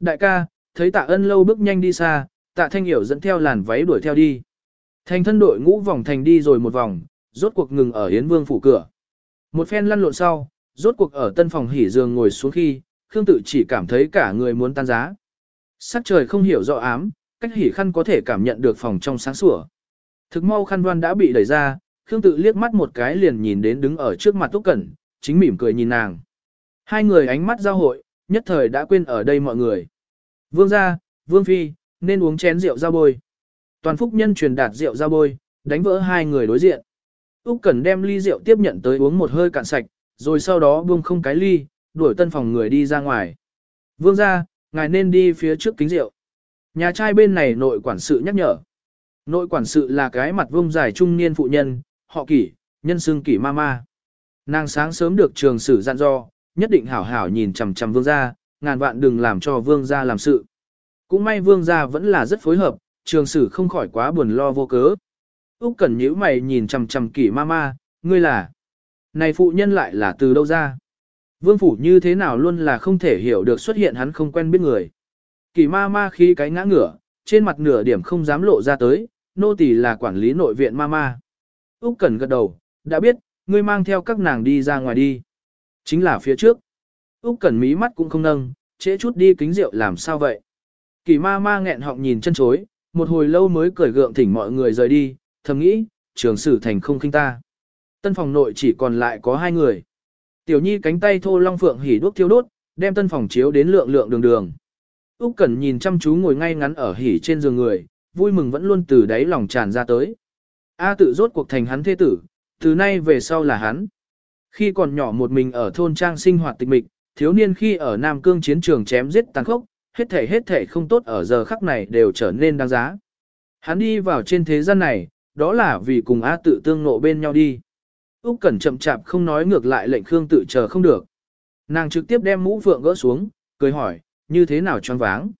Đại ca, thấy tạ ân lâu bước nhanh đi xa, tạ thanh hiểu dẫn theo làn váy đuổi theo đi. Thành thân đội ngũ vòng thành đi rồi một vòng, rốt cuộc ngừng ở Yến Vương phủ cửa. Một phen lăn lộn sau, rốt cuộc ở tân phòng hỉ giường ngồi xuống khi, Khương Tự chỉ cảm thấy cả người muốn tan giá. Sắc trời không hiểu rõ ám, cách hỉ khăn có thể cảm nhận được phòng trong sáng sủa. Thực mau khăn đoan đã bị đẩy ra, Khương Tự liếc mắt một cái liền nhìn đến đứng ở trước mặt Túc Cẩn, chính mỉm cười nhìn nàng. Hai người ánh mắt giao hội, nhất thời đã quên ở đây mọi người. Vương gia, Vương phi, nên uống chén rượu ra bôi. Toàn phúc nhân truyền đạt rượu ra bôi, đánh vỡ hai người đối diện. Úc Cẩn đem ly rượu tiếp nhận tới uống một hơi cạn sạch, rồi sau đó buông không cái ly, đuổi tân phòng người đi ra ngoài. Vương gia, ngài nên đi phía trước kính rượu. Nhà trai bên này nội quản sự nhắc nhở. Nội quản sự là cái mặt vông dài trung niên phụ nhân, họ kỷ, nhân xương kỷ ma ma. Nàng sáng sớm được trường sử dặn dò, nhất định hảo hảo nhìn chằm chằm vương gia, ngàn vạn đừng làm cho vương gia làm sự. Cũng may vương gia vẫn là rất phối hợp, trường sử không khỏi quá buồn lo vô cớ. Úc Cẩn nhíu mày nhìn chằm chằm kỷ ma ma, ngươi là... Này phụ nhân lại là từ đâu ra? Vương phủ như thế nào luôn là không thể hiểu được xuất hiện hắn không quen biết người. Kỷ ma ma khí cái ngã ngửa, trên mặt nửa điểm không dám lộ ra tới, nô tỳ là quản lý nội viện ma ma. Úc Cẩn gật đầu, đã biết, ngươi mang theo các nàng đi ra ngoài đi. Chính là phía trước. Úc Cẩn mí mắt cũng không nâng, trễ chút đi kính rượu làm sao vậy? Kỳ ma ma nghẹn họng nhìn chân chối, một hồi lâu mới cười gượng thỉnh mọi người rời đi, thầm nghĩ, trường sử thành không khinh ta. Tân phòng nội chỉ còn lại có hai người. Tiểu nhi cánh tay thô long phượng hỉ đuốc thiêu đốt, đem tân phòng chiếu đến lượng lượng đường đường. Úc Cẩn nhìn chăm chú ngồi ngay ngắn ở hỉ trên giường người, vui mừng vẫn luôn từ đáy lòng tràn ra tới. A tự rốt cuộc thành hắn thế tử, từ nay về sau là hắn. Khi còn nhỏ một mình ở thôn trang sinh hoạt tịch mịch, thiếu niên khi ở Nam Cương chiến trường chém giết tàn khốc, hết thể hết thể không tốt ở giờ khắc này đều trở nên đáng giá. Hắn đi vào trên thế gian này, đó là vì cùng A tự tương nộ bên nhau đi. Úc Cẩn chậm chạp không nói ngược lại lệnh Khương tự chờ không được. Nàng trực tiếp đem mũ phượng gỡ xuống, cười hỏi, như thế nào choáng váng.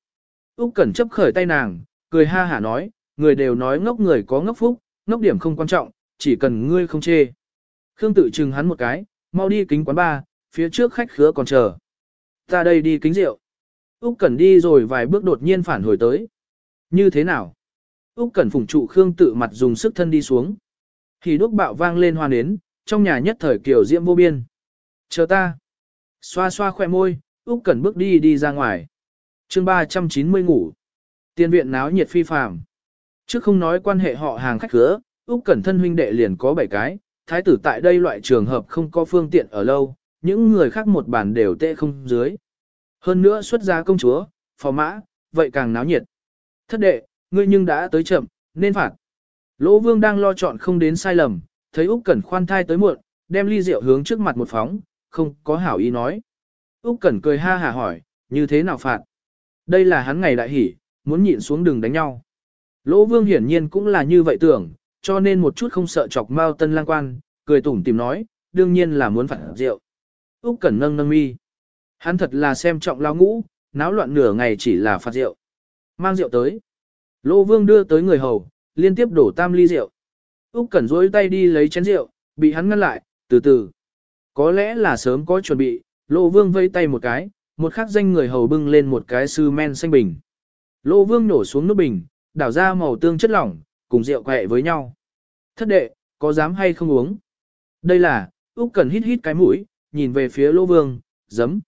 Úc Cẩn chấp khởi tay nàng, cười ha hả nói, người đều nói ngốc người có ngốc phúc, ngốc điểm không quan trọng, chỉ cần ngươi không chê. Khương tự chừng hắn một cái, mau đi kính quán ba, phía trước khách khứa còn chờ. Ta đây đi kính rượu. Úc Cẩn đi rồi vài bước đột nhiên phản hồi tới. Như thế nào? Úc Cẩn phụng trụ Khương tự mặt dùng sức thân đi xuống. Thì đốc bạo vang lên hoa nến, trong nhà nhất thời kiểu diễm vô biên. Chờ ta. Xoa xoa khóe môi, Úc Cẩn bước đi đi ra ngoài. Chương 390 ngủ. Tiên viện náo nhiệt phi phàm. Trước không nói quan hệ họ hàng khách khứa, Úc Cẩn thân huynh đệ liền có 7 cái, thái tử tại đây loại trường hợp không có phương tiện ở lâu, những người khác một bàn đều tệ không dưới. Hơn nữa xuất gia công chúa, phò mã, vậy càng náo nhiệt. Thất đệ, ngươi nhưng đã tới chậm, nên phạt. Lỗ Vương đang lo chọn không đến sai lầm, thấy Úc Cẩn khoan thai tới muộn, đem ly rượu hướng trước mặt một phóng, không có hảo ý nói. Úc Cẩn cười ha hả hỏi, như thế nào phạt? Đây là hắn ngày đại hỉ, muốn nhịn xuống đừng đánh nhau. Lỗ Vương hiển nhiên cũng là như vậy tưởng, cho nên một chút không sợ chọc Mao Tân Lang quan, cười tủm tỉm nói, đương nhiên là muốn phạt rượu. Úc Cẩn nâng nâng mi. Hắn thật là xem trọng lao ngũ, náo loạn nửa ngày chỉ là phạt rượu. Mang rượu tới. Lô Vương đưa tới người hầu, liên tiếp đổ tam ly rượu. Úc Cẩn rỗi tay đi lấy chén rượu, bị hắn ngăn lại, từ từ. Có lẽ là sớm có chuẩn bị, Lô Vương vây tay một cái, một khắc danh người hầu bưng lên một cái sư men xanh bình. Lô Vương nổ xuống nút bình, đảo ra màu tương chất lỏng, cùng rượu quẹ với nhau. Thất đệ, có dám hay không uống? Đây là, Úc cần hít hít cái mũi, nhìn về phía lô Vương, giấm.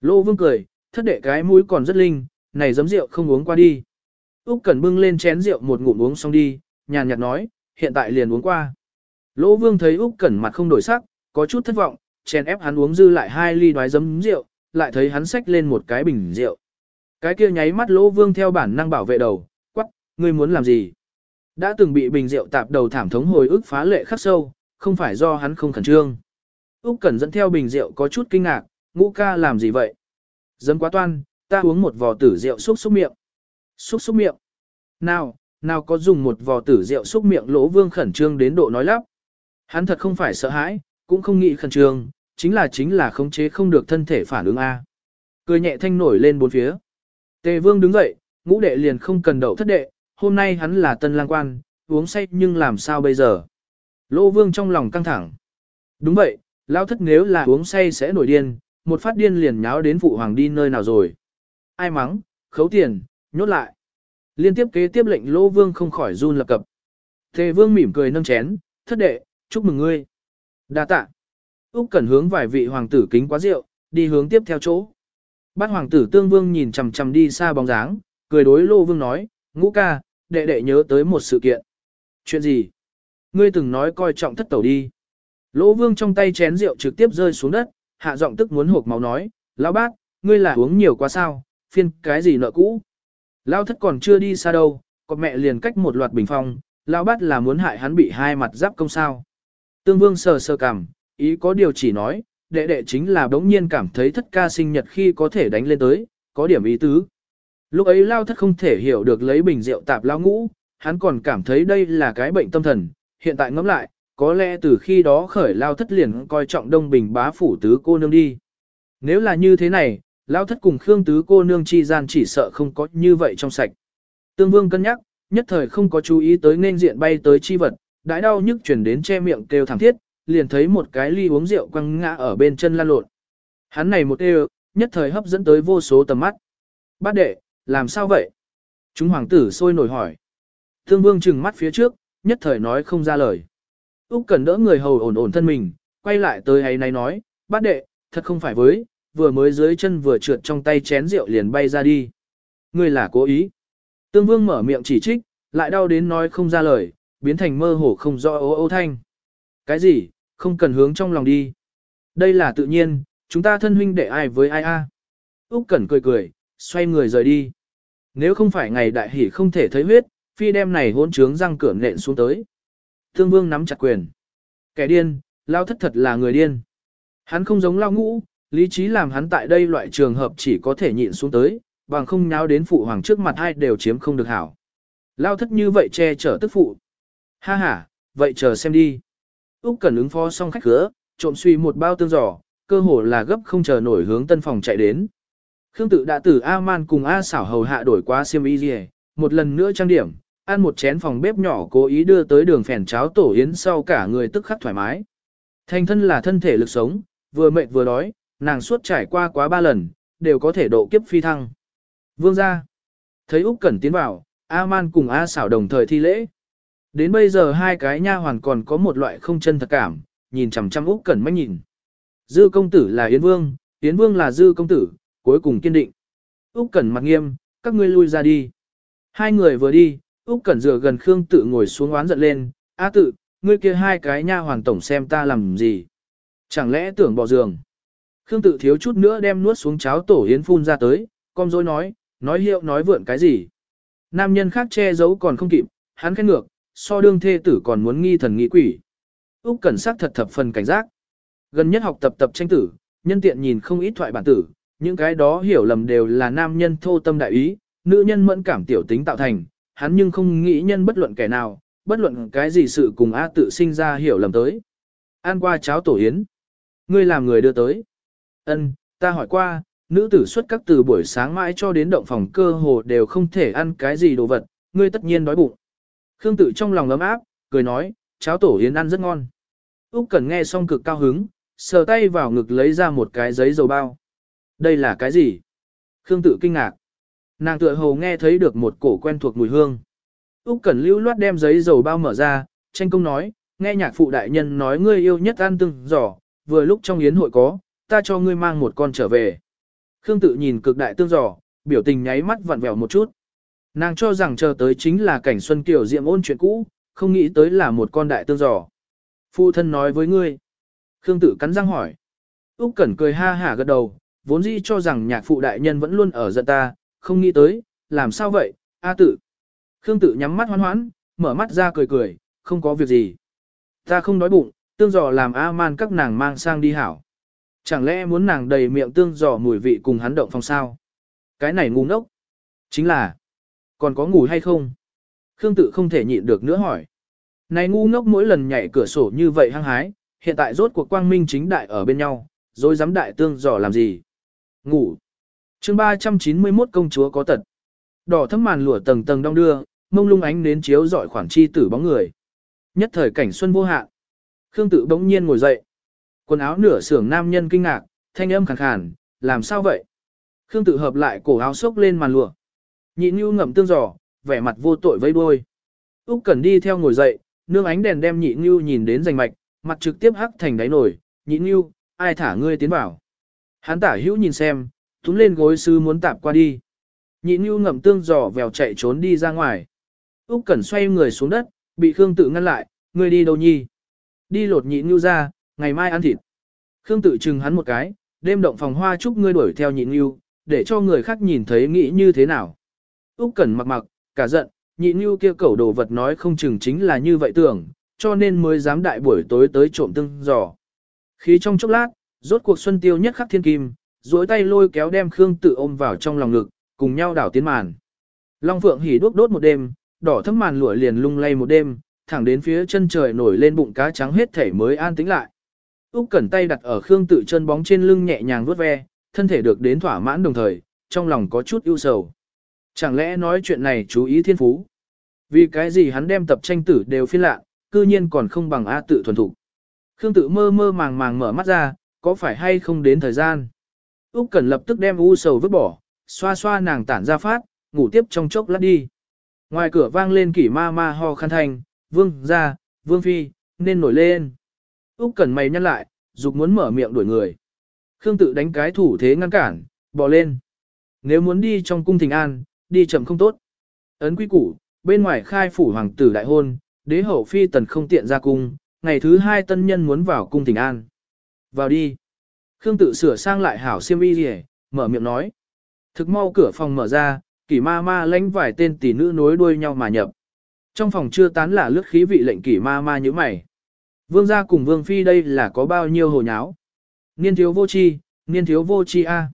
lô Vương cười, thất đệ cái mũi còn rất linh, này giấm rượu không uống qua đi. Úc cần bưng lên chén rượu một ngụm uống xong đi, nhàn nhạt nói, hiện tại liền uống qua. lô Vương thấy Úc cần mặt không đổi sắc, có chút thất vọng, chèn ép hắn uống dư lại hai ly đoái giấm rượu, lại thấy hắn xách lên một cái bình rượu. Cái kia nháy mắt lô Vương theo bản năng bảo vệ đầu, quắc, ngươi muốn làm gì? Đã từng bị bình rượu tạp đầu thảm thống hồi ức phá lệ khắc sâu, không phải do hắn không khẩn trương. Úc Cẩn dẫn theo bình rượu có chút kinh ngạc, ngũ ca làm gì vậy? Dấm quá toan, ta uống một vò tử rượu xúc xúc miệng. Xúc xúc miệng. Nào, nào có dùng một vò tử rượu xúc miệng lỗ vương khẩn trương đến độ nói lắp. Hắn thật không phải sợ hãi, cũng không nghĩ khẩn trương, chính là chính là khống chế không được thân thể phản ứng A. Cười nhẹ thanh nổi lên bốn phía. Tề vương đứng dậy, ngũ đệ liền không cần đậu thất đệ, hôm nay hắn là tân lang quan, uống say nhưng làm sao bây giờ. Lô vương trong lòng căng thẳng. Đúng vậy, lão thất nếu là uống say sẽ nổi điên, một phát điên liền nháo đến phụ hoàng đi nơi nào rồi. Ai mắng, khấu tiền, nhốt lại. Liên tiếp kế tiếp lệnh Lô Vương không khỏi run lập cập. Tề Vương mỉm cười nâng chén, thất đệ, chúc mừng ngươi. Đa tạ. Úc Cẩn hướng vài vị hoàng tử kính quá rượu, đi hướng tiếp theo chỗ. Bát hoàng tử Tương Vương nhìn chằm chằm đi xa bóng dáng, cười đối Lô Vương nói, "Ngũ ca, đệ đệ nhớ tới một sự kiện." "Chuyện gì?" "Ngươi từng nói coi trọng thất tẩu đi." Lỗ Vương trong tay chén rượu trực tiếp rơi xuống đất, hạ giọng tức muốn hộp máu nói, "Lão bát, ngươi là uống nhiều quá sao, phiên cái gì nợ cũ?" Lão thất còn chưa đi xa đâu, còn mẹ liền cách một loạt bình phong, lão bát là muốn hại hắn bị hai mặt giáp công sao? Tương Vương sờ sờ cảm, ý có điều chỉ nói, đệ đệ chính là đống nhiên cảm thấy thất ca sinh nhật khi có thể đánh lên tới, có điểm ý tứ. Lúc ấy lao thất không thể hiểu được lấy bình rượu tạp lao ngũ, hắn còn cảm thấy đây là cái bệnh tâm thần, hiện tại ngẫm lại, có lẽ từ khi đó khởi lao thất liền coi trọng đông bình bá phủ tứ cô nương đi. Nếu là như thế này, lao thất cùng Khương tứ cô nương chi gian chỉ sợ không có như vậy trong sạch. Tương vương cân nhắc, nhất thời không có chú ý tới nên diện bay tới chi vật, đãi đau nhức chuyển đến che miệng kêu thẳng thiết, liền thấy một cái ly uống rượu quăng ngã ở bên chân lan lộn. Hắn này một đều, nhất thời hấp dẫn tới vô số tầm mắt. Bát đệ, làm sao vậy? Chúng hoàng tử sôi nổi hỏi. Thương vương trừng mắt phía trước, nhất thời nói không ra lời. Úc cần đỡ người hầu ổn ổn thân mình, quay lại tới ấy này nói, bát đệ, thật không phải với, vừa mới dưới chân vừa trượt trong tay chén rượu liền bay ra đi. Người là cố ý. Tương vương mở miệng chỉ trích, lại đau đến nói không ra lời, biến thành mơ hồ không rõ ô ô thanh. Cái gì, không cần hướng trong lòng đi. Đây là tự nhiên, chúng ta thân huynh đệ ai với ai a? Úc Cẩn cười cười, xoay người rời đi. Nếu không phải ngày đại hỷ không thể thấy huyết, phi đem này hỗn trướng răng cửa nện xuống tới. Thương Vương nắm chặt quyền. Kẻ điên, lao thất thật là người điên. Hắn không giống lao ngũ, lý trí làm hắn tại đây loại trường hợp chỉ có thể nhịn xuống tới, bằng không nháo đến phụ hoàng trước mặt hai đều chiếm không được hảo. Lao thất như vậy che chở tức phụ. Ha ha, vậy chờ xem đi. Úc cần ứng phó xong khách cửa, trộm suy một bao tương giỏ, cơ hồ là gấp không chờ nổi hướng tân phòng chạy đến. Khương tự đã từ A-man cùng A xảo hầu hạ đổi qua xiêm y gì, một lần nữa trang điểm, ăn một chén phòng bếp nhỏ cố ý đưa tới đường phèn cháo tổ yến sau cả người tức khắc thoải mái. Thành thân là thân thể lực sống, vừa mệt vừa đói, nàng suốt trải qua quá ba lần, đều có thể độ kiếp phi thăng. Vương gia thấy Úc Cẩn tiến vào, A-man cùng A xảo đồng thời thi lễ. Đến bây giờ hai cái nha hoàn còn có một loại không chân thật cảm, nhìn chằm chằm Úc Cẩn mách nhìn. Dư công tử là Yến Vương, Yến Vương là Dư công tử, cuối cùng kiên định. Úc Cẩn mặt nghiêm, các ngươi lui ra đi. Hai người vừa đi, Úc Cẩn dựa gần Khương Tự ngồi xuống oán giận lên, "A Tự, ngươi kia hai cái nha hoàn tổng xem ta làm gì? Chẳng lẽ tưởng bỏ giường?" Khương Tự thiếu chút nữa đem nuốt xuống cháo tổ yến phun ra tới, con rối nói, nói hiệu nói vượn cái gì? Nam nhân khác che giấu còn không kịp, hắn khét ngược, so đương thê tử còn muốn nghi thần nghi quỷ. Úc Cẩn sắc thật thập phần cảnh giác. Gần nhất học tập tập tranh tử, nhân tiện nhìn không ít thoại bản tử, những cái đó hiểu lầm đều là nam nhân thô tâm đại ý, nữ nhân mẫn cảm tiểu tính tạo thành, hắn nhưng không nghĩ nhân bất luận kẻ nào, bất luận cái gì sự cùng A tự sinh ra hiểu lầm tới. An qua cháo tổ yến. Ngươi làm người đưa tới. Ân, ta hỏi qua, nữ tử xuất các từ buổi sáng mãi cho đến động phòng cơ hồ đều không thể ăn cái gì đồ vật, ngươi tất nhiên đói bụng. Khương tự trong lòng ấm áp, cười nói, cháo tổ yến ăn rất ngon. Úc Cẩn nghe xong cực cao hứng, sờ tay vào ngực lấy ra một cái giấy dầu bao. Đây là cái gì? Khương tự kinh ngạc. Nàng tựa hồ nghe thấy được một cổ quen thuộc mùi hương. Úc Cẩn lưu loát đem giấy dầu bao mở ra, tranh công nói, nghe nhạc phụ đại nhân nói ngươi yêu nhất ăn từng giỏ, vừa lúc trong yến hội có, ta cho ngươi mang một con trở về. Khương tự nhìn cực đại tương giỏ, biểu tình nháy mắt vặn vẹo một chút. Nàng cho rằng chờ tới chính là cảnh xuân kiểu diệm ôn chuyện cũ, không nghĩ tới là một con đại tương giỏ. Phụ thân nói với ngươi. Khương tử cắn răng hỏi. Úc Cẩn cười ha hả gật đầu, vốn dĩ cho rằng nhạc phụ đại nhân vẫn luôn ở giận ta, không nghĩ tới, làm sao vậy, A tử. Khương tử nhắm mắt hoan hoãn, mở mắt ra cười cười, không có việc gì. Ta không đói bụng, tương giò làm A man các nàng mang sang đi hảo. Chẳng lẽ muốn nàng đầy miệng tương giò mùi vị cùng hắn động phòng sao? Cái này ngu ngốc. Chính là, còn có ngủ hay không? Khương tự không thể nhịn được nữa hỏi. Này ngu ngốc mỗi lần nhảy cửa sổ như vậy hăng hái, hiện tại rốt cuộc quang minh chính đại ở bên nhau, rồi dám đại tương dò làm gì? Ngủ. chương 391 công chúa có tật. Đỏ thấm màn lụa tầng tầng đong đưa, mông lung ánh nến chiếu dọi khoảng chi tử bóng người. Nhất thời cảnh xuân vô hạn. Khương tự bỗng nhiên ngồi dậy. Quần áo nửa sưởng nam nhân kinh ngạc, thanh âm khàn khàn, làm sao vậy? Khương tự hợp lại cổ áo xốc lên màn lụa. Nhị Nhu ngậm tương giỏ, vẻ mặt vô tội vây đuôi. Úc Cẩn đi theo ngồi dậy, nương ánh đèn đem Nhị nưu nhìn đến rành mạch, mặt trực tiếp hắc thành đáy nổi, "Nhị nưu ai thả ngươi tiến vào?" Hắn tả hữu nhìn xem, túm lên gối sư muốn tạp qua đi. Nhị Nhu ngậm tương giỏ vèo chạy trốn đi ra ngoài. Úc Cẩn xoay người xuống đất, bị Khương Tự ngăn lại, "Ngươi đi đâu nhi?" "Đi lột Nhị Nhu ra, ngày mai ăn thịt." Khương Tự chừng hắn một cái, "Đêm động phòng hoa chúc ngươi đuổi theo Nhị Nhu, để cho người khác nhìn thấy nghĩ như thế nào?" Úc Cẩn mặc mặc, cả giận, Nhị Nhu kia cẩu đồ vật nói không chừng chính là như vậy tưởng, cho nên mới dám đại buổi tối tới trộm tương giỏ. Khí trong chốc lát, rốt cuộc Xuân Tiêu nhất khắc thiên kim, duỗi tay lôi kéo đem Khương Tự ôm vào trong lòng ngực, cùng nhau đảo tiến màn. Long Phượng hỉ đuốc đốt một đêm, đỏ thấm màn lụa liền lung lay một đêm, thẳng đến phía chân trời nổi lên bụng cá trắng hết thể mới an tĩnh lại. Úc Cẩn tay đặt ở Khương Tự chân bóng trên lưng nhẹ nhàng vuốt ve, thân thể được đến thỏa mãn đồng thời, trong lòng có chút ưu sầu. Chẳng lẽ nói chuyện này chú ý thiên phú? Vì cái gì hắn đem tập tranh tử đều phiên lạ, cư nhiên còn không bằng A tự thuần thục. Khương tự mơ mơ màng màng mở mắt ra, có phải hay không đến thời gian? Úc Cẩn lập tức đem u sầu vứt bỏ, xoa xoa nàng tản ra phát, ngủ tiếp trong chốc lát đi. Ngoài cửa vang lên kỷ ma ma ho khăn thanh, vương ra, vương phi, nên nổi lên. Úc Cẩn mày nhăn lại, dục muốn mở miệng đuổi người. Khương tự đánh cái thủ thế ngăn cản, bỏ lên. Nếu muốn đi trong cung thình an, đi chậm không tốt. Ấn quy củ, bên ngoài khai phủ hoàng tử đại hôn, đế hậu phi tần không tiện ra cung, ngày thứ hai tân nhân muốn vào cung thình an. Vào đi. Khương tự sửa sang lại hảo xiêm y rỉ, mở miệng nói. Thực mau cửa phòng mở ra, kỷ ma ma lãnh vài tên tỷ nữ nối đuôi nhau mà nhập. Trong phòng chưa tán là lướt khí vị lệnh kỷ ma ma như mày. Vương gia cùng vương phi đây là có bao nhiêu hồ nháo. Niên thiếu vô chi, niên thiếu vô chi a.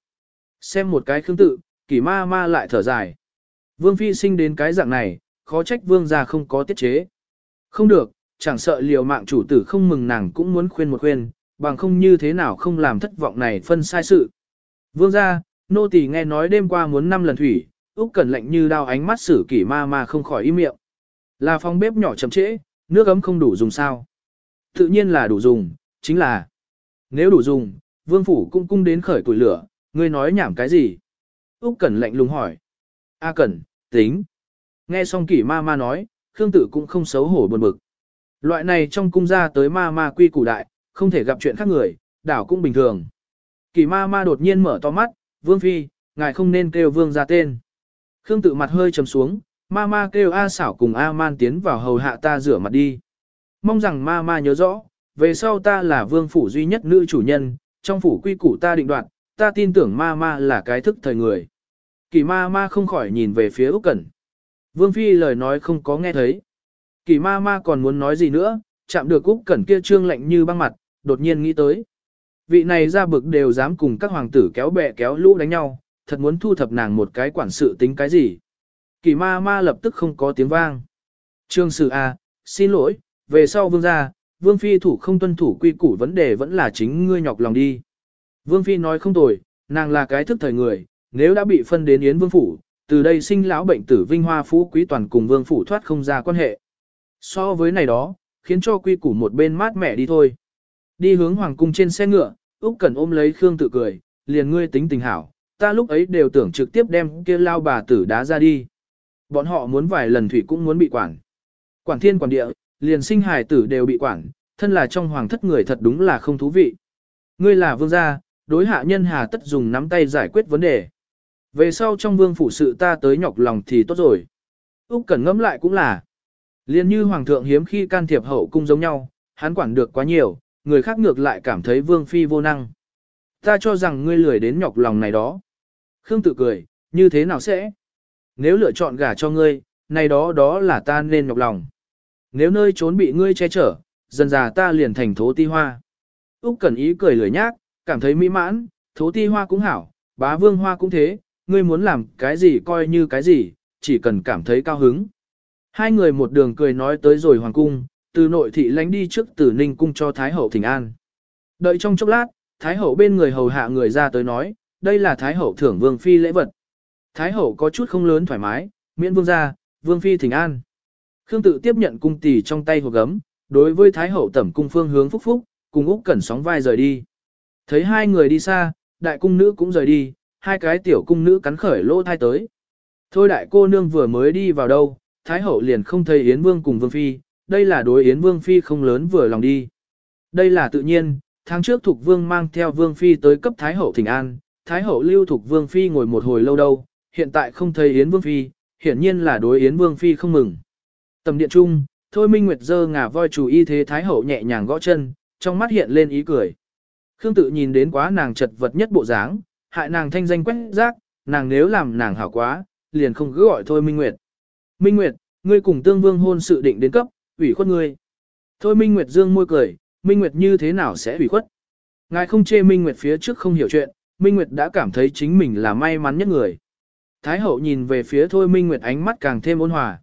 Xem một cái khương tự, kỷ ma ma lại thở dài. Vương phi sinh đến cái dạng này, khó trách vương gia không có tiết chế. Không được, chẳng sợ liều mạng chủ tử không mừng nàng cũng muốn khuyên một khuyên, bằng không như thế nào không làm thất vọng này phân sai sự. Vương gia, nô tỳ nghe nói đêm qua muốn năm lần thủy, Úc Cẩn lạnh như đao ánh mắt sử kỷ ma ma không khỏi im miệng. Là phòng bếp nhỏ chậm trễ, nước ấm không đủ dùng sao? Tự nhiên là đủ dùng, chính là nếu đủ dùng, vương phủ cũng cung đến khởi củi lửa, ngươi nói nhảm cái gì? Úc Cẩn lạnh lùng hỏi. A Cẩn, tính. Nghe xong kỷ ma ma nói, Khương Tử cũng không xấu hổ buồn bực. Loại này trong cung gia tới ma ma quy củ đại, không thể gặp chuyện khác người, đảo cũng bình thường. Kỳ ma ma đột nhiên mở to mắt, Vương Phi, ngài không nên kêu Vương ra tên. Khương Tử mặt hơi trầm xuống, ma ma kêu A xảo cùng A man tiến vào hầu hạ ta rửa mặt đi. Mong rằng ma ma nhớ rõ, về sau ta là vương phủ duy nhất nữ chủ nhân, trong phủ quy củ ta định đoạt, ta tin tưởng ma ma là cái thức thời người. Kỳ ma ma không khỏi nhìn về phía Úc Cẩn. Vương Phi lời nói không có nghe thấy. Kỳ ma ma còn muốn nói gì nữa, chạm được Úc Cẩn kia trương lạnh như băng mặt, đột nhiên nghĩ tới. Vị này ra bực đều dám cùng các hoàng tử kéo bè kéo lũ đánh nhau, thật muốn thu thập nàng một cái quản sự tính cái gì. Kỳ ma ma lập tức không có tiếng vang. Trương sử a, à, xin lỗi, về sau vương gia, vương phi thủ không tuân thủ quy củ vấn đề vẫn là chính ngươi nhọc lòng đi. Vương phi nói không tồi, nàng là cái thức thời người, nếu đã bị phân đến Yến Vương Phủ, từ đây sinh lão bệnh tử vinh hoa phú quý toàn cùng Vương Phủ thoát không ra quan hệ. So với này đó, khiến cho quy củ một bên mát mẻ đi thôi. Đi hướng Hoàng Cung trên xe ngựa, Úc Cẩn ôm lấy Khương tự cười, liền ngươi tính tình hảo, ta lúc ấy đều tưởng trực tiếp đem kia lao bà tử đá ra đi. Bọn họ muốn vài lần thủy cũng muốn bị quản. Quản thiên quản địa, liền sinh hài tử đều bị quản, thân là trong hoàng thất người thật đúng là không thú vị. Ngươi là vương gia, đối hạ nhân hà tất dùng nắm tay giải quyết vấn đề. Về sau trong vương phủ sự ta tới nhọc lòng thì tốt rồi. Úc Cẩn ngẫm lại cũng là. Liên như hoàng thượng hiếm khi can thiệp hậu cung giống nhau, hắn quản được quá nhiều, người khác ngược lại cảm thấy vương phi vô năng. Ta cho rằng ngươi lười đến nhọc lòng này đó. Khương tự cười, như thế nào sẽ? Nếu lựa chọn gả cho ngươi, này đó đó là ta nên nhọc lòng. Nếu nơi trốn bị ngươi che chở, dần già ta liền thành thố ti hoa. Úc Cẩn ý cười lười nhác, cảm thấy mỹ mãn, thố ti hoa cũng hảo, bá vương hoa cũng thế, ngươi muốn làm cái gì coi như cái gì, chỉ cần cảm thấy cao hứng. Hai người một đường cười nói tới rồi hoàng cung, từ nội thị lánh đi trước tử ninh cung cho Thái Hậu thỉnh an. Đợi trong chốc lát, Thái Hậu bên người hầu hạ người ra tới nói, đây là Thái Hậu thưởng vương phi lễ vật. Thái Hậu có chút không lớn thoải mái, miễn vương ra, vương phi thỉnh an. Khương tự tiếp nhận cung tỷ trong tay hộp gấm, đối với Thái Hậu tẩm cung phương hướng phúc phúc, cùng Úc Cẩn sóng vai rời đi. Thấy hai người đi xa, đại cung nữ cũng rời đi, hai cái tiểu cung nữ cắn khởi lỗ thai tới. Thôi đại cô nương vừa mới đi vào đâu, Thái hậu liền không thấy Yến Vương cùng Vương Phi, đây là đối Yến Vương Phi không lớn vừa lòng đi. Đây là tự nhiên, tháng trước Thục Vương mang theo Vương Phi tới cấp Thái hậu thỉnh an, Thái hậu lưu Thục Vương Phi ngồi một hồi lâu đâu, hiện tại không thấy Yến Vương Phi, hiển nhiên là đối Yến Vương Phi không mừng. Tầm điện trung, Thôi Minh Nguyệt dơ ngả voi chủ y thế Thái hậu nhẹ nhàng gõ chân, trong mắt hiện lên ý cười. Khương tự nhìn đến quá nàng chật vật nhất bộ dáng, hại nàng thanh danh quét rác, nàng nếu làm nàng hảo quá, liền không cứ gọi Thôi Minh Nguyệt. Minh Nguyệt, ngươi cùng tương vương hôn sự định đến cấp, ủy khuất ngươi. Thôi Minh Nguyệt dương môi cười, Minh Nguyệt như thế nào sẽ ủy khuất? Ngài không chê Minh Nguyệt phía trước không hiểu chuyện, Minh Nguyệt đã cảm thấy chính mình là may mắn nhất người. Thái hậu nhìn về phía Thôi Minh Nguyệt ánh mắt càng thêm ôn hòa.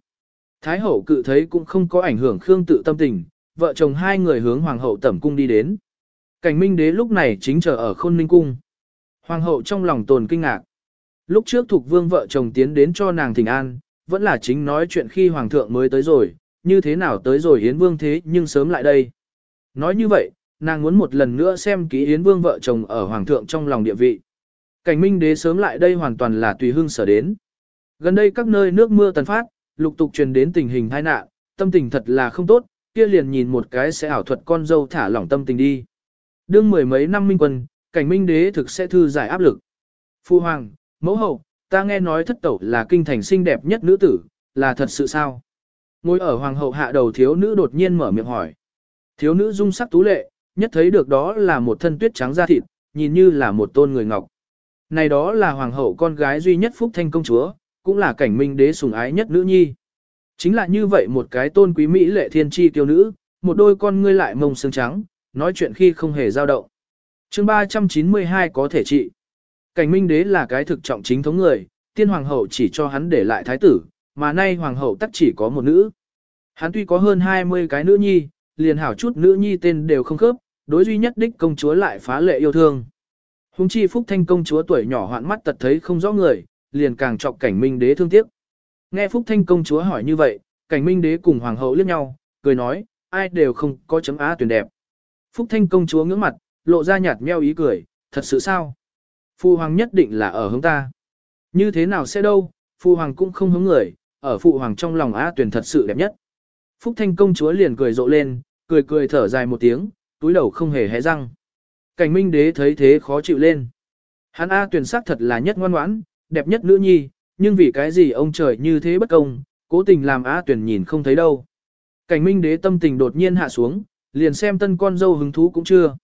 Thái hậu cự thấy cũng không có ảnh hưởng Khương tự tâm tình, vợ chồng hai người hướng hoàng hậu tẩm cung đi đến. Cảnh Minh đế lúc này chính chờ ở khôn ninh cung. Hoàng hậu trong lòng tồn kinh ngạc. Lúc trước thuộc vương vợ chồng tiến đến cho nàng thỉnh an, vẫn là chính nói chuyện khi hoàng thượng mới tới rồi, như thế nào tới rồi Yến Vương thế nhưng sớm lại đây. Nói như vậy, nàng muốn một lần nữa xem kỹ Yến Vương vợ chồng ở hoàng thượng trong lòng địa vị. Cảnh minh đế sớm lại đây hoàn toàn là tùy hưng sở đến. Gần đây các nơi nước mưa tần phát, lục tục truyền đến tình hình tai nạn, tâm tình thật là không tốt, kia liền nhìn một cái sẽ ảo thuật con dâu thả lỏng tâm tình đi. Đương mười mấy năm minh quân, cảnh minh đế thực sẽ thư giải áp lực. Phu hoàng, mẫu hậu, ta nghe nói thất tẩu là kinh thành xinh đẹp nhất nữ tử, là thật sự sao? Ngồi ở hoàng hậu hạ đầu thiếu nữ đột nhiên mở miệng hỏi. Thiếu nữ dung sắc tú lệ, nhất thấy được đó là một thân tuyết trắng da thịt, nhìn như là một tôn người ngọc. Này đó là hoàng hậu con gái duy nhất Phúc Thanh công chúa, cũng là cảnh minh đế sủng ái nhất nữ nhi. Chính là như vậy một cái tôn quý mỹ lệ thiên chi tiêu nữ, một đôi con ngươi lại mông xương trắng, nói chuyện khi không hề dao động. chương 392 có thể trị. Cảnh minh đế là cái thực trọng chính thống người, tiên hoàng hậu chỉ cho hắn để lại thái tử, mà nay hoàng hậu tắc chỉ có một nữ. Hắn tuy có hơn 20 cái nữ nhi, liền hảo chút nữ nhi tên đều không khớp, đối duy nhất đích công chúa lại phá lệ yêu thương. Hùng chi phúc thanh công chúa tuổi nhỏ hoạn mắt tật thấy không rõ người, liền càng trọc cảnh minh đế thương tiếc. Nghe phúc thanh công chúa hỏi như vậy, cảnh minh đế cùng hoàng hậu liếc nhau, cười nói, ai đều không có chấm á tuyển đẹp. Phúc thanh công chúa ngưỡng mặt, lộ ra nhạt meo ý cười, thật sự sao? Phu hoàng nhất định là ở hướng ta. Như thế nào sẽ đâu, phu hoàng cũng không hướng người, ở phụ hoàng trong lòng A tuyển thật sự đẹp nhất. Phúc thanh công chúa liền cười rộ lên, cười cười thở dài một tiếng, túi đầu không hề hé răng. Cảnh minh đế thấy thế khó chịu lên. Hắn A tuyển sắc thật là nhất ngoan ngoãn, đẹp nhất nữ nhi, nhưng vì cái gì ông trời như thế bất công, cố tình làm A tuyển nhìn không thấy đâu. Cảnh minh đế tâm tình đột nhiên hạ xuống, liền xem tân con dâu hứng thú cũng chưa.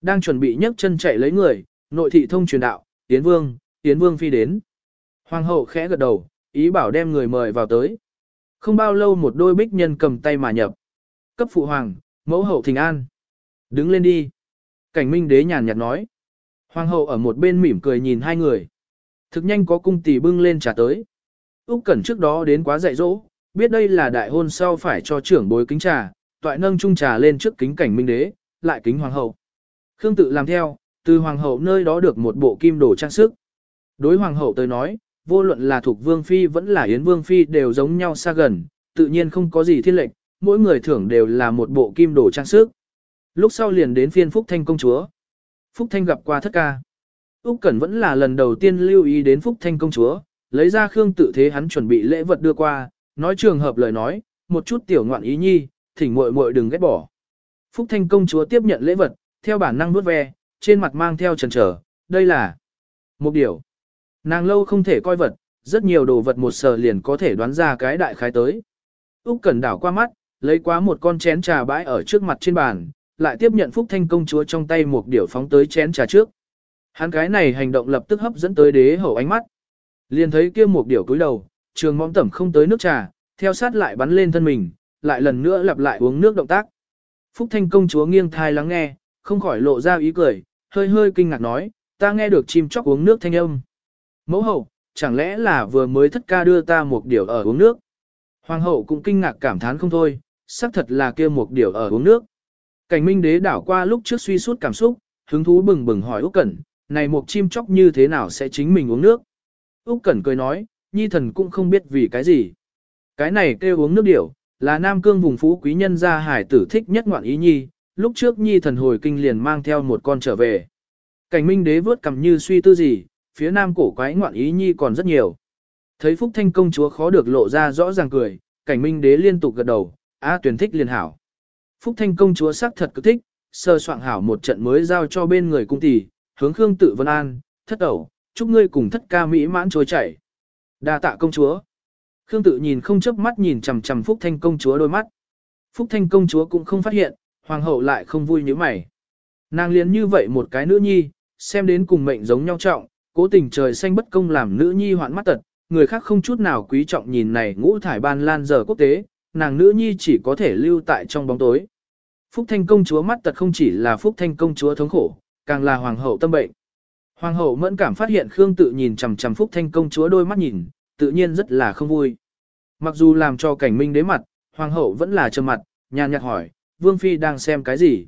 Đang chuẩn bị nhấc chân chạy lấy người, nội thị thông truyền đạo, Tiến Vương, Tiến Vương phi đến. Hoàng hậu khẽ gật đầu, ý bảo đem người mời vào tới. Không bao lâu một đôi bích nhân cầm tay mà nhập. Cấp phụ hoàng, mẫu hậu thình an. Đứng lên đi. Cảnh minh đế nhàn nhạt nói. Hoàng hậu ở một bên mỉm cười nhìn hai người. Thực nhanh có cung tỷ bưng lên trà tới. Úc Cẩn trước đó đến quá dạy dỗ, biết đây là đại hôn sau phải cho trưởng bối kính trà, toại nâng chung trà lên trước kính cảnh minh đế, lại kính hoàng hậu. Khương tự làm theo, từ hoàng hậu nơi đó được một bộ kim đồ trang sức. Đối hoàng hậu tới nói, vô luận là thuộc vương phi vẫn là yến vương phi đều giống nhau xa gần, tự nhiên không có gì thiên lệnh, mỗi người thưởng đều là một bộ kim đồ trang sức. Lúc sau liền đến phiên Phúc Thanh công chúa. Phúc Thanh gặp qua thất ca. Úc Cẩn vẫn là lần đầu tiên lưu ý đến Phúc Thanh công chúa, lấy ra Khương tự thế hắn chuẩn bị lễ vật đưa qua, nói trường hợp lời nói, một chút tiểu ngoạn ý nhi, thỉnh muội muội đừng ghét bỏ. Phúc Thanh công chúa tiếp nhận lễ vật, theo bản năng nuốt ve, trên mặt mang theo trần trở đây là một điều. Nàng lâu không thể coi vật, rất nhiều đồ vật một sờ liền có thể đoán ra cái đại khái tới. Úc Cẩn đảo qua mắt, lấy quá một con chén trà bãi ở trước mặt trên bàn, lại tiếp nhận Phúc Thanh công chúa trong tay một điểu phóng tới chén trà trước. Hắn cái này hành động lập tức hấp dẫn tới đế hậu ánh mắt. Liền thấy kia một điểu cúi đầu, trường mong tẩm không tới nước trà, theo sát lại bắn lên thân mình, lại lần nữa lặp lại uống nước động tác. Phúc Thanh công chúa nghiêng thai lắng nghe, không khỏi lộ ra ý cười, hơi hơi kinh ngạc nói, ta nghe được chim chóc uống nước thanh âm. Mẫu hậu, chẳng lẽ là vừa mới thất ca đưa ta một điều ở uống nước. Hoàng hậu cũng kinh ngạc cảm thán không thôi, xác thật là kia một điều ở uống nước. Cảnh minh đế đảo qua lúc trước suy suốt cảm xúc, hứng thú bừng bừng hỏi Úc Cẩn, này một chim chóc như thế nào sẽ chính mình uống nước? Úc Cẩn cười nói, nhi thần cũng không biết vì cái gì. Cái này kêu uống nước điểu, là Nam Cương vùng phú quý nhân gia hải tử thích nhất ngoạn ý nhi, lúc trước nhi thần hồi kinh liền mang theo một con trở về. Cảnh minh đế vớt cầm như suy tư gì, phía nam cổ quái ngoạn ý nhi còn rất nhiều. Thấy Phúc Thanh công chúa khó được lộ ra rõ ràng cười, cảnh minh đế liên tục gật đầu, a tuyển thích liền hảo. Phúc Thanh công chúa sắc thật cực thích, sơ soạn hảo một trận mới giao cho bên người cung tỷ, hướng Khương tự vân an, thất ẩu, chúc ngươi cùng thất ca mỹ mãn trôi chảy. đa tạ công chúa. Khương tự nhìn không chớp mắt nhìn chằm chằm Phúc Thanh công chúa đôi mắt. Phúc Thanh công chúa cũng không phát hiện, hoàng hậu lại không vui như mày. Nàng liền như vậy một cái nữ nhi, xem đến cùng mệnh giống nhau trọng, cố tình trời xanh bất công làm nữ nhi hoạn mắt tật, người khác không chút nào quý trọng nhìn này ngũ thải ban lan giờ quốc tế, nàng nữ nhi chỉ có thể lưu tại trong bóng tối. Phúc Thanh công chúa mắt tật không chỉ là Phúc Thanh công chúa thống khổ, càng là hoàng hậu tâm bệnh. Hoàng hậu mẫn cảm phát hiện Khương tự nhìn chằm chằm Phúc Thanh công chúa đôi mắt nhìn, tự nhiên rất là không vui. Mặc dù làm cho cảnh minh đế mặt, hoàng hậu vẫn là trầm mặt, nhàn nhạt hỏi, Vương Phi đang xem cái gì?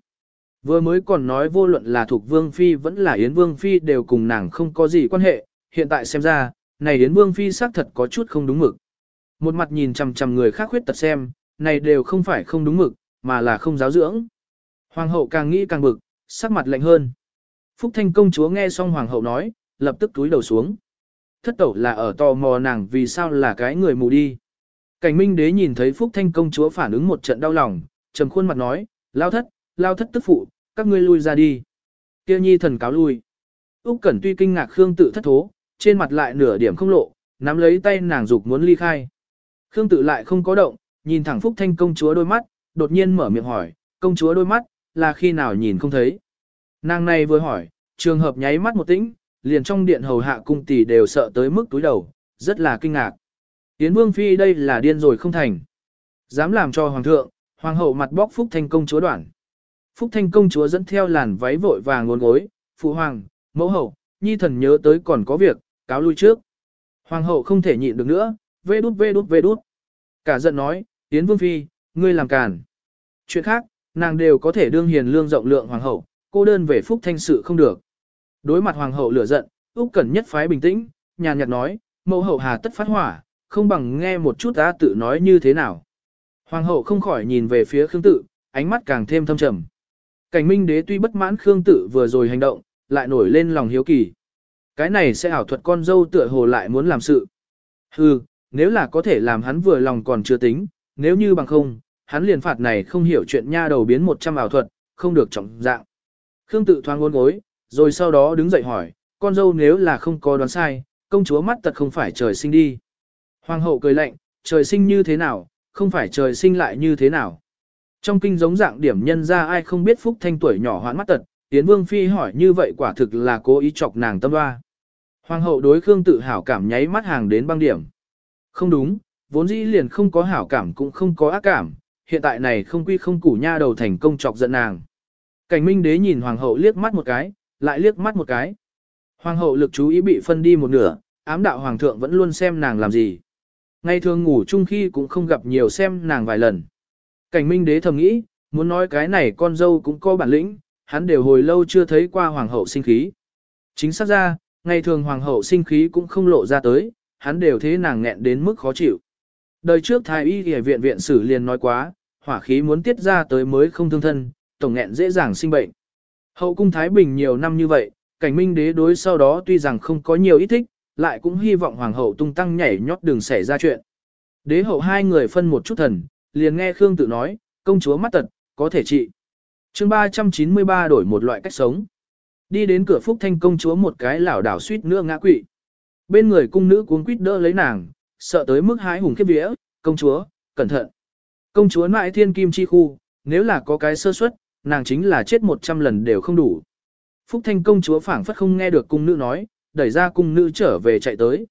Vừa mới còn nói vô luận là thuộc Vương Phi vẫn là Yến Vương Phi đều cùng nàng không có gì quan hệ, hiện tại xem ra, này Yến Vương Phi xác thật có chút không đúng mực. Một mặt nhìn chằm chằm người khác khuyết tật xem, này đều không phải không đúng mực, mà là không giáo dưỡng. Hoàng hậu càng nghĩ càng bực, sắc mặt lạnh hơn. Phúc Thanh công chúa nghe xong hoàng hậu nói, lập tức túi đầu xuống. Thất tẩu là ở tò mò nàng vì sao là cái người mù đi. Cảnh minh đế nhìn thấy Phúc Thanh công chúa phản ứng một trận đau lòng, trầm khuôn mặt nói, lao thất, lao thất tức phụ, các ngươi lui ra đi. Kêu nhi thần cáo lui. Úc Cẩn tuy kinh ngạc Khương tự thất thố, trên mặt lại nửa điểm không lộ, nắm lấy tay nàng dục muốn ly khai. Khương tự lại không có động, nhìn thẳng Phúc Thanh công chúa đôi mắt, đột nhiên mở miệng hỏi, công chúa đôi mắt, là khi nào nhìn không thấy. Nàng này vừa hỏi, trường hợp nháy mắt một tĩnh, liền trong điện hầu hạ cung tỷ đều sợ tới mức túi đầu, rất là kinh ngạc. Yến Vương Phi đây là điên rồi không thành. Dám làm cho Hoàng thượng, Hoàng hậu mặt bóc Phúc Thanh công chúa đoạn. Phúc Thanh công chúa dẫn theo làn váy vội vàng ngôn gối, Phụ Hoàng, Mẫu hậu, Nhi thần nhớ tới còn có việc, cáo lui trước. Hoàng hậu không thể nhịn được nữa, vê đút vê đút vê đút. Cả giận nói, Yến Vương Phi, ngươi làm càn. Chuyện khác, nàng đều có thể đương hiền lương rộng lượng Hoàng hậu, cô đơn về Phúc Thanh sự không được. Đối mặt Hoàng hậu lửa giận, Úc Cẩn nhất phái bình tĩnh, nhàn nhạt nói, mẫu hậu hà tất phát hỏa, không bằng nghe một chút ta tự nói như thế nào. Hoàng hậu không khỏi nhìn về phía Khương Tự, ánh mắt càng thêm thâm trầm. Cảnh Minh Đế tuy bất mãn Khương Tự vừa rồi hành động, lại nổi lên lòng hiếu kỳ. Cái này sẽ ảo thuật con dâu tựa hồ lại muốn làm sự. Hừ, nếu là có thể làm hắn vừa lòng còn chưa tính, nếu như bằng không, hắn liền phạt này không hiểu chuyện nha đầu biến 100 ảo thuật, không được trọng dạng. Khương Tự thoáng ngốn gối, rồi sau đó đứng dậy hỏi, con dâu nếu là không có đoán sai, công chúa mắt tật không phải trời sinh đi. Hoàng hậu cười lạnh, trời sinh như thế nào, không phải trời sinh lại như thế nào. Trong kinh giống dạng điểm nhân ra ai không biết phúc thanh tuổi nhỏ hoãn mắt tật, Yến Vương Phi hỏi như vậy quả thực là cố ý chọc nàng tâm hoa. Hoàng hậu đối Khương tự hảo cảm nháy mắt hàng đến băng điểm. Không đúng, vốn dĩ liền không có hảo cảm cũng không có ác cảm, hiện tại này không quy không củ nha đầu thành công chọc giận nàng. Cảnh Minh Đế nhìn Hoàng hậu liếc mắt một cái, lại liếc mắt một cái. Hoàng hậu lực chú ý bị phân đi một nửa, ám đạo Hoàng thượng vẫn luôn xem nàng làm gì. Ngày thường ngủ chung khi cũng không gặp nhiều xem nàng vài lần. Cảnh minh đế thầm nghĩ, muốn nói cái này con dâu cũng có bản lĩnh, hắn đều hồi lâu chưa thấy qua hoàng hậu sinh khí. Chính xác ra, ngày thường hoàng hậu sinh khí cũng không lộ ra tới, hắn đều thế nàng nghẹn đến mức khó chịu. Đời trước thái y y viện viện sử liền nói quá, hỏa khí muốn tiết ra tới mới không thương thân, tổng nghẹn dễ dàng sinh bệnh. Hậu cung Thái Bình nhiều năm như vậy, cảnh minh đế đối sau đó tuy rằng không có nhiều ý thích, lại cũng hy vọng hoàng hậu tung tăng nhảy nhót đừng xảy ra chuyện. Đế hậu hai người phân một chút thần, liền nghe Khương tự nói, công chúa mắt tật, có thể trị. chương 393 đổi một loại cách sống. Đi đến cửa phúc thanh công chúa một cái lảo đảo suýt nữa ngã quỵ. Bên người cung nữ cuống quýt đỡ lấy nàng, sợ tới mức hái hùng khiếp vía, công chúa, cẩn thận. Công chúa mãi thiên kim chi khu, nếu là có cái sơ suất, nàng chính là chết một trăm lần đều không đủ. Phúc thanh công chúa phảng phất không nghe được cung nữ nói, đẩy ra cung nữ trở về chạy tới.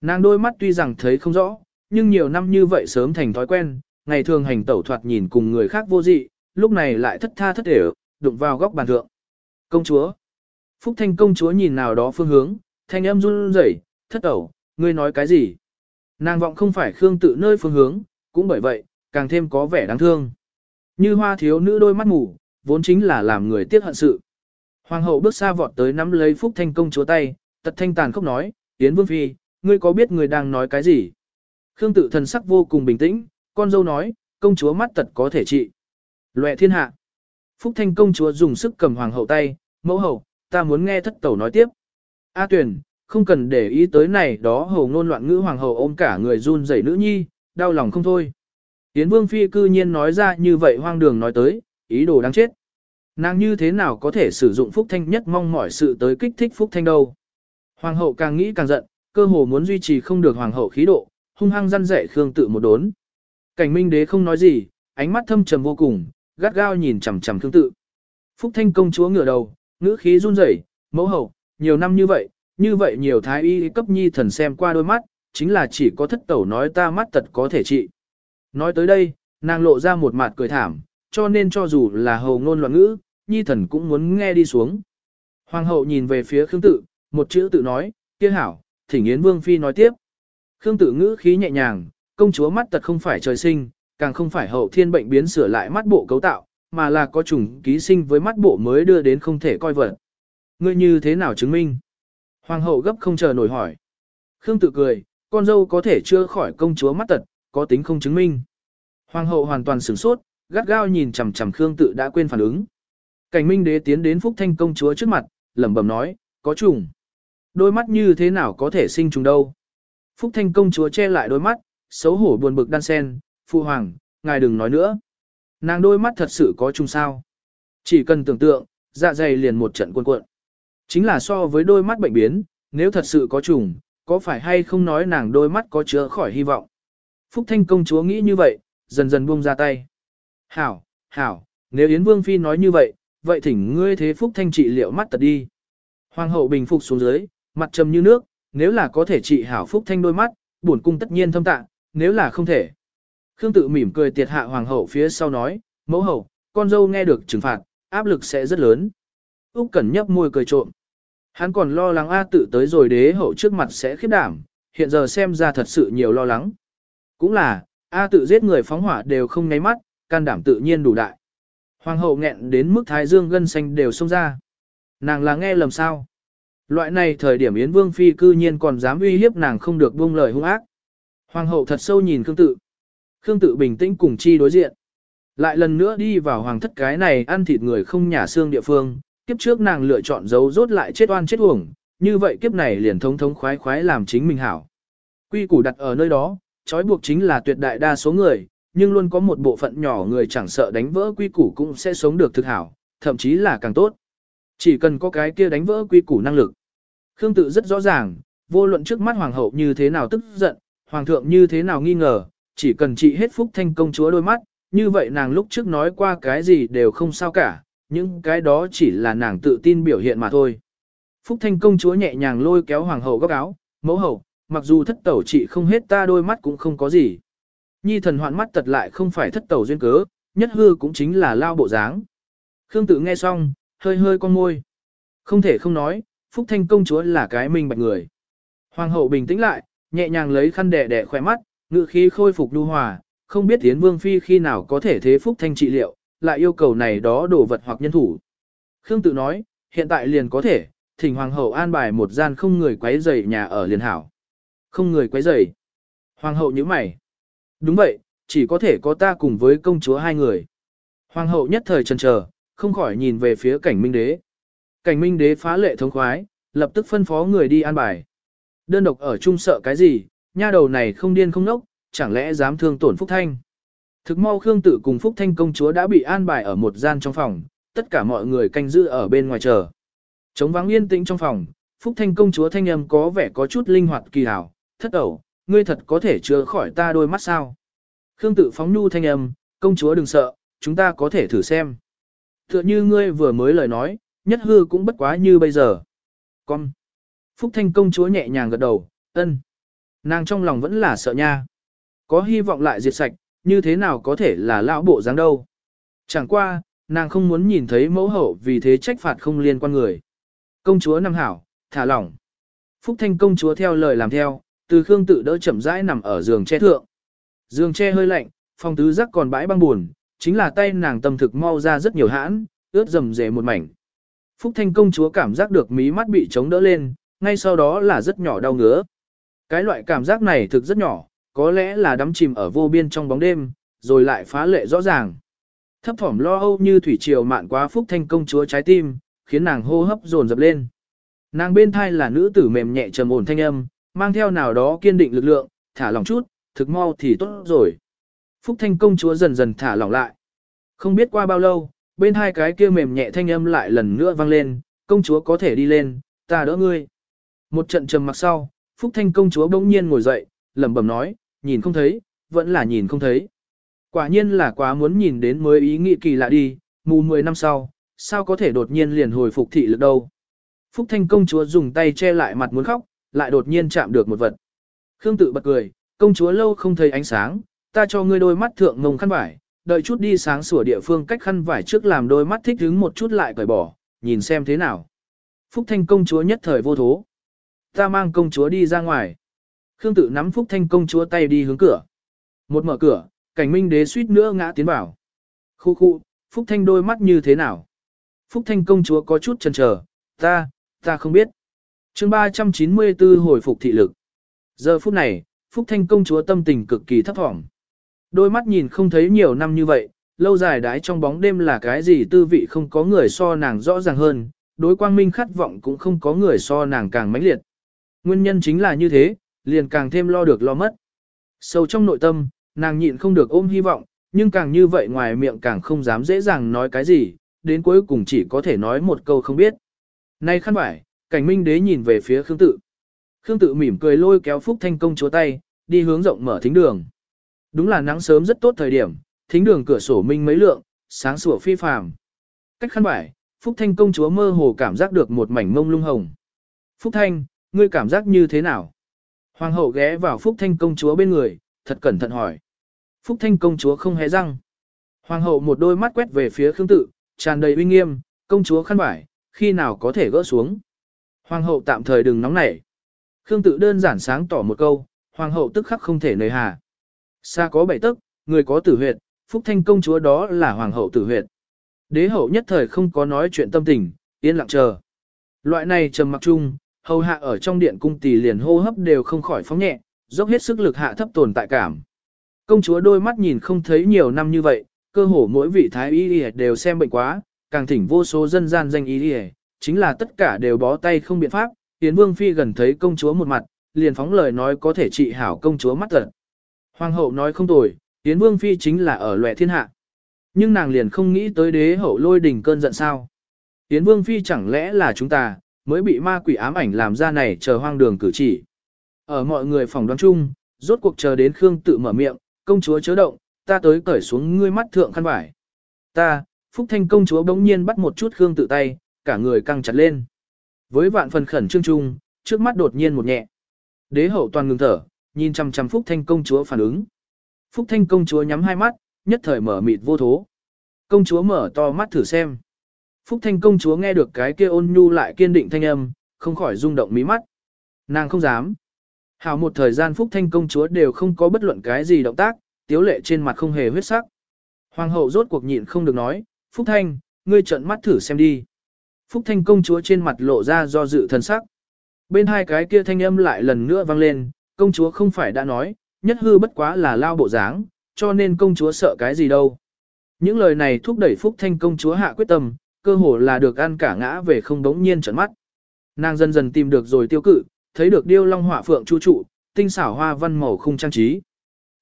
Nàng đôi mắt tuy rằng thấy không rõ, nhưng nhiều năm như vậy sớm thành thói quen, ngày thường hành tẩu thoạt nhìn cùng người khác vô dị, lúc này lại thất tha thất để đụng vào góc bàn thượng. Công chúa. Phúc Thanh công chúa nhìn nào đó phương hướng, thanh âm run rẩy, thất ẩu, ngươi nói cái gì? Nàng vọng không phải Khương tự nơi phương hướng, cũng bởi vậy, càng thêm có vẻ đáng thương. Như hoa thiếu nữ đôi mắt ngủ, vốn chính là làm người tiếc hận sự. Hoàng hậu bước xa vọt tới nắm lấy Phúc Thanh công chúa tay, tật thanh tàn khóc nói, Yến Vương Phi, ngươi có biết người đang nói cái gì? Khương tự thần sắc vô cùng bình tĩnh, con dâu nói, công chúa mắt tật có thể trị. Loẹ thiên hạ. Phúc Thanh công chúa dùng sức cầm hoàng hậu tay, mẫu hậu, ta muốn nghe thất tẩu nói tiếp. A tuyển, không cần để ý tới này đó hầu ngôn loạn ngữ hoàng hậu ôm cả người run rẩy nữ nhi, đau lòng không thôi. Yến Vương Phi cư nhiên nói ra như vậy hoang đường nói tới, ý đồ đáng chết. Nàng như thế nào có thể sử dụng Phúc Thanh nhất mong mọi sự tới kích thích Phúc Thanh đâu. Hoàng hậu càng nghĩ càng giận, cơ hồ muốn duy trì không được hoàng hậu khí độ, hung hăng răn rẻ Khương tự một đốn. Cảnh Minh Đế không nói gì, ánh mắt thâm trầm vô cùng, gắt gao nhìn chằm chằm Khương tự. Phúc Thanh công chúa ngửa đầu, ngữ khí run rẩy, mẫu hậu, nhiều năm như vậy, như vậy nhiều thái y cấp nhi thần xem qua đôi mắt, chính là chỉ có thất tẩu nói ta mắt tật có thể trị. Nói tới đây, nàng lộ ra một mặt cười thảm, cho nên cho dù là hầu ngôn loạn ngữ, nhi thần cũng muốn nghe đi xuống. Hoàng hậu nhìn về phía Khương tự, một chữ tự nói, kia hảo, thỉnh Yến Vương Phi nói tiếp. Khương tự ngữ khí nhẹ nhàng, công chúa mắt tật không phải trời sinh, càng không phải hậu thiên bệnh biến sửa lại mắt bộ cấu tạo, mà là có trùng ký sinh với mắt bộ mới đưa đến không thể coi vật. Ngươi như thế nào chứng minh? Hoàng hậu gấp không chờ nổi hỏi. Khương tự cười, con dâu có thể chưa khỏi công chúa mắt tật, có tính không chứng minh. Hoàng hậu hoàn toàn sửng sốt, gắt gao nhìn chằm chằm Khương tự đã quên phản ứng. Cảnh Minh đế tiến đến Phúc Thanh công chúa trước mặt, lẩm bẩm nói, có trùng. Đôi mắt như thế nào có thể sinh trùng đâu? Phúc Thanh công chúa che lại đôi mắt, xấu hổ buồn bực đan sen, phụ hoàng, ngài đừng nói nữa. Nàng đôi mắt thật sự có trùng sao? Chỉ cần tưởng tượng, dạ dày liền một trận cuộn cuộn. Chính là so với đôi mắt bệnh biến, nếu thật sự có trùng, có phải hay không nói nàng đôi mắt có chứa khỏi hy vọng. Phúc Thanh công chúa nghĩ như vậy, dần dần buông ra tay. Hảo, hảo, nếu Yến Vương Phi nói như vậy, vậy thỉnh ngươi thế Phúc Thanh trị liệu mắt tật đi. Hoàng hậu bình phục xuống dưới, mặt trầm như nước, nếu là có thể trị hảo Phúc Thanh đôi mắt, bổn cung tất nhiên thâm tạ, nếu là không thể. Khương tự mỉm cười tiệt hạ hoàng hậu phía sau nói, mẫu hậu, con dâu nghe được trừng phạt, áp lực sẽ rất lớn. Úc Cẩn nhấp môi cười trộm. Hắn còn lo lắng A tự tới rồi đế hậu trước mặt sẽ khiếp đảm, hiện giờ xem ra thật sự nhiều lo lắng. Cũng là, A tự giết người phóng hỏa đều không nháy mắt, can đảm tự nhiên đủ đại. Hoàng hậu nghẹn đến mức thái dương gân xanh đều xông ra. Nàng là nghe lầm sao? Loại này thời điểm Yến Vương Phi cư nhiên còn dám uy hiếp nàng không được buông lời hung ác. Hoàng hậu thật sâu nhìn Khương Tự. Khương Tự bình tĩnh cùng chi đối diện. Lại lần nữa đi vào hoàng thất cái này ăn thịt người không nhả xương địa phương, kiếp trước nàng lựa chọn giấu rốt lại chết oan chết uổng, như vậy kiếp này liền thống thống khoái khoái làm chính mình hảo. Quy củ đặt ở nơi đó, trói buộc chính là tuyệt đại đa số người, nhưng luôn có một bộ phận nhỏ người chẳng sợ đánh vỡ quy củ cũng sẽ sống được thực hảo, thậm chí là càng tốt. Chỉ cần có cái kia đánh vỡ quy củ năng lực. Khương tự rất rõ ràng, vô luận trước mắt hoàng hậu như thế nào tức giận, hoàng thượng như thế nào nghi ngờ, chỉ cần trị hết phúc thanh công chúa đôi mắt, như vậy nàng lúc trước nói qua cái gì đều không sao cả, những cái đó chỉ là nàng tự tin biểu hiện mà thôi. Phúc thanh công chúa nhẹ nhàng lôi kéo hoàng hậu góc áo, mẫu hậu, mặc dù thất tẩu trị không hết ta đôi mắt cũng không có gì. Nhi thần hoạn mắt tật lại không phải thất tẩu duyên cớ, nhất hư cũng chính là lao bộ dáng. Khương tự nghe xong, hơi hơi con môi. Không thể không nói, Phúc Thanh công chúa là cái minh bạch người. Hoàng hậu bình tĩnh lại, nhẹ nhàng lấy khăn đẻ đẻ khỏe mắt, ngự khí khôi phục đu hòa, không biết tiến vương phi khi nào có thể thế Phúc Thanh trị liệu, lại yêu cầu này đó đồ vật hoặc nhân thủ. Khương tự nói, hiện tại liền có thể, thỉnh hoàng hậu an bài một gian không người quấy rầy nhà ở liền hảo. Không người quấy rầy. Hoàng hậu nhíu mày. Đúng vậy, chỉ có thể có ta cùng với công chúa hai người. Hoàng hậu nhất thời chần chờ, không khỏi nhìn về phía cảnh minh đế. Cảnh minh đế phá lệ thống khoái, lập tức phân phó người đi an bài. Đơn độc ở chung sợ cái gì, nha đầu này không điên không nốc, chẳng lẽ dám thương tổn Phúc Thanh. Thực mau Khương Tử cùng Phúc Thanh công chúa đã bị an bài ở một gian trong phòng, tất cả mọi người canh giữ ở bên ngoài chờ. Trống vắng yên tĩnh trong phòng, Phúc Thanh công chúa thanh âm có vẻ có chút linh hoạt kỳ hảo, thất ẩu, ngươi thật có thể chữa khỏi ta đôi mắt sao. Khương Tử phóng nhu thanh âm, công chúa đừng sợ, chúng ta có thể thử xem. Tựa như ngươi vừa mới lời nói, nhất hư cũng bất quá như bây giờ. Con. Phúc Thanh công chúa nhẹ nhàng gật đầu, ân. Nàng trong lòng vẫn là sợ nha. Có hy vọng lại diệt sạch, như thế nào có thể là lão bộ dáng đâu. Chẳng qua, nàng không muốn nhìn thấy mẫu hậu vì thế trách phạt không liên quan người. Công chúa nằm hảo, thả lỏng. Phúc Thanh công chúa theo lời làm theo, từ Khương tự đỡ chậm rãi nằm ở giường che thượng. Giường che hơi lạnh, phòng tứ giác còn bãi băng buồn, chính là tay nàng tâm thực mau ra rất nhiều hãn, ướt rầm rề một mảnh. Phúc Thanh công chúa cảm giác được mí mắt bị chống đỡ lên, ngay sau đó là rất nhỏ đau ngứa. Cái loại cảm giác này thực rất nhỏ, có lẽ là đắm chìm ở vô biên trong bóng đêm, rồi lại phá lệ rõ ràng. Thấp thỏm lo âu như thủy triều mạn quá Phúc Thanh công chúa trái tim, khiến nàng hô hấp dồn dập lên. Nàng bên thai là nữ tử mềm nhẹ trầm ổn thanh âm, mang theo nào đó kiên định lực lượng, thả lòng chút, thực mau thì tốt rồi. Phúc Thanh công chúa dần dần thả lỏng lại. Không biết qua bao lâu, bên hai cái kia mềm nhẹ thanh âm lại lần nữa vang lên, công chúa có thể đi lên, ta đỡ ngươi. Một trận trầm mặc sau, Phúc Thanh công chúa bỗng nhiên ngồi dậy, lẩm bẩm nói, nhìn không thấy, vẫn là nhìn không thấy. Quả nhiên là quá muốn nhìn đến mới ý nghĩ kỳ lạ đi, mù 10 năm sau, sao có thể đột nhiên liền hồi phục thị lực đâu. Phúc Thanh công chúa dùng tay che lại mặt muốn khóc, lại đột nhiên chạm được một vật. Khương tự bật cười, công chúa lâu không thấy ánh sáng, ta cho ngươi đôi mắt thượng ngông khăn vải, đợi chút đi sáng sủa địa phương cách khăn vải trước làm đôi mắt thích đứng một chút lại cởi bỏ, nhìn xem thế nào. Phúc Thanh công chúa nhất thời vô thố. Ta mang công chúa đi ra ngoài. Khương tự nắm Phúc Thanh công chúa tay đi hướng cửa. Một mở cửa, cảnh minh đế suýt nữa ngã tiến vào. Khu khu, Phúc Thanh đôi mắt như thế nào? Phúc Thanh công chúa có chút chần chờ, ta, ta không biết. chương 394 hồi phục thị lực. Giờ phút này, Phúc Thanh công chúa tâm tình cực kỳ thấp thỏm. Đôi mắt nhìn không thấy nhiều năm như vậy, lâu dài đái trong bóng đêm là cái gì tư vị không có người so nàng rõ ràng hơn, đối quang minh khát vọng cũng không có người so nàng càng mãnh liệt. Nguyên nhân chính là như thế, liền càng thêm lo được lo mất. Sâu trong nội tâm, nàng nhịn không được ôm hy vọng, nhưng càng như vậy ngoài miệng càng không dám dễ dàng nói cái gì, đến cuối cùng chỉ có thể nói một câu không biết. Nay khăn vải, cảnh minh đế nhìn về phía Khương Tự. Khương Tự mỉm cười lôi kéo Phúc Thanh công chúa tay, đi hướng rộng mở thính đường. Đúng là nắng sớm rất tốt thời điểm, thính đường cửa sổ minh mấy lượng, sáng sủa phi phàm. Cách khăn vải, Phúc Thanh công chúa mơ hồ cảm giác được một mảnh mông lung hồng. Phúc Thanh, ngươi cảm giác như thế nào? Hoàng hậu ghé vào Phúc Thanh công chúa bên người, thật cẩn thận hỏi. Phúc Thanh công chúa không hé răng. Hoàng hậu một đôi mắt quét về phía Khương Tự, tràn đầy uy nghiêm, công chúa khăn vải, khi nào có thể gỡ xuống. Hoàng hậu tạm thời đừng nóng nảy. Khương Tự đơn giản sáng tỏ một câu, hoàng hậu tức khắc không thể nời hà. Xa có bảy tức, người có tử huyệt, Phúc Thanh công chúa đó là hoàng hậu tử huyệt. Đế hậu nhất thời không có nói chuyện tâm tình, yên lặng chờ. Loại này trầm mặc chung, hầu hạ ở trong điện cung tỷ liền hô hấp đều không khỏi phóng nhẹ, dốc hết sức lực hạ thấp tồn tại cảm. Công chúa đôi mắt nhìn không thấy nhiều năm như vậy, cơ hồ mỗi vị thái y đều xem bệnh quá, càng thỉnh vô số dân gian danh y chính là tất cả đều bó tay không biện pháp. Tiến Vương Phi gần thấy công chúa một mặt, liền phóng lời nói có thể trị hảo công chúa mắt tật. Hoàng hậu nói không tồi, Tiến Vương Phi chính là ở loẹ thiên hạ. Nhưng nàng liền không nghĩ tới đế hậu lôi đỉnh cơn giận sao. Tiến Vương Phi chẳng lẽ là chúng ta, mới bị ma quỷ ám ảnh làm ra này chờ hoang đường cử chỉ. Ở mọi người phòng đoán chung, rốt cuộc chờ đến Khương tự mở miệng, công chúa chớ động, ta tới cởi xuống ngươi mắt thượng khăn vải. Ta, Phúc Thanh công chúa bỗng nhiên bắt một chút Khương tự tay, cả người căng chặt lên. Với vạn phần khẩn trương trung, trước mắt đột nhiên một nhẹ. Đế hậu toàn ngừng thở, nhìn chằm chằm Phúc Thanh công chúa phản ứng. Phúc Thanh công chúa nhắm hai mắt, nhất thời mở mịt vô thố. Công chúa mở to mắt thử xem. Phúc Thanh công chúa nghe được cái kia ôn nhu lại kiên định thanh âm, không khỏi rung động mí mắt. Nàng không dám. Hảo một thời gian Phúc Thanh công chúa đều không có bất luận cái gì động tác, tiếu lệ trên mặt không hề huyết sắc. Hoàng hậu rốt cuộc nhịn không được nói, Phúc Thanh, ngươi trợn mắt thử xem đi. Phúc Thanh công chúa trên mặt lộ ra do dự thần sắc. Bên hai cái kia thanh âm lại lần nữa vang lên, công chúa không phải đã nói, nhất hư bất quá là lao bộ dáng, cho nên công chúa sợ cái gì đâu. Những lời này thúc đẩy Phúc Thanh công chúa hạ quyết tâm, cơ hồ là được ăn cả ngã về không đống nhiên trợn mắt. Nàng dần dần tìm được rồi tiêu cự, thấy được điêu long hỏa phượng chu trụ, tinh xảo hoa văn màu khung trang trí.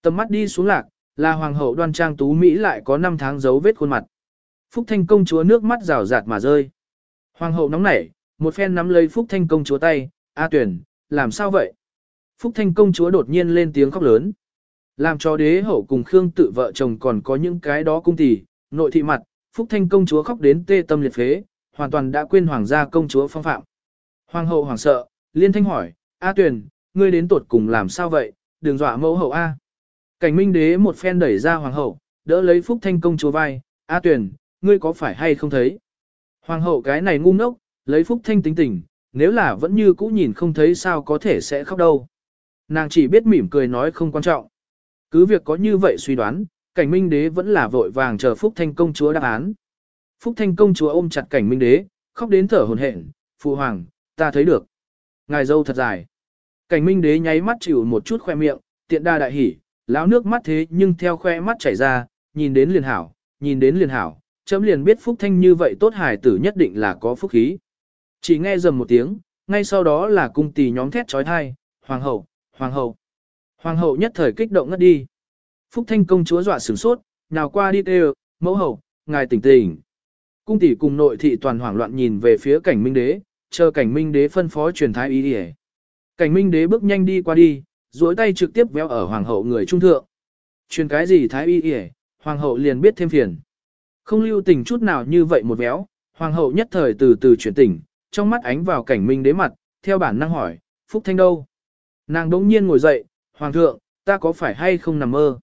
Tầm mắt đi xuống lạc, là hoàng hậu đoan trang tú Mỹ lại có 5 tháng dấu vết khuôn mặt. Phúc Thanh công chúa nước mắt rào rạt mà rơi. Hoàng hậu nóng nảy, một phen nắm lấy Phúc Thanh công chúa tay, A tuyển, làm sao vậy? Phúc Thanh công chúa đột nhiên lên tiếng khóc lớn. Làm cho đế hậu cùng Khương tự vợ chồng còn có những cái đó cung tỷ, nội thị mặt, Phúc Thanh công chúa khóc đến tê tâm liệt phế, hoàn toàn đã quên hoàng gia công chúa phong phạm. Hoàng hậu hoảng sợ, liên thanh hỏi, A Tuyền, ngươi đến tột cùng làm sao vậy, đừng dọa mẫu hậu A. Cảnh minh đế một phen đẩy ra hoàng hậu, đỡ lấy Phúc Thanh công chúa vai, A Tuyền, ngươi có phải hay không thấy? Hoàng hậu cái này ngu ngốc, lấy Phúc Thanh tính tình, nếu là vẫn như cũ nhìn không thấy sao có thể sẽ khóc đâu. Nàng chỉ biết mỉm cười nói không quan trọng. Cứ việc có như vậy suy đoán, cảnh minh đế vẫn là vội vàng chờ Phúc Thanh công chúa đáp án. Phúc Thanh công chúa ôm chặt cảnh minh đế, khóc đến thở hổn hển, phụ hoàng, ta thấy được. Ngài dâu thật dài. Cảnh minh đế nháy mắt chịu một chút khoe miệng, tiện đa đại hỉ, lão nước mắt thế nhưng theo khoe mắt chảy ra, nhìn đến liền hảo, nhìn đến liền hảo, chấm liền biết Phúc Thanh như vậy tốt hài tử nhất định là có phúc khí. Chỉ nghe dầm một tiếng, ngay sau đó là cung tỳ nhóm thét trói thai, hoàng hậu, hoàng hậu. Hoàng hậu nhất thời kích động ngất đi. Phúc Thanh công chúa dọa sửng sốt, nào qua đi kêu, mẫu hậu, ngài tỉnh tỉnh. Cung tỷ cùng nội thị toàn hoảng loạn nhìn về phía cảnh minh đế, chờ cảnh minh đế phân phó truyền thái ý đi Cảnh minh đế bước nhanh đi qua đi, duỗi tay trực tiếp véo ở hoàng hậu người trung thượng. Truyền cái gì thái y y, hoàng hậu liền biết thêm phiền. Không lưu tình chút nào như vậy một véo, hoàng hậu nhất thời từ từ chuyển tỉnh, trong mắt ánh vào cảnh minh đế mặt, theo bản năng hỏi, Phúc Thanh đâu? Nàng đống nhiên ngồi dậy, Hoàng thượng, ta có phải hay không nằm mơ?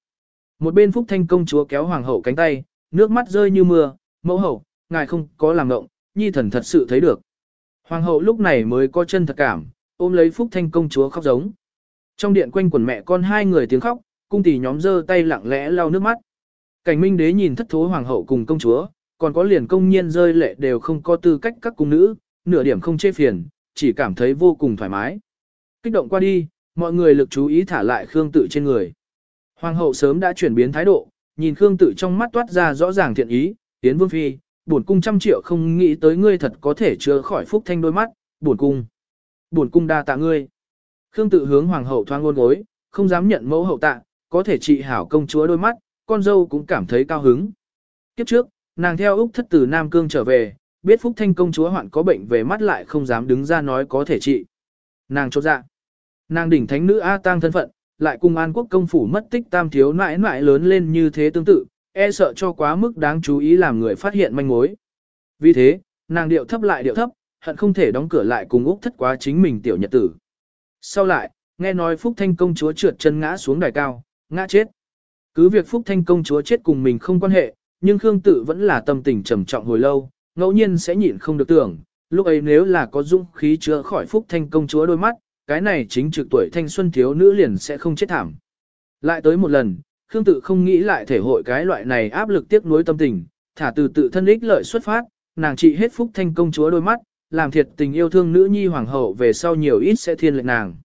Một bên Phúc Thanh công chúa kéo Hoàng hậu cánh tay, nước mắt rơi như mưa, mẫu hậu, ngài không có làm ngộng, nhi thần thật sự thấy được. Hoàng hậu lúc này mới có chân thật cảm, ôm lấy Phúc Thanh công chúa khóc giống. Trong điện quanh quần mẹ con hai người tiếng khóc, cung tỷ nhóm giơ tay lặng lẽ lau nước mắt. Cảnh minh đế nhìn thất thố hoàng hậu cùng công chúa, còn có liền công nhiên rơi lệ đều không có tư cách các cung nữ, nửa điểm không chê phiền, chỉ cảm thấy vô cùng thoải mái. Kích động qua đi, mọi người lực chú ý thả lại Khương Tự trên người. Hoàng hậu sớm đã chuyển biến thái độ, nhìn Khương Tự trong mắt toát ra rõ ràng thiện ý, tiến vương phi, bổn cung trăm triệu không nghĩ tới ngươi thật có thể chữa khỏi phúc thanh đôi mắt, bổn cung. Bổn cung đa tạ ngươi. Khương Tự hướng hoàng hậu thoáng ngôn gối, không dám nhận mẫu hậu tạ, có thể trị hảo công chúa đôi mắt, con dâu cũng cảm thấy cao hứng. Kiếp trước, nàng theo Úc thất tử Nam Cương trở về, biết Phúc Thanh công chúa hoạn có bệnh về mắt lại không dám đứng ra nói có thể trị. Nàng chốt dạ. Nàng đỉnh thánh nữ A tang thân phận, lại cùng an quốc công phủ mất tích tam thiếu nãi nãi lớn lên như thế tương tự, e sợ cho quá mức đáng chú ý làm người phát hiện manh mối. Vì thế, nàng điệu thấp lại điệu thấp, hận không thể đóng cửa lại cùng Úc thất quá chính mình tiểu nhật tử. Sau lại, nghe nói Phúc Thanh công chúa trượt chân ngã xuống đài cao, ngã chết. Cứ việc Phúc Thanh công chúa chết cùng mình không quan hệ, nhưng Khương Tự vẫn là tâm tình trầm trọng hồi lâu, ngẫu nhiên sẽ nhịn không được tưởng, lúc ấy nếu là có dũng khí chữa khỏi Phúc Thanh công chúa đôi mắt, cái này chính trực tuổi thanh xuân thiếu nữ liền sẽ không chết thảm. Lại tới một lần, Khương Tự không nghĩ lại thể hội cái loại này áp lực tiếc nuối tâm tình, thả từ tự thân ích lợi xuất phát, nàng trị hết Phúc Thanh công chúa đôi mắt, làm thiệt tình yêu thương nữ nhi hoàng hậu về sau nhiều ít sẽ thiên lệnh nàng.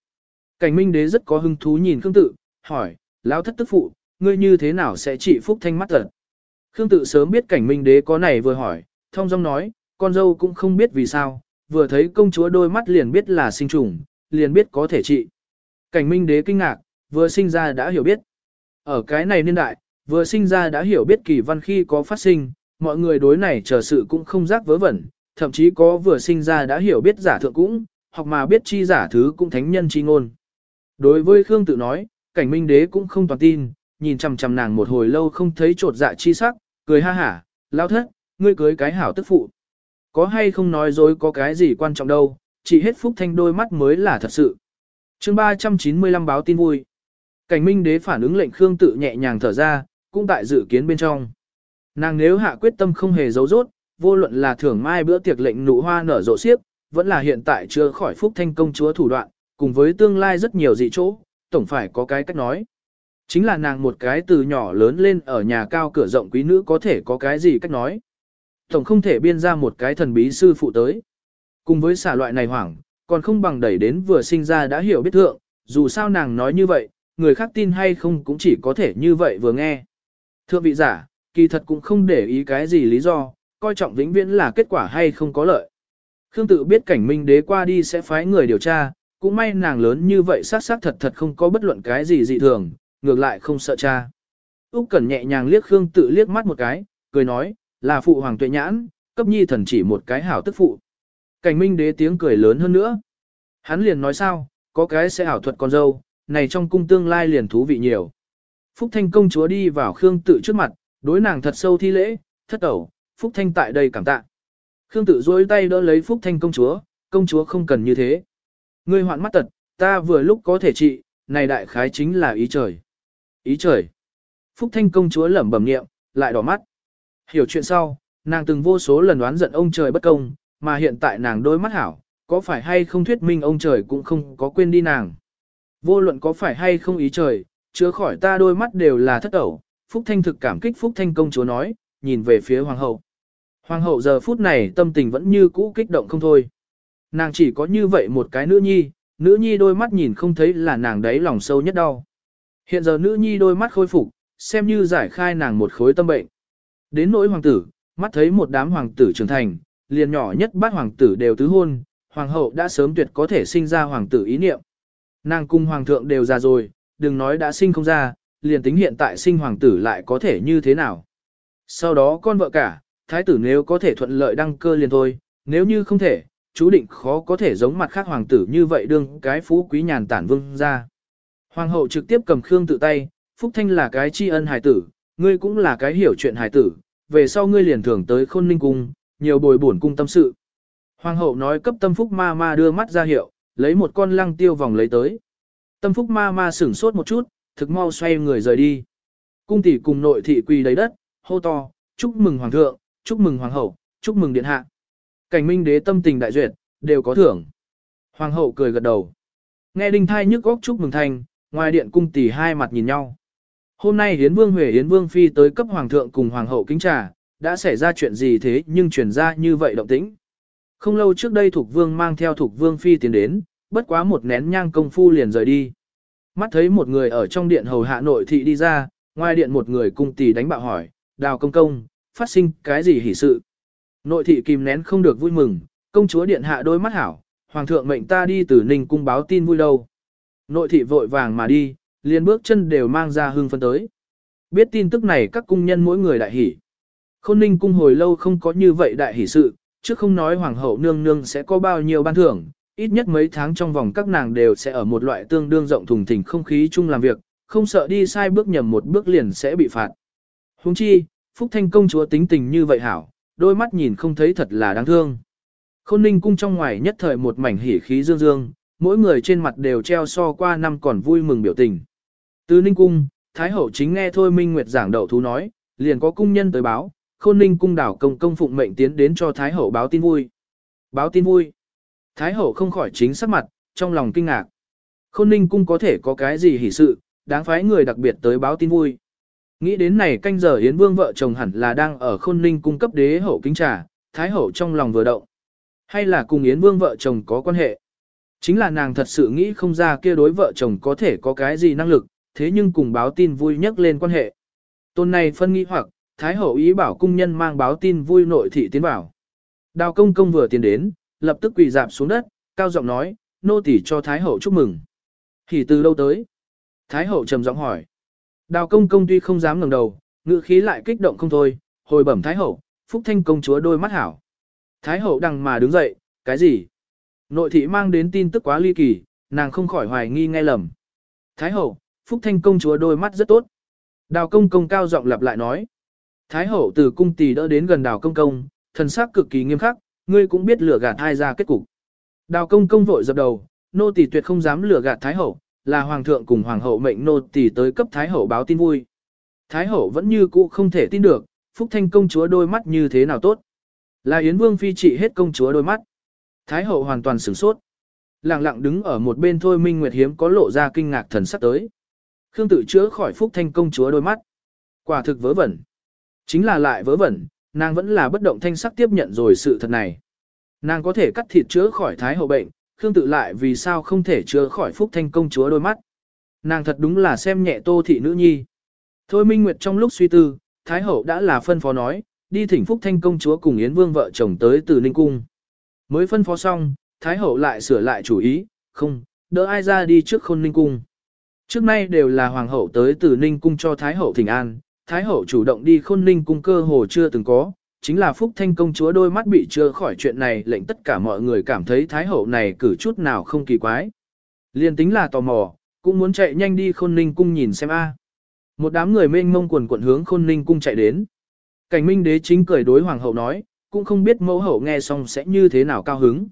Cảnh Minh Đế rất có hứng thú nhìn Khương Tự, hỏi, lão thất tức phụ, ngươi như thế nào sẽ trị Phúc Thanh mắt thật Khương Tự sớm biết Cảnh Minh Đế có này vừa hỏi, thông dong nói, con dâu cũng không biết vì sao, vừa thấy công chúa đôi mắt liền biết là sinh trùng, liền biết có thể trị. Cảnh minh đế kinh ngạc, vừa sinh ra đã hiểu biết. Ở cái này niên đại, vừa sinh ra đã hiểu biết kỳ văn khi có phát sinh, mọi người đối này chờ sự cũng không rác vớ vẩn, thậm chí có vừa sinh ra đã hiểu biết giả thượng cũng, hoặc mà biết chi giả thứ cũng thánh nhân chi ngôn. Đối với Khương tự nói, cảnh minh đế cũng không toàn tin, nhìn chằm chằm nàng một hồi lâu không thấy trột dạ chi sắc, cười ha hả, lao thất, ngươi cưới cái hảo tức phụ. Có hay không nói dối có cái gì quan trọng đâu, chỉ hết phúc thanh đôi mắt mới là thật sự. chương 395 báo tin vui. Cảnh minh đế phản ứng lệnh Khương tự nhẹ nhàng thở ra, cũng tại dự kiến bên trong. Nàng nếu hạ quyết tâm không hề giấu rốt, vô luận là thưởng mai bữa tiệc lệnh nụ hoa nở rộ xiếc, vẫn là hiện tại chưa khỏi phúc thanh công chúa thủ đoạn, cùng với tương lai rất nhiều dị chỗ, tổng phải có cái cách nói. Chính là nàng một cái từ nhỏ lớn lên ở nhà cao cửa rộng quý nữ có thể có cái gì cách nói. Tổng không thể biên ra một cái thần bí sư phụ tới. Cùng với xả loại này hoảng, còn không bằng đẩy đến vừa sinh ra đã hiểu biết thượng, dù sao nàng nói như vậy, người khác tin hay không cũng chỉ có thể như vậy vừa nghe. Thượng vị giả, kỳ thật cũng không để ý cái gì lý do, coi trọng vĩnh viễn là kết quả hay không có lợi. Khương tự biết cảnh minh đế qua đi sẽ phái người điều tra, cũng may nàng lớn như vậy sát sát thật thật không có bất luận cái gì dị thường, ngược lại không sợ cha. Úc Cẩn nhẹ nhàng liếc Khương tự liếc mắt một cái, cười nói, là phụ hoàng tuệ nhãn, cấp nhi thần chỉ một cái hảo tức phụ. Cảnh minh đế tiếng cười lớn hơn nữa. Hắn liền nói sao, có cái sẽ ảo thuật con dâu, này trong cung tương lai liền thú vị nhiều. Phúc Thanh công chúa đi vào Khương tự trước mặt, đối nàng thật sâu thi lễ, thất ẩu, Phúc Thanh tại đây cảm tạ. Khương tự duỗi tay đỡ lấy Phúc Thanh công chúa, công chúa không cần như thế. Ngươi hoạn mắt tật, ta vừa lúc có thể trị, này đại khái chính là ý trời. Ý trời. Phúc Thanh công chúa lẩm bẩm niệm, lại đỏ mắt. Hiểu chuyện sau, nàng từng vô số lần đoán giận ông trời bất công, mà hiện tại nàng đôi mắt hảo, có phải hay không thuyết minh ông trời cũng không có quên đi nàng. Vô luận có phải hay không ý trời, chứa khỏi ta đôi mắt đều là thất ẩu, Phúc Thanh thực cảm kích Phúc Thanh công chúa nói, nhìn về phía Hoàng hậu. Hoàng hậu giờ phút này tâm tình vẫn như cũ kích động không thôi. Nàng chỉ có như vậy một cái nữ nhi, nữ nhi đôi mắt nhìn không thấy là nàng đấy lòng sâu nhất đau. Hiện giờ nữ nhi đôi mắt khôi phục, xem như giải khai nàng một khối tâm bệnh. Đến nỗi hoàng tử, mắt thấy một đám hoàng tử trưởng thành, liền nhỏ nhất bát hoàng tử đều tứ hôn, hoàng hậu đã sớm tuyệt có thể sinh ra hoàng tử ý niệm. Nàng cung hoàng thượng đều già rồi, đừng nói đã sinh không ra, liền tính hiện tại sinh hoàng tử lại có thể như thế nào. Sau đó con vợ cả, thái tử nếu có thể thuận lợi đăng cơ liền thôi, nếu như không thể, chú định khó có thể giống mặt khác hoàng tử như vậy đương cái phú quý nhàn tản vương ra. Hoàng hậu trực tiếp cầm Khương tự tay, Phúc Thanh là cái tri ân hài tử, ngươi cũng là cái hiểu chuyện hài tử, về sau ngươi liền thưởng tới khôn ninh cung, nhiều bồi bổn cung tâm sự. Hoàng hậu nói cấp tâm phúc ma ma đưa mắt ra hiệu, lấy một con lăng tiêu vòng lấy tới. Tâm phúc ma ma sửng sốt một chút, thực mau xoay người rời đi. Cung tỷ cùng nội thị quỳ đầy đất, hô to, chúc mừng hoàng thượng, chúc mừng hoàng hậu, chúc mừng điện hạ. Cảnh minh đế tâm tình đại duyệt, đều có thưởng. Hoàng hậu cười gật đầu. Nghe đinh thai nhức góc chúc mừng thành, ngoài điện cung tỷ hai mặt nhìn nhau. Hôm nay Hiến Vương Huệ Hiến Vương Phi tới cấp Hoàng thượng cùng Hoàng hậu kính trà, đã xảy ra chuyện gì thế nhưng truyền ra như vậy động tĩnh. Không lâu trước đây Thục Vương mang theo Thục Vương Phi tiến đến, bất quá một nén nhang công phu liền rời đi. Mắt thấy một người ở trong điện hầu hạ nội thị đi ra, ngoài điện một người cung tỷ đánh bạo hỏi, đào công công, phát sinh cái gì hỉ sự. Nội thị kìm nén không được vui mừng, công chúa điện hạ đôi mắt hảo, hoàng thượng mệnh ta đi từ ninh cung báo tin vui đâu. Nội thị vội vàng mà đi, liền bước chân đều mang ra hương phân tới. Biết tin tức này các cung nhân mỗi người đại hỉ. Khôn ninh cung hồi lâu không có như vậy đại hỉ sự, chứ không nói hoàng hậu nương nương sẽ có bao nhiêu ban thưởng, ít nhất mấy tháng trong vòng các nàng đều sẽ ở một loại tương đương rộng thùng thình không khí chung làm việc, không sợ đi sai bước nhầm một bước liền sẽ bị phạt. Huống chi, Phúc Thanh công chúa tính tình như vậy hảo, đôi mắt nhìn không thấy thật là đáng thương. Khôn ninh cung trong ngoài nhất thời một mảnh hỉ khí dương dương, mỗi người trên mặt đều treo so qua năm còn vui mừng biểu tình. Từ ninh cung, Thái hậu chính nghe thôi Minh Nguyệt giảng đậu thú nói, liền có cung nhân tới báo, khôn ninh cung đảo công công phụng mệnh tiến đến cho Thái hậu báo tin vui. Báo tin vui. Thái hậu không khỏi chính sắc mặt, trong lòng kinh ngạc. Khôn ninh cung có thể có cái gì hỉ sự, đáng phái người đặc biệt tới báo tin vui. Nghĩ đến này canh giờ Yến Vương vợ chồng hẳn là đang ở khôn ninh cung cấp đế hậu kính trà, Thái hậu trong lòng vừa động. Hay là cùng Yến Vương vợ chồng có quan hệ. Chính là nàng thật sự nghĩ không ra kia đối vợ chồng có thể có cái gì năng lực, thế nhưng cùng báo tin vui nhắc lên quan hệ. Tôn này phân nghĩ hoặc, Thái hậu ý bảo cung nhân mang báo tin vui nội thị tiến vào. Đào công công vừa tiến đến, lập tức quỳ dạp xuống đất, cao giọng nói, nô tỳ cho Thái hậu chúc mừng. Thì từ lâu tới? Thái hậu trầm giọng hỏi. Đào công công tuy không dám ngẩng đầu, ngữ khí lại kích động không thôi, hồi bẩm Thái hậu, Phúc Thanh công chúa đôi mắt hảo. Thái hậu đằng mà đứng dậy, cái gì? Nội thị mang đến tin tức quá ly kỳ, nàng không khỏi hoài nghi nghe lầm. Thái hậu, Phúc Thanh công chúa đôi mắt rất tốt. Đào công công cao giọng lặp lại nói. Thái hậu từ cung tỷ đỡ đến gần đào công công, thần sắc cực kỳ nghiêm khắc, ngươi cũng biết lửa gạt hai ra kết cục. Đào công công vội dập đầu, nô tỳ tuyệt không dám lửa gạt Thái hậu, là hoàng thượng cùng hoàng hậu mệnh nô tỳ tới cấp Thái hậu báo tin vui. Thái hậu vẫn như cũ không thể tin được, Phúc Thanh công chúa đôi mắt như thế nào tốt. Là Yến Vương phi trị hết công chúa đôi mắt. Thái hậu hoàn toàn sửng sốt. Lặng lặng đứng ở một bên thôi Minh Nguyệt hiếm có lộ ra kinh ngạc thần sắc tới. Khương tự chữa khỏi Phúc Thanh công chúa đôi mắt. Quả thực vớ vẩn. Chính là lại vớ vẩn, nàng vẫn là bất động thanh sắc tiếp nhận rồi sự thật này. Nàng có thể cắt thịt chữa khỏi thái hậu bệnh, Khương tự lại vì sao không thể chữa khỏi Phúc Thanh công chúa đôi mắt. Nàng thật đúng là xem nhẹ tô thị nữ nhi. Thôi Minh Nguyệt trong lúc suy tư, Thái hậu đã là phân phó nói, đi thỉnh Phúc Thanh công chúa cùng Yến Vương vợ chồng tới từ Ninh Cung. Mới phân phó xong, Thái hậu lại sửa lại chủ ý, không, đỡ ai ra đi trước khôn Ninh Cung. Trước nay đều là Hoàng hậu tới từ Ninh Cung cho Thái hậu thỉnh an, Thái hậu chủ động đi khôn Ninh Cung cơ hồ chưa từng có, chính là Phúc Thanh công chúa đôi mắt bị chưa khỏi chuyện này lệnh tất cả mọi người cảm thấy Thái hậu này cử chút nào không kỳ quái. Liên tính là tò mò, cũng muốn chạy nhanh đi khôn Ninh Cung nhìn xem a. Một đám người mênh mông quần quận hướng khôn Ninh Cung chạy đến. Cảnh minh đế chính cười đối hoàng hậu nói, cũng không biết mẫu hậu nghe xong sẽ như thế nào cao hứng.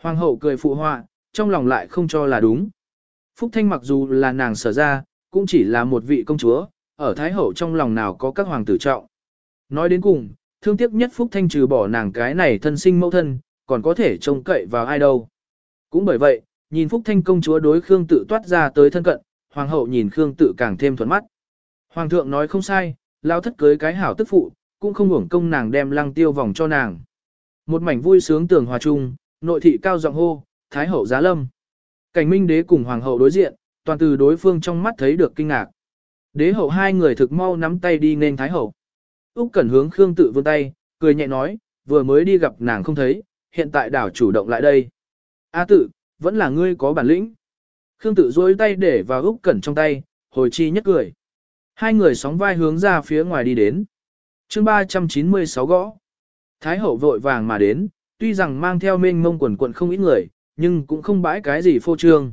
Hoàng hậu cười phụ họa, trong lòng lại không cho là đúng. Phúc Thanh mặc dù là nàng sở ra, cũng chỉ là một vị công chúa, ở Thái hậu trong lòng nào có các hoàng tử trọng. Nói đến cùng, thương tiếc nhất Phúc Thanh trừ bỏ nàng cái này thân sinh mẫu thân, còn có thể trông cậy vào ai đâu. Cũng bởi vậy, nhìn Phúc Thanh công chúa đối Khương tự toát ra tới thân cận, hoàng hậu nhìn Khương tự càng thêm thuận mắt. Hoàng thượng nói không sai, lao thất cưới cái hảo tức phụ, cũng không hưởng công nàng đem lăng tiêu vòng cho nàng. Một mảnh vui sướng tường hòa chung, nội thị cao giọng hô, thái hậu giá lâm. Cảnh minh đế cùng hoàng hậu đối diện, toàn từ đối phương trong mắt thấy được kinh ngạc. Đế hậu hai người thực mau nắm tay đi nên thái hậu. Úc Cẩn hướng Khương tự vươn tay, cười nhẹ nói, vừa mới đi gặp nàng không thấy, hiện tại đảo chủ động lại đây. A tự, vẫn là ngươi có bản lĩnh. Khương tự duỗi tay để vào Úc Cẩn trong tay, hồi chi nhất cười. Hai người sóng vai hướng ra phía ngoài đi đến. Chương 396 gõ. Thái hậu vội vàng mà đến, tuy rằng mang theo mênh mông quần quần không ít người, nhưng cũng không bãi cái gì phô trương.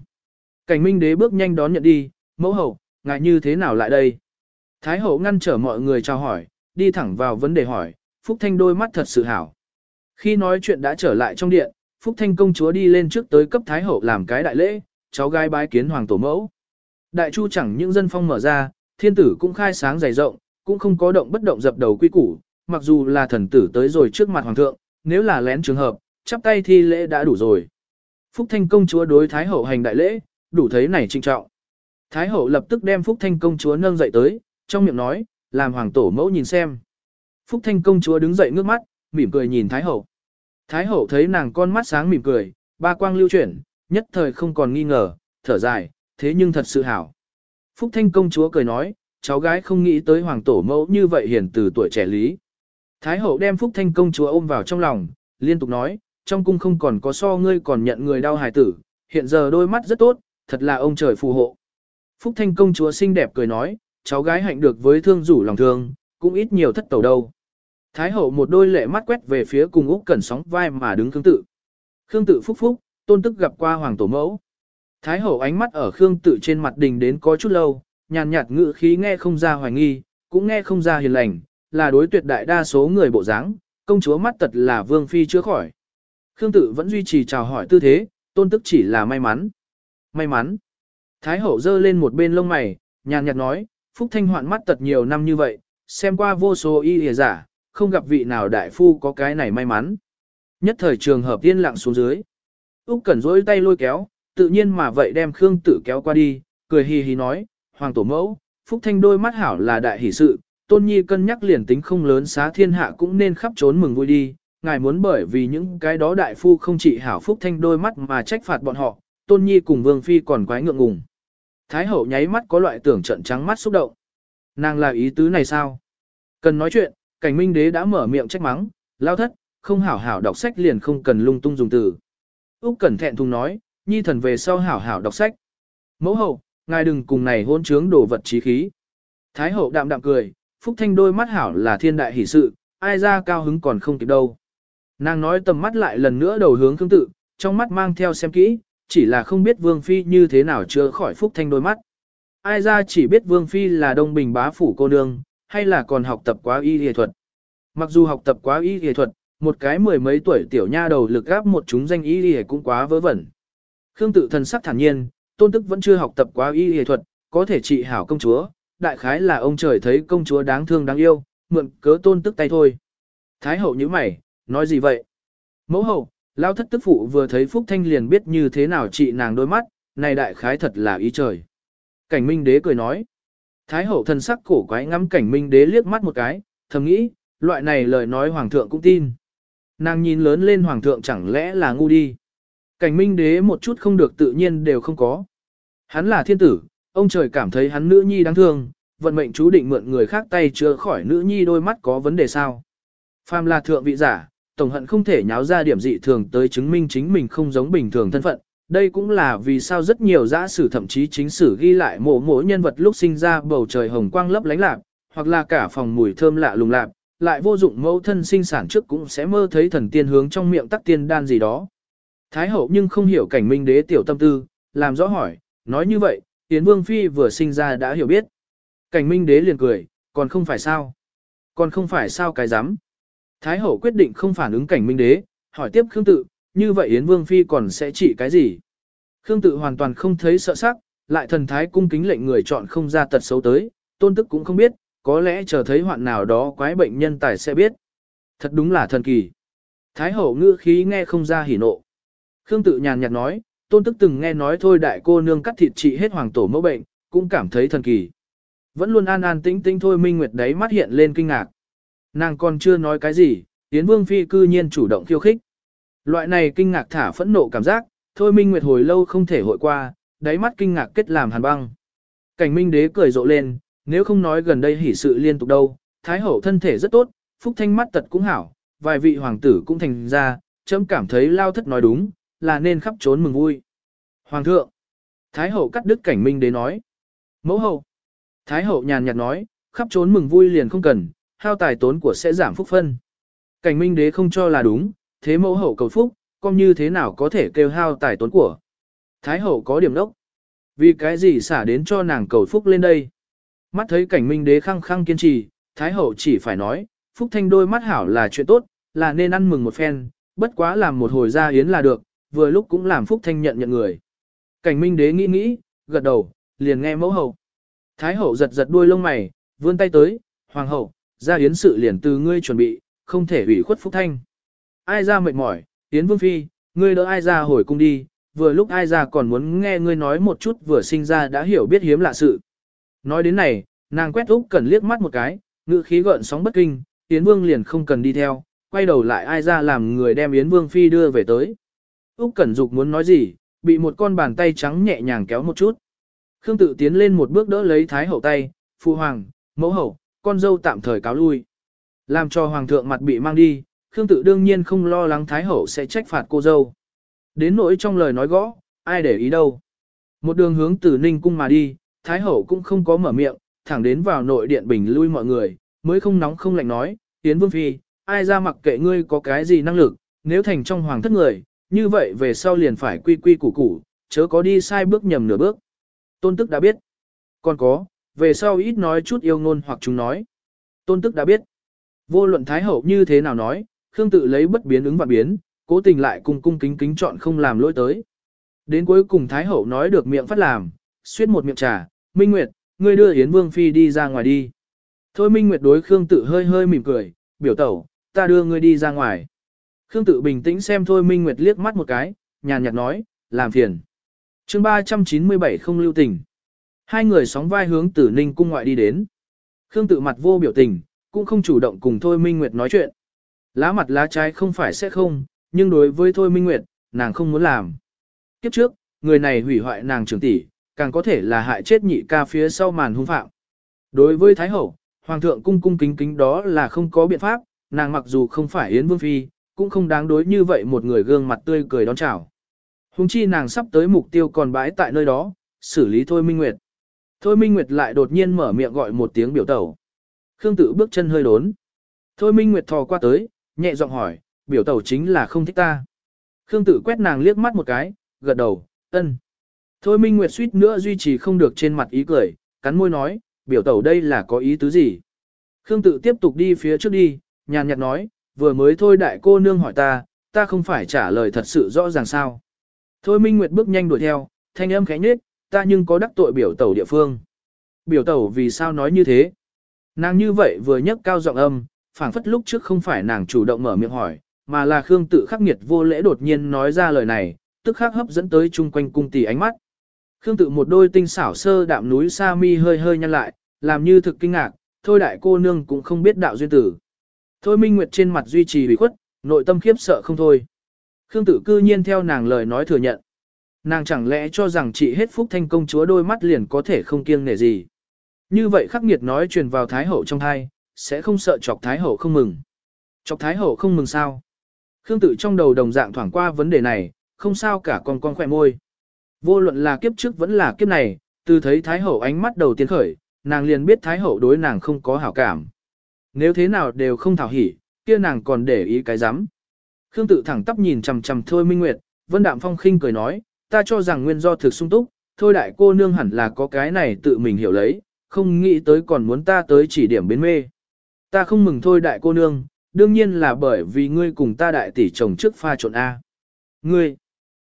Cảnh Minh đế bước nhanh đón nhận đi, mẫu hậu, ngài như thế nào lại đây? Thái hậu ngăn trở mọi người chào hỏi, đi thẳng vào vấn đề hỏi, Phúc Thanh đôi mắt thật sự hảo. Khi nói chuyện đã trở lại trong điện, Phúc Thanh công chúa đi lên trước tới cấp Thái hậu làm cái đại lễ, cháu gái bái kiến hoàng tổ mẫu. Đại chu chẳng những dân phong mở ra, thiên tử cũng khai sáng dày rộng, cũng không có động bất động dập đầu quy củ, mặc dù là thần tử tới rồi trước mặt hoàng thượng, nếu là lén trường hợp, chắp tay thi lễ đã đủ rồi. Phúc Thanh công chúa đối Thái hậu hành đại lễ, đủ thấy này trinh trọng. Thái hậu lập tức đem Phúc Thanh công chúa nâng dậy tới, trong miệng nói, làm hoàng tổ mẫu nhìn xem. Phúc Thanh công chúa đứng dậy ngước mắt, mỉm cười nhìn Thái hậu. Thái hậu thấy nàng con mắt sáng mỉm cười, ba quang lưu chuyển, nhất thời không còn nghi ngờ, thở dài, thế nhưng thật sự hảo. Phúc Thanh công chúa cười nói, cháu gái không nghĩ tới hoàng tổ mẫu như vậy hiền từ tuổi trẻ lý. Thái hậu đem Phúc Thanh công chúa ôm vào trong lòng, liên tục nói, trong cung không còn có so ngươi còn nhận người đau hài tử, hiện giờ đôi mắt rất tốt, thật là ông trời phù hộ. Phúc Thanh công chúa xinh đẹp cười nói, cháu gái hạnh được với thương rủ lòng thương, cũng ít nhiều thất tẩu đâu. Thái hậu một đôi lệ mắt quét về phía cùng Úc Cẩn sóng vai mà đứng Khương Tự. Khương Tự phúc phúc, tôn tức gặp qua hoàng tổ mẫu. Thái hậu ánh mắt ở Khương Tự trên mặt đình đến có chút lâu, nhàn nhạt ngữ khí nghe không ra hoài nghi, cũng nghe không ra hiền lành, là đối tuyệt đại đa số người bộ dáng, công chúa mắt tật là vương phi chữa khỏi. Khương Tự vẫn duy trì chào hỏi tư thế, tôn tức chỉ là may mắn. May mắn. Thái hậu giơ lên một bên lông mày, nhàn nhạt nói, Phúc Thanh hoạn mắt tật nhiều năm như vậy, xem qua vô số y hề giả, không gặp vị nào đại phu có cái này may mắn. Nhất thời trường hợp yên lặng xuống dưới. Úc Cẩn rỗi tay lôi kéo, tự nhiên mà vậy đem Khương Tử kéo qua đi, cười hì hì nói, Hoàng tổ mẫu, Phúc Thanh đôi mắt hảo là đại hỷ sự, Tôn Nhi cân nhắc liền tính không lớn xá thiên hạ cũng nên khắp trốn mừng vui đi, ngài muốn bởi vì những cái đó đại phu không chỉ hảo Phúc Thanh đôi mắt mà trách phạt bọn họ, Tôn Nhi cùng Vương Phi còn quái ngượng ngùng. Thái hậu nháy mắt có loại tưởng trận trắng mắt xúc động. Nàng là ý tứ này sao? Cần nói chuyện, cảnh minh đế đã mở miệng trách mắng, lao thất, không hảo hảo đọc sách liền không cần lung tung dùng từ. Úc cẩn thẹn thùng nói, nhi thần về sau hảo hảo đọc sách. Mẫu hậu, ngài đừng cùng này hôn trướng đồ vật trí khí. Thái hậu đạm đạm cười, phúc thanh đôi mắt hảo là thiên đại hỷ sự, ai ra cao hứng còn không kịp đâu. Nàng nói tầm mắt lại lần nữa đầu hướng tương tự, trong mắt mang theo xem kỹ, chỉ là không biết Vương Phi như thế nào chữa khỏi Phúc Thanh đôi mắt. Ai ra chỉ biết Vương Phi là Đông Bình bá phủ cô nương, hay là còn học tập quá y y thuật. Mặc dù học tập quá y y thuật, một cái mười mấy tuổi tiểu nha đầu lực gáp một chúng danh y y cũng quá vớ vẩn. Khương tự thần sắc thản nhiên, tôn tức vẫn chưa học tập quá y y thuật, có thể trị hảo công chúa, đại khái là ông trời thấy công chúa đáng thương đáng yêu, mượn cớ tôn tức tay thôi. Thái hậu như mày, nói gì vậy? Mẫu hậu, Lao thất tức phụ vừa thấy Phúc Thanh liền biết như thế nào trị nàng đôi mắt, này đại khái thật là ý trời. Cảnh Minh Đế cười nói. Thái hậu thần sắc cổ quái ngắm Cảnh Minh Đế liếc mắt một cái, thầm nghĩ, loại này lời nói Hoàng thượng cũng tin. Nàng nhìn lớn lên Hoàng thượng chẳng lẽ là ngu đi. Cảnh Minh Đế một chút không được tự nhiên đều không có. Hắn là thiên tử, ông trời cảm thấy hắn nữ nhi đáng thương, vận mệnh chú định mượn người khác tay chữa khỏi nữ nhi đôi mắt có vấn đề sao. Phàm là thượng vị giả, tổng hận không thể nháo ra điểm dị thường tới chứng minh chính mình không giống bình thường thân phận. Đây cũng là vì sao rất nhiều giã sử thậm chí chính sử ghi lại mộ mỗi nhân vật lúc sinh ra bầu trời hồng quang lấp lánh lạc, hoặc là cả phòng mùi thơm lạ lùng lạc, lại vô dụng mẫu thân sinh sản trước cũng sẽ mơ thấy thần tiên hướng trong miệng tắc tiên đan gì đó. Thái hậu nhưng không hiểu cảnh minh đế tiểu tâm tư, làm rõ hỏi, nói như vậy, Yến Vương Phi vừa sinh ra đã hiểu biết. Cảnh minh đế liền cười, còn không phải sao? Còn không phải sao cái dám? Thái hậu quyết định không phản ứng cảnh minh đế, hỏi tiếp Khương Tự, như vậy Yến Vương Phi còn sẽ trị cái gì? Khương Tự hoàn toàn không thấy sợ sắc, lại thần thái cung kính lệnh người chọn không ra tật xấu tới, tôn tức cũng không biết, có lẽ chờ thấy hoạn nào đó quái bệnh nhân tài sẽ biết. Thật đúng là thần kỳ. Thái hậu ngữ khí nghe không ra hỉ nộ. Khương Tự nhàn nhạt nói, tôn tức từng nghe nói thôi đại cô nương cắt thịt trị hết hoàng tổ mẫu bệnh, cũng cảm thấy thần kỳ. Vẫn luôn an an tĩnh tĩnh thôi Minh Nguyệt đấy mắt hiện lên kinh ngạc. Nàng còn chưa nói cái gì, Yến Vương Phi cư nhiên chủ động khiêu khích. Loại này kinh ngạc thả phẫn nộ cảm giác, thôi Minh Nguyệt hồi lâu không thể hội qua, đáy mắt kinh ngạc kết làm hàn băng. Cảnh Minh Đế cười rộ lên, nếu không nói gần đây hỉ sự liên tục đâu, Thái Hậu thân thể rất tốt, Phúc Thanh mắt tật cũng hảo, vài vị hoàng tử cũng thành ra, chấm cảm thấy lao thất nói đúng, là nên khắp trốn mừng vui. Hoàng thượng, Thái hậu cắt đứt cảnh minh đế nói. Mẫu hậu, Thái hậu nhàn nhạt nói, khắp trốn mừng vui liền không cần, hao tài tốn của sẽ giảm phúc phân. Cảnh minh đế không cho là đúng, thế mẫu hậu cầu phúc, con như thế nào có thể kêu hao tài tốn của. Thái hậu có điểm đốc. Vì cái gì xả đến cho nàng cầu phúc lên đây? Mắt thấy cảnh minh đế khăng khăng kiên trì, Thái hậu chỉ phải nói, phúc thanh đôi mắt hảo là chuyện tốt, là nên ăn mừng một phen, bất quá làm một hồi ra yến là được, vừa lúc cũng làm phúc thanh nhận nhận người. Cảnh minh đế nghĩ nghĩ, gật đầu, liền nghe mẫu hậu. Thái hậu giật giật đuôi lông mày, vươn tay tới, hoàng hậu, ra yến sự liền từ ngươi chuẩn bị, không thể hủy khuất phúc thanh. Ai ra mệt mỏi, yến vương phi, ngươi đỡ ai ra hồi cung đi, vừa lúc ai ra còn muốn nghe ngươi nói một chút vừa sinh ra đã hiểu biết hiếm lạ sự. Nói đến này, nàng quét Úc Cẩn liếc mắt một cái, ngữ khí gợn sóng bất kinh, Yến Vương liền không cần đi theo, quay đầu lại ai ra làm người đem Yến Vương phi đưa về tới. Úc Cẩn dục muốn nói gì, bị một con bàn tay trắng nhẹ nhàng kéo một chút. Khương Tự tiến lên một bước đỡ lấy Thái hậu tay, "Phu hoàng, mẫu hậu, con dâu tạm thời cáo lui." Làm cho hoàng thượng mặt bị mang đi, Khương Tự đương nhiên không lo lắng Thái hậu sẽ trách phạt cô dâu. Đến nỗi trong lời nói gõ, ai để ý đâu. Một đường hướng từ Ninh cung mà đi, Thái hậu cũng không có mở miệng, thẳng đến vào nội điện bình lui mọi người, mới không nóng không lạnh nói, Yến Vương Phi, ai ra mặc kệ ngươi có cái gì năng lực, nếu thành trong hoàng thất người, như vậy về sau liền phải quy quy củ củ, chớ có đi sai bước nhầm nửa bước. Tôn tức đã biết. Còn có, về sau ít nói chút yêu ngôn hoặc chúng nói. Tôn tức đã biết. Vô luận Thái Hậu như thế nào nói, Khương tự lấy bất biến ứng vạn biến, cố tình lại cung cung kính kính chọn không làm lỗi tới. Đến cuối cùng Thái Hậu nói được miệng phát làm, suyết một miệng trà, Minh Nguyệt, ngươi đưa Yến Vương Phi đi ra ngoài đi. Thôi Minh Nguyệt đối Khương tự hơi hơi mỉm cười, biểu tẩu, ta đưa ngươi đi ra ngoài. Khương tự bình tĩnh xem Thôi Minh Nguyệt liếc mắt một cái, nhàn nhạt nói, làm phiền. chương 397 không lưu tình. Hai người sóng vai hướng tử ninh cung ngoại đi đến. Khương tự mặt vô biểu tình, cũng không chủ động cùng Thôi Minh Nguyệt nói chuyện. Lá mặt lá trái không phải sẽ không, nhưng đối với Thôi Minh Nguyệt, nàng không muốn làm. Kiếp trước, người này hủy hoại nàng trưởng tỷ, càng có thể là hại chết nhị ca phía sau màn hung phạm. Đối với Thái Hậu, Hoàng thượng cung cung kính kính đó là không có biện pháp, nàng mặc dù không phải Yến Vương Phi, cũng không đáng đối như vậy một người gương mặt tươi cười đón chào. Hùng chi nàng sắp tới mục tiêu còn bãi tại nơi đó, xử lý Thôi Minh Nguyệt. Thôi Minh Nguyệt lại đột nhiên mở miệng gọi một tiếng biểu tẩu. Khương tự bước chân hơi đốn. Thôi Minh Nguyệt thò qua tới, nhẹ giọng hỏi, biểu tẩu chính là không thích ta. Khương tự quét nàng liếc mắt một cái, gật đầu, ân. Thôi Minh Nguyệt suýt nữa duy trì không được trên mặt ý cười, cắn môi nói, biểu tẩu đây là có ý tứ gì. Khương tự tiếp tục đi phía trước đi, nhàn nhạt nói, vừa mới thôi đại cô nương hỏi ta, ta không phải trả lời thật sự rõ ràng sao. Thôi Minh Nguyệt bước nhanh đuổi theo, thanh âm khẽ nhếch, ta nhưng có đắc tội biểu tẩu địa phương. Biểu tẩu vì sao nói như thế? Nàng như vậy vừa nhấc cao giọng âm, phảng phất lúc trước không phải nàng chủ động mở miệng hỏi, mà là Khương tự khắc nghiệt vô lễ đột nhiên nói ra lời này, tức khắc hấp dẫn tới chung quanh cung tỷ ánh mắt. Khương tự một đôi tinh xảo sơ đạm núi sa mi hơi hơi nhăn lại, làm như thực kinh ngạc, thôi đại cô nương cũng không biết đạo duyên tử. Thôi Minh Nguyệt trên mặt duy trì bị khuất, nội tâm khiếp sợ không thôi. Khương tự cư nhiên theo nàng lời nói thừa nhận. Nàng chẳng lẽ cho rằng chị hết phúc thanh công chúa đôi mắt liền có thể không kiêng nể gì. Như vậy khắc nghiệt nói truyền vào Thái Hậu trong thai, sẽ không sợ chọc Thái Hậu không mừng. Chọc Thái Hậu không mừng sao? Khương tự trong đầu đồng dạng thoảng qua vấn đề này, không sao cả con con khỏe môi. Vô luận là kiếp trước vẫn là kiếp này, từ thấy Thái Hậu ánh mắt đầu tiên khởi, nàng liền biết Thái Hậu đối nàng không có hảo cảm. Nếu thế nào đều không thảo hỉ, kia nàng còn để ý cái rắm Khương tự thẳng tắp nhìn chằm chằm Thôi Minh Nguyệt, Vân Đạm Phong khinh cười nói, ta cho rằng nguyên do thực sung túc, thôi đại cô nương hẳn là có cái này tự mình hiểu lấy, không nghĩ tới còn muốn ta tới chỉ điểm biến mê. Ta không mừng thôi đại cô nương, đương nhiên là bởi vì ngươi cùng ta đại tỷ chồng trước pha trộn A. Ngươi,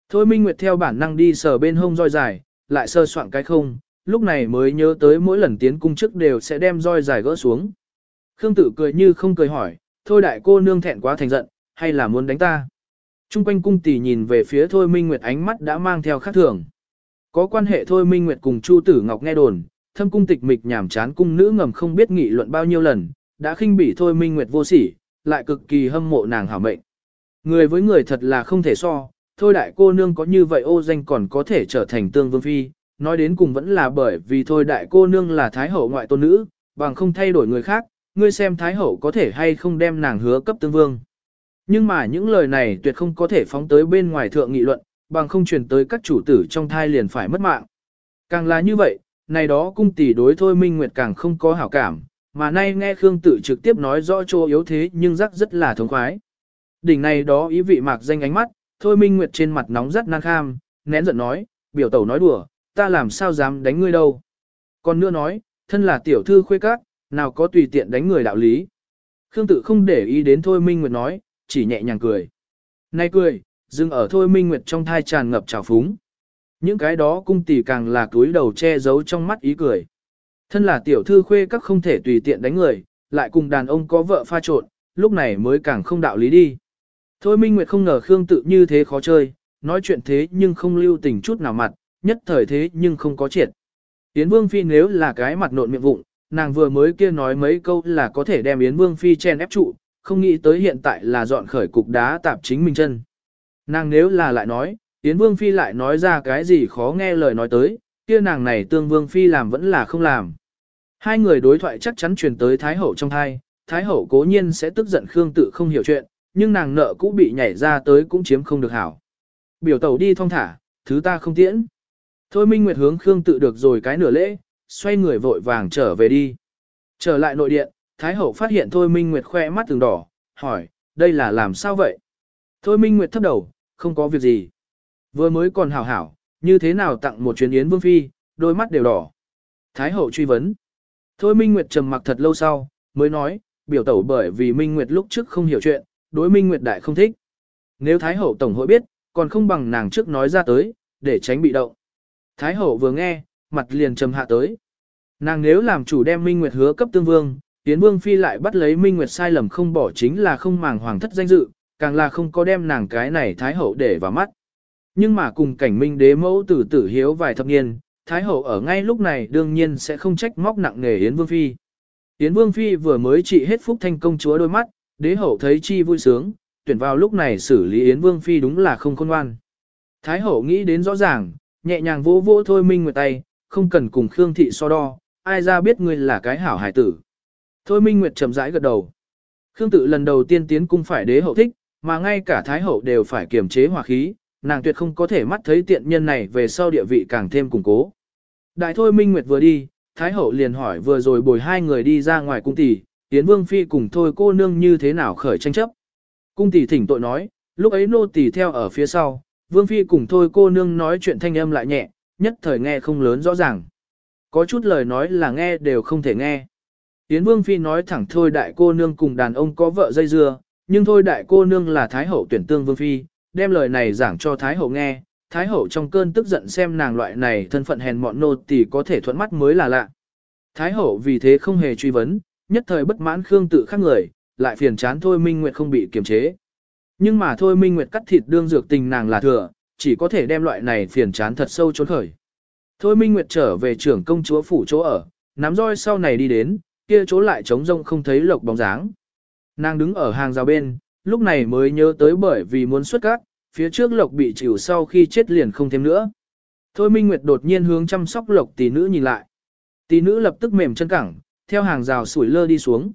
thôi Minh Nguyệt theo bản năng đi sờ bên hông roi dài, lại sơ soạn cái không, lúc này mới nhớ tới mỗi lần tiến cung trước đều sẽ đem roi dài gỡ xuống. Khương tử cười như không cười hỏi, thôi đại cô nương thẹn quá thành giận, hay là muốn đánh ta? Trung quanh cung tỷ nhìn về phía Thôi Minh Nguyệt ánh mắt đã mang theo khác thường. Có quan hệ Thôi Minh Nguyệt cùng Chu Tử Ngọc nghe đồn, thâm cung tịch mịch nhảm chán cung nữ ngầm không biết nghị luận bao nhiêu lần, đã khinh bỉ Thôi Minh Nguyệt vô sỉ, lại cực kỳ hâm mộ nàng hảo mệnh. Người với người thật là không thể so, thôi đại cô nương có như vậy ô danh còn có thể trở thành tương vương phi, nói đến cùng vẫn là bởi vì thôi đại cô nương là thái hậu ngoại tôn nữ, bằng không thay đổi người khác, ngươi xem thái hậu có thể hay không đem nàng hứa cấp tương vương. Nhưng mà những lời này tuyệt không có thể phóng tới bên ngoài thượng nghị luận, bằng không truyền tới các chủ tử trong thai liền phải mất mạng. Càng là như vậy, này đó cung tỷ đối thôi Minh Nguyệt càng không có hảo cảm, mà nay nghe Khương Tự trực tiếp nói rõ chỗ yếu thế nhưng rắc rất là thống khoái. Đỉnh này đó ý vị mạc danh ánh mắt, thôi Minh Nguyệt trên mặt nóng rất nan kham, nén giận nói, biểu tẩu nói đùa, ta làm sao dám đánh ngươi đâu. Còn nữa nói, thân là tiểu thư khuê các, nào có tùy tiện đánh người đạo lý. Khương Tự không để ý đến thôi Minh Nguyệt nói, chỉ nhẹ nhàng cười. Nay cười, dừng ở thôi Minh Nguyệt trong thai tràn ngập trào phúng. Những cái đó cung tỷ càng là túi đầu che giấu trong mắt ý cười. Thân là tiểu thư khuê các không thể tùy tiện đánh người, lại cùng đàn ông có vợ pha trộn, lúc này mới càng không đạo lý đi. Thôi Minh Nguyệt không ngờ Khương tự như thế khó chơi, nói chuyện thế nhưng không lưu tình chút nào mặt, nhất thời thế nhưng không có triệt. Yến Vương Phi nếu là cái mặt nộn miệng vụng, nàng vừa mới kia nói mấy câu là có thể đem Yến Vương Phi chen ép trụ, không nghĩ tới hiện tại là dọn khởi cục đá tạp chính mình chân. Nàng nếu là lại nói, Yến Vương Phi lại nói ra cái gì khó nghe lời nói tới, kia nàng này tương Vương Phi làm vẫn là không làm. Hai người đối thoại chắc chắn truyền tới Thái Hậu trong thai, Thái Hậu cố nhiên sẽ tức giận Khương tự không hiểu chuyện, nhưng nàng nợ cũ bị nhảy ra tới cũng chiếm không được hảo. Biểu tẩu đi thong thả, thứ ta không tiễn. Thôi Minh Nguyệt hướng Khương tự được rồi cái nửa lễ, xoay người vội vàng trở về đi. Trở lại nội điện, Thái Hậu phát hiện Thôi Minh Nguyệt khoe mắt từng đỏ, hỏi, đây là làm sao vậy? Thôi Minh Nguyệt thấp đầu, không có việc gì. Vừa mới còn hảo hảo, như thế nào tặng một chuyến yến vương phi, đôi mắt đều đỏ. Thái Hậu truy vấn. Thôi Minh Nguyệt trầm mặc thật lâu sau, mới nói, biểu tẩu bởi vì Minh Nguyệt lúc trước không hiểu chuyện, đối Minh Nguyệt đại không thích. Nếu Thái Hậu Tổng hội biết, còn không bằng nàng trước nói ra tới, để tránh bị động. Thái Hậu vừa nghe, mặt liền trầm hạ tới. Nàng nếu làm chủ đem Minh Nguyệt hứa cấp tương vương, Tiến Vương Phi lại bắt lấy Minh Nguyệt sai lầm không bỏ chính là không màng hoàng thất danh dự, càng là không có đem nàng cái này Thái Hậu để vào mắt. Nhưng mà cùng cảnh Minh đế mẫu tử tử hiếu vài thập niên, Thái Hậu ở ngay lúc này đương nhiên sẽ không trách móc nặng nề Yến Vương Phi. Yến Vương Phi vừa mới trị hết phúc thanh công chúa đôi mắt, đế hậu thấy chi vui sướng, tuyển vào lúc này xử lý Yến Vương Phi đúng là không khôn ngoan. Thái hậu nghĩ đến rõ ràng, nhẹ nhàng vỗ vỗ thôi minh nguyệt tay, không cần cùng Khương Thị so đo, ai ra biết ngươi là cái hảo hải tử. Thôi minh nguyệt chậm rãi gật đầu. Khương tự lần đầu tiên tiến cung phải đế hậu thích, mà ngay cả Thái hậu đều phải kiềm chế hòa khí, nàng tuyệt không có thể mắt thấy tiện nhân này về sau địa vị càng thêm củng cố. Đại thôi minh nguyệt vừa đi, Thái hậu liền hỏi vừa rồi bồi hai người đi ra ngoài cung tỷ, Yến Vương Phi cùng thôi cô nương như thế nào khởi tranh chấp. Cung tỷ thỉnh tội nói, lúc ấy nô tỷ theo ở phía sau, Vương Phi cùng thôi cô nương nói chuyện thanh âm lại nhẹ, nhất thời nghe không lớn rõ ràng. Có chút lời nói là nghe đều không thể nghe. Yến Vương Phi nói thẳng thôi đại cô nương cùng đàn ông có vợ dây dưa, nhưng thôi đại cô nương là Thái Hậu tuyển tương Vương Phi, đem lời này giảng cho Thái Hậu nghe. Thái Hậu trong cơn tức giận xem nàng loại này thân phận hèn mọn nô tỳ có thể thuận mắt mới là lạ. Thái Hậu vì thế không hề truy vấn, nhất thời bất mãn Khương tự khác người, lại phiền chán Thôi Minh Nguyệt không bị kiềm chế. Nhưng mà Thôi Minh Nguyệt cắt thịt đương dược tình nàng là thừa, chỉ có thể đem loại này phiền chán thật sâu trốn khởi. Thôi Minh Nguyệt trở về trưởng công chúa phủ chỗ ở, nắm roi sau này đi đến, kia chỗ lại trống rông không thấy lộc bóng dáng. Nàng đứng ở hàng rào bên, lúc này mới nhớ tới bởi vì muốn xuất cát, phía trước lộc bị chịu sau khi chết liền không thêm nữa. Thôi Minh Nguyệt đột nhiên hướng chăm sóc lộc tỷ nữ nhìn lại. Tỷ nữ lập tức mềm chân cẳng, theo hàng rào sủi lơ đi xuống.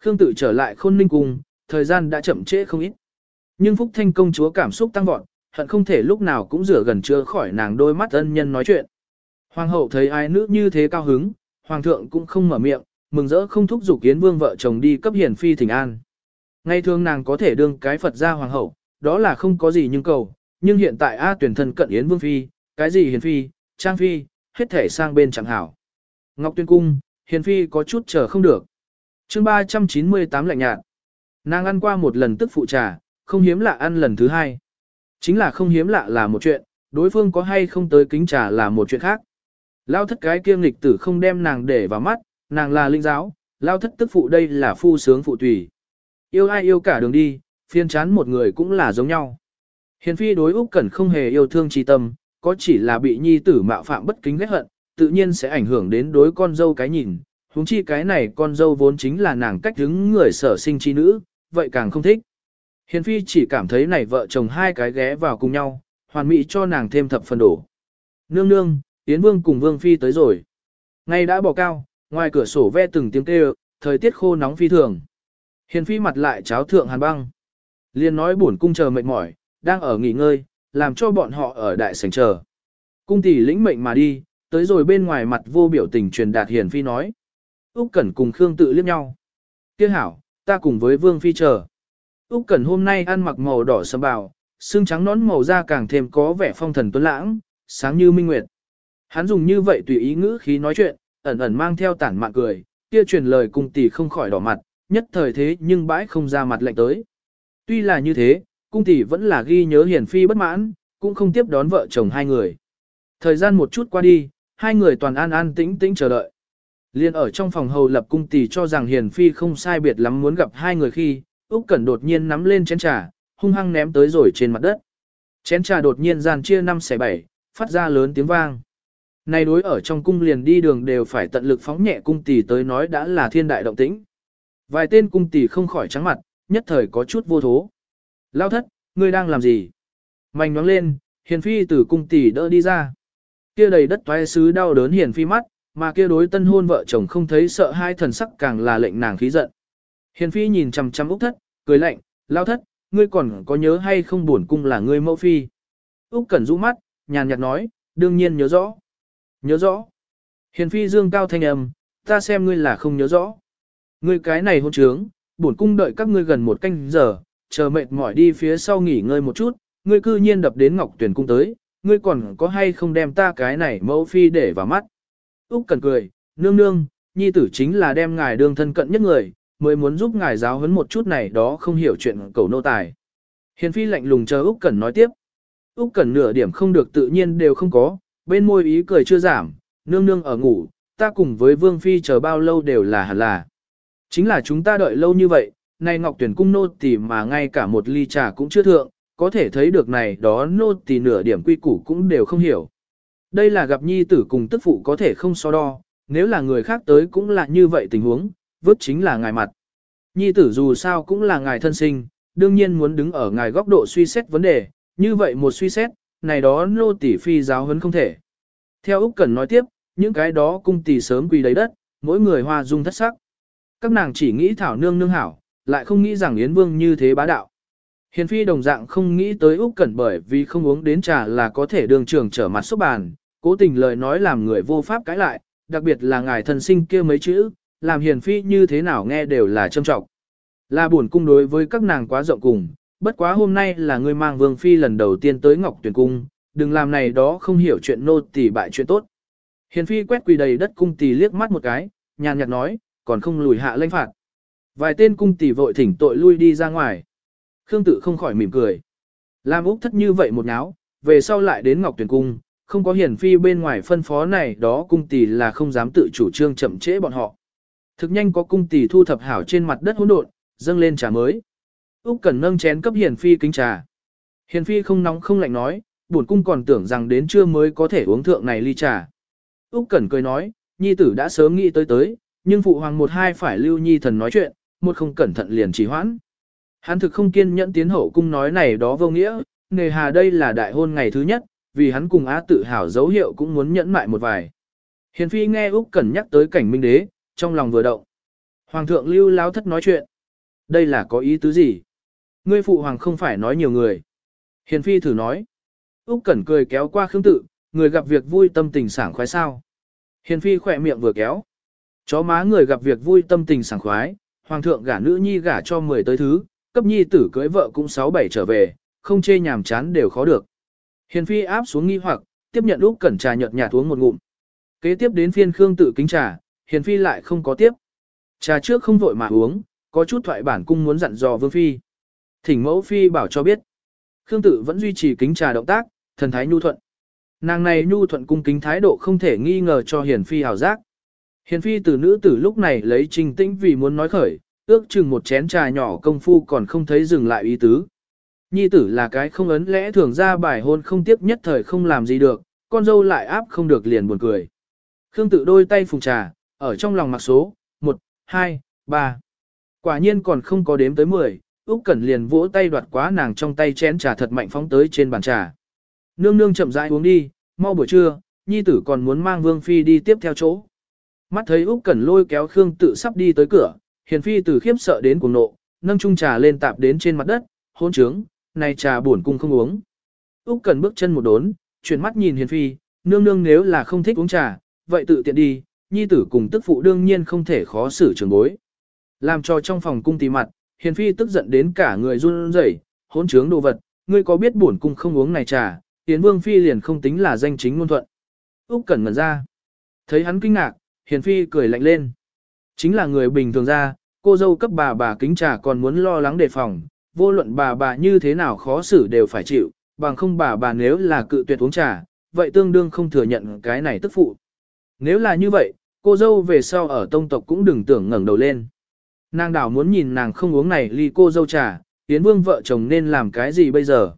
Khương tự trở lại khôn ninh cùng, thời gian đã chậm trễ không ít. Nhưng Phúc Thanh công chúa cảm xúc tăng vọt, hận không thể lúc nào cũng rửa gần chưa khỏi nàng đôi mắt ân nhân nói chuyện. Hoàng hậu thấy ai nữ như thế cao hứng, hoàng thượng cũng không mở miệng, mừng rỡ không thúc giục yến vương vợ chồng đi cấp hiển phi thỉnh an. Ngay thường nàng có thể đương cái Phật gia hoàng hậu, đó là không có gì nhưng cầu, nhưng hiện tại A tuyển thân cận yến vương phi, cái gì hiền phi, trang phi, hết thể sang bên chẳng hảo. Ngọc tuyên cung, hiền phi có chút chờ không được. chương 398 lạnh nhạt. Nàng ăn qua một lần tức phụ trà, không hiếm lạ ăn lần thứ hai. Chính là không hiếm lạ là một chuyện, đối phương có hay không tới kính trà là một chuyện khác. Lao thất cái kiêng lịch tử không đem nàng để vào mắt, nàng là linh giáo, lao thất tức phụ đây là phu sướng phụ tùy. Yêu ai yêu cả đường đi, phiên chán một người cũng là giống nhau. Hiền phi đối Úc Cẩn không hề yêu thương chi tâm, có chỉ là bị nhi tử mạo phạm bất kính ghét hận, tự nhiên sẽ ảnh hưởng đến đối con dâu cái nhìn, huống chi cái này con dâu vốn chính là nàng cách đứng người sở sinh chi nữ, vậy càng không thích. Hiền phi chỉ cảm thấy này vợ chồng hai cái ghé vào cùng nhau, hoàn mỹ cho nàng thêm thập phần đổ. Nương nương, Yến Vương cùng Vương Phi tới rồi. Ngày đã bỏ cao, ngoài cửa sổ ve từng tiếng kêu, thời tiết khô nóng phi thường. Hiền Phi mặt lại cháo thượng hàn băng. Liên nói buồn cung chờ mệt mỏi, đang ở nghỉ ngơi, làm cho bọn họ ở đại sảnh chờ. Cung tỷ lĩnh mệnh mà đi, tới rồi bên ngoài mặt vô biểu tình truyền đạt hiền phi nói. Úc Cẩn cùng Khương tự liếc nhau. Tiếc hảo, ta cùng với Vương phi chờ. Úc Cẩn hôm nay ăn mặc màu đỏ sẫm bào, xương trắng nón màu da càng thêm có vẻ phong thần tuấn lãng, sáng như minh nguyệt. Hắn dùng như vậy tùy ý ngữ khí nói chuyện, ẩn ẩn mang theo tản mạn cười, kia truyền lời cung tỷ không khỏi đỏ mặt, nhất thời thế nhưng bãi không ra mặt lạnh tới. Tuy là như thế, cung tỷ vẫn là ghi nhớ hiền phi bất mãn, cũng không tiếp đón vợ chồng hai người. Thời gian một chút qua đi, hai người toàn an an tĩnh tĩnh chờ đợi. Liên ở trong phòng hầu lập cung tỷ cho rằng hiền phi không sai biệt lắm muốn gặp hai người khi, Úc Cẩn đột nhiên nắm lên chén trà, hung hăng ném tới rồi trên mặt đất. Chén trà đột nhiên gian chia năm xẻ bảy, phát ra lớn tiếng vang. Này đối ở trong cung liền đi đường đều phải tận lực phóng nhẹ cung tỷ tới nói đã là thiên đại động tĩnh. Vài tên cung tỷ không khỏi trắng mặt, nhất thời có chút vô thố. Lao thất, ngươi đang làm gì? Mạnh nhoáng lên, hiền phi từ cung tỷ đỡ đi ra. Kia đầy đất toái sứ đau đớn hiền phi mắt, mà kia đối tân hôn vợ chồng không thấy sợ hai thần sắc càng là lệnh nàng khí giận. Hiền phi nhìn chằm chằm Úc thất, cười lạnh, lao thất, ngươi còn có nhớ hay không buồn cung là ngươi mẫu phi. Úc cẩn rũ mắt, nhàn nhạt nói, đương nhiên nhớ rõ. Nhớ rõ. Hiền phi dương cao thanh âm, ta xem ngươi là không nhớ rõ. Ngươi cái này hôn trướng, bổn cung đợi các ngươi gần một canh giờ, chờ mệt mỏi đi phía sau nghỉ ngơi một chút, ngươi cư nhiên đập đến Ngọc Tuyển cung tới, ngươi còn có hay không đem ta cái này mẫu phi để vào mắt. Úc cần cười, nương nương, nhi tử chính là đem ngài đương thân cận nhất người, mới muốn giúp ngài giáo huấn một chút này đó không hiểu chuyện cầu nô tài. Hiền phi lạnh lùng chờ Úc Cẩn nói tiếp. Úc Cẩn nửa điểm không được tự nhiên đều không có, bên môi ý cười chưa giảm, nương nương ở ngủ, ta cùng với Vương phi chờ bao lâu đều là hẳn là. Chính là chúng ta đợi lâu như vậy, nay Ngọc Tuyển cung nô tỳ mà ngay cả một ly trà cũng chưa thượng, có thể thấy được này đó nô tỳ nửa điểm quy củ cũng đều không hiểu. Đây là gặp nhi tử cùng tức phụ có thể không so đo, nếu là người khác tới cũng là như vậy tình huống, vớt chính là ngài mặt. Nhi tử dù sao cũng là ngài thân sinh, đương nhiên muốn đứng ở ngài góc độ suy xét vấn đề, như vậy một suy xét, này đó nô tỷ phi giáo huấn không thể. Theo Úc Cẩn nói tiếp, những cái đó cung tỷ sớm quỳ đầy đất, mỗi người hoa dung thất sắc. Các nàng chỉ nghĩ thảo nương nương hảo, lại không nghĩ rằng Yến Vương như thế bá đạo. Hiền phi đồng dạng không nghĩ tới Úc Cẩn bởi vì không uống đến trà là có thể đường trường trở mặt xúc bàn, cố tình lời nói làm người vô pháp cãi lại, đặc biệt là ngài thân sinh kia mấy chữ, làm hiền phi như thế nào nghe đều là trâm trọng. Là buồn cung đối với các nàng quá rộng cùng, bất quá hôm nay là ngươi mang vương phi lần đầu tiên tới ngọc tuyển cung, đừng làm này đó không hiểu chuyện nô tỳ bại chuyện tốt. Hiền phi quét quỳ đầy đất cung tỳ liếc mắt một cái, nhàn nhạt nói, còn không lùi hạ lãnh phạt. Vài tên cung tỳ vội thỉnh tội lui đi ra ngoài. Khương tự không khỏi mỉm cười. Làm Úc thất như vậy một náo, về sau lại đến Ngọc Tuyển Cung, không có hiển phi bên ngoài phân phó này đó cung tỷ là không dám tự chủ trương chậm trễ bọn họ. Thực nhanh có cung tỷ thu thập hảo trên mặt đất hỗn độn, dâng lên trà mới. Úc Cẩn nâng chén cấp hiền phi kính trà. hiền phi không nóng không lạnh nói, bổn cung còn tưởng rằng đến trưa mới có thể uống thượng này ly trà. Úc Cẩn cười nói, nhi tử đã sớm nghĩ tới tới, nhưng phụ hoàng một hai phải lưu nhi thần nói chuyện, một không cẩn thận liền trì hoãn. Hắn thực không kiên nhẫn tiến hậu cung nói này đó vô nghĩa, nghề hà đây là đại hôn ngày thứ nhất, vì hắn cùng á tự hào dấu hiệu cũng muốn nhẫn mại một vài. Hiền phi nghe Úc Cẩn nhắc tới cảnh minh đế, trong lòng vừa động. Hoàng thượng lưu láo thất nói chuyện. Đây là có ý tứ gì? Ngươi phụ hoàng không phải nói nhiều người. Hiền phi thử nói. Úc Cẩn cười kéo qua Khương Tự, người gặp việc vui tâm tình sảng khoái sao? Hiền phi khẽ miệng vừa kéo. Chó má người gặp việc vui tâm tình sảng khoái, hoàng thượng gả nữ nhi gả cho 10 tới thứ, cấp nhi tử cưới vợ cũng 6 7 trở về, không chê nhàm chán đều khó được. Hiền phi áp xuống nghi hoặc, tiếp nhận Úc Cẩn trà nhợt nhạt uống một ngụm. Kế tiếp đến phiên Khương tự kính trà, Hiền phi lại không có tiếp. Trà trước không vội mà uống, có chút thoại bản cung muốn dặn dò Vương phi. Thỉnh mẫu phi bảo cho biết. Khương tự vẫn duy trì kính trà động tác, thần thái nhu thuận. Nàng này nhu thuận cung kính thái độ không thể nghi ngờ cho Hiền phi hảo giác. Hiền phi từ nữ tử lúc này lấy trình tĩnh vì muốn nói khởi, ước chừng một chén trà nhỏ công phu còn không thấy dừng lại ý tứ. Nhi tử là cái không ấn lẽ thường ra bài hôn không tiếp nhất thời không làm gì được, con dâu lại áp không được liền buồn cười. Khương tự đôi tay phùng trà, ở trong lòng mặc số, 1, 2, 3. Quả nhiên còn không có đếm tới 10, Úc Cẩn liền vỗ tay đoạt quá nàng trong tay chén trà thật mạnh phóng tới trên bàn trà. Nương nương chậm rãi uống đi, mau buổi trưa, nhi tử còn muốn mang Vương phi đi tiếp theo chỗ. Mắt thấy Úc Cẩn lôi kéo Khương tự sắp đi tới cửa, Hiền phi từ khiếp sợ đến cuồng nộ, nâng chung trà lên tạp đến trên mặt đất, hôn trướng, này trà buồn cung không uống. Úc Cần bước chân một đốn, chuyển mắt nhìn Hiền Phi, nương nương nếu là không thích uống trà, vậy tự tiện đi, nhi tử cùng tức phụ đương nhiên không thể khó xử trường bối. Làm cho trong phòng cung tí mặt, Hiền Phi tức giận đến cả người run rẩy, hỗn trướng đồ vật, ngươi có biết bổn cung không uống này trà, Hiền Vương Phi liền không tính là danh chính ngôn thuận. Úc Cẩn ngẩn ra. Thấy hắn kinh ngạc, Hiền Phi cười lạnh lên. Chính là người bình thường ra, cô dâu cấp bà bà kính trà còn muốn lo lắng đề phòng, vô luận bà bà như thế nào khó xử đều phải chịu, bằng không bà bà nếu là cự tuyệt uống trà, vậy tương đương không thừa nhận cái này tức phụ. Nếu là như vậy, cô dâu về sau ở tông tộc cũng đừng tưởng ngẩng đầu lên. Nàng đảo muốn nhìn nàng không uống này ly cô dâu trà, Yến Vương vợ chồng nên làm cái gì bây giờ?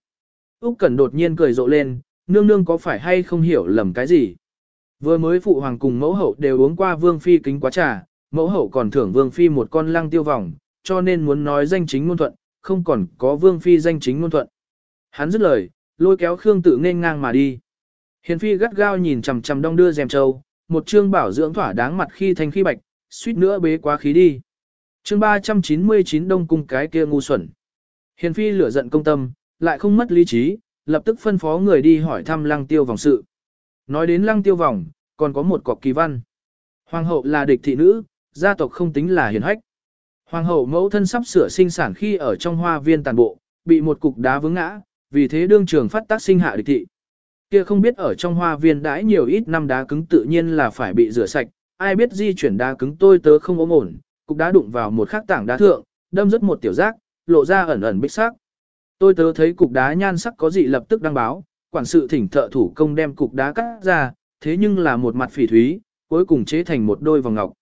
Úc Cẩn đột nhiên cười rộ lên, nương nương có phải hay không hiểu lầm cái gì? Vừa mới phụ hoàng cùng mẫu hậu đều uống qua Vương phi kính quá trà, mẫu hậu còn thưởng Vương phi một con lăng tiêu vòng, cho nên muốn nói danh chính ngôn thuận, không còn có Vương phi danh chính ngôn thuận. Hắn dứt lời, lôi kéo Khương Tự nên ngang mà đi. Hiền phi gắt gao nhìn chằm chằm đong đưa rèm châu, một trương bảo dưỡng thỏa đáng mặt khi thanh khi bạch, suýt nữa bế quá khí đi. Chương 399 Đông cung cái kia ngu xuẩn. Hiền phi lửa giận công tâm, lại không mất lý trí, lập tức phân phó người đi hỏi thăm Lăng Tiêu vòng sự. Nói đến Lăng Tiêu vòng, còn có một cọc kỳ văn. Hoàng hậu là địch thị nữ, gia tộc không tính là hiền hách. Hoàng hậu mẫu thân sắp sửa sinh sản khi ở trong hoa viên tàn bộ, bị một cục đá vướng ngã, vì thế đương trường phát tác sinh hạ địch thị. Kia không biết ở trong hoa viên đãi nhiều ít năm đá cứng tự nhiên là phải bị rửa sạch, ai biết di chuyển đá cứng tôi tớ không ốm ổn, cục đá đụng vào một khắc tảng đá thượng, đâm rất một tiểu giác, lộ ra ẩn ẩn bích sắc. Tôi tớ thấy cục đá nhan sắc có gì lập tức đăng báo, quản sự thỉnh thợ thủ công đem cục đá cắt ra, thế nhưng là một mặt phỉ thúy, cuối cùng chế thành một đôi vòng ngọc.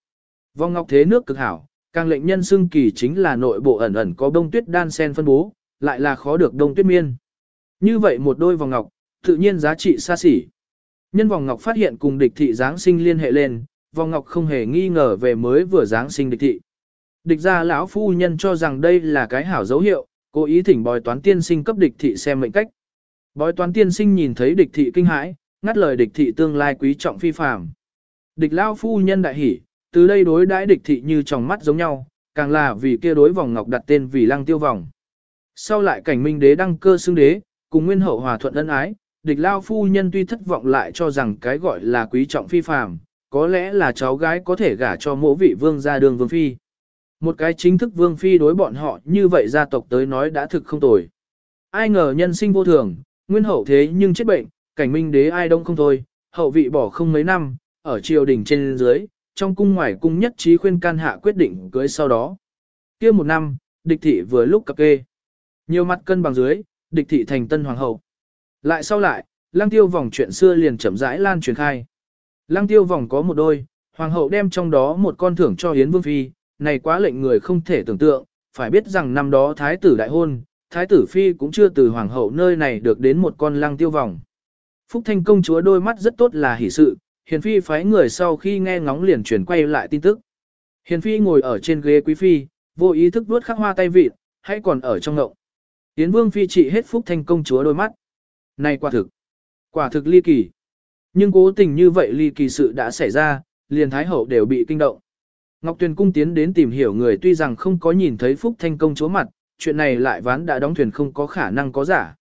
Vòng ngọc thế nước cực hảo, càng lệnh nhân xưng kỳ chính là nội bộ ẩn ẩn có đông tuyết đan sen phân bố, lại là khó được đông tuyết miên. Như vậy một đôi vòng ngọc, tự nhiên giá trị xa xỉ. Nhân vòng ngọc phát hiện cùng địch thị Giáng sinh liên hệ lên, vòng ngọc không hề nghi ngờ về mới vừa Giáng sinh địch thị. Địch gia lão phu nhân cho rằng đây là cái hảo dấu hiệu, cố ý thỉnh bói toán tiên sinh cấp địch thị xem mệnh cách. Bói toán tiên sinh nhìn thấy địch thị kinh hãi, ngắt lời địch thị tương lai quý trọng phi phàm. Địch lão phu nhân đại hỉ, từ đây đối đãi địch thị như trong mắt giống nhau, càng là vì kia đối vòng ngọc đặt tên vì lăng tiêu vòng. Sau lại cảnh minh đế đăng cơ xưng đế, cùng nguyên hậu hòa thuận ân ái, địch lao phu nhân tuy thất vọng lại cho rằng cái gọi là quý trọng phi phàm, có lẽ là cháu gái có thể gả cho mỗ vị vương gia đường vương phi. Một cái chính thức vương phi đối bọn họ như vậy gia tộc tới nói đã thực không tồi. Ai ngờ nhân sinh vô thường, nguyên hậu thế nhưng chết bệnh, cảnh minh đế ai đông không thôi, hậu vị bỏ không mấy năm, ở triều đình trên dưới, trong cung ngoài cung nhất trí khuyên can hạ quyết định cưới sau đó. kia một năm, địch thị vừa lúc cập kê. Nhiều mặt cân bằng dưới, địch thị thành tân hoàng hậu. Lại sau lại, Lang tiêu vòng chuyện xưa liền chậm rãi lan truyền khai. Lăng tiêu vòng có một đôi, hoàng hậu đem trong đó một con thưởng cho hiến vương phi, này quá lệnh người không thể tưởng tượng, phải biết rằng năm đó thái tử đại hôn, thái tử phi cũng chưa từ hoàng hậu nơi này được đến một con lăng tiêu vòng. Phúc Thanh công chúa đôi mắt rất tốt là hỷ sự, hiền phi phái người sau khi nghe ngóng liền chuyển quay lại tin tức. Hiền phi ngồi ở trên ghế quý phi, vô ý thức vuốt khắc hoa tay vịt, hay còn ở trong ngậu. Yến vương phi trị hết Phúc Thanh công chúa đôi mắt. Này quả thực, quả thực ly kỳ. Nhưng cố tình như vậy ly kỳ sự đã xảy ra, liền thái hậu đều bị kinh động. Ngọc Tuyền cung tiến đến tìm hiểu người tuy rằng không có nhìn thấy Phúc Thanh công chúa mặt, chuyện này lại ván đã đóng thuyền không có khả năng có giả.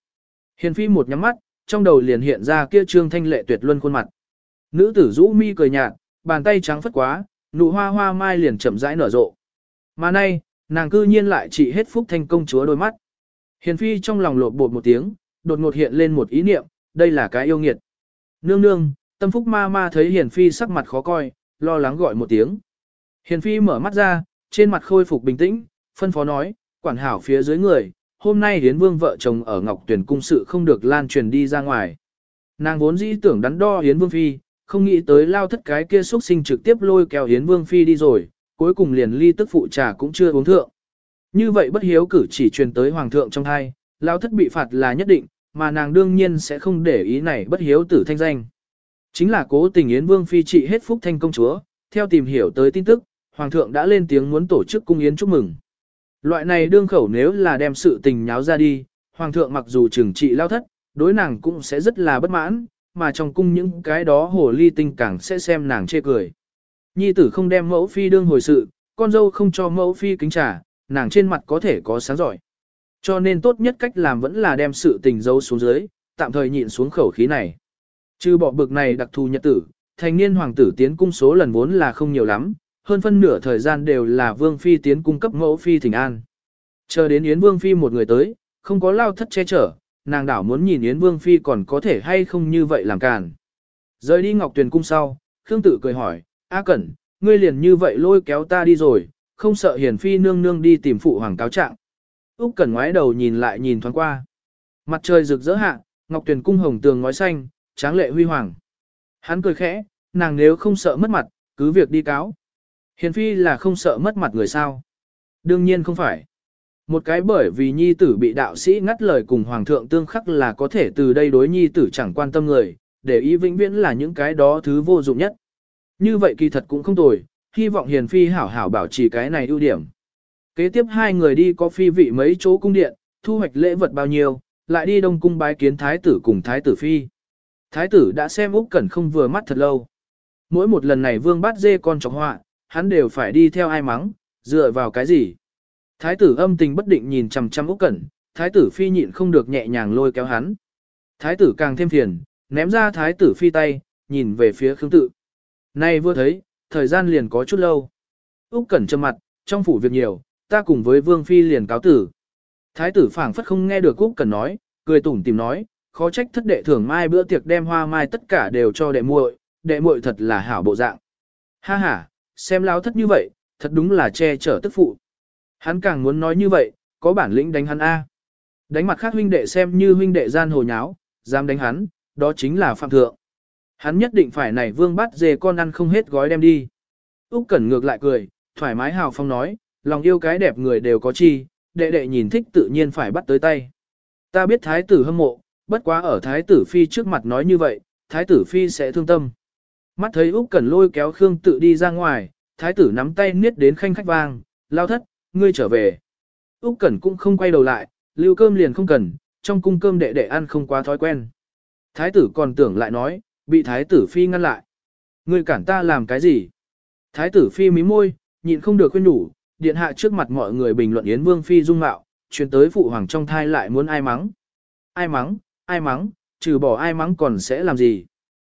Hiền phi một nhắm mắt, trong đầu liền hiện ra kia trương thanh lệ tuyệt luân khuôn mặt. Nữ tử rũ mi cười nhạt, bàn tay trắng phất quá, nụ hoa hoa mai liền chậm rãi nở rộ. Mà nay, nàng cư nhiên lại chỉ hết Phúc Thanh công chúa đôi mắt. Hiền phi trong lòng lột bột một tiếng, đột ngột hiện lên một ý niệm, đây là cái yêu nghiệt. Nương nương, tâm phúc ma ma thấy hiền phi sắc mặt khó coi, lo lắng gọi một tiếng. Hiền phi mở mắt ra, trên mặt khôi phục bình tĩnh, phân phó nói, quản hảo phía dưới người, hôm nay hiến vương vợ chồng ở Ngọc Tuyển cung sự không được lan truyền đi ra ngoài. Nàng vốn dĩ tưởng đắn đo hiến vương phi, không nghĩ tới lao thất cái kia xuất sinh trực tiếp lôi kéo hiến vương phi đi rồi, cuối cùng liền ly tức phụ trà cũng chưa uống thượng. Như vậy bất hiếu cử chỉ truyền tới hoàng thượng trong hai, lao thất bị phạt là nhất định, mà nàng đương nhiên sẽ không để ý này bất hiếu tử thanh danh. Chính là cố tình Yến Vương Phi trị hết phúc thanh công chúa, theo tìm hiểu tới tin tức, Hoàng thượng đã lên tiếng muốn tổ chức cung yến chúc mừng. Loại này đương khẩu nếu là đem sự tình nháo ra đi, Hoàng thượng mặc dù trừng trị lao thất, đối nàng cũng sẽ rất là bất mãn, mà trong cung những cái đó hồ ly tinh càng sẽ xem nàng chê cười. Nhi tử không đem mẫu phi đương hồi sự, con dâu không cho mẫu phi kính trả, nàng trên mặt có thể có sáng giỏi. Cho nên tốt nhất cách làm vẫn là đem sự tình giấu xuống dưới, tạm thời nhịn xuống khẩu khí này. Trừ bỏ bực này đặc thù nhật tử, thành niên hoàng tử tiến cung số lần vốn là không nhiều lắm, hơn phân nửa thời gian đều là vương phi tiến cung cấp mẫu phi thỉnh an. Chờ đến Yến Vương Phi một người tới, không có lao thất che chở, nàng đảo muốn nhìn Yến Vương Phi còn có thể hay không như vậy làm càn. Rời đi Ngọc Tuyền cung sau, Khương Tử cười hỏi, A Cẩn, ngươi liền như vậy lôi kéo ta đi rồi, không sợ Hiền Phi nương nương đi tìm phụ hoàng cáo trạng. Úc Cẩn ngoái đầu nhìn lại nhìn thoáng qua. Mặt trời rực rỡ hạ, Ngọc Tuyền cung hồng tường ngói xanh, tráng lệ huy hoàng. Hắn cười khẽ, nàng nếu không sợ mất mặt, cứ việc đi cáo. Hiền Phi là không sợ mất mặt người sao? Đương nhiên không phải. Một cái bởi vì nhi tử bị đạo sĩ ngắt lời cùng hoàng thượng tương khắc là có thể từ đây đối nhi tử chẳng quan tâm người, để ý vĩnh viễn là những cái đó thứ vô dụng nhất. Như vậy kỳ thật cũng không tồi, hy vọng hiền phi hảo hảo bảo trì cái này ưu điểm. Kế tiếp hai người đi có phi vị mấy chỗ cung điện, thu hoạch lễ vật bao nhiêu, lại đi đông cung bái kiến thái tử cùng thái tử phi. Thái tử đã xem Úc Cẩn không vừa mắt thật lâu. Mỗi một lần này vương bắt dê con chọc họa, hắn đều phải đi theo ai mắng, dựa vào cái gì. Thái tử âm tình bất định nhìn chằm chằm Úc Cẩn, thái tử phi nhịn không được nhẹ nhàng lôi kéo hắn. Thái tử càng thêm phiền, ném ra thái tử phi tay, nhìn về phía Khương Tự. Nay vừa thấy, thời gian liền có chút lâu. Úc Cẩn trầm mặt, trong phủ việc nhiều, ta cùng với Vương phi liền cáo tử. Thái tử phảng phất không nghe được Úc cần nói, cười tủm tìm nói, khó trách thất đệ thưởng mai bữa tiệc đem hoa mai tất cả đều cho đệ muội, đệ muội thật là hảo bộ dạng. Ha ha, xem lao thất như vậy, thật đúng là che chở tức phụ. Hắn càng muốn nói như vậy, có bản lĩnh đánh hắn A. Đánh mặt khác huynh đệ xem như huynh đệ gian hồ nháo, dám đánh hắn, đó chính là phạm thượng. Hắn nhất định phải nảy vương bắt dê con ăn không hết gói đem đi. Úc Cẩn ngược lại cười, thoải mái hào phong nói, lòng yêu cái đẹp người đều có chi, đệ đệ nhìn thích tự nhiên phải bắt tới tay. Ta biết thái tử hâm mộ, bất quá ở thái tử phi trước mặt nói như vậy, thái tử phi sẽ thương tâm. Mắt thấy Úc Cẩn lôi kéo Khương tự đi ra ngoài, thái tử nắm tay niết đến khanh khách vang, lao thất, ngươi trở về. Úc Cẩn cũng không quay đầu lại, lưu cơm liền không cần, trong cung cơm đệ đệ ăn không quá thói quen. Thái tử còn tưởng lại nói, bị thái tử phi ngăn lại. Ngươi cản ta làm cái gì? Thái tử phi mí môi, nhịn không được khuyên nhủ, điện hạ trước mặt mọi người bình luận Yến Vương phi dung mạo, truyền tới phụ hoàng trong thai lại muốn ai mắng. Ai mắng, ai mắng, trừ bỏ ai mắng còn sẽ làm gì?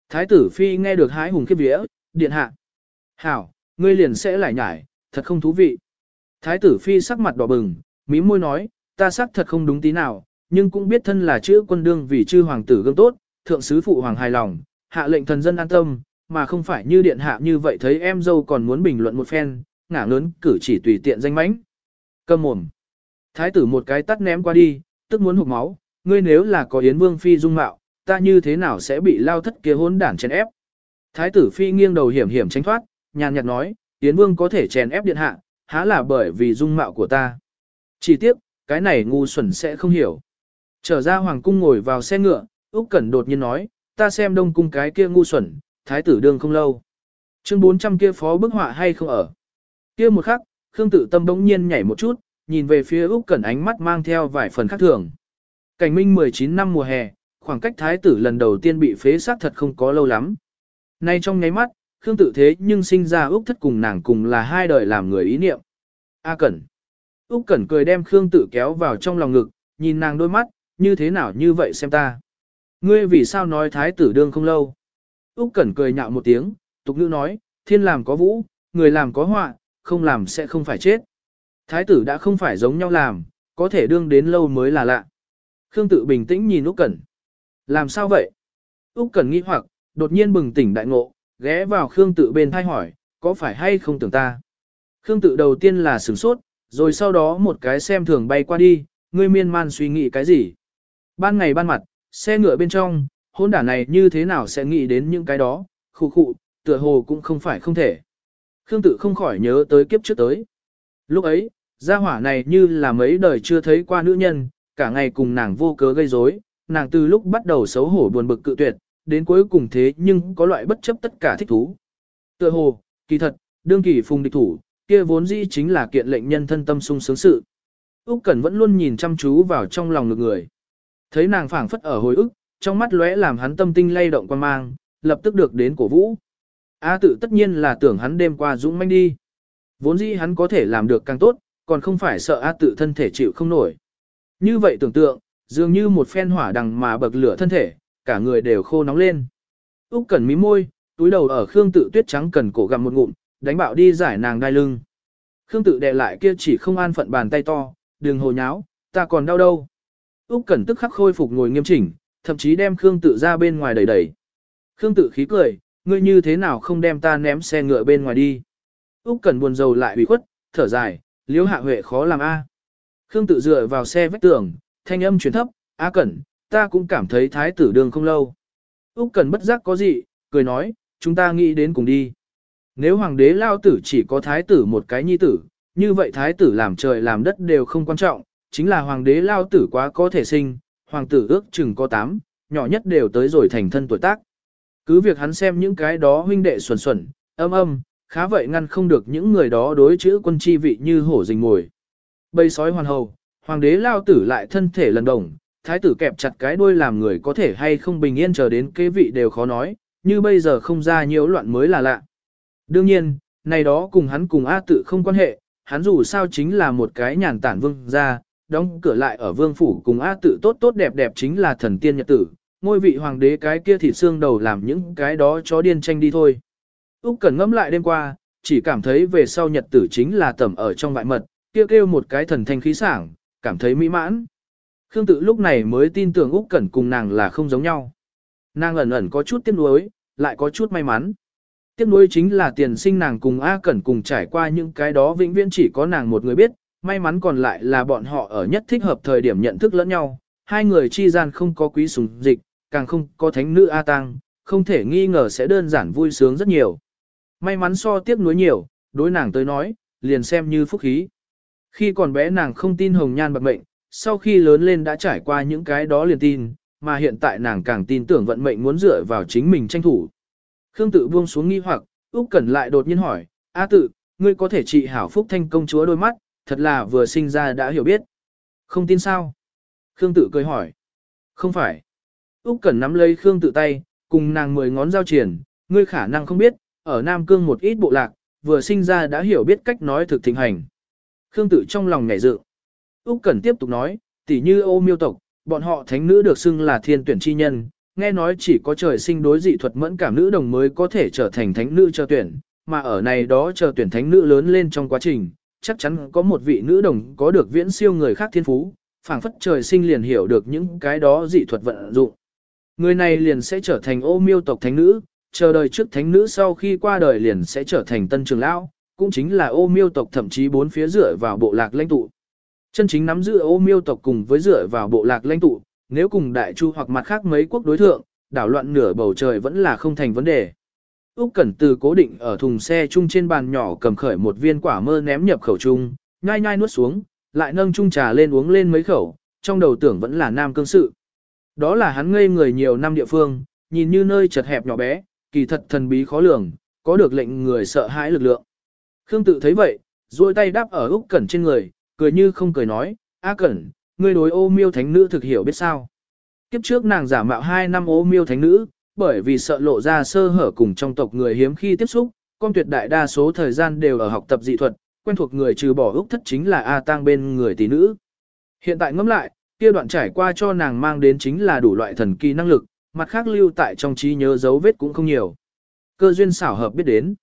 Thái tử phi nghe được hái hùng khiếp vía, điện hạ. Hảo, ngươi liền sẽ lại nhải, thật không thú vị. Thái tử phi sắc mặt đỏ bừng, mí môi nói, ta sắc thật không đúng tí nào, nhưng cũng biết thân là chữ quân đương vì chư hoàng tử gương tốt, thượng sứ phụ hoàng hài lòng, hạ lệnh thần dân an tâm, mà không phải như điện hạ như vậy thấy em dâu còn muốn bình luận một phen, ngả ngớn cử chỉ tùy tiện danh mãnh. Cầm mồm. Thái tử một cái tắt ném qua đi, tức muốn hụt máu, ngươi nếu là có yến vương phi dung mạo, ta như thế nào sẽ bị lao thất kia hỗn đản chèn ép. Thái tử phi nghiêng đầu hiểm hiểm tránh thoát, nhàn nhạt nói, yến vương có thể chèn ép điện hạ, há là bởi vì dung mạo của ta. Chỉ tiếc, cái này ngu xuẩn sẽ không hiểu. Trở ra hoàng cung ngồi vào xe ngựa, Úc Cẩn đột nhiên nói, ta xem đông cung cái kia ngu xuẩn, thái tử đương không lâu. Chương 400 kia phó bức họa hay không ở. Kia một khắc, Khương Tử Tâm bỗng nhiên nhảy một chút, nhìn về phía Úc Cẩn ánh mắt mang theo vài phần khác thường. Cảnh minh 19 năm mùa hè, khoảng cách thái tử lần đầu tiên bị phế xác thật không có lâu lắm. Nay trong nháy mắt, Khương tự thế nhưng sinh ra Úc thất cùng nàng cùng là hai đời làm người ý niệm. A Cẩn. Úc Cẩn cười đem Khương tự kéo vào trong lòng ngực, nhìn nàng đôi mắt, như thế nào như vậy xem ta. Ngươi vì sao nói thái tử đương không lâu? Úc Cẩn cười nhạo một tiếng, tục nữ nói, thiên làm có vũ, người làm có họa, không làm sẽ không phải chết. Thái tử đã không phải giống nhau làm, có thể đương đến lâu mới là lạ. Khương tự bình tĩnh nhìn Úc Cẩn. Làm sao vậy? Úc Cẩn nghi hoặc, đột nhiên bừng tỉnh đại ngộ, ghé vào Khương tự bên thay hỏi, có phải hay không tưởng ta? Khương tự đầu tiên là sửng sốt, rồi sau đó một cái xem thường bay qua đi, ngươi miên man suy nghĩ cái gì? Ban ngày ban mặt, xe ngựa bên trong, hôn đả này như thế nào sẽ nghĩ đến những cái đó, khụ khụ, tựa hồ cũng không phải không thể. Khương tự không khỏi nhớ tới kiếp trước tới. Lúc ấy, gia hỏa này như là mấy đời chưa thấy qua nữ nhân, cả ngày cùng nàng vô cớ gây rối, nàng từ lúc bắt đầu xấu hổ buồn bực cự tuyệt, đến cuối cùng thế nhưng có loại bất chấp tất cả thích thú. Tựa hồ, kỳ thật, đương kỳ phùng địch thủ, kia vốn dĩ chính là kiện lệnh nhân thân tâm sung sướng sự. Úc Cẩn vẫn luôn nhìn chăm chú vào trong lòng ngực người. Thấy nàng phảng phất ở hồi ức, trong mắt lóe làm hắn tâm tinh lay động quan mang, lập tức được đến cổ vũ. A tự tất nhiên là tưởng hắn đêm qua dũng manh đi. Vốn dĩ hắn có thể làm được càng tốt, còn không phải sợ A tự thân thể chịu không nổi. Như vậy tưởng tượng, dường như một phen hỏa đằng mà bậc lửa thân thể, cả người đều khô nóng lên. Úc Cẩn mí môi, túi đầu ở Khương Tự Tuyết trắng cần cổ gặm một ngụm, đánh bạo đi giải nàng đai lưng. Khương Tự đè lại kia chỉ không an phận bàn tay to, đừng hồ nháo, ta còn đau đâu. Úc Cẩn tức khắc khôi phục ngồi nghiêm chỉnh, thậm chí đem Khương Tự ra bên ngoài đẩy đẩy. Khương Tự khí cười, ngươi như thế nào không đem ta ném xe ngựa bên ngoài đi. Úc Cẩn buồn rầu lại ủy khuất, thở dài, Liễu Hạ Huệ khó làm a. Khương Tự dựa vào xe vách tường, thanh âm truyền thấp, "A Cẩn, ta cũng cảm thấy thái tử đường không lâu." Úc Cẩn bất giác có gì, cười nói, "Chúng ta nghĩ đến cùng đi." Nếu hoàng đế lao tử chỉ có thái tử một cái nhi tử, như vậy thái tử làm trời làm đất đều không quan trọng, chính là hoàng đế lao tử quá có thể sinh, hoàng tử ước chừng có 8, nhỏ nhất đều tới rồi thành thân tuổi tác. Cứ việc hắn xem những cái đó huynh đệ xuẩn xuẩn, âm âm, khá vậy ngăn không được những người đó đối chữ quân chi vị như hổ rình mồi. bây sói hoàn hầu, hoàng đế lao tử lại thân thể lần đồng, thái tử kẹp chặt cái đuôi làm người có thể hay không bình yên chờ đến kế vị đều khó nói, như bây giờ không ra nhiều loạn mới là lạ. Đương nhiên, này đó cùng hắn cùng A tự không quan hệ, hắn dù sao chính là một cái nhàn tản vương gia, đóng cửa lại ở vương phủ cùng A tự tốt tốt đẹp đẹp chính là thần tiên nhật tử, ngôi vị hoàng đế cái kia thịt xương đầu làm những cái đó chó điên tranh đi thôi. Úc Cẩn ngẫm lại đêm qua, chỉ cảm thấy về sau nhật tử chính là tẩm ở trong vại mật, kia kêu, kêu một cái thần thanh khí sảng, cảm thấy mỹ mãn. Khương tự lúc này mới tin tưởng Úc Cẩn cùng nàng là không giống nhau. Nàng ẩn ẩn có chút tiếc nuối, lại có chút may mắn. Tiếc nuối chính là tiền sinh nàng cùng A Cẩn cùng trải qua những cái đó vĩnh viễn chỉ có nàng một người biết, may mắn còn lại là bọn họ ở nhất thích hợp thời điểm nhận thức lẫn nhau, hai người chi gian không có quý sùng dịch, càng không có thánh nữ A Tăng, không thể nghi ngờ sẽ đơn giản vui sướng rất nhiều. May mắn so tiếc nuối nhiều, đối nàng tới nói, liền xem như phúc khí. Khi còn bé nàng không tin hồng nhan bạc mệnh, sau khi lớn lên đã trải qua những cái đó liền tin, mà hiện tại nàng càng tin tưởng vận mệnh muốn dựa vào chính mình tranh thủ. Khương tự buông xuống nghi hoặc, Úc Cẩn lại đột nhiên hỏi, A tự, ngươi có thể trị hảo phúc thanh công chúa đôi mắt, thật là vừa sinh ra đã hiểu biết. Không tin sao? Khương tự cười hỏi. Không phải. Úc Cẩn nắm lấy Khương tự tay, cùng nàng mười ngón giao triển, ngươi khả năng không biết, ở Nam Cương một ít bộ lạc, vừa sinh ra đã hiểu biết cách nói thực thịnh hành. Khương tự trong lòng nhảy dự. Úc Cẩn tiếp tục nói, tỷ như ô miêu tộc, bọn họ thánh nữ được xưng là thiên tuyển chi nhân, nghe nói chỉ có trời sinh đối dị thuật mẫn cảm nữ đồng mới có thể trở thành thánh nữ chờ tuyển, mà ở này đó chờ tuyển thánh nữ lớn lên trong quá trình, chắc chắn có một vị nữ đồng có được viễn siêu người khác thiên phú, phảng phất trời sinh liền hiểu được những cái đó dị thuật vận dụng. Người này liền sẽ trở thành ô miêu tộc thánh nữ, chờ đời trước thánh nữ sau khi qua đời liền sẽ trở thành tân trường lão, cũng chính là ô miêu tộc thậm chí bốn phía dựa vào bộ lạc lãnh tụ. Chân chính nắm giữ ô miêu tộc cùng với dựa vào bộ lạc lãnh tụ, nếu cùng đại chu hoặc mặt khác mấy quốc đối thượng, đảo loạn nửa bầu trời vẫn là không thành vấn đề. Úc Cẩn Từ cố định ở thùng xe chung trên bàn nhỏ cầm khởi một viên quả mơ ném nhập khẩu chung, nhai nhai nuốt xuống, lại nâng chung trà lên uống lên mấy khẩu, trong đầu tưởng vẫn là nam cương sự. Đó là hắn ngây người nhiều năm địa phương, nhìn như nơi chật hẹp nhỏ bé, kỳ thật thần bí khó lường, có được lệnh người sợ hãi lực lượng. Khương tự thấy vậy, duỗi tay đáp ở Úc Cẩn trên người, cười như không cười nói, "A Cẩn, ngươi đối ô miêu thánh nữ thực hiểu biết sao. Kiếp trước nàng giả mạo 2 năm ô miêu thánh nữ, bởi vì sợ lộ ra sơ hở cùng trong tộc người hiếm khi tiếp xúc, con tuyệt đại đa số thời gian đều ở học tập dị thuật, quen thuộc người trừ bỏ Úc thất chính là A tang bên người tỷ nữ. Hiện tại ngẫm lại, kia đoạn trải qua cho nàng mang đến chính là đủ loại thần kỳ năng lực, mặt khác lưu tại trong trí nhớ dấu vết cũng không nhiều. Cơ duyên xảo hợp biết đến.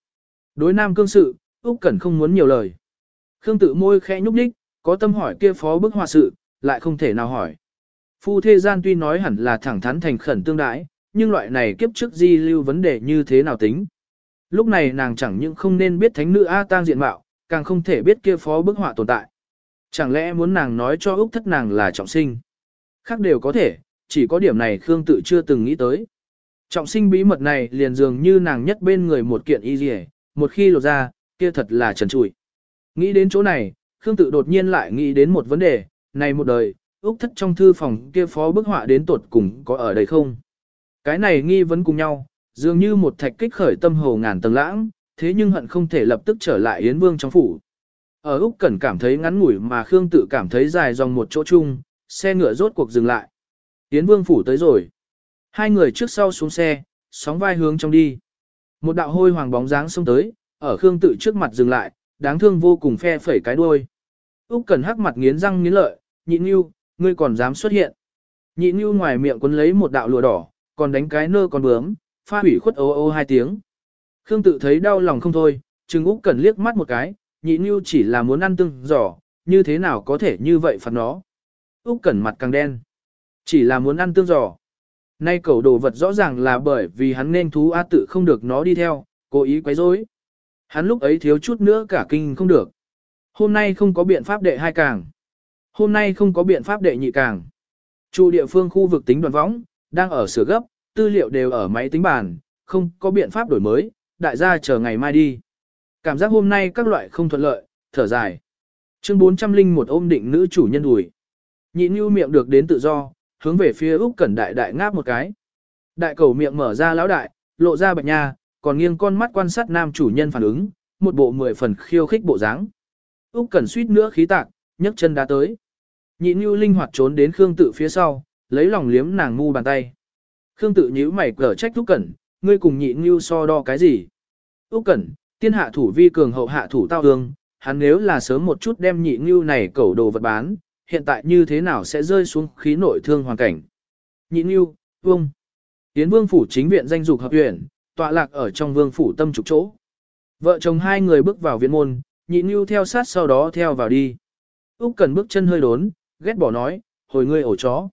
Đối nam cương sự, Úc Cẩn không muốn nhiều lời. Khương tự môi khẽ nhúc nhích, có tâm hỏi kia phó bức họa sự, lại không thể nào hỏi. Phu thế gian tuy nói hẳn là thẳng thắn thành khẩn tương đãi, nhưng loại này kiếp trước di lưu vấn đề như thế nào tính. Lúc này nàng chẳng những không nên biết thánh nữ A tang diện mạo, càng không thể biết kia phó bức họa tồn tại. Chẳng lẽ muốn nàng nói cho Úc thất nàng là trọng sinh? Khác đều có thể, chỉ có điểm này Khương tự chưa từng nghĩ tới. Trọng sinh bí mật này liền dường như nàng nhất bên người một kiện y dì một khi lột ra, kia thật là trần trụi. Nghĩ đến chỗ này, Khương tự đột nhiên lại nghĩ đến một vấn đề, này một đời, Úc thất trong thư phòng kia phó bức họa đến tột cùng có ở đây không? Cái này nghi vấn cùng nhau, dường như một thạch kích khởi tâm hồ ngàn tầng lãng, thế nhưng hận không thể lập tức trở lại Yến Vương trong phủ. Ở Úc Cẩn cảm thấy ngắn ngủi mà Khương tự cảm thấy dài dòng một chỗ chung, xe ngựa rốt cuộc dừng lại. Yến Vương phủ tới rồi. Hai người trước sau xuống xe, sóng vai hướng trong đi. Một đạo hôi hoàng bóng dáng xông tới, ở Khương tự trước mặt dừng lại, đáng thương vô cùng phe phẩy cái đuôi. Úc Cẩn hắc mặt nghiến răng nghiến lợi, nhịn nưu ngươi còn dám xuất hiện. nhịn nưu ngoài miệng quấn lấy một đạo lụa đỏ, còn đánh cái nơ con bướm, pha hủy khuất ô ô hai tiếng. Khương tự thấy đau lòng không thôi, Trừng Úc cần liếc mắt một cái, nhị nưu chỉ là muốn ăn tương giỏ, như thế nào có thể như vậy phạt nó. Úc Cẩn mặt càng đen. Chỉ là muốn ăn tương giỏ. Nay cầu đồ vật rõ ràng là bởi vì hắn nên thú á tự không được nó đi theo, cố ý quấy rối. Hắn lúc ấy thiếu chút nữa cả kinh không được. Hôm nay không có biện pháp đệ hai càng. Hôm nay không có biện pháp đệ nhị càng. Chủ địa phương khu vực tính đoàn võng, đang ở sửa gấp, tư liệu đều ở máy tính bàn, không có biện pháp đổi mới, đại gia chờ ngày mai đi. Cảm giác hôm nay các loại không thuận lợi, thở dài. Chương 401 ôm định nữ chủ nhân đùi. Nhị Nhu miệng được đến tự do, hướng về phía Úc Cẩn Đại đại ngáp một cái. Đại cầu miệng mở ra lão đại, lộ ra bạch nha, còn nghiêng con mắt quan sát nam chủ nhân phản ứng, một bộ mười phần khiêu khích bộ dáng. Úc Cẩn suýt nữa khí tạc, nhấc chân đá tới. Nhị Nhu linh hoạt trốn đến Khương Tự phía sau, lấy lòng liếm nàng mu bàn tay. Khương Tự nhíu mày cở trách Úc Cẩn, ngươi cùng Nhị Nhu so đo cái gì? Úc Cẩn, tiên hạ thủ vi cường hậu hạ thủ tao ương, hắn nếu là sớm một chút đem Nhị ngưu này cẩu đồ vật bán, hiện tại như thế nào sẽ rơi xuống khí nội thương hoàn cảnh. Nhị ngưu, Vương. Tiến Vương phủ chính viện danh dục hợp huyện, tọa lạc ở trong Vương phủ tâm trục chỗ. Vợ chồng hai người bước vào viện môn, Nhị ngưu theo sát sau đó theo vào đi. Úc Cần bước chân hơi đốn, ghét bỏ nói, hồi ngươi ổ chó.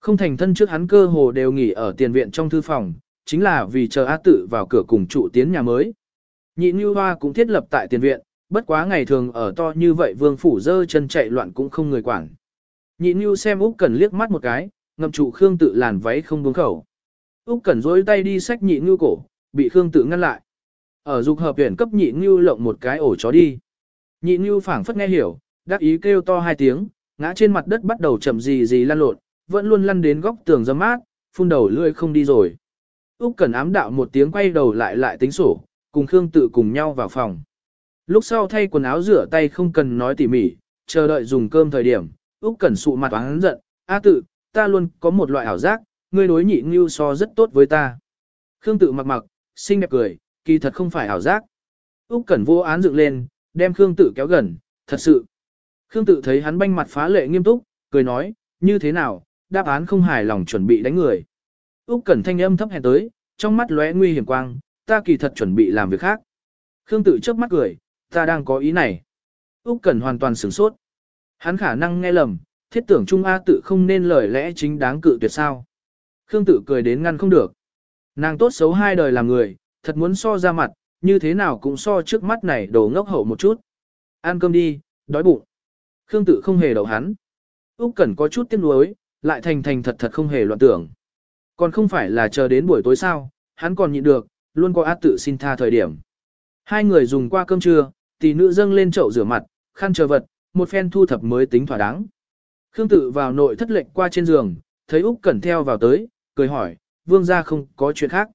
Không thành thân trước hắn cơ hồ đều nghỉ ở tiền viện trong thư phòng, chính là vì chờ A tự vào cửa cùng trụ tiến nhà mới. Nhị Nhu Hoa cũng thiết lập tại tiền viện, bất quá ngày thường ở to như vậy vương phủ dơ chân chạy loạn cũng không người quản. Nhị Nhu xem Úc Cẩn liếc mắt một cái, ngậm trụ Khương Tự làn váy không buông khẩu. Úc Cẩn rối tay đi xách Nhị Nhu cổ, bị Khương Tự ngăn lại. Ở dục hợp viện cấp Nhị Nhu lộng một cái ổ chó đi. Nhị Nhu phảng phất nghe hiểu, đáp ý kêu to hai tiếng, ngã trên mặt đất bắt đầu chậm gì gì lăn lộn, vẫn luôn lăn đến góc tường dâm mát, phun đầu lưỡi không đi rồi. Úc Cẩn ám đạo một tiếng quay đầu lại lại tính sổ, cùng Khương Tự cùng nhau vào phòng. Lúc sau thay quần áo rửa tay không cần nói tỉ mỉ, chờ đợi dùng cơm thời điểm, Úc Cẩn sụ mặt oán giận, "A tự, ta luôn có một loại ảo giác, ngươi đối nhị Nưu so rất tốt với ta." Khương tự mặc mặc, xinh đẹp cười, kỳ thật không phải ảo giác. Úc Cẩn vô án dựng lên, đem Khương tự kéo gần, "Thật sự." Khương tự thấy hắn banh mặt phá lệ nghiêm túc, cười nói, "Như thế nào, đáp án không hài lòng chuẩn bị đánh người." Úc Cẩn thanh âm thấp hèn tới, trong mắt lóe nguy hiểm quang, "Ta kỳ thật chuẩn bị làm việc khác." Khương tự chớp mắt cười, Ta đang có ý này. Úc Cẩn hoàn toàn sửng sốt. Hắn khả năng nghe lầm, thiết tưởng Trung A tự không nên lời lẽ chính đáng cự tuyệt sao. Khương tự cười đến ngăn không được. Nàng tốt xấu hai đời làm người, thật muốn so ra mặt, như thế nào cũng so trước mắt này đồ ngốc hậu một chút. Ăn cơm đi, đói bụng. Khương tự không hề đậu hắn. Úc Cẩn có chút tiếc nuối, lại thành thành thật thật không hề loạn tưởng. Còn không phải là chờ đến buổi tối sao, hắn còn nhịn được, luôn có ác tự xin tha thời điểm. Hai người dùng qua cơm trưa, tỷ nữ dâng lên chậu rửa mặt, khăn chờ vật, một phen thu thập mới tính thỏa đáng. Khương tự vào nội thất lệnh qua trên giường, thấy Úc Cẩn theo vào tới, cười hỏi, vương gia không có chuyện khác.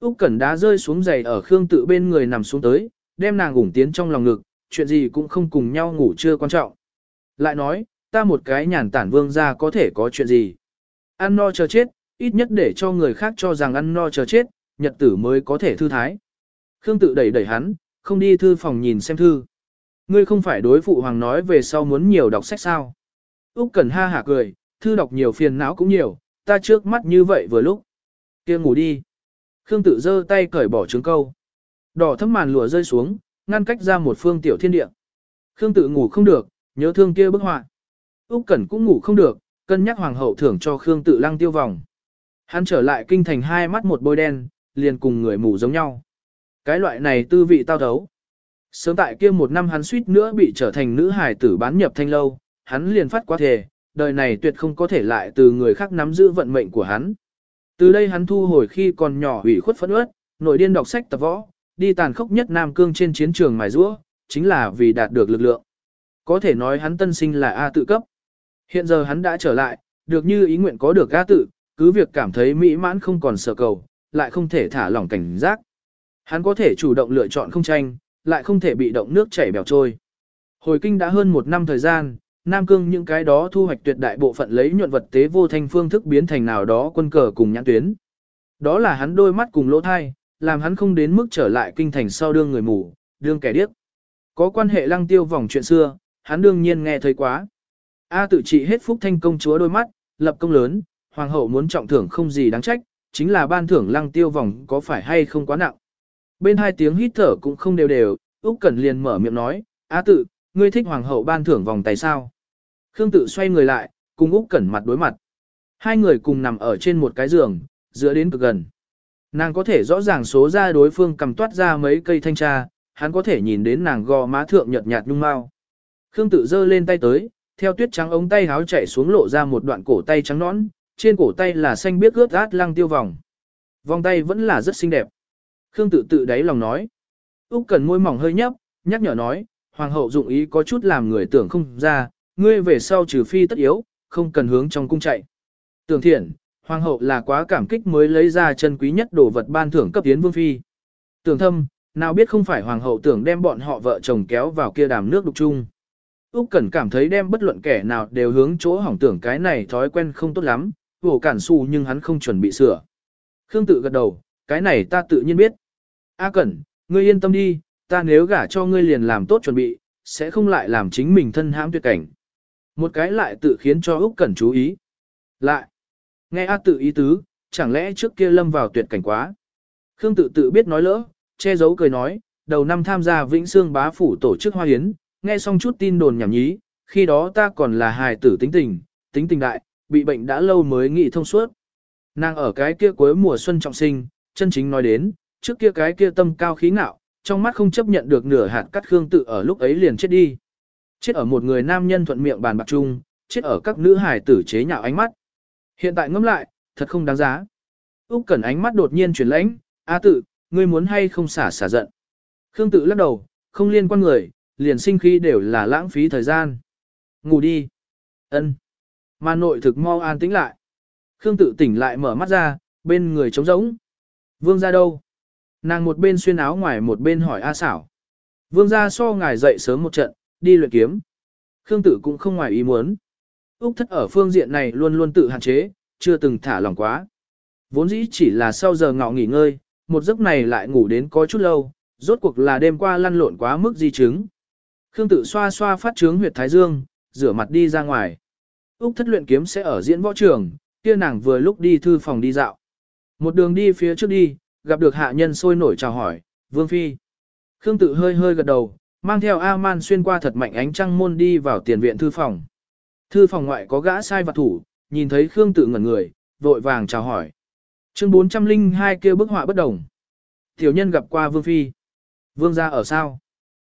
Úc Cẩn đá rơi xuống giày ở Khương tự bên người nằm xuống tới, đem nàng ủng tiến trong lòng ngực, chuyện gì cũng không cùng nhau ngủ chưa quan trọng. Lại nói, ta một cái nhàn tản vương gia có thể có chuyện gì. Ăn no chờ chết, ít nhất để cho người khác cho rằng ăn no chờ chết, nhật tử mới có thể thư thái. Khương tự đẩy đẩy hắn, không đi thư phòng nhìn xem thư. Ngươi không phải đối phụ hoàng nói về sau muốn nhiều đọc sách sao. Úc Cẩn ha hả cười, thư đọc nhiều phiền não cũng nhiều, ta trước mắt như vậy vừa lúc. kia ngủ đi. Khương tự giơ tay cởi bỏ trứng câu. Đỏ thấm màn lụa rơi xuống, ngăn cách ra một phương tiểu thiên địa. Khương tự ngủ không được, nhớ thương kia bức họa. Úc Cẩn cũng ngủ không được, cân nhắc hoàng hậu thưởng cho Khương tự lăng tiêu vòng. Hắn trở lại kinh thành hai mắt một bôi đen, liền cùng người mù giống nhau. Cái loại này tư vị tao thấu. Sớm tại kia một năm hắn suýt nữa bị trở thành nữ hài tử bán nhập thanh lâu, hắn liền phát quá thề, đời này tuyệt không có thể lại từ người khác nắm giữ vận mệnh của hắn. Từ đây hắn thu hồi khi còn nhỏ ủy khuất phẫn ướt, nội điên đọc sách tập võ, đi tàn khốc nhất Nam Cương trên chiến trường mài rũa, chính là vì đạt được lực lượng. Có thể nói hắn tân sinh là A tự cấp. Hiện giờ hắn đã trở lại, được như ý nguyện có được A tự, cứ việc cảm thấy mỹ mãn không còn sợ cầu, lại không thể thả lỏng cảnh giác. Hắn có thể chủ động lựa chọn không tranh, lại không thể bị động nước chảy bèo trôi. Hồi kinh đã hơn một năm thời gian, Nam Cương những cái đó thu hoạch tuyệt đại bộ phận lấy nhuận vật tế vô thanh phương thức biến thành nào đó quân cờ cùng nhãn tuyến. Đó là hắn đôi mắt cùng lỗ thai, làm hắn không đến mức trở lại kinh thành sau đương người mù, đương kẻ điếc. Có quan hệ lăng tiêu vòng chuyện xưa, hắn đương nhiên nghe thấy quá. A tự trị hết phúc thanh công chúa đôi mắt, lập công lớn, hoàng hậu muốn trọng thưởng không gì đáng trách, chính là ban thưởng lăng tiêu vòng có phải hay không quá nặng. Bên hai tiếng hít thở cũng không đều đều, Úc Cẩn liền mở miệng nói, A tự, ngươi thích hoàng hậu ban thưởng vòng tay sao? Khương tự xoay người lại, cùng Úc Cẩn mặt đối mặt. Hai người cùng nằm ở trên một cái giường, dựa đến cực gần. Nàng có thể rõ ràng số ra đối phương cầm toát ra mấy cây thanh tra, hắn có thể nhìn đến nàng gò má thượng nhợt nhạt nhung mao. Khương tự giơ lên tay tới, theo tuyết trắng ống tay háo chạy xuống lộ ra một đoạn cổ tay trắng nõn, trên cổ tay là xanh biếc ướt át lăng tiêu vòng. Vòng tay vẫn là rất xinh đẹp. Khương tự tự đáy lòng nói. Úc cần môi mỏng hơi nhấp, nhắc nhở nói, hoàng hậu dụng ý có chút làm người tưởng không ra, ngươi về sau trừ phi tất yếu, không cần hướng trong cung chạy. Tưởng thiện, hoàng hậu là quá cảm kích mới lấy ra chân quý nhất đồ vật ban thưởng cấp tiến vương phi. Tưởng thâm, nào biết không phải hoàng hậu tưởng đem bọn họ vợ chồng kéo vào kia đàm nước đục chung. Úc Cẩn cảm thấy đem bất luận kẻ nào đều hướng chỗ hỏng tưởng cái này thói quen không tốt lắm, vổ cản su nhưng hắn không chuẩn bị sửa. Khương tự gật đầu, cái này ta tự nhiên biết. A Cẩn, ngươi yên tâm đi, ta nếu gả cho ngươi liền làm tốt chuẩn bị, sẽ không lại làm chính mình thân hãm tuyệt cảnh. Một cái lại tự khiến cho Úc Cẩn chú ý. Lại, nghe A tự ý tứ, chẳng lẽ trước kia lâm vào tuyệt cảnh quá. Khương tự tự biết nói lỡ, che giấu cười nói, đầu năm tham gia Vĩnh Sương bá phủ tổ chức hoa hiến, nghe xong chút tin đồn nhảm nhí, khi đó ta còn là hài tử tính tình, tính tình đại, bị bệnh đã lâu mới nghị thông suốt. Nàng ở cái kia cuối mùa xuân trọng sinh, chân chính nói đến, trước kia cái kia tâm cao khí ngạo, trong mắt không chấp nhận được nửa hạt cắt khương tự ở lúc ấy liền chết đi. Chết ở một người nam nhân thuận miệng bàn bạc chung, chết ở các nữ hài tử chế nhạo ánh mắt. Hiện tại ngẫm lại, thật không đáng giá. Úc Cẩn ánh mắt đột nhiên chuyển lãnh, "A tự, ngươi muốn hay không xả xả giận?" Khương tự lắc đầu, không liên quan người, liền sinh khí đều là lãng phí thời gian. Ngủ đi. Ân. Mà nội thực mau an tĩnh lại. Khương tự tỉnh lại mở mắt ra, bên người trống rỗng. Vương ra đâu? Nàng một bên xuyên áo ngoài một bên hỏi A xảo. Vương ra so ngài dậy sớm một trận, đi luyện kiếm. Khương tự cũng không ngoài ý muốn. Úc thất ở phương diện này luôn luôn tự hạn chế, chưa từng thả lỏng quá. Vốn dĩ chỉ là sau giờ ngọ nghỉ ngơi, một giấc này lại ngủ đến có chút lâu, rốt cuộc là đêm qua lăn lộn quá mức di chứng. Khương tự xoa xoa phát trướng huyệt thái dương, rửa mặt đi ra ngoài. Úc thất luyện kiếm sẽ ở diễn võ trường, kia nàng vừa lúc đi thư phòng đi dạo. Một đường đi phía trước đi, gặp được hạ nhân sôi nổi chào hỏi, Vương Phi. Khương tự hơi hơi gật đầu, mang theo A-man xuyên qua thật mạnh ánh trăng môn đi vào tiền viện thư phòng. Thư phòng ngoại có gã sai vặt thủ, nhìn thấy Khương tự ngẩn người, vội vàng chào hỏi. Chương 402 kêu bức họa bất đồng. Tiểu nhân gặp qua Vương Phi. Vương gia ở sao?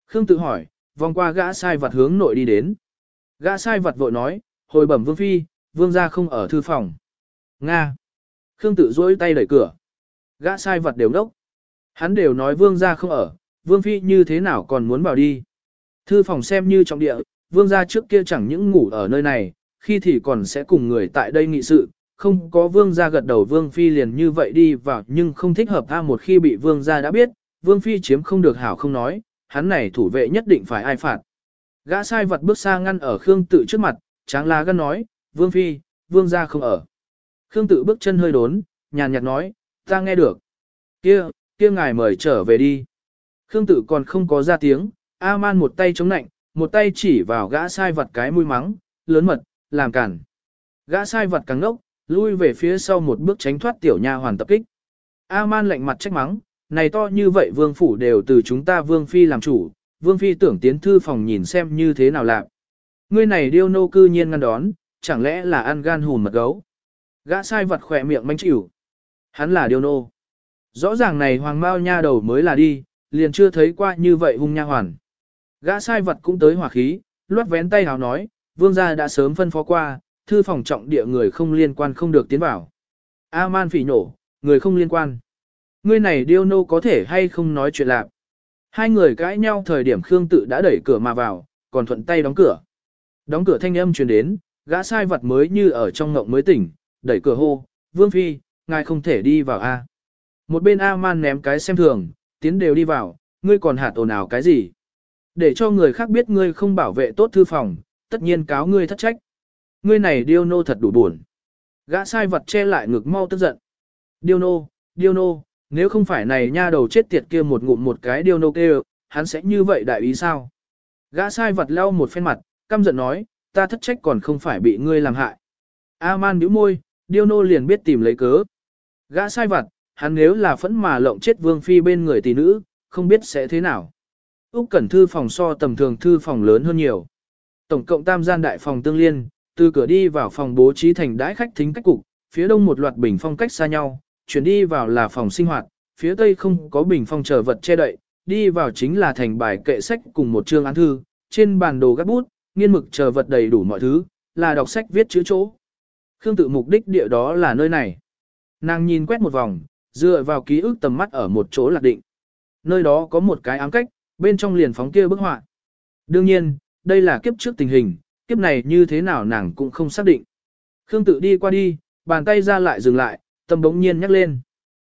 Khương tự hỏi, vòng qua gã sai vặt hướng nội đi đến. Gã sai vặt vội nói, hồi bẩm vương phi, vương gia không ở thư phòng. Nga. Khương tự dối tay đẩy cửa. Gã sai vật đều đốc. Hắn đều nói vương gia không ở, vương phi như thế nào còn muốn vào đi. Thư phòng xem như trọng địa, vương gia trước kia chẳng những ngủ ở nơi này, khi thì còn sẽ cùng người tại đây nghị sự, không có vương gia gật đầu vương phi liền như vậy đi vào nhưng không thích hợp a một khi bị vương gia đã biết, vương phi chiếm không được hảo không nói, hắn này thủ vệ nhất định phải ai phạt. Gã sai vật bước xa ngăn ở Khương Tự trước mặt, tráng La gân nói, Vương Phi, Vương gia không ở. Khương Tự bước chân hơi đốn, nhàn nhạt nói, ta nghe được. Kia, kia ngài mời trở về đi. Khương Tự còn không có ra tiếng, A-man một tay chống nạnh, một tay chỉ vào gã sai vật cái mũi mắng, lớn mật, làm cản. Gã sai vật càng ngốc, lui về phía sau một bước tránh thoát tiểu nha hoàn tập kích. A-man lạnh mặt trách mắng, này to như vậy vương phủ đều từ chúng ta vương phi làm chủ, vương phi tưởng tiến thư phòng nhìn xem như thế nào làm. Ngươi này điêu nô cư nhiên ngăn đón, chẳng lẽ là ăn gan hùn mật gấu. Gã sai vật khỏe miệng manh chịu. Hắn là điêu nô. Rõ ràng này hoàng mao nha đầu mới là đi, liền chưa thấy qua như vậy hung nha hoàn. Gã sai vật cũng tới hỏa khí, luốt vén tay hào nói, vương gia đã sớm phân phó qua, thư phòng trọng địa người không liên quan không được tiến vào. A-man phỉ nổ, người không liên quan. Ngươi này điêu nô có thể hay không nói chuyện lạc. Hai người cãi nhau thời điểm Khương tự đã đẩy cửa mà vào, còn thuận tay đóng cửa. Đóng cửa thanh âm truyền đến, gã sai vật mới như ở trong ngộng mới tỉnh, đẩy cửa hô, Vương Phi, ngài không thể đi vào A. Một bên A-man ném cái xem thường, tiến đều đi vào, ngươi còn hạt ồn ào cái gì. Để cho người khác biết ngươi không bảo vệ tốt thư phòng, tất nhiên cáo ngươi thất trách. Ngươi này điêu nô thật đủ buồn. Gã sai vật che lại ngực mau tức giận. Điêu nô, điêu nô, nếu không phải này nha đầu chết tiệt kia một ngụm một cái điêu nô kêu, hắn sẽ như vậy đại ý sao? Gã sai vật lau một phen mặt, căm giận nói, ta thất trách còn không phải bị ngươi làm hại. A-man nhíu môi, điêu nô liền biết tìm lấy cớ. Gã sai vặt, hắn nếu là phẫn mà lộng chết vương phi bên người tỷ nữ, không biết sẽ thế nào. Úc Cẩn thư phòng so tầm thường thư phòng lớn hơn nhiều. Tổng cộng tam gian đại phòng tương liên, từ cửa đi vào phòng bố trí thành đãi khách thính cách cục, phía đông một loạt bình phong cách xa nhau, chuyển đi vào là phòng sinh hoạt, phía tây không có bình phong chờ vật che đậy, đi vào chính là thành bài kệ sách cùng một chương án thư, trên bàn đồ gác bút, nghiên mực chờ vật đầy đủ mọi thứ, là đọc sách viết chữ chỗ. Khương tự mục đích địa đó là nơi này. Nàng nhìn quét một vòng, dựa vào ký ức tầm mắt ở một chỗ lạc định. Nơi đó có một cái ám cách, bên trong liền phóng kia bức họa. Đương nhiên, đây là kiếp trước tình hình, kiếp này như thế nào nàng cũng không xác định. Khương tự đi qua đi, bàn tay ra lại dừng lại, tâm bỗng nhiên nhắc lên.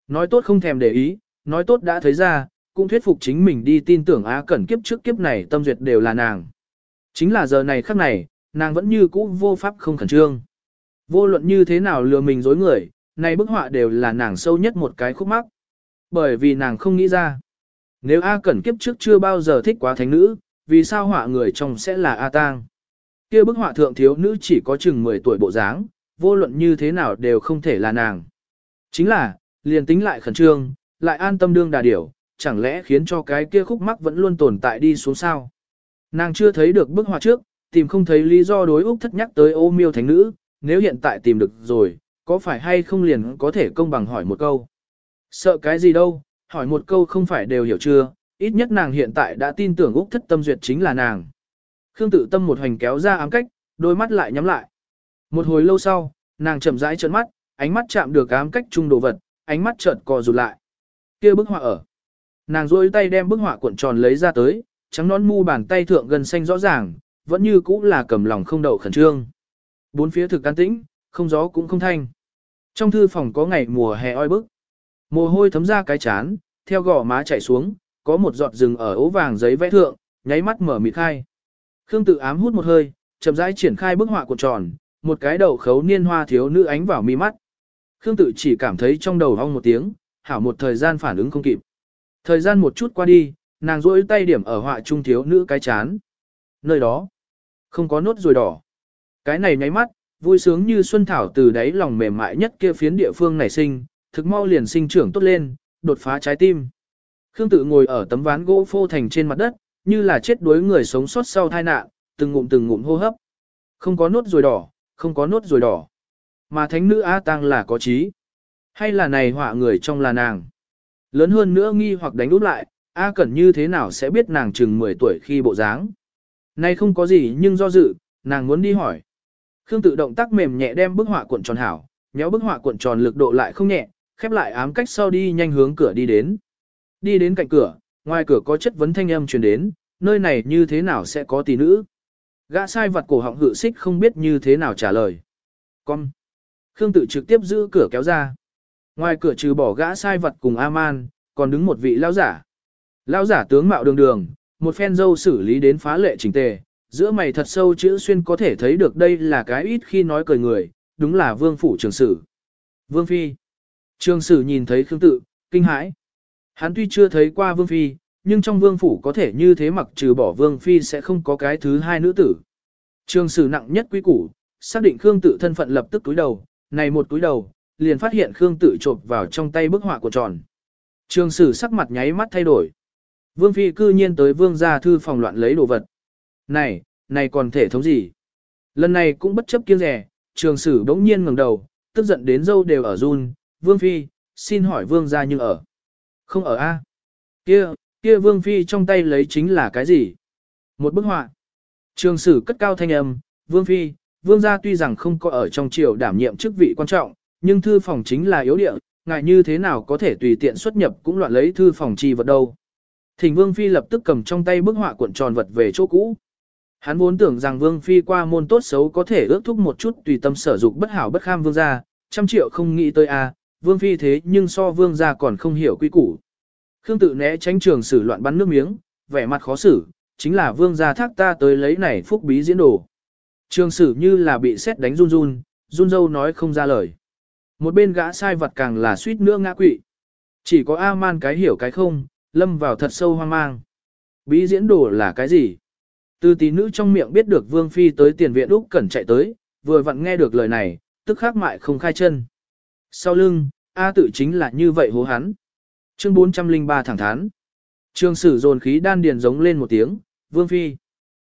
Nói tốt không thèm để ý, nói tốt đã thấy ra, cũng thuyết phục chính mình đi tin tưởng Á Cẩn kiếp trước kiếp này tâm duyệt đều là nàng. Chính là giờ này khắc này, nàng vẫn như cũ vô pháp không khẩn trương. Vô luận như thế nào lừa mình dối người, này bức họa đều là nàng sâu nhất một cái khúc mắc. Bởi vì nàng không nghĩ ra. Nếu A Cẩn kiếp trước chưa bao giờ thích quá thánh nữ, vì sao họa người chồng sẽ là A Tang? kia bức họa thượng thiếu nữ chỉ có chừng 10 tuổi bộ dáng, vô luận như thế nào đều không thể là nàng. Chính là, liền tính lại khẩn trương, lại an tâm đương đà điểu, chẳng lẽ khiến cho cái kia khúc mắc vẫn luôn tồn tại đi xuống sao? Nàng chưa thấy được bức họa trước, tìm không thấy lý do đối Úc thất nhắc tới ô miêu thánh nữ, nếu hiện tại tìm được rồi, có phải hay không liền có thể công bằng hỏi một câu. Sợ cái gì đâu, hỏi một câu không phải đều hiểu chưa, ít nhất nàng hiện tại đã tin tưởng Úc thất tâm duyệt chính là nàng. Khương tự tâm một hành kéo ra ám cách, đôi mắt lại nhắm lại. Một hồi lâu sau, nàng chậm rãi trợn mắt, ánh mắt chạm được ám cách trung đồ vật, ánh mắt chợt co rụt lại. Kia bức họa ở. Nàng duỗi tay đem bức họa cuộn tròn lấy ra tới, trắng nón mu bàn tay thượng gần xanh rõ ràng, vẫn như cũ là cầm lòng không đậu khẩn trương. Bốn phía thực an tĩnh, không gió cũng không thanh. Trong thư phòng có ngày mùa hè oi bức. Mồ hôi thấm ra cái chán, theo gò má chảy xuống, có một giọt rừng ở ố vàng giấy vẽ thượng, nháy mắt mở mịt khai. Khương tự ám hút một hơi, chậm rãi triển khai bức họa cuộn tròn, một cái đầu khấu niên hoa thiếu nữ ánh vào mi mắt. Khương tự chỉ cảm thấy trong đầu ong một tiếng, hảo một thời gian phản ứng không kịp. Thời gian một chút qua đi, nàng rỗi tay điểm ở họa trung thiếu nữ cái chán. Nơi đó, không có nốt ruồi đỏ. Cái này nháy mắt, vui sướng như xuân thảo từ đáy lòng mềm mại nhất kia phiến địa phương nảy sinh, thực mau liền sinh trưởng tốt lên, đột phá trái tim. Khương tự ngồi ở tấm ván gỗ phô thành trên mặt đất, như là chết đuối người sống sót sau tai nạn, từng ngụm từng ngụm hô hấp. Không có nốt ruồi đỏ, không có nốt ruồi đỏ. Mà thánh nữ A Tăng là có trí. Hay là này họa người trong là nàng. Lớn hơn nữa nghi hoặc đánh úp lại, A Cẩn như thế nào sẽ biết nàng chừng 10 tuổi khi bộ dáng. Nay không có gì nhưng do dự, nàng muốn đi hỏi. Khương tự động tác mềm nhẹ đem bức họa cuộn tròn hảo, nhéo bức họa cuộn tròn lực độ lại không nhẹ, khép lại ám cách sau đi nhanh hướng cửa đi đến. Đi đến cạnh cửa, ngoài cửa có chất vấn thanh âm truyền đến, nơi này như thế nào sẽ có tỷ nữ. Gã sai vật cổ họng hự xích không biết như thế nào trả lời. Con. Khương tự trực tiếp giữ cửa kéo ra. Ngoài cửa trừ bỏ gã sai vật cùng A-man, còn đứng một vị lão giả. Lão giả tướng mạo đường đường, một phen dâu xử lý đến phá lệ chỉnh tề, giữa mày thật sâu chữ xuyên có thể thấy được đây là cái ít khi nói cười người, đúng là vương phủ trường sử. Vương Phi. Trường sử nhìn thấy Khương tự, kinh hãi. Hắn tuy chưa thấy qua Vương Phi, nhưng trong vương phủ có thể như thế mặc trừ bỏ Vương Phi sẽ không có cái thứ hai nữ tử. Trường sử nặng nhất quý củ, xác định Khương tự thân phận lập tức túi đầu, này một túi đầu, liền phát hiện Khương tự trộp vào trong tay bức họa của tròn. Trường sử sắc mặt nháy mắt thay đổi. Vương Phi cư nhiên tới vương gia thư phòng loạn lấy đồ vật. Này, này còn thể thống gì? Lần này cũng bất chấp kiêng rẻ, trường sử bỗng nhiên ngẩng đầu, tức giận đến dâu đều ở run. Vương Phi, xin hỏi vương gia nhưng ở. Không ở A. Kia, kia vương Phi trong tay lấy chính là cái gì? Một bức họa. Trường sử cất cao thanh âm, vương Phi, vương gia tuy rằng không có ở trong triều đảm nhiệm chức vị quan trọng, nhưng thư phòng chính là yếu địa, ngại như thế nào có thể tùy tiện xuất nhập cũng loạn lấy thư phòng chi vật đâu. Thỉnh Vương Phi lập tức cầm trong tay bức họa cuộn tròn vật về chỗ cũ. Hắn vốn tưởng rằng Vương Phi qua môn tốt xấu có thể ước thúc một chút tùy tâm sở dục bất hảo bất kham Vương gia, trăm triệu không nghĩ tới a, Vương Phi thế nhưng so Vương gia còn không hiểu quy củ. Khương tự né tránh trường sử loạn bắn nước miếng, vẻ mặt khó xử, chính là Vương gia thác ta tới lấy này phúc bí diễn đồ. Trường sử như là bị sét đánh run run, run dâu nói không ra lời. Một bên gã sai vật càng là suýt nữa ngã quỵ. Chỉ có A-man cái hiểu cái không, lâm vào thật sâu hoang mang. Bí diễn đồ là cái gì? Từ tí nữ trong miệng biết được Vương Phi tới tiền viện Úc Cẩn chạy tới, vừa vặn nghe được lời này, tức khắc mại không khai chân. Sau lưng, A tự chính là như vậy hố hắn. Chương 403 thẳng thắn. Trương sử dồn khí đan điền giống lên một tiếng, Vương Phi.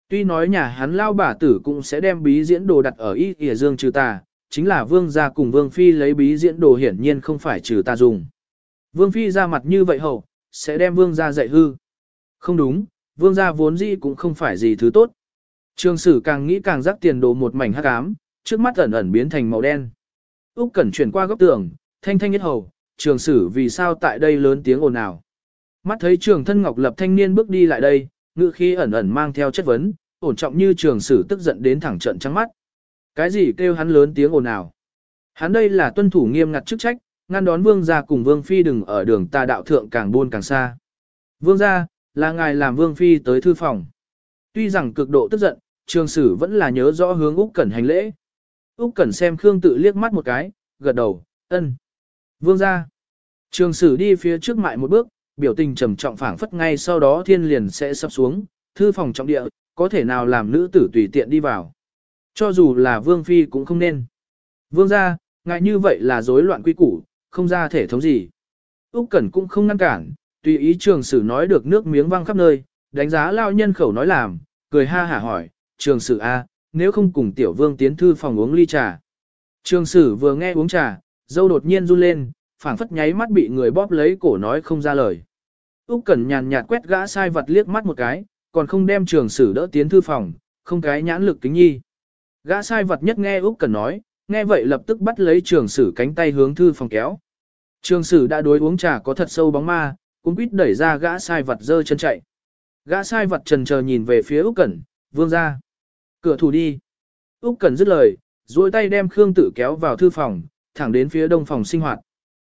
Tuy nói nhà hắn lao bà tử cũng sẽ đem bí diễn đồ đặt ở y ỉa dương trừ tà, chính là Vương gia cùng Vương Phi lấy bí diễn đồ hiển nhiên không phải trừ tà dùng. Vương Phi ra mặt như vậy hậu, sẽ đem Vương gia dạy hư. Không đúng, Vương gia vốn dĩ cũng không phải gì thứ tốt. Trường sử càng nghĩ càng rắc tiền đồ một mảnh hắc ám, trước mắt ẩn ẩn biến thành màu đen. Úc Cẩn chuyển qua góc tường, thanh thanh nhất hầu, trường sử vì sao tại đây lớn tiếng ồn ào. Mắt thấy trường thân ngọc lập thanh niên bước đi lại đây, ngữ khí ẩn ẩn mang theo chất vấn, ổn trọng như trường sử tức giận đến thẳng trận trắng mắt. Cái gì kêu hắn lớn tiếng ồn ào? Hắn đây là tuân thủ nghiêm ngặt chức trách, ngăn đón vương gia cùng vương phi đừng ở đường tà đạo thượng càng buôn càng xa. Vương gia, là ngài làm vương phi tới thư phòng. Tuy rằng cực độ tức giận, trường sử vẫn là nhớ rõ hướng Úc Cẩn hành lễ. Úc Cẩn xem Khương tự liếc mắt một cái, gật đầu, ân. Vương gia. Trường sử đi phía trước mại một bước, biểu tình trầm trọng phảng phất ngay sau đó thiên liền sẽ sắp xuống, thư phòng trọng địa, có thể nào làm nữ tử tùy tiện đi vào. Cho dù là vương phi cũng không nên. Vương gia, ngài như vậy là rối loạn quy củ, không ra thể thống gì. Úc Cẩn cũng không ngăn cản, tùy ý trường sử nói được nước miếng văng khắp nơi, đánh giá lao nhân khẩu nói làm, cười ha hả hỏi, trường sử A, nếu không cùng tiểu vương tiến thư phòng uống ly trà. Trường sử vừa nghe uống trà, dâu đột nhiên run lên, phảng phất nháy mắt bị người bóp lấy cổ nói không ra lời. Úc Cẩn nhàn nhạt quét gã sai vật liếc mắt một cái, còn không đem trường sử đỡ tiến thư phòng, không cái nhãn lực kính nhi. Gã sai vật nhất nghe Úc Cẩn nói, nghe vậy lập tức bắt lấy trường sử cánh tay hướng thư phòng kéo. Trường sử đã đối uống trà có thật sâu bóng ma, cũng quýt đẩy ra gã sai vật dơ chân chạy. Gã sai vật trần chờ nhìn về phía Úc Cẩn, vương ra. Cửa thủ đi. Úc Cẩn dứt lời, duỗi tay đem Khương Tử kéo vào thư phòng, thẳng đến phía đông phòng sinh hoạt.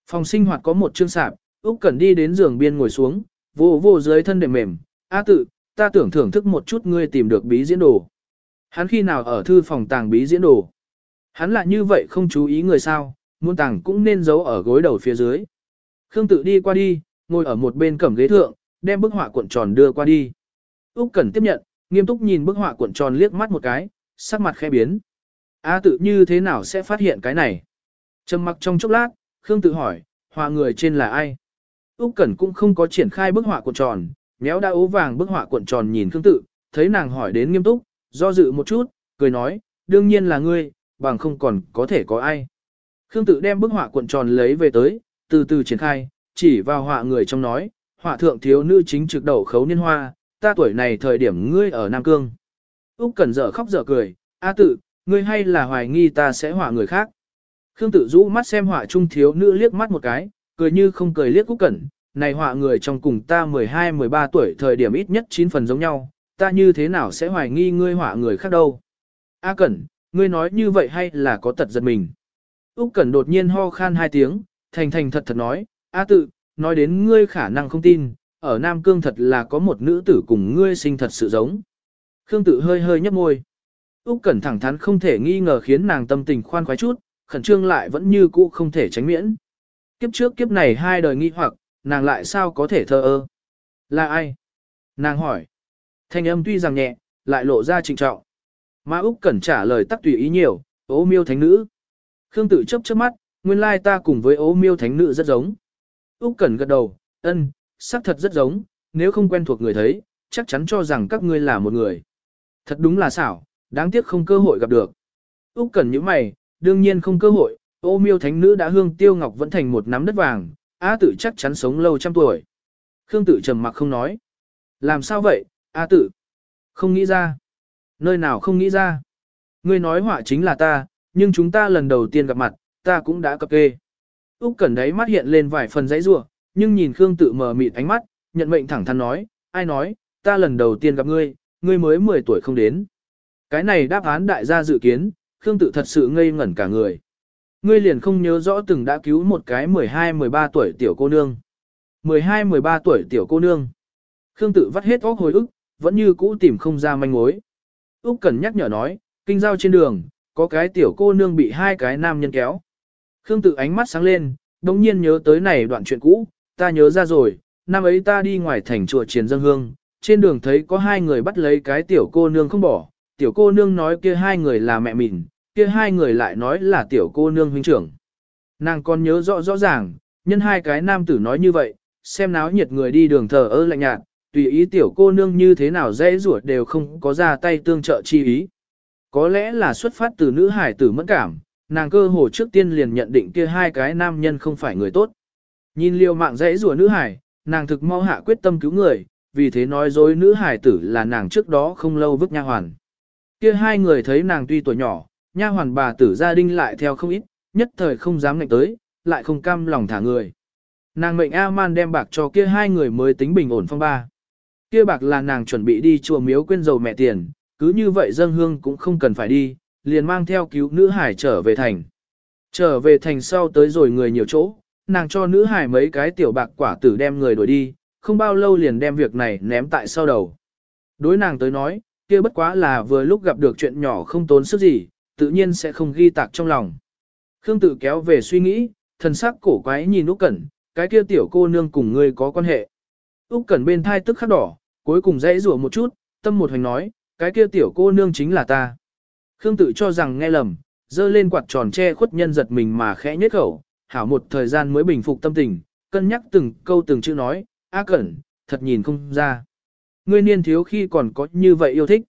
Phòng sinh hoạt có một chương sạp, Úc Cẩn đi đến giường biên ngồi xuống, vô vô dưới thân đệm mềm, "A tự, ta tưởng thưởng thức một chút ngươi tìm được bí diễn đồ." Hắn khi nào ở thư phòng tàng bí diễn đồ? Hắn lại như vậy không chú ý người sao, muốn tàng cũng nên giấu ở gối đầu phía dưới. Khương tự đi qua đi, ngồi ở một bên cẩm ghế thượng, đem bức họa cuộn tròn đưa qua đi. Úc Cẩn tiếp nhận, nghiêm túc nhìn bức họa cuộn tròn liếc mắt một cái, sắc mặt khẽ biến. A tự như thế nào sẽ phát hiện cái này? Trầm mặc trong chốc lát, Khương tự hỏi, họa người trên là ai? Úc Cẩn cũng không có triển khai bức họa cuộn tròn, méo đã ố vàng bức họa cuộn tròn nhìn Khương tự, thấy nàng hỏi đến nghiêm túc, do dự một chút, cười nói, đương nhiên là ngươi, bằng không còn có thể có ai. Khương tự đem bức họa cuộn tròn lấy về tới, từ từ triển khai, chỉ vào họa người trong nói, họa thượng thiếu nữ chính trực đầu khấu niên hoa, ta tuổi này thời điểm ngươi ở Nam Cương. Úc Cẩn dở khóc dở cười, A tự, ngươi hay là hoài nghi ta sẽ họa người khác. Khương tự rũ mắt xem họa trung thiếu nữ liếc mắt một cái, cười như không cười liếc Úc Cẩn, này họa người trong cùng ta 12-13 tuổi thời điểm ít nhất 9 phần giống nhau, ta như thế nào sẽ hoài nghi ngươi họa người khác đâu. A Cẩn, ngươi nói như vậy hay là có tật giật mình. Úc Cẩn đột nhiên ho khan hai tiếng, thành thành thật thật nói, A tự, nói đến ngươi khả năng không tin, ở Nam Cương thật là có một nữ tử cùng ngươi sinh thật sự giống. Khương tự hơi hơi nhếch môi. Úc Cẩn thẳng thắn không thể nghi ngờ khiến nàng tâm tình khoan khoái chút, khẩn trương lại vẫn như cũ không thể tránh miễn. Kiếp trước kiếp này hai đời nghi hoặc, nàng lại sao có thể thờ ơ? Là ai? Nàng hỏi. Thanh âm tuy rằng nhẹ, lại lộ ra trịnh trọng. Mà Úc Cẩn trả lời tắc tùy ý nhiều, "Ô miêu thánh nữ. Khương tự chớp chớp mắt, nguyên lai ta cùng với ố miêu thánh nữ rất giống. Úc Cẩn gật đầu, ân, xác thật rất giống, nếu không quen thuộc người thấy, chắc chắn cho rằng các ngươi là một người. Thật đúng là xảo, đáng tiếc không cơ hội gặp được. Úc Cẩn nhíu mày, đương nhiên không cơ hội, ô miêu thánh nữ đã hương tiêu ngọc vẫn thành một nắm đất vàng, A Tử chắc chắn sống lâu trăm tuổi. Khương Tử trầm mặc không nói. Làm sao vậy, A Tử? Không nghĩ ra. Nơi nào không nghĩ ra? Ngươi nói họa chính là ta, nhưng chúng ta lần đầu tiên gặp mặt, ta cũng đã cập kê. Úc Cẩn đấy mắt hiện lên vài phần dãy rủa, nhưng nhìn Khương tự mờ mịt ánh mắt, nhận mệnh thẳng thắn nói, ai nói, ta lần đầu tiên gặp ngươi, ngươi mới 10 tuổi không đến. Cái này đáp án đại gia dự kiến, Khương tự thật sự ngây ngẩn cả người. Ngươi liền không nhớ rõ từng đã cứu một cái 12-13 tuổi tiểu cô nương. 12-13 tuổi tiểu cô nương. Khương tự vắt hết óc hồi ức, vẫn như cũ tìm không ra manh mối. Úc Cẩn nhắc nhở nói, kinh giao trên đường, có cái tiểu cô nương bị hai cái nam nhân kéo. Khương tự ánh mắt sáng lên, đồng nhiên nhớ tới này đoạn chuyện cũ, ta nhớ ra rồi, năm ấy ta đi ngoài thành chùa triền dân hương, trên đường thấy có hai người bắt lấy cái tiểu cô nương không bỏ, tiểu cô nương nói kia hai người là mẹ mình, kia hai người lại nói là tiểu cô nương huynh trưởng. Nàng còn nhớ rõ rõ ràng, nhân hai cái nam tử nói như vậy, xem náo nhiệt người đi đường thờ ơ lạnh nhạt, tùy ý tiểu cô nương như thế nào dễ ruột đều không có ra tay tương trợ chi ý. Có lẽ là xuất phát từ nữ hải tử mẫn cảm, nàng cơ hồ trước tiên liền nhận định kia hai cái nam nhân không phải người tốt. Nhìn liều mạng dễ rùa nữ hải, nàng thực mau hạ quyết tâm cứu người, vì thế nói dối nữ hải tử là nàng trước đó không lâu vứt nha hoàn. Kia hai người thấy nàng tuy tuổi nhỏ, nha hoàn bà tử gia đình lại theo không ít, nhất thời không dám ngạnh tới, lại không cam lòng thả người. Nàng mệnh A-man đem bạc cho kia hai người mới tính bình ổn phong ba. Kia bạc là nàng chuẩn bị đi chùa miếu quên dầu mẹ tiền, cứ như vậy dân hương cũng không cần phải đi, liền mang theo cứu nữ hải trở về thành. Trở về thành sau tới rồi người nhiều chỗ, nàng cho nữ hải mấy cái tiểu bạc quả tử đem người đuổi đi, không bao lâu liền đem việc này ném tại sau đầu. Đối nàng tới nói, kia bất quá là vừa lúc gặp được chuyện nhỏ không tốn sức gì, tự nhiên sẽ không ghi tạc trong lòng. Khương tự kéo về suy nghĩ, thần sắc cổ quái nhìn Úc Cẩn, cái kia tiểu cô nương cùng ngươi có quan hệ. Úc Cẩn bên thai tức khắc đỏ, cuối cùng dãy rủa một chút, tâm một hành nói, cái kia tiểu cô nương chính là ta. Khương tự cho rằng nghe lầm, dơ lên quạt tròn che khuất nhân giật mình mà khẽ nhếch khẩu, hảo một thời gian mới bình phục tâm tình, cân nhắc từng câu từng chữ nói, "A Cẩn, thật nhìn không ra. Ngươi niên thiếu khi còn có như vậy yêu thích."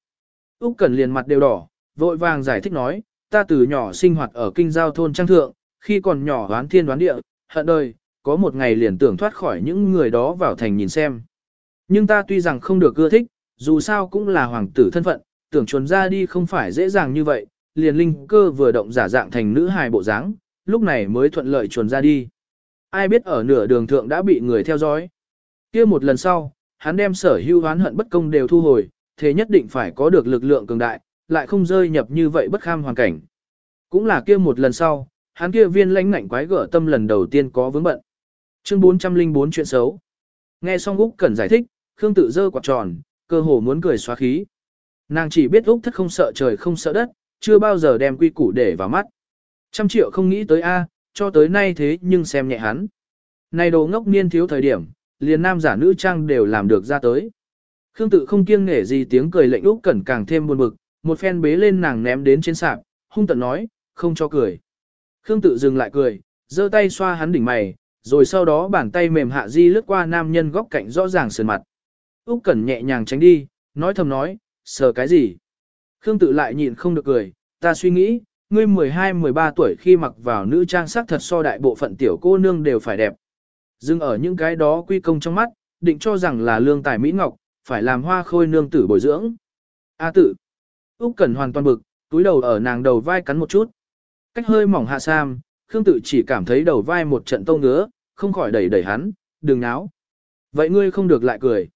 Úc Cẩn liền mặt đều đỏ, vội vàng giải thích nói, "Ta từ nhỏ sinh hoạt ở kinh giao thôn trang thượng, khi còn nhỏ đoán thiên đoán địa, hận đời, có một ngày liền tưởng thoát khỏi những người đó vào thành nhìn xem. Nhưng ta tuy rằng không được ưa thích, dù sao cũng là hoàng tử thân phận, tưởng chuồn ra đi không phải dễ dàng như vậy, liền linh cơ vừa động giả dạng thành nữ hài bộ dáng, lúc này mới thuận lợi chuồn ra đi. Ai biết ở nửa đường thượng đã bị người theo dõi. kia một lần sau, hắn đem sở hưu hoán hận bất công đều thu hồi, thế nhất định phải có được lực lượng cường đại, lại không rơi nhập như vậy bất kham hoàn cảnh. Cũng là kia một lần sau, hắn kia viên lãnh ngạnh quái gở tâm lần đầu tiên có vướng bận. Chương 404 chuyện xấu. Nghe xong Úc Cẩn giải thích, Khương tự dơ quạt tròn, cơ hồ muốn cười xóa khí. Nàng chỉ biết Úc thất không sợ trời không sợ đất, chưa bao giờ đem quy củ để vào mắt. Trăm triệu không nghĩ tới A, cho tới nay thế nhưng xem nhẹ hắn. Này đồ ngốc niên thiếu thời điểm, liền nam giả nữ trang đều làm được ra tới. Khương tự không kiêng nể gì tiếng cười lệnh Úc Cẩn càng thêm buồn bực, một phen bế lên nàng ném đến trên sạp, hung tận nói, không cho cười. Khương tự dừng lại cười, giơ tay xoa hắn đỉnh mày, rồi sau đó bàn tay mềm hạ di lướt qua nam nhân góc cạnh rõ ràng sườn mặt. Úc Cẩn nhẹ nhàng tránh đi, nói thầm nói, sờ cái gì? Khương tự lại nhịn không được cười, ta suy nghĩ, ngươi 12-13 tuổi khi mặc vào nữ trang sắc thật so đại bộ phận tiểu cô nương đều phải đẹp. Dừng ở những cái đó quy công trong mắt, định cho rằng là lương tài mỹ ngọc, phải làm hoa khôi nương tử bồi dưỡng. A Tử, Úc Cẩn hoàn toàn bực, túi đầu ở nàng đầu vai cắn một chút. Cách hơi mỏng hạ sam, Khương tự chỉ cảm thấy đầu vai một trận tông ngứa, không khỏi đẩy đẩy hắn, đừng náo. Vậy ngươi không được lại cười.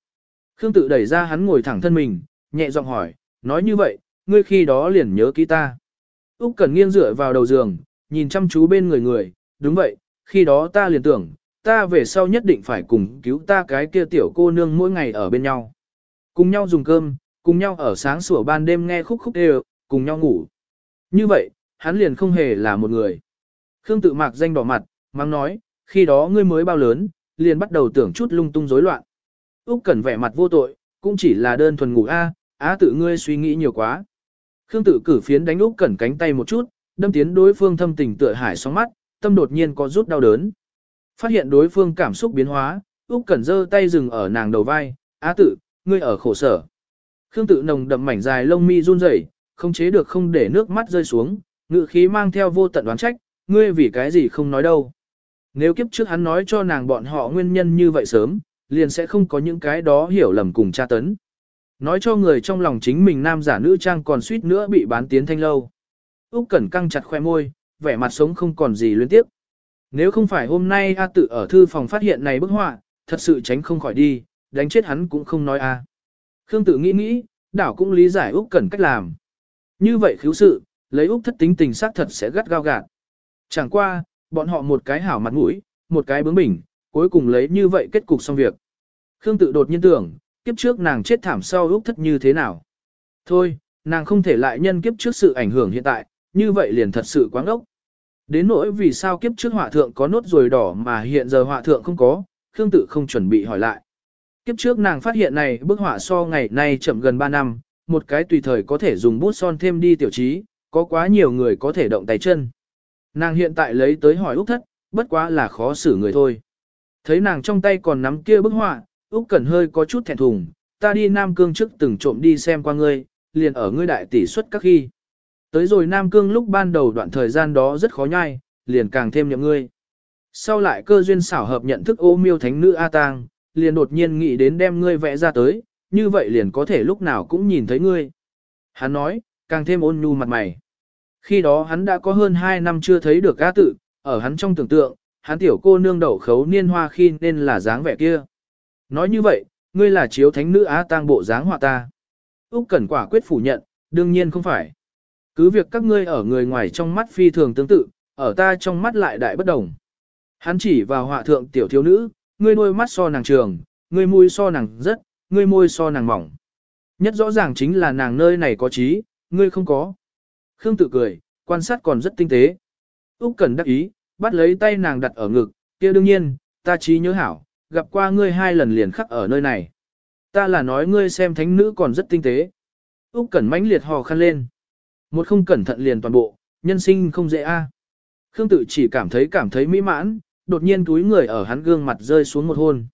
Khương tự đẩy ra hắn ngồi thẳng thân mình, nhẹ giọng hỏi, nói như vậy, ngươi khi đó liền nhớ kỹ ta. Úc Cẩn nghiêng dựa vào đầu giường, nhìn chăm chú bên người người, đúng vậy, khi đó ta liền tưởng, ta về sau nhất định phải cùng cứu ta cái kia tiểu cô nương mỗi ngày ở bên nhau. Cùng nhau dùng cơm, cùng nhau ở sáng sủa ban đêm nghe khúc khúc đều, cùng nhau ngủ. Như vậy, hắn liền không hề là một người. Khương tự mạc danh đỏ mặt, mang nói, khi đó ngươi mới bao lớn, liền bắt đầu tưởng chút lung tung rối loạn. Úc Cẩn vẻ mặt vô tội, cũng chỉ là đơn thuần ngủ a, á tự ngươi suy nghĩ nhiều quá. Khương Tử cử phiến đánh Úc Cẩn cánh tay một chút, đâm tiến đối phương thâm tình tựa hải sóng mắt, tâm đột nhiên có rút đau đớn. Phát hiện đối phương cảm xúc biến hóa, Úc Cẩn giơ tay dừng ở nàng đầu vai, "Á tự, ngươi ở khổ sở." Khương Tử nồng đậm mảnh dài lông mi run rẩy, không chế được không để nước mắt rơi xuống, ngữ khí mang theo vô tận đoán trách, "Ngươi vì cái gì không nói đâu?" Nếu kiếp trước hắn nói cho nàng bọn họ nguyên nhân như vậy sớm, liền sẽ không có những cái đó hiểu lầm cùng tra tấn. Nói cho người trong lòng chính mình nam giả nữ trang còn suýt nữa bị bán tiến thanh lâu. Úc Cẩn căng chặt khoe môi, vẻ mặt sống không còn gì luyến tiếp. Nếu không phải hôm nay A tự ở thư phòng phát hiện này bức họa, thật sự tránh không khỏi đi, đánh chết hắn cũng không nói A. Khương tự nghĩ nghĩ, đảo cũng lý giải Úc Cẩn cách làm. Như vậy khiếu sự, lấy Úc thất tính tình xác thật sẽ gắt gao gạt. Chẳng qua, bọn họ một cái hảo mặt mũi, một cái bướng bỉnh, cuối cùng lấy như vậy kết cục xong việc. Khương tự đột nhiên tưởng, kiếp trước nàng chết thảm sau Úc thất như thế nào. Thôi, nàng không thể lại nhân kiếp trước sự ảnh hưởng hiện tại, như vậy liền thật sự quáng ốc. Đến nỗi vì sao kiếp trước họa thượng có nốt ruồi đỏ mà hiện giờ họa thượng không có, Khương tự không chuẩn bị hỏi lại. Kiếp trước nàng phát hiện này bức họa so ngày nay chậm gần 3 năm, một cái tùy thời có thể dùng bút son thêm đi tiểu trí, có quá nhiều người có thể động tay chân. Nàng hiện tại lấy tới hỏi Úc thất, bất quá là khó xử người thôi. Thấy nàng trong tay còn nắm kia bức họa, Úc Cẩn hơi có chút thẹn thùng, ta đi Nam Cương trước từng trộm đi xem qua ngươi, liền ở ngươi đại tỷ suất các khi. Tới rồi Nam Cương lúc ban đầu đoạn thời gian đó rất khó nhai, liền càng thêm nhậm ngươi. Sau lại cơ duyên xảo hợp nhận thức ô miêu thánh nữ A Tang, liền đột nhiên nghĩ đến đem ngươi vẽ ra tới, như vậy liền có thể lúc nào cũng nhìn thấy ngươi. Hắn nói, càng thêm ôn nhu mặt mày. Khi đó hắn đã có hơn 2 năm chưa thấy được A tự, ở hắn trong tưởng tượng, hắn tiểu cô nương đậu khấu niên hoa khi nên là dáng vẻ kia. Nói như vậy, ngươi là chiếu thánh nữ Á tang bộ dáng họa ta. Úc Cẩn quả quyết phủ nhận, đương nhiên không phải. Cứ việc các ngươi ở người ngoài trong mắt phi thường tương tự, ở ta trong mắt lại đại bất đồng. Hắn chỉ vào họa thượng tiểu thiếu nữ, ngươi đôi mắt so nàng trường, ngươi môi so nàng rất, ngươi môi so nàng mỏng. Nhất rõ ràng chính là nàng nơi này có trí, ngươi không có. Khương tự cười, quan sát còn rất tinh tế. Úc Cẩn đắc ý, bắt lấy tay nàng đặt ở ngực, kia đương nhiên, ta trí nhớ hảo, gặp qua ngươi hai lần liền khắc ở nơi này. Ta là nói ngươi xem thánh nữ còn rất tinh tế. Úc Cẩn mãnh liệt hò khăn lên. Một không cẩn thận liền toàn bộ, nhân sinh không dễ a. Khương tự chỉ cảm thấy cảm thấy mỹ mãn, đột nhiên túi người ở hắn gương mặt rơi xuống một hôn.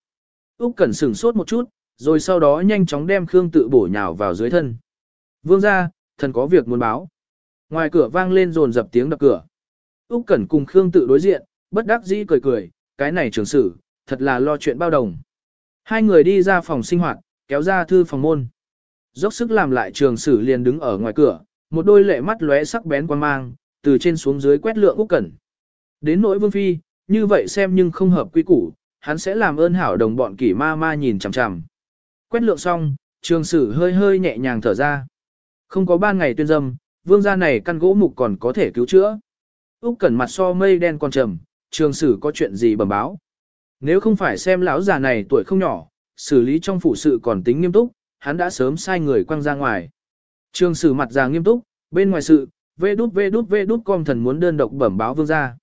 Úc Cẩn sững sốt một chút, rồi sau đó nhanh chóng đem Khương tự bổ nhào vào dưới thân. Vương gia, thần có việc muốn báo. Ngoài cửa vang lên rồn dập tiếng đập cửa. Úc Cẩn cùng Khương tự đối diện, bất đắc dĩ cười cười, cái này trường sử, thật là lo chuyện bao đồng. Hai người đi ra phòng sinh hoạt, kéo ra thư phòng môn. Dốc sức làm lại trường sử liền đứng ở ngoài cửa, một đôi lệ mắt lóe sắc bén quan mang, từ trên xuống dưới quét lượng Úc Cẩn. Đến nỗi Vương Phi, như vậy xem nhưng không hợp quy củ, hắn sẽ làm ơn hảo đồng bọn kỷ ma ma nhìn chằm chằm. Quét lượng xong, trường sử hơi hơi nhẹ nhàng thở ra. Không có ban ngày tuyên dâm, vương gia này căn gỗ mục còn có thể cứu chữa. Úc Cẩn mặt so mây đen còn trầm, trường sử có chuyện gì bẩm báo. Nếu không phải xem lão già này tuổi không nhỏ, xử lý trong phủ sự còn tính nghiêm túc, hắn đã sớm sai người quăng ra ngoài. Trường sử mặt già nghiêm túc, bên ngoài sự, vê đút vê đút vê đút com thần muốn đơn độc bẩm báo vương gia.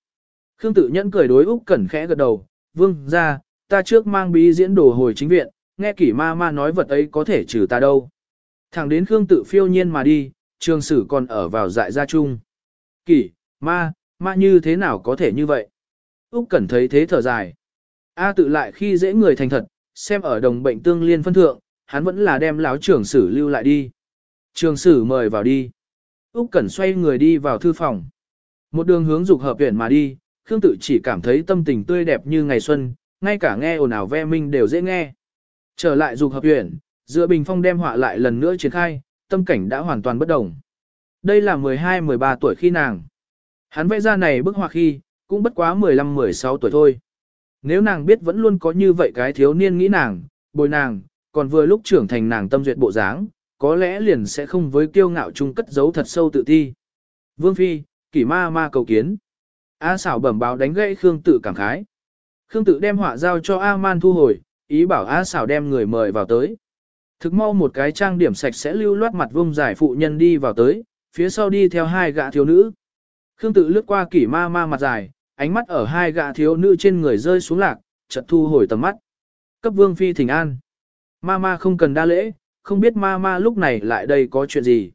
Khương tự nhẫn cười đối Úc Cẩn khẽ gật đầu, vương gia, ta trước mang bí diễn đồ hồi chính viện, nghe kỷ ma ma nói vật ấy có thể trừ ta đâu. Thẳng đến Khương tự phiêu nhiên mà đi, trường sử còn ở vào dại gia chung. Kỷ, ma, ma như thế nào có thể như vậy? Úc Cẩn thấy thế thở dài. A tự lại khi dễ người thành thật, xem ở đồng bệnh tương liên phân thượng, hắn vẫn là đem láo trưởng sử lưu lại đi. Trường sử mời vào đi. Úc Cẩn xoay người đi vào thư phòng. Một đường hướng dục hợp viện mà đi, Khương tự chỉ cảm thấy tâm tình tươi đẹp như ngày xuân, ngay cả nghe ồn ào ve minh đều dễ nghe. Trở lại dục hợp viện, dựa bình phong đem họa lại lần nữa triển khai, tâm cảnh đã hoàn toàn bất động. Đây là 12-13 tuổi khi nàng. Hắn vẽ ra này bức họa khi, cũng bất quá 15-16 tuổi thôi. Nếu nàng biết vẫn luôn có như vậy cái thiếu niên nghĩ nàng, bồi nàng, còn vừa lúc trưởng thành nàng tâm duyệt bộ dáng, có lẽ liền sẽ không với kiêu ngạo chung cất giấu thật sâu tự ti. Vương Phi, kỷ ma ma cầu kiến. A xảo bẩm báo đánh gãy Khương tự cảm khái. Khương tự đem họa giao cho A man thu hồi, ý bảo A xảo đem người mời vào tới. Thực mau một cái trang điểm sạch sẽ lưu loát mặt vung giải phụ nhân đi vào tới, phía sau đi theo hai gã thiếu nữ. Khương tự lướt qua kỷ ma ma mặt dài, ánh mắt ở hai gã thiếu nữ trên người rơi xuống lạc, chợt thu hồi tầm mắt. Cấp vương phi thỉnh an. Ma ma không cần đa lễ, không biết ma ma lúc này lại đây có chuyện gì.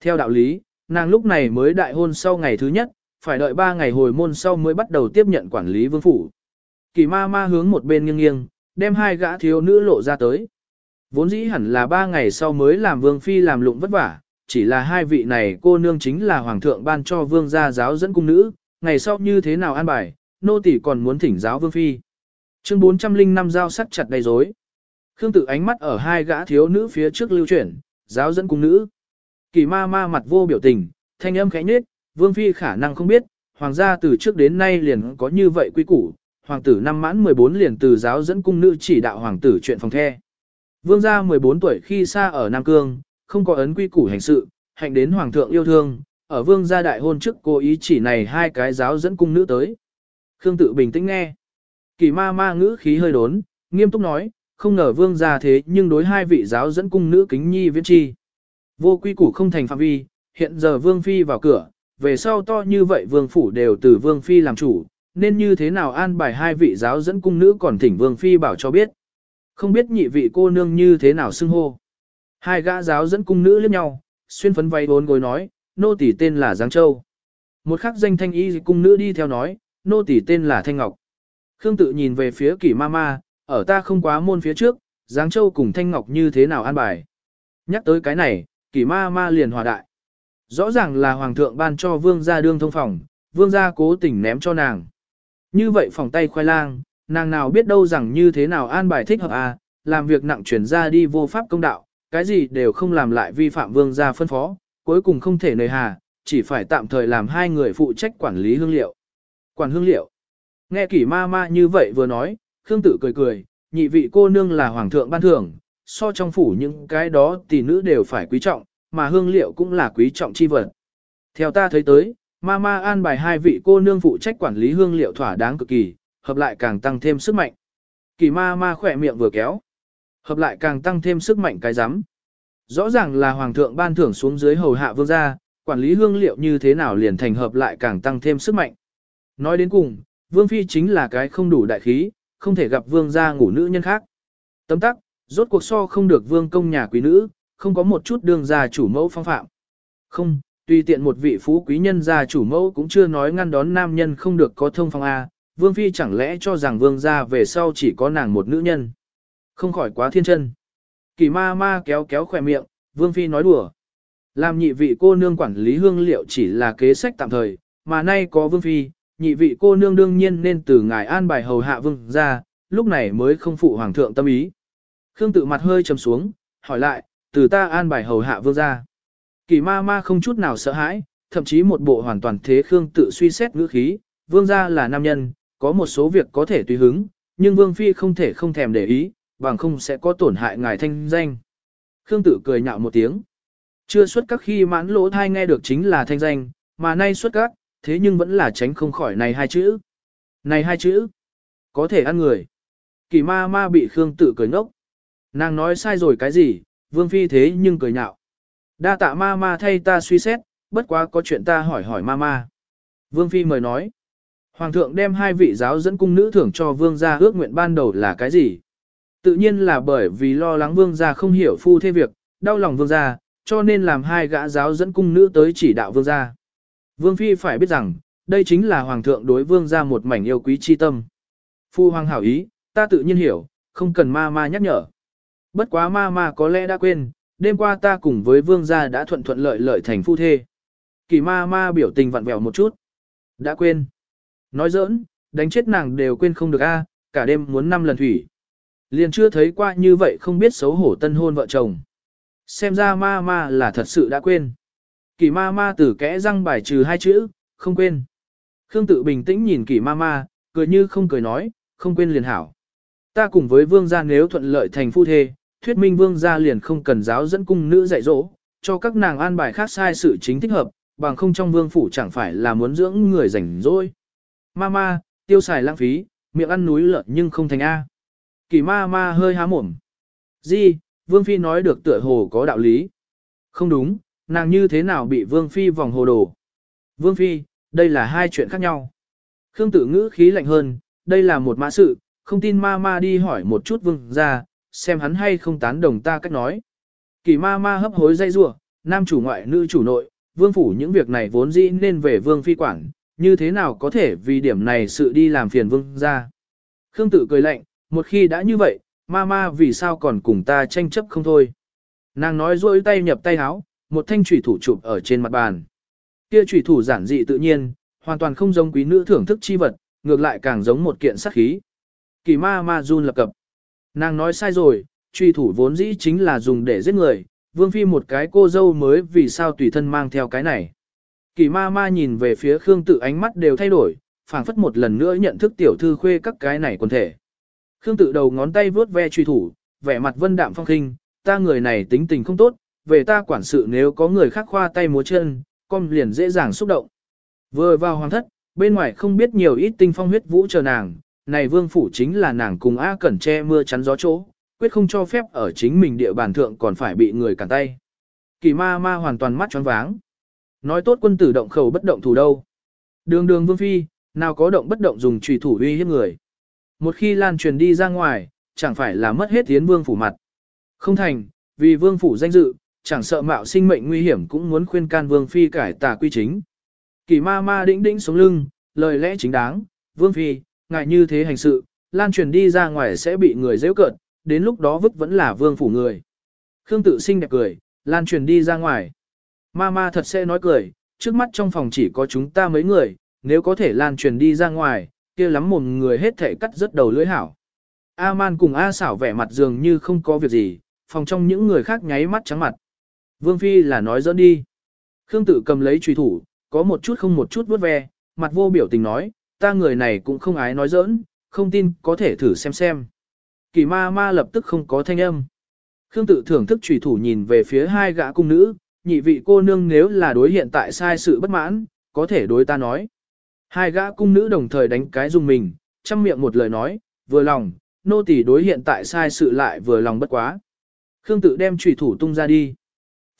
Theo đạo lý, nàng lúc này mới đại hôn sau ngày thứ nhất, phải đợi ba ngày hồi môn sau mới bắt đầu tiếp nhận quản lý vương phủ. Kỳ ma ma hướng một bên nghiêng nghiêng, đem hai gã thiếu nữ lộ ra tới. Vốn dĩ hẳn là ba ngày sau mới làm vương phi làm lụng vất vả, chỉ là hai vị này cô nương chính là hoàng thượng ban cho vương gia giáo dẫn cung nữ, ngày sau như thế nào an bài, nô tỳ còn muốn thỉnh giáo vương phi. Chương 405 giao sắc chặt đầy rối. Khương tự ánh mắt ở hai gã thiếu nữ phía trước lưu chuyển, giáo dẫn cung nữ. Kỳ ma ma mặt vô biểu tình, thanh âm khẽ nhếch, vương phi khả năng không biết, hoàng gia từ trước đến nay liền có như vậy quy củ, hoàng tử năm mãn 14 liền từ giáo dẫn cung nữ chỉ đạo hoàng tử chuyện phòng the. Vương gia 14 tuổi khi xa ở Nam Cương, không có ấn quy củ hành sự, hạnh đến hoàng thượng yêu thương, ở vương gia đại hôn trước cố ý chỉ này hai cái giáo dẫn cung nữ tới. Khương tự bình tĩnh nghe. Kỳ ma ma ngữ khí hơi đốn, nghiêm túc nói, không ngờ vương gia thế nhưng đối hai vị giáo dẫn cung nữ kính nhi viễn chi. Vô quy củ không thành phạm vi, hiện giờ vương phi vào cửa, về sau to như vậy vương phủ đều từ vương phi làm chủ, nên như thế nào an bài hai vị giáo dẫn cung nữ còn thỉnh vương phi bảo cho biết. Không biết nhị vị cô nương như thế nào xưng hô. Hai gã giáo dẫn cung nữ liếc nhau, xuyên phấn vay bốn gối nói, nô tỷ tên là Giáng Châu. Một khắc danh thanh y cung nữ đi theo nói, nô tỷ tên là Thanh Ngọc. Khương tự nhìn về phía kỷ ma ma, ở ta không quá môn phía trước, Giáng Châu cùng Thanh Ngọc như thế nào an bài. Nhắc tới cái này, kỷ ma ma liền hòa đại. Rõ ràng là hoàng thượng ban cho vương gia đương thông phòng, vương gia cố tình ném cho nàng. Như vậy phòng tay khoai lang, nàng nào biết đâu rằng như thế nào an bài thích hợp à, làm việc nặng chuyển ra đi vô pháp công đạo, cái gì đều không làm lại vi phạm vương gia phân phó, cuối cùng không thể nời hà, chỉ phải tạm thời làm hai người phụ trách quản lý hương liệu. Quản hương liệu. Nghe kỷ ma ma như vậy vừa nói, Khương Tử cười cười, nhị vị cô nương là hoàng thượng ban thưởng, so trong phủ những cái đó tỷ nữ đều phải quý trọng, mà hương liệu cũng là quý trọng chi vật. Theo ta thấy tới, ma ma an bài hai vị cô nương phụ trách quản lý hương liệu thỏa đáng cực kỳ, hợp lại càng tăng thêm sức mạnh. Kỳ ma ma khỏe miệng vừa kéo, hợp lại càng tăng thêm sức mạnh cái rắm Rõ ràng là hoàng thượng ban thưởng xuống dưới hầu hạ vương gia, quản lý hương liệu như thế nào liền thành hợp lại càng tăng thêm sức mạnh. Nói đến cùng, vương phi chính là cái không đủ đại khí, không thể gặp vương gia ngủ nữ nhân khác. Tấm tắc, rốt cuộc so không được vương công nhà quý nữ, không có một chút đường gia chủ mẫu phong phạm. Không, tùy tiện một vị phú quý nhân gia chủ mẫu cũng chưa nói ngăn đón nam nhân không được có thông phong A, vương phi chẳng lẽ cho rằng vương gia về sau chỉ có nàng một nữ nhân. Không khỏi quá thiên chân. Kỳ ma ma kéo kéo khỏe miệng, vương phi nói đùa. Làm nhị vị cô nương quản lý hương liệu chỉ là kế sách tạm thời, mà nay có vương phi, nhị vị cô nương đương nhiên nên từ ngài an bài hầu hạ vương ra, lúc này mới không phụ hoàng thượng tâm ý. Khương tự mặt hơi trầm xuống, hỏi lại, từ ta an bài hầu hạ vương ra. Kỳ ma ma không chút nào sợ hãi, thậm chí một bộ hoàn toàn thế Khương tự suy xét ngữ khí, vương gia là nam nhân, có một số việc có thể tùy hứng, nhưng vương phi không thể không thèm để ý, bằng không sẽ có tổn hại ngài thanh danh. Khương tự cười nhạo một tiếng. Chưa xuất các khi mãn lỗ thai nghe được chính là thanh danh, mà nay xuất các, thế nhưng vẫn là tránh không khỏi này hai chữ. Này hai chữ, có thể ăn người. Kỳ ma ma bị Khương tự cười ngốc. Nàng nói sai rồi cái gì, vương phi thế nhưng cười nhạo. Đa tạ ma ma thay ta suy xét, bất quá có chuyện ta hỏi hỏi ma ma. Vương phi mời nói. Hoàng thượng đem hai vị giáo dẫn cung nữ thưởng cho vương gia ước nguyện ban đầu là cái gì? Tự nhiên là bởi vì lo lắng vương gia không hiểu phu thế việc, đau lòng vương gia, cho nên làm hai gã giáo dẫn cung nữ tới chỉ đạo vương gia. Vương Phi phải biết rằng, đây chính là Hoàng thượng đối vương gia một mảnh yêu quý chi tâm. Phu Hoàng hảo ý, ta tự nhiên hiểu, không cần ma ma nhắc nhở. Bất quá ma ma có lẽ đã quên, đêm qua ta cùng với vương gia đã thuận thuận lợi lợi thành phu thê. Kỳ ma ma biểu tình vặn vẹo một chút. Đã quên. Nói giỡn, đánh chết nàng đều quên không được a, cả đêm muốn năm lần thủy. Liền chưa thấy qua như vậy không biết xấu hổ tân hôn vợ chồng. Xem ra ma ma là thật sự đã quên. Kỳ ma ma tử kẽ răng bài trừ hai chữ, không quên. Khương tự bình tĩnh nhìn kỳ ma ma, cười như không cười nói, không quên liền hảo. Ta cùng với vương gia nếu thuận lợi thành phu thê, thuyết minh vương gia liền không cần giáo dẫn cung nữ dạy dỗ, cho các nàng an bài khác sai sự chính thích hợp, bằng không trong vương phủ chẳng phải là muốn dưỡng người rảnh rỗi. Ma ma, tiêu xài lãng phí, miệng ăn núi lợn nhưng không thành A. Kỳ ma ma hơi há mồm. Di, vương phi nói được tựa hồ có đạo lý. Không đúng, nàng như thế nào bị Vương Phi vòng hồ đồ. Vương Phi, đây là hai chuyện khác nhau. Khương tử ngữ khí lạnh hơn, đây là một mã sự, không tin ma ma đi hỏi một chút vương ra, xem hắn hay không tán đồng ta cách nói. Kỳ ma ma hấp hối dây rủa nam chủ ngoại nữ chủ nội, vương phủ những việc này vốn dĩ nên về vương phi quản, như thế nào có thể vì điểm này sự đi làm phiền vương ra. Khương tử cười lạnh, một khi đã như vậy, ma ma vì sao còn cùng ta tranh chấp không thôi. Nàng nói rôi tay nhập tay háo, một thanh chủy thủ chụp ở trên mặt bàn. Kia chủy thủ giản dị tự nhiên, hoàn toàn không giống quý nữ thưởng thức chi vật, ngược lại càng giống một kiện sát khí. Kỳ ma ma run lập cập. Nàng nói sai rồi, truy thủ vốn dĩ chính là dùng để giết người, vương phi một cái cô dâu mới vì sao tùy thân mang theo cái này. Kỳ ma ma nhìn về phía Khương tự ánh mắt đều thay đổi, phảng phất một lần nữa nhận thức tiểu thư khuê các cái này quần thể. Khương tự đầu ngón tay vướt ve truy thủ, vẻ mặt vân đạm phong khinh, ta người này tính tình không tốt, về ta quản sự nếu có người khác khoa tay múa chân, con liền dễ dàng xúc động. Vừa vào hoàng thất, bên ngoài không biết nhiều ít tinh phong huyết vũ chờ nàng, này vương phủ chính là nàng cùng A Cẩn che mưa chắn gió chỗ, quyết không cho phép ở chính mình địa bàn thượng còn phải bị người cản tay. Kỳ ma ma hoàn toàn mắt tròn váng. Nói tốt quân tử động khẩu bất động thủ đâu. Đường đường vương phi, nào có động bất động dùng trùy thủ uy hiếp người. Một khi lan truyền đi ra ngoài, chẳng phải là mất hết tiến vương phủ mặt. Không thành, vì vương phủ danh dự, chẳng sợ mạo sinh mệnh nguy hiểm cũng muốn khuyên can vương phi cải tà quy chính. Kỳ ma ma đĩnh đĩnh sống lưng, lời lẽ chính đáng, vương phi, ngại như thế hành sự, lan truyền đi ra ngoài sẽ bị người dễ cợt, đến lúc đó vứt vẫn là vương phủ người. Khương tự sinh đẹp cười, lan truyền đi ra ngoài. Ma ma thật sẽ nói cười, trước mắt trong phòng chỉ có chúng ta mấy người, nếu có thể lan truyền đi ra ngoài, kia lắm mồm người hết thể cắt rất đầu lưỡi hảo. A-man cùng A xảo vẻ mặt dường như không có việc gì, phòng trong những người khác nháy mắt trắng mặt. Vương Phi là nói dẫn đi. Khương Tử cầm lấy trùy thủ, có một chút không một chút vuốt ve, mặt vô biểu tình nói, ta người này cũng không ái nói giỡn, không tin có thể thử xem xem. Kỳ ma ma lập tức không có thanh âm. Khương Tử thưởng thức trùy thủ nhìn về phía hai gã cung nữ, nhị vị cô nương nếu là đối hiện tại sai sự bất mãn, có thể đối ta nói. Hai gã cung nữ đồng thời đánh cái dùng mình, chăm miệng một lời nói, vừa lòng, nô tỳ đối hiện tại sai sự lại vừa lòng bất quá. Khương tự đem trùy thủ tung ra đi.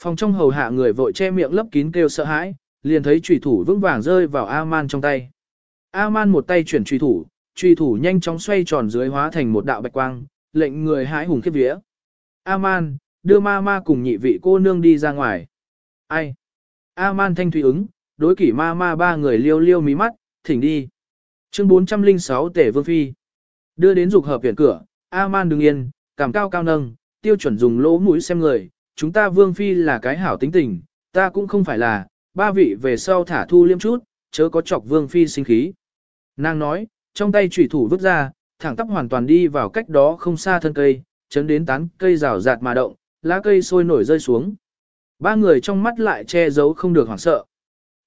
Phòng trong hầu hạ người vội che miệng lấp kín kêu sợ hãi, liền thấy trùy thủ vững vàng rơi vào A-man trong tay. A-man một tay chuyển trùy thủ, trùy thủ nhanh chóng xoay tròn dưới hóa thành một đạo bạch quang, lệnh người hãi hùng khiếp vía. A-man, đưa ma ma cùng nhị vị cô nương đi ra ngoài. Ai? A-man thanh thủy ứng, đối kỷ ma ma ba người liêu liêu mí mắt, thỉnh đi. Chương 406 Tể Vương Phi. Đưa đến dục hợp viện cửa, A-man đứng yên, cảm cao cao nâng, tiêu chuẩn dùng lỗ mũi xem người, chúng ta Vương Phi là cái hảo tính tình, ta cũng không phải là, ba vị về sau thả thu liêm chút, chớ có chọc Vương Phi sinh khí. Nàng nói, trong tay chủy thủ vứt ra, thẳng tắp hoàn toàn đi vào cách đó không xa thân cây, chấn đến tán cây rào rạt mà động, lá cây sôi nổi rơi xuống. Ba người trong mắt lại che giấu không được hoảng sợ.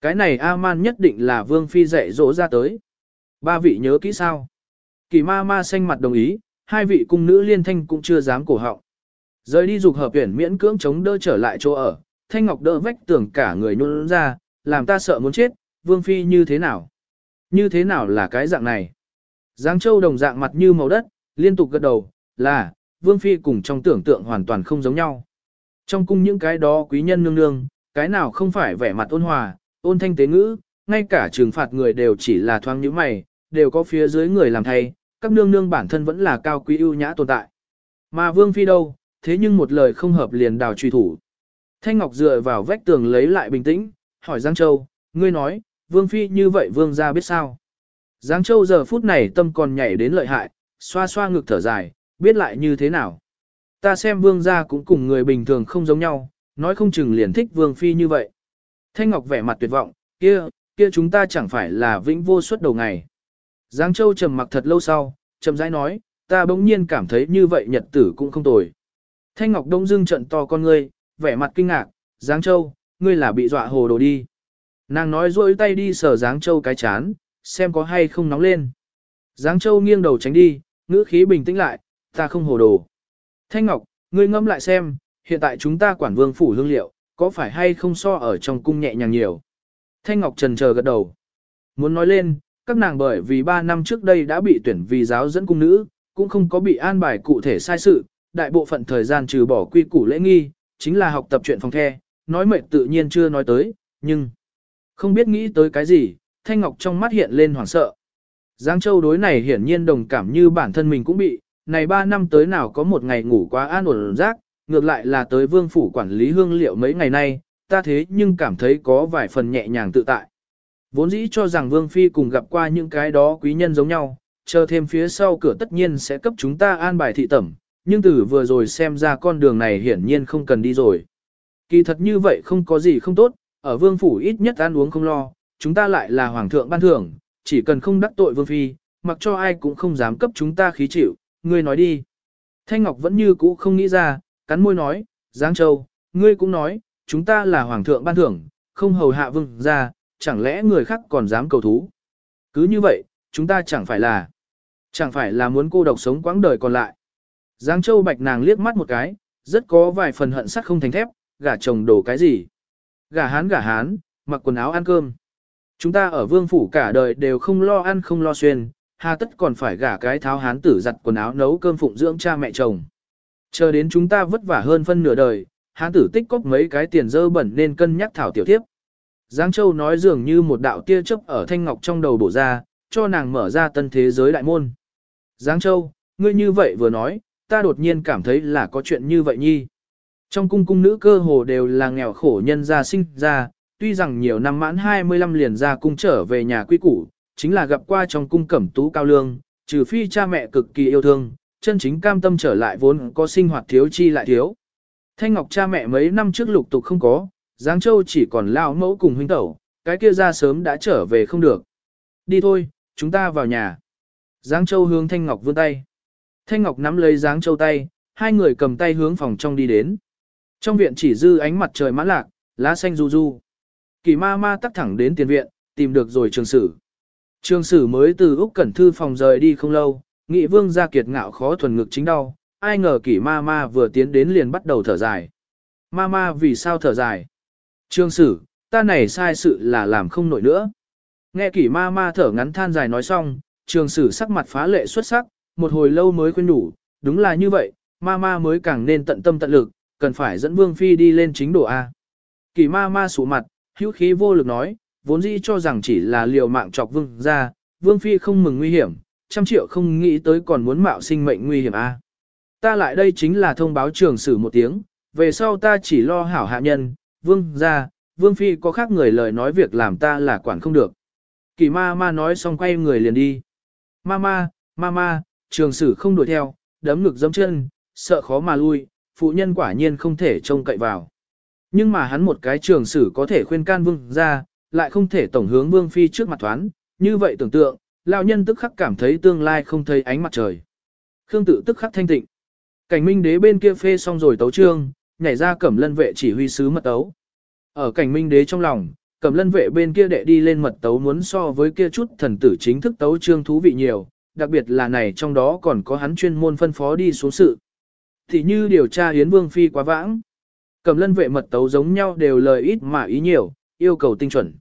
Cái này A-man nhất định là Vương Phi dạy dỗ ra tới. Ba vị nhớ kỹ sao? Kỳ ma ma xanh mặt đồng ý, hai vị cung nữ liên thanh cũng chưa dám cổ họng. Rời đi dục hợp tuyển miễn cưỡng chống đỡ trở lại chỗ ở, thanh ngọc đỡ vách tưởng cả người nhún ra, làm ta sợ muốn chết, Vương Phi như thế nào? Như thế nào là cái dạng này? giáng Châu đồng dạng mặt như màu đất, liên tục gật đầu, là, Vương Phi cùng trong tưởng tượng hoàn toàn không giống nhau. Trong cung những cái đó quý nhân nương nương, cái nào không phải vẻ mặt ôn hòa, ôn thanh tế ngữ, ngay cả trừng phạt người đều chỉ là thoáng nhíu mày, đều có phía dưới người làm thay, các nương nương bản thân vẫn là cao quý ưu nhã tồn tại. Mà Vương Phi đâu, thế nhưng một lời không hợp liền đào truy thủ. Thanh Ngọc dựa vào vách tường lấy lại bình tĩnh, hỏi Giang Châu, ngươi nói, Vương Phi như vậy Vương ra biết sao? Giang Châu giờ phút này tâm còn nhảy đến lợi hại, xoa xoa ngực thở dài, biết lại như thế nào. Ta xem Vương gia cũng cùng người bình thường không giống nhau, nói không chừng liền thích Vương Phi như vậy. Thanh Ngọc vẻ mặt tuyệt vọng, kia, kia chúng ta chẳng phải là vĩnh vô suốt đầu ngày. Giáng Châu trầm mặc thật lâu sau, chậm rãi nói, ta bỗng nhiên cảm thấy như vậy nhật tử cũng không tồi. Thanh Ngọc Đông Dương trận to con ngươi, vẻ mặt kinh ngạc, Giáng Châu, ngươi là bị dọa hồ đồ đi. Nàng nói rôi tay đi sờ Giáng Châu cái chán, xem có hay không nóng lên. Giáng Châu nghiêng đầu tránh đi, ngữ khí bình tĩnh lại, ta không hồ đồ. Thanh Ngọc, ngươi ngâm lại xem, hiện tại chúng ta quản vương phủ hương liệu, có phải hay không so ở trong cung nhẹ nhàng nhiều. Thanh Ngọc trần chờ gật đầu. Muốn nói lên, các nàng bởi vì 3 năm trước đây đã bị tuyển vì giáo dẫn cung nữ, cũng không có bị an bài cụ thể sai sự, đại bộ phận thời gian trừ bỏ quy củ lễ nghi, chính là học tập chuyện phòng the, nói mệt tự nhiên chưa nói tới, nhưng không biết nghĩ tới cái gì, Thanh Ngọc trong mắt hiện lên hoảng sợ. Giang Châu đối này hiển nhiên đồng cảm như bản thân mình cũng bị, này 3 năm tới nào có một ngày ngủ quá an ổn rác, ngược lại là tới vương phủ quản lý hương liệu mấy ngày nay, ta thế nhưng cảm thấy có vài phần nhẹ nhàng tự tại. Vốn dĩ cho rằng vương phi cùng gặp qua những cái đó quý nhân giống nhau, chờ thêm phía sau cửa tất nhiên sẽ cấp chúng ta an bài thị tẩm, nhưng từ vừa rồi xem ra con đường này hiển nhiên không cần đi rồi. Kỳ thật như vậy không có gì không tốt, ở vương phủ ít nhất ăn uống không lo, chúng ta lại là hoàng thượng ban thưởng, chỉ cần không đắc tội vương phi, mặc cho ai cũng không dám cấp chúng ta khí chịu, ngươi nói đi. Thanh Ngọc vẫn như cũ không nghĩ ra, cắn môi nói, Giang Châu, ngươi cũng nói, chúng ta là hoàng thượng ban thưởng, không hầu hạ vương ra, chẳng lẽ người khác còn dám cầu thú. Cứ như vậy, chúng ta chẳng phải là, chẳng phải là muốn cô độc sống quãng đời còn lại. Giang Châu Bạch nàng liếc mắt một cái, rất có vài phần hận sắt không thành thép, gả chồng đổ cái gì. Gả hán gả hán, mặc quần áo ăn cơm. Chúng ta ở vương phủ cả đời đều không lo ăn không lo xuyên, hà tất còn phải gả cái tháo hán tử giặt quần áo nấu cơm phụng dưỡng cha mẹ chồng. Chờ đến chúng ta vất vả hơn phân nửa đời, hán tử tích cóp mấy cái tiền dơ bẩn nên cân nhắc thảo tiểu tiếp. Giáng Châu nói dường như một đạo tia chớp ở thanh ngọc trong đầu bổ ra, cho nàng mở ra tân thế giới đại môn. Giáng Châu, ngươi như vậy vừa nói, ta đột nhiên cảm thấy là có chuyện như vậy nhi. Trong cung cung nữ cơ hồ đều là nghèo khổ nhân gia sinh ra, tuy rằng nhiều năm mãn 25 liền ra cung trở về nhà quy củ, chính là gặp qua trong cung cẩm tú cao lương, trừ phi cha mẹ cực kỳ yêu thương, chân chính cam tâm trở lại vốn có sinh hoạt thiếu chi lại thiếu. Thanh Ngọc cha mẹ mấy năm trước lục tục không có, Giáng Châu chỉ còn lao mẫu cùng huynh tẩu, cái kia ra sớm đã trở về không được. Đi thôi, chúng ta vào nhà. Giáng Châu hướng Thanh Ngọc vươn tay. Thanh Ngọc nắm lấy Giáng Châu tay, hai người cầm tay hướng phòng trong đi đến. Trong viện chỉ dư ánh mặt trời mãn lạc, lá xanh du du. Kỳ ma ma tắt thẳng đến tiền viện, tìm được rồi trường sử. Trường sử mới từ Úc Cẩn Thư phòng rời đi không lâu, nghị vương gia kiệt ngạo khó thuần ngực chính đau, ai ngờ kỷ ma ma vừa tiến đến liền bắt đầu thở dài. Ma ma vì sao thở dài? Trường sử, ta này sai sự là làm không nổi nữa. Nghe kỷ ma ma thở ngắn than dài nói xong, trường sử sắc mặt phá lệ xuất sắc, một hồi lâu mới khuyên đủ, đúng là như vậy, ma ma mới càng nên tận tâm tận lực, cần phải dẫn vương phi đi lên chính độ A. Kỷ ma ma sụ mặt, hữu khí vô lực nói, vốn dĩ cho rằng chỉ là liều mạng chọc vương ra, vương phi không mừng nguy hiểm, trăm triệu không nghĩ tới còn muốn mạo sinh mệnh nguy hiểm a. Ta lại đây chính là thông báo trường sử một tiếng, về sau ta chỉ lo hảo hạ nhân, vương ra, vương phi có khác người lời nói việc làm ta là quản không được. Kỳ ma ma nói xong quay người liền đi. Ma ma, ma ma, trường sử không đuổi theo, đấm ngực giấm chân, sợ khó mà lui, phụ nhân quả nhiên không thể trông cậy vào. Nhưng mà hắn một cái trường sử có thể khuyên can vương ra, lại không thể tổng hướng vương phi trước mặt thoán, như vậy tưởng tượng, lão nhân tức khắc cảm thấy tương lai không thấy ánh mặt trời. Khương tự tức khắc thanh tịnh. Cảnh minh đế bên kia phê xong rồi tấu chương, nhảy ra cẩm lân vệ chỉ huy sứ mật tấu. Ở cảnh minh đế trong lòng, cẩm lân vệ bên kia đệ đi lên mật tấu muốn so với kia chút thần tử chính thức tấu chương thú vị nhiều, đặc biệt là này trong đó còn có hắn chuyên môn phân phó đi xuống sự. Thì như điều tra Yến Vương Phi quá vãng. Cẩm lân vệ mật tấu giống nhau đều lời ít mà ý nhiều, yêu cầu tinh chuẩn.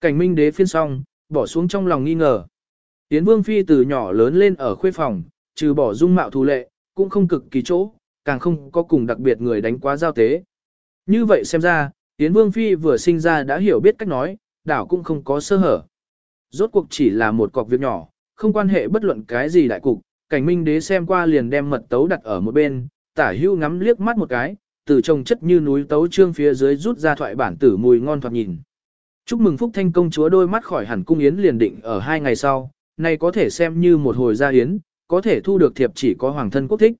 Cảnh minh đế phiên xong, bỏ xuống trong lòng nghi ngờ. Yến Vương Phi từ nhỏ lớn lên ở khuê phòng, trừ bỏ dung mạo thù lệ, cũng không cực kỳ chỗ, càng không có cùng đặc biệt người đánh quá giao tế. Như vậy xem ra, Yến Vương Phi vừa sinh ra đã hiểu biết cách nói, đảo cũng không có sơ hở. Rốt cuộc chỉ là một cọc việc nhỏ, không quan hệ bất luận cái gì đại cục, cảnh minh đế xem qua liền đem mật tấu đặt ở một bên, tả hưu ngắm liếc mắt một cái, từ trồng chất như núi tấu trương phía dưới rút ra thoại bản tử mùi ngon thoạt nhìn. Chúc mừng Phúc Thanh công chúa đôi mắt khỏi hẳn cung yến liền định ở hai ngày sau, này có thể xem như một hồi gia yến, có thể thu được thiệp chỉ có hoàng thân quốc thích.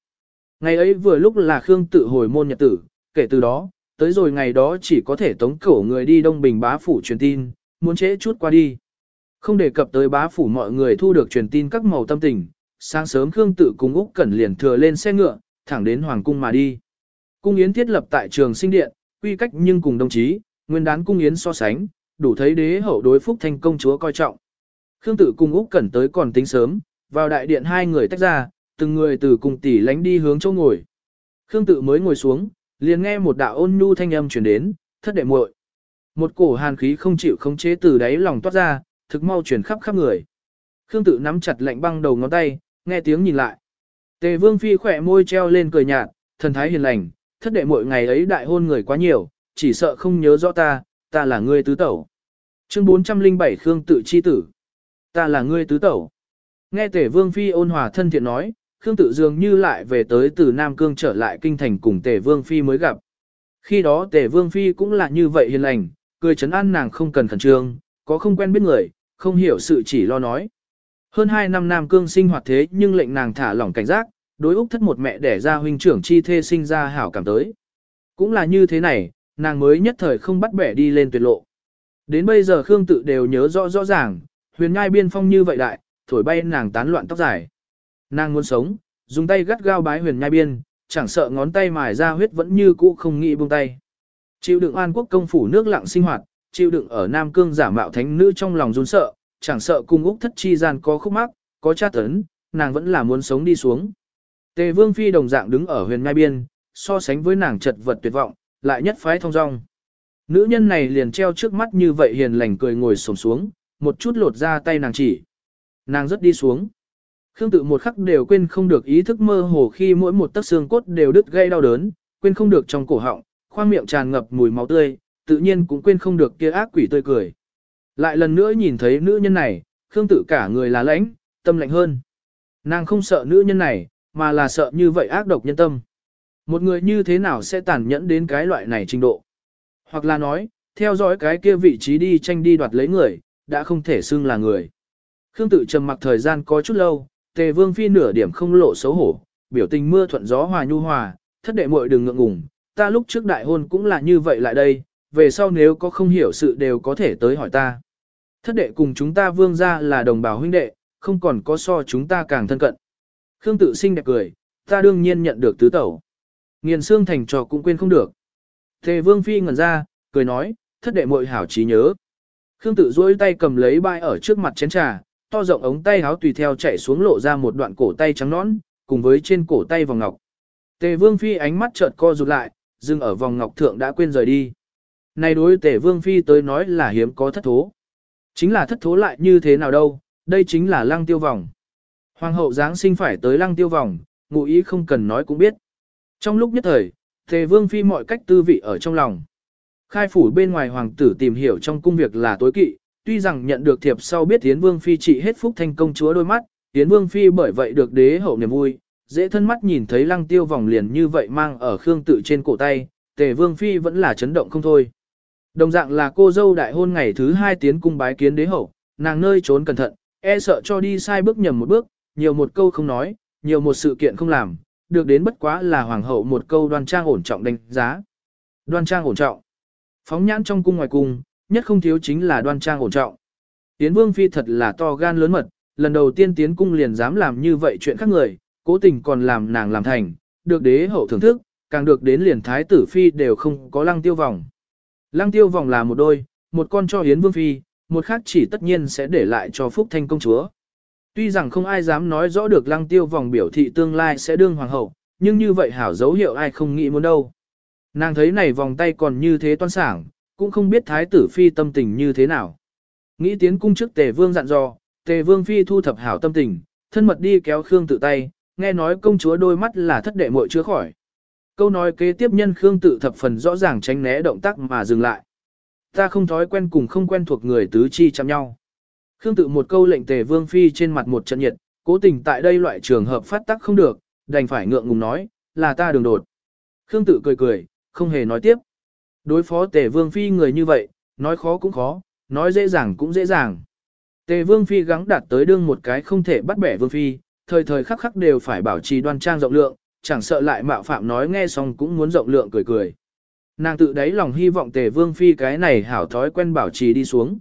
Ngày ấy vừa lúc là Khương tự hồi môn nhật tử, kể từ đó, tới rồi ngày đó chỉ có thể tống cổ người đi Đông Bình bá phủ truyền tin, muốn trễ chút qua đi. Không đề cập tới bá phủ mọi người thu được truyền tin các màu tâm tình, sáng sớm Khương tự cùng Úc Cẩn liền thừa lên xe ngựa, thẳng đến Hoàng cung mà đi. Cung yến thiết lập tại trường sinh điện, quy cách nhưng cùng đồng chí, nguyên đán cung yến so sánh, đủ thấy đế hậu đối phúc thanh công chúa coi trọng. Khương Tử cùng Úc Cẩn tới còn tính sớm, vào đại điện hai người tách ra, từng người từ cùng tỷ lánh đi hướng chỗ ngồi. Khương Tử mới ngồi xuống, liền nghe một đạo ôn nhu thanh âm truyền đến, thất đệ muội. Một cổ hàn khí không chịu khống chế từ đáy lòng toát ra, thực mau truyền khắp khắp người. Khương Tử nắm chặt lạnh băng đầu ngón tay, nghe tiếng nhìn lại. Tề Vương phi khẽ môi treo lên cười nhạt, thần thái hiền lành, thất đệ muội ngày ấy đại hôn người quá nhiều, chỉ sợ không nhớ rõ ta, ta là ngươi tứ tẩu. Chương 407 Khương Tử chi tử. Ta là ngươi tứ tẩu. Nghe tể vương phi ôn hòa thân thiện nói, Khương tự dường như lại về tới từ Nam Cương trở lại kinh thành cùng tể vương phi mới gặp. Khi đó tể vương phi cũng là như vậy hiền lành, cười chấn an nàng không cần khẩn trương, có không quen biết người, không hiểu sự chỉ lo nói. Hơn 2 năm Nam Cương sinh hoạt thế nhưng lệnh nàng thả lỏng cảnh giác, đối Úc thất một mẹ đẻ ra huynh trưởng chi thê sinh ra hảo cảm tới. Cũng là như thế này, nàng mới nhất thời không bắt bẻ đi lên tuyệt lộ. Đến bây giờ Khương tự đều nhớ rõ rõ ràng, huyền nhai biên phong như vậy đại, thổi bay nàng tán loạn tóc dài. Nàng muốn sống, dùng tay gắt gao bái huyền nhai biên, chẳng sợ ngón tay mài ra huyết vẫn như cũ không nghĩ buông tay. Chịu đựng an quốc công phủ nước lặng sinh hoạt, chịu đựng ở Nam Cương giả mạo thánh nữ trong lòng run sợ, chẳng sợ cung úc thất chi gian có khúc mắc, có tra tấn, nàng vẫn là muốn sống đi xuống. Tề Vương Phi đồng dạng đứng ở huyền nhai biên, so sánh với nàng chật vật tuyệt vọng, lại nhất phái thông dong. Nữ nhân này liền treo trước mắt như vậy hiền lành cười ngồi xổm xuống, một chút lột ra tay nàng chỉ. Nàng rất đi xuống. Khương tự một khắc đều quên không được ý thức mơ hồ khi mỗi một tấc xương cốt đều đứt gây đau đớn, quên không được trong cổ họng, khoang miệng tràn ngập mùi máu tươi, tự nhiên cũng quên không được kia ác quỷ tươi cười. Lại lần nữa nhìn thấy nữ nhân này, Khương tự cả người là lãnh, tâm lạnh hơn. Nàng không sợ nữ nhân này, mà là sợ như vậy ác độc nhân tâm. Một người như thế nào sẽ tàn nhẫn đến cái loại này trình độ? Hoặc là nói, theo dõi cái kia vị trí đi tranh đi đoạt lấy người, đã không thể xưng là người. Khương tự trầm mặc thời gian có chút lâu, tề vương phi nửa điểm không lộ xấu hổ, biểu tình mưa thuận gió hòa nhu hòa, thất đệ muội đừng ngượng ngùng, ta lúc trước đại hôn cũng là như vậy lại đây, về sau nếu có không hiểu sự đều có thể tới hỏi ta. Thất đệ cùng chúng ta vương gia là đồng bào huynh đệ, không còn có so chúng ta càng thân cận. Khương tự sinh đẹp cười, ta đương nhiên nhận được tứ tẩu. Nghiền xương thành trò cũng quên không được. Tề vương phi ngẩn ra, cười nói, thất đệ muội hảo trí nhớ. Khương tự duỗi tay cầm lấy bãi ở trước mặt chén trà, to rộng ống tay áo tùy theo chạy xuống lộ ra một đoạn cổ tay trắng nõn, cùng với trên cổ tay vòng ngọc. Tề Vương Phi ánh mắt chợt co rụt lại, dừng ở vòng ngọc thượng đã quên rời đi. Này đối Tề Vương Phi tới nói là hiếm có thất thố. Chính là thất thố lại như thế nào đâu, đây chính là lăng tiêu vòng. Hoàng hậu Giáng sinh phải tới lăng tiêu vòng, ngụ ý không cần nói cũng biết. Trong lúc nhất thời, Tề Vương Phi mọi cách tư vị ở trong lòng. Khai phủ bên ngoài hoàng tử tìm hiểu trong cung việc là tối kỵ, tuy rằng nhận được thiệp sau biết Tiến Vương Phi trị hết phúc thanh công chúa đôi mắt, Tiến Vương Phi bởi vậy được đế hậu niềm vui, dễ thân mắt nhìn thấy lăng tiêu vòng liền như vậy mang ở khương tự trên cổ tay, tề Vương Phi vẫn là chấn động không thôi. Đồng dạng là cô dâu đại hôn ngày thứ hai tiến cung bái kiến đế hậu, nàng nơi trốn cẩn thận, e sợ cho đi sai bước nhầm một bước, nhiều một câu không nói, nhiều một sự kiện không làm, được đến bất quá là hoàng hậu một câu đoan trang ổn trọng đánh giá. Đoan trang ổn trọng. Phóng nhãn trong cung ngoài cung, nhất không thiếu chính là đoan trang ổn trọng. Tiến vương phi thật là to gan lớn mật, lần đầu tiên tiến cung liền dám làm như vậy chuyện khác người, cố tình còn làm nàng làm thành, được đế hậu thưởng thức, càng được đến liền thái tử phi đều không có lăng tiêu vòng. Lăng tiêu vòng là một đôi, một con cho hiến vương phi, một khác chỉ tất nhiên sẽ để lại cho phúc thanh công chúa. Tuy rằng không ai dám nói rõ được lăng tiêu vòng biểu thị tương lai sẽ đương hoàng hậu, nhưng như vậy hảo dấu hiệu ai không nghĩ muốn đâu. Nàng thấy này vòng tay còn như thế toan sảng, cũng không biết thái tử phi tâm tình như thế nào. Nghĩ tiến cung trước tề vương dặn dò, tề vương phi thu thập hảo tâm tình, thân mật đi kéo Khương tự tay, nghe nói công chúa đôi mắt là thất đệ muội chứa khỏi. Câu nói kế tiếp nhân Khương tự thập phần rõ ràng tránh né động tác mà dừng lại. Ta không thói quen cùng không quen thuộc người tứ chi chạm nhau. Khương tự một câu lệnh tề vương phi trên mặt một trận nhiệt, cố tình tại đây loại trường hợp phát tác không được, đành phải ngượng ngùng nói, là ta đường đột. Khương tự cười cười, không hề nói tiếp. Đối phó tề vương phi người như vậy, nói khó cũng khó, nói dễ dàng cũng dễ dàng. Tề vương phi gắng đạt tới đương một cái không thể bắt bẻ vương phi, thời thời khắc khắc đều phải bảo trì đoan trang rộng lượng, chẳng sợ lại mạo phạm nói nghe xong cũng muốn rộng lượng cười cười. Nàng tự đáy lòng hy vọng tề vương phi cái này hảo thói quen bảo trì đi xuống.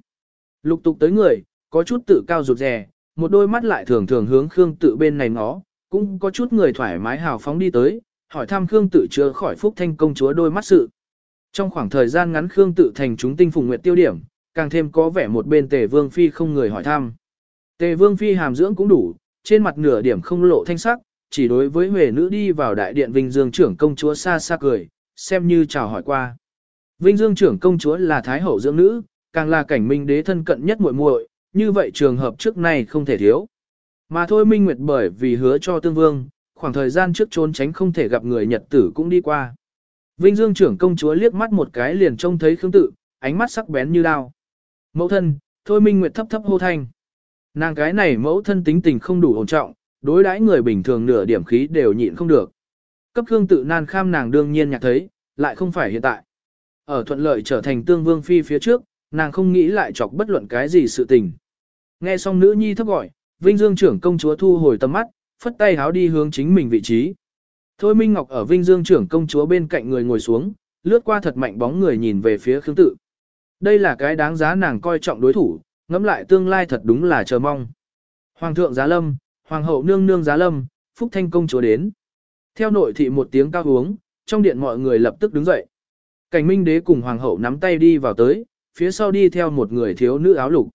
Lục tục tới người, có chút tự cao rụt rè, một đôi mắt lại thường thường hướng Khương tự bên này ngó, cũng có chút người thoải mái hào phóng đi tới, hỏi thăm Khương tự chữa khỏi phúc thanh công chúa đôi mắt sự. Trong khoảng thời gian ngắn Khương tự thành chúng tinh phùng nguyệt tiêu điểm, càng thêm có vẻ một bên tề vương phi không người hỏi thăm. Tề vương phi hàm dưỡng cũng đủ, trên mặt nửa điểm không lộ thanh sắc, chỉ đối với huệ nữ đi vào đại điện Vinh Dương trưởng công chúa xa xa cười, xem như chào hỏi qua. Vinh Dương trưởng công chúa là thái hậu dưỡng nữ, càng là cảnh minh đế thân cận nhất muội muội, như vậy trường hợp trước này không thể thiếu. Mà thôi Minh Nguyệt bởi vì hứa cho tương vương, khoảng thời gian trước trốn tránh không thể gặp người Nhật tử cũng đi qua. Vinh Dương trưởng công chúa liếc mắt một cái liền trông thấy Khương Tự, ánh mắt sắc bén như đao. Mẫu thân, thôi Minh Nguyệt thấp thấp hô thanh. Nàng cái này mẫu thân tính tình không đủ ổn trọng, đối đãi người bình thường nửa điểm khí đều nhịn không được. Cấp Khương Tự nan kham nàng đương nhiên nhạc thấy, lại không phải hiện tại. Ở thuận lợi trở thành tương vương phi phía trước, nàng không nghĩ lại chọc bất luận cái gì sự tình. Nghe xong nữ nhi thấp gọi, Vinh Dương trưởng công chúa thu hồi tầm mắt, phất tay háo đi hướng chính mình vị trí. Thôi Minh Ngọc ở Vinh Dương trưởng công chúa bên cạnh người ngồi xuống, lướt qua thật mạnh bóng người nhìn về phía Khương Tự. Đây là cái đáng giá nàng coi trọng đối thủ, ngẫm lại tương lai thật đúng là chờ mong. Hoàng thượng giá lâm, hoàng hậu nương nương giá lâm, phúc thanh công chúa đến. Theo nội thị một tiếng cao uống, trong điện mọi người lập tức đứng dậy. Cảnh minh đế cùng hoàng hậu nắm tay đi vào tới, phía sau đi theo một người thiếu nữ áo lục.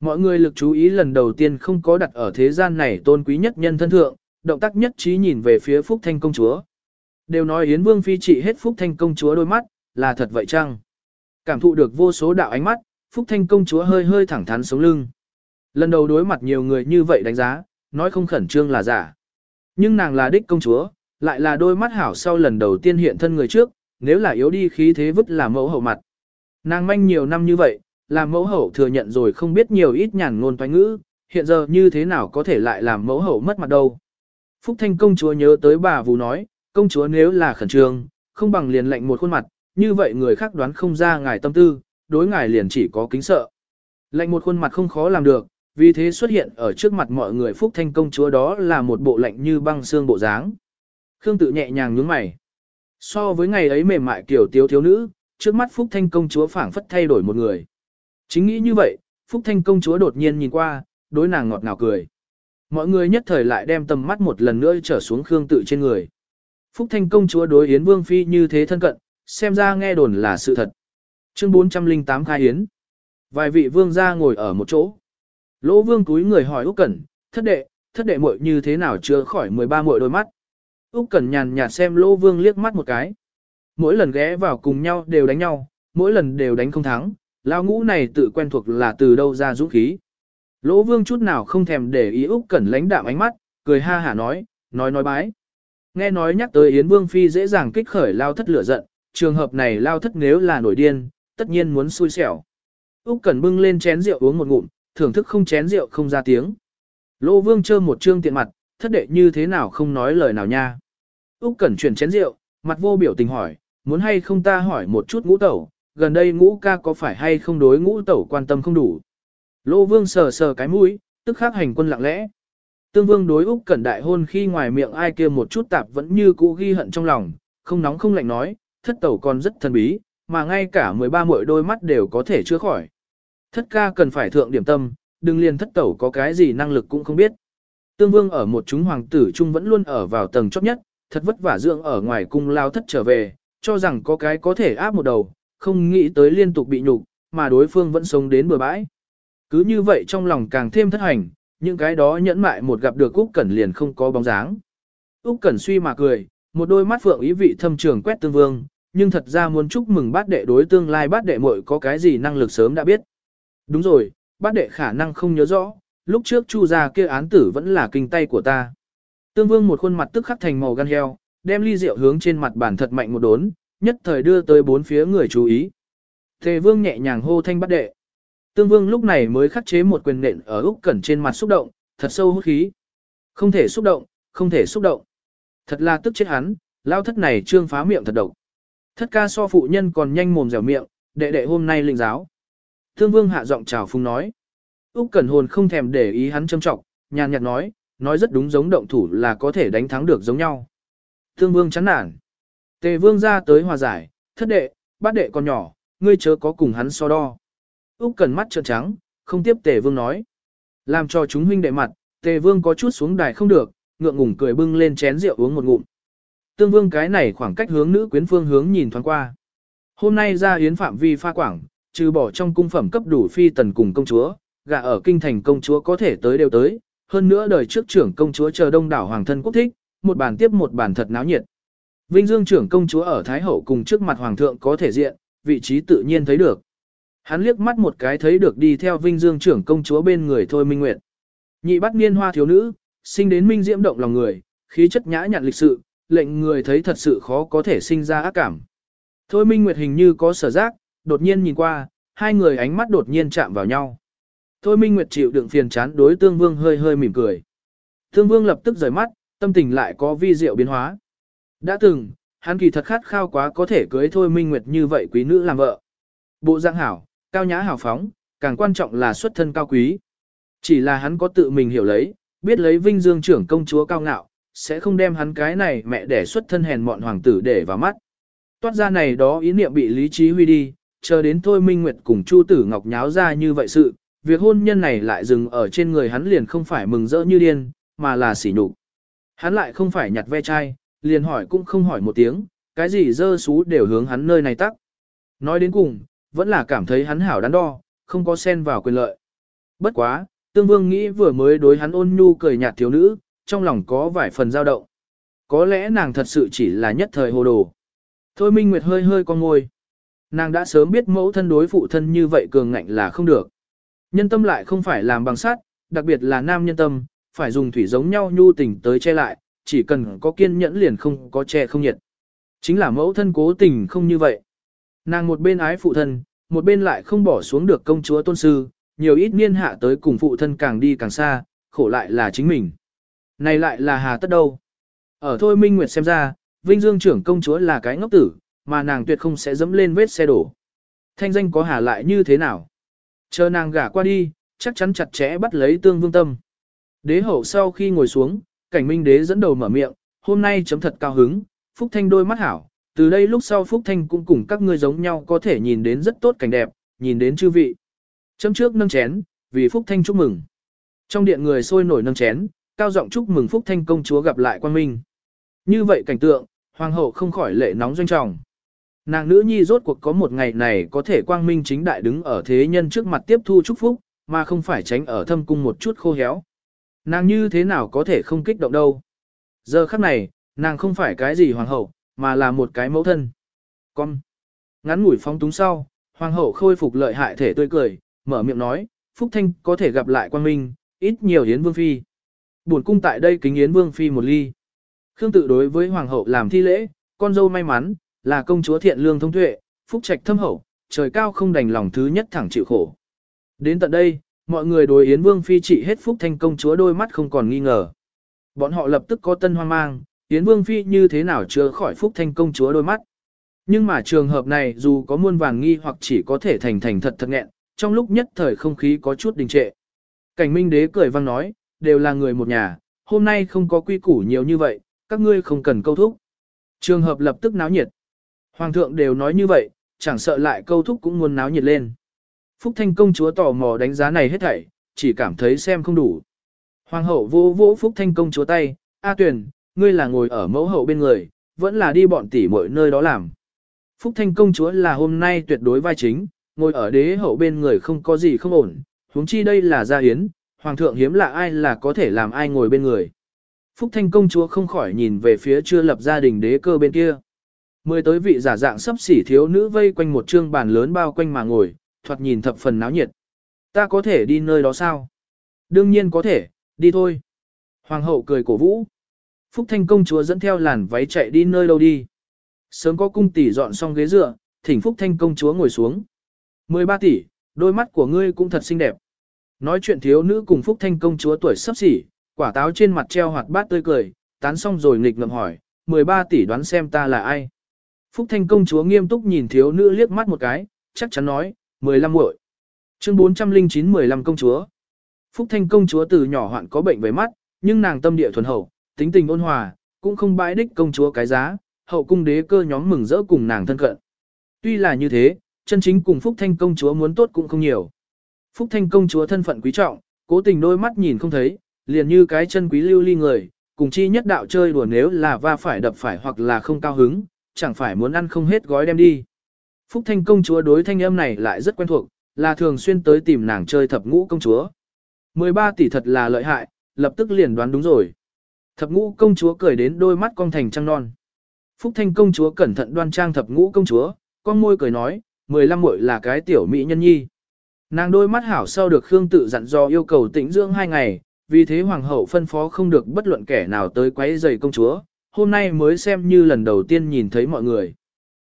Mọi người lực chú ý lần đầu tiên không có đặt ở thế gian này tôn quý nhất nhân thân thượng, động tác nhất trí nhìn về phía Phúc Thanh công chúa. Đều nói Yến Vương phi trị hết Phúc Thanh công chúa đôi mắt, là thật vậy chăng? Cảm thụ được vô số đạo ánh mắt, Phúc Thanh công chúa hơi hơi thẳng thắn sống lưng. Lần đầu đối mặt nhiều người như vậy đánh giá, nói không khẩn trương là giả. Nhưng nàng là đích công chúa, lại là đôi mắt hảo sau lần đầu tiên hiện thân người trước, nếu là yếu đi khí thế vứt là mẫu hậu mặt. Nàng manh nhiều năm như vậy, làm mẫu hậu thừa nhận rồi không biết nhiều ít nhàn ngôn toán ngữ, hiện giờ như thế nào có thể lại làm mẫu hậu mất mặt đâu. Phúc Thanh công chúa nhớ tới bà vú nói, công chúa nếu là khẩn trương, không bằng liền lệnh một khuôn mặt, như vậy người khác đoán không ra ngài tâm tư, đối ngài liền chỉ có kính sợ. Lệnh một khuôn mặt không khó làm được, vì thế xuất hiện ở trước mặt mọi người Phúc Thanh công chúa đó là một bộ lệnh như băng xương bộ dáng. Khương tự nhẹ nhàng nhướng mày. So với ngày ấy mềm mại kiểu tiếu thiếu nữ, trước mắt Phúc Thanh công chúa phảng phất thay đổi một người. Chính nghĩ như vậy, Phúc Thanh công chúa đột nhiên nhìn qua, đối nàng ngọt ngào cười. Mọi người nhất thời lại đem tầm mắt một lần nữa trở xuống Khương tự trên người. Phúc Thanh công chúa đối Yến Vương Phi như thế thân cận, xem ra nghe đồn là sự thật. Chương 408 khai Yến. Vài vị vương gia ngồi ở một chỗ. Lỗ vương cúi người hỏi Úc Cẩn, thất đệ, thất đệ muội như thế nào chưa khỏi 13 muội đôi mắt. Úc Cẩn nhàn nhạt xem Lỗ vương liếc mắt một cái. Mỗi lần ghé vào cùng nhau đều đánh nhau, mỗi lần đều đánh không thắng, lao ngũ này tự quen thuộc là từ đâu ra dũng khí. Lỗ vương chút nào không thèm để ý Úc Cẩn lãnh đạm ánh mắt, cười ha hả nói, nói nói bái. Nghe nói nhắc tới Yến Vương Phi dễ dàng kích khởi lao thất lửa giận, trường hợp này lao thất nếu là nổi điên, tất nhiên muốn xui xẻo. Úc Cẩn bưng lên chén rượu uống một ngụm, thưởng thức không chén rượu không ra tiếng. Lỗ Vương chơ một trương tiện mặt, thất đệ như thế nào không nói lời nào nha. Úc Cẩn chuyển chén rượu, mặt vô biểu tình hỏi, muốn hay không ta hỏi một chút ngũ tẩu, gần đây ngũ ca có phải hay không đối ngũ tẩu quan tâm không đủ. Lô Vương sờ sờ cái mũi, tức khắc hành quân lặng lẽ. Tương Vương đối Úc Cẩn đại hôn khi ngoài miệng ai kia một chút tạp vẫn như cũ ghi hận trong lòng, không nóng không lạnh nói, thất tẩu còn rất thần bí, mà ngay cả 13 muội đôi mắt đều có thể chữa khỏi. Thất ca cần phải thượng điểm tâm, đừng liền thất tẩu có cái gì năng lực cũng không biết. Tương Vương ở một chúng hoàng tử trung vẫn luôn ở vào tầng chóp nhất, thật vất vả dưỡng ở ngoài cung lao thất trở về, cho rằng có cái có thể áp một đầu, không nghĩ tới liên tục bị nhục, mà đối phương vẫn sống đến bờ bãi. Cứ như vậy trong lòng càng thêm thất hành, những cái đó nhẫn mại một gặp được Úc Cẩn liền không có bóng dáng. Úc Cẩn suy mà cười, một đôi mắt phượng ý vị thâm trường quét Tương Vương, nhưng thật ra muốn chúc mừng bát đệ đối tương lai bát đệ muội có cái gì năng lực sớm đã biết. Đúng rồi, bát đệ khả năng không nhớ rõ, lúc trước Chu gia kia án tử vẫn là kinh tay của ta. Tương Vương một khuôn mặt tức khắc thành màu gan heo, đem ly rượu hướng trên mặt bàn thật mạnh một đốn, nhất thời đưa tới bốn phía người chú ý. Tề Vương nhẹ nhàng hô thanh bắt đệ. Tương Vương lúc này mới khắc chế một quyền nện ở Úc Cẩn trên mặt xúc động, thật sâu hút khí. Không thể xúc động, không thể xúc động. Thật là tức chết hắn, lao thất này trương phá miệng thật độc. Thất ca so phụ nhân còn nhanh mồm dẻo miệng, đệ đệ hôm nay linh giáo. tương Vương hạ giọng chào phúng nói. Úc Cẩn Hồn không thèm để ý hắn châm trọng, nhàn nhạt nói, nói rất đúng giống động thủ là có thể đánh thắng được giống nhau. tương Vương chán nản. Tề Vương ra tới hòa giải, thất đệ, bát đệ còn nhỏ, ngươi chớ có cùng hắn so đo. Úc Cần mắt trợn trắng, không tiếp Tề Vương nói. Làm cho chúng huynh đệ mặt, Tề Vương có chút xuống đài không được, ngượng ngùng cười bưng lên chén rượu uống một ngụm. Tương Vương cái này khoảng cách hướng nữ quyến phương hướng nhìn thoáng qua. Hôm nay ra yến phạm vi pha quảng, trừ bỏ trong cung phẩm cấp đủ phi tần cùng công chúa, gả ở kinh thành công chúa có thể tới đều tới, hơn nữa đời trước trưởng công chúa chờ đông đảo hoàng thân quốc thích, một bàn tiếp một bàn thật náo nhiệt. Vinh Dương trưởng công chúa ở Thái Hậu cùng trước mặt hoàng thượng có thể diện, vị trí tự nhiên thấy được. Hắn liếc mắt một cái thấy được đi theo Vinh Dương trưởng công chúa bên người Thôi Minh Nguyệt. Nhị bắt niên hoa thiếu nữ, sinh đến minh diễm động lòng người, khí chất nhã nhặn lịch sự, lệnh người thấy thật sự khó có thể sinh ra ác cảm. Thôi Minh Nguyệt hình như có sở giác, đột nhiên nhìn qua, hai người ánh mắt đột nhiên chạm vào nhau. Thôi Minh Nguyệt chịu đựng phiền chán đối Tương Vương hơi hơi mỉm cười. Tương Vương lập tức rời mắt, tâm tình lại có vi diệu biến hóa. Đã từng, hắn kỳ thật khát khao quá có thể cưới Thôi Minh Nguyệt như vậy quý nữ làm vợ. Bộ dạng hảo, cao nhã hảo phóng, càng quan trọng là xuất thân cao quý. Chỉ là hắn có tự mình hiểu lấy, biết lấy vinh dương trưởng công chúa cao ngạo, sẽ không đem hắn cái này mẹ để xuất thân hèn mọn hoàng tử để vào mắt. Toát ra này đó ý niệm bị lý trí huy đi, chờ đến thôi Minh Nguyệt cùng Chu Tử Ngọc nháo ra như vậy sự, việc hôn nhân này lại dừng ở trên người hắn liền không phải mừng rỡ như điên, mà là sỉ nhục. Hắn lại không phải nhặt ve chai, liền hỏi cũng không hỏi một tiếng, cái gì dơ xú đều hướng hắn nơi này tắc. Nói đến cùng, vẫn là cảm thấy hắn hảo đắn đo, không có xen vào quyền lợi. Bất quá, Tương Vương nghĩ vừa mới đối hắn ôn nhu cười nhạt thiếu nữ, trong lòng có vài phần dao động. Có lẽ nàng thật sự chỉ là nhất thời hồ đồ. Thôi Minh Nguyệt hơi hơi con ngôi. Nàng đã sớm biết mẫu thân đối phụ thân như vậy cường ngạnh là không được. Nhân tâm lại không phải làm bằng sắt, đặc biệt là nam nhân tâm, phải dùng thủy giống nhau nhu tình tới che lại, chỉ cần có kiên nhẫn liền không có che không nhiệt. Chính là mẫu thân cố tình không như vậy. Nàng một bên ái phụ thân, một bên lại không bỏ xuống được công chúa tôn sư, nhiều ít niên hạ tới cùng phụ thân càng đi càng xa, khổ lại là chính mình. Này lại là hà tất đâu. Ở thôi Minh Nguyệt xem ra, Vinh Dương trưởng công chúa là cái ngốc tử, mà nàng tuyệt không sẽ dẫm lên vết xe đổ. Thanh danh có hà lại như thế nào? Chờ nàng gả qua đi, chắc chắn chặt chẽ bắt lấy tương vương tâm. Đế hậu sau khi ngồi xuống, cảnh minh đế dẫn đầu mở miệng, hôm nay chấm thật cao hứng, Phúc Thanh đôi mắt hảo, từ đây lúc sau Phúc Thanh cũng cùng các ngươi giống nhau có thể nhìn đến rất tốt cảnh đẹp, nhìn đến chư vị. Chấm trước nâng chén, vì Phúc Thanh chúc mừng. Trong điện người sôi nổi nâng chén, cao giọng chúc mừng Phúc Thanh công chúa gặp lại quan minh. Như vậy cảnh tượng, hoàng hậu không khỏi lệ nóng doanh trọng. Nàng nữ nhi rốt cuộc có một ngày này có thể quang minh chính đại đứng ở thế nhân trước mặt tiếp thu chúc phúc, mà không phải tránh ở thâm cung một chút khô héo. Nàng như thế nào có thể không kích động đâu. Giờ khắc này, nàng không phải cái gì hoàng hậu, mà là một cái mẫu thân. Con. Ngắn ngủi phóng túng sau, hoàng hậu khôi phục lợi hại thể tươi cười, mở miệng nói, Phúc Thanh có thể gặp lại quan minh, ít nhiều Yến Vương Phi. Buồn cung tại đây kính Yến Vương Phi một ly. Khương tự đối với hoàng hậu làm thi lễ, con dâu may mắn, là công chúa thiện lương thông tuệ, phúc trạch thâm hậu, trời cao không đành lòng thứ nhất thẳng chịu khổ. Đến tận đây, mọi người đối Yến Vương Phi trị hết phúc thanh công chúa đôi mắt không còn nghi ngờ. Bọn họ lập tức có tân hoang mang, Yến Vương Phi như thế nào chưa khỏi phúc thanh công chúa đôi mắt. Nhưng mà trường hợp này dù có muôn vàng nghi hoặc chỉ có thể thành thành thật thật nghẹn, trong lúc nhất thời không khí có chút đình trệ. Cảnh Minh Đế cười vang nói, đều là người một nhà, hôm nay không có quy củ nhiều như vậy, các ngươi không cần câu thúc. Trường hợp lập tức náo nhiệt. Hoàng thượng đều nói như vậy, chẳng sợ lại câu thúc cũng muốn náo nhiệt lên. Phúc Thanh công chúa tò mò đánh giá này hết thảy, chỉ cảm thấy xem không đủ. Hoàng hậu vô vỗ Phúc Thanh công chúa tay, A Tuyền, ngươi là ngồi ở mẫu hậu bên người, vẫn là đi bọn tỷ mọi nơi đó làm. Phúc Thanh công chúa là hôm nay tuyệt đối vai chính, ngồi ở đế hậu bên người không có gì không ổn, huống chi đây là gia hiến, hoàng thượng hiếm lạ ai là có thể làm ai ngồi bên người. Phúc Thanh công chúa không khỏi nhìn về phía chưa lập gia đình đế cơ bên kia. Mười tới vị giả dạng sắp xỉ thiếu nữ vây quanh một trương bàn lớn bao quanh mà ngồi, thoạt nhìn thập phần náo nhiệt. Ta có thể đi nơi đó sao? Đương nhiên có thể, đi thôi. Hoàng hậu cười cổ vũ. Phúc Thanh công chúa dẫn theo làn váy chạy đi nơi đâu đi. Sớm có cung tỷ dọn xong ghế dựa, thỉnh Phúc Thanh công chúa ngồi xuống. 13 tỷ, đôi mắt của ngươi cũng thật xinh đẹp. Nói chuyện thiếu nữ cùng Phúc Thanh công chúa tuổi sắp xỉ, quả táo trên mặt treo hoạt bát tươi cười, tán xong rồi nghịch ngợm hỏi, 13 tỷ đoán xem ta là ai. Phúc Thanh công chúa nghiêm túc nhìn thiếu nữ liếc mắt một cái, chắc chắn nói, 15 muội. Chương 409 15 công chúa. Phúc Thanh công chúa từ nhỏ hoạn có bệnh về mắt, nhưng nàng tâm địa thuần hậu, tính tình ôn hòa, cũng không bãi đích công chúa cái giá, hậu cung đế cơ nhóm mừng rỡ cùng nàng thân cận. Tuy là như thế, chân chính cùng Phúc Thanh công chúa muốn tốt cũng không nhiều. Phúc Thanh công chúa thân phận quý trọng, cố tình đôi mắt nhìn không thấy, liền như cái chân quý lưu ly người, cùng chi nhất đạo chơi đùa nếu là va phải đập phải hoặc là không cao hứng, chẳng phải muốn ăn không hết gói đem đi. Phúc Thanh công chúa đối thanh âm này lại rất quen thuộc, là thường xuyên tới tìm nàng chơi thập ngũ công chúa. 13 tỷ thật là lợi hại, lập tức liền đoán đúng rồi. Thập ngũ công chúa cười đến đôi mắt cong thành trăng non. Phúc Thanh công chúa cẩn thận đoan trang thập ngũ công chúa, con môi cười nói, 15 muội là cái tiểu mỹ nhân nhi. Nàng đôi mắt hảo sau được Khương tự dặn dò yêu cầu tĩnh dưỡng hai ngày, vì thế hoàng hậu phân phó không được bất luận kẻ nào tới quấy rầy công chúa, hôm nay mới xem như lần đầu tiên nhìn thấy mọi người.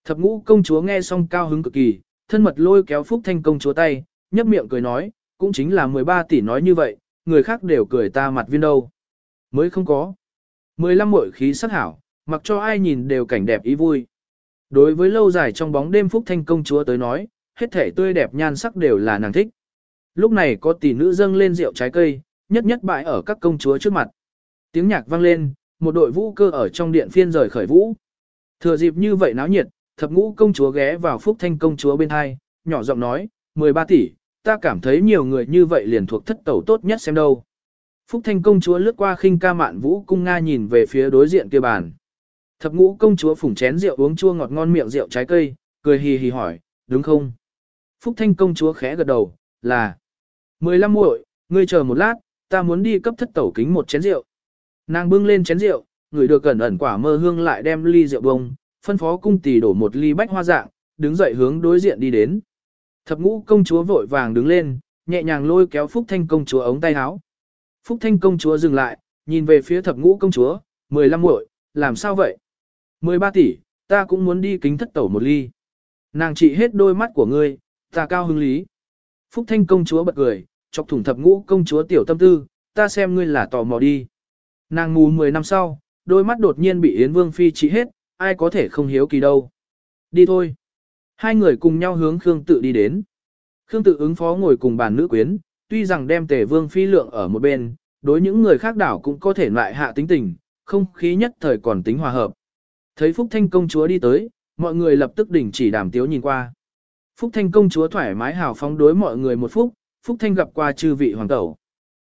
Thập ngũ công chúa nghe xong cao hứng cực kỳ, thân mật lôi kéo Phúc Thanh công chúa tay, nhấp miệng cười nói, cũng chính là 13 tỷ nói như vậy, người khác đều cười ta mặt viên đâu. Mới không có. 15 mội khí sắc hảo, mặc cho ai nhìn đều cảnh đẹp ý vui. Đối với lâu dài trong bóng đêm Phúc Thanh công chúa tới nói, hết thể tươi đẹp nhan sắc đều là nàng thích. Lúc này có tỷ nữ dâng lên rượu trái cây, nhất nhất bại ở các công chúa trước mặt. Tiếng nhạc vang lên, một đội vũ cơ ở trong điện phiên rời khởi vũ. Thừa dịp như vậy náo nhiệt, thập ngũ công chúa ghé vào phúc thanh công chúa bên hai, nhỏ giọng nói, 13 tỷ, ta cảm thấy nhiều người như vậy liền thuộc thất tẩu tốt nhất xem đâu. Phúc thanh công chúa lướt qua khinh ca mạn vũ cung Nga nhìn về phía đối diện kia bàn. Thập ngũ công chúa phủng chén rượu uống chua ngọt ngon miệng rượu trái cây, cười hì hì hỏi, đúng không? Phúc thanh công chúa khẽ gật đầu, là. 15 muội, ngươi chờ một lát, ta muốn đi cấp thất tẩu kính một chén rượu. Nàng bưng lên chén rượu, người được cẩn ẩn quả mơ hương lại đem ly rượu bông, phân phó cung tỷ đổ một ly bách hoa dạng, đứng dậy hướng đối diện đi đến. Thập ngũ công chúa vội vàng đứng lên, nhẹ nhàng lôi kéo Phúc Thanh công chúa ống tay áo. Phúc Thanh công chúa dừng lại, nhìn về phía thập ngũ công chúa, 15 muội, làm sao vậy? 13 tỷ, ta cũng muốn đi kính thất tẩu một ly. Nàng trị hết đôi mắt của ngươi, ta cao hứng lý. Phúc Thanh công chúa bật cười, chọc thủng thập ngũ công chúa tiểu tâm tư, ta xem ngươi là tò mò đi. Nàng mù 10 năm sau, đôi mắt đột nhiên bị Yến Vương Phi trị hết, ai có thể không hiếu kỳ đâu. Đi thôi. Hai người cùng nhau hướng Khương Tự đi đến. Khương Tự ứng phó ngồi cùng bàn nữ quyến, tuy rằng đem Tề Vương Phi lượng ở một bên, đối những người khác đảo cũng có thể lại hạ tính tình, không khí nhất thời còn tính hòa hợp. Thấy Phúc Thanh công chúa đi tới, mọi người lập tức đình chỉ đàm tiếu nhìn qua. Phúc Thanh công chúa thoải mái hào phóng đối mọi người một phút, Phúc Thanh gặp qua chư vị hoàng tẩu.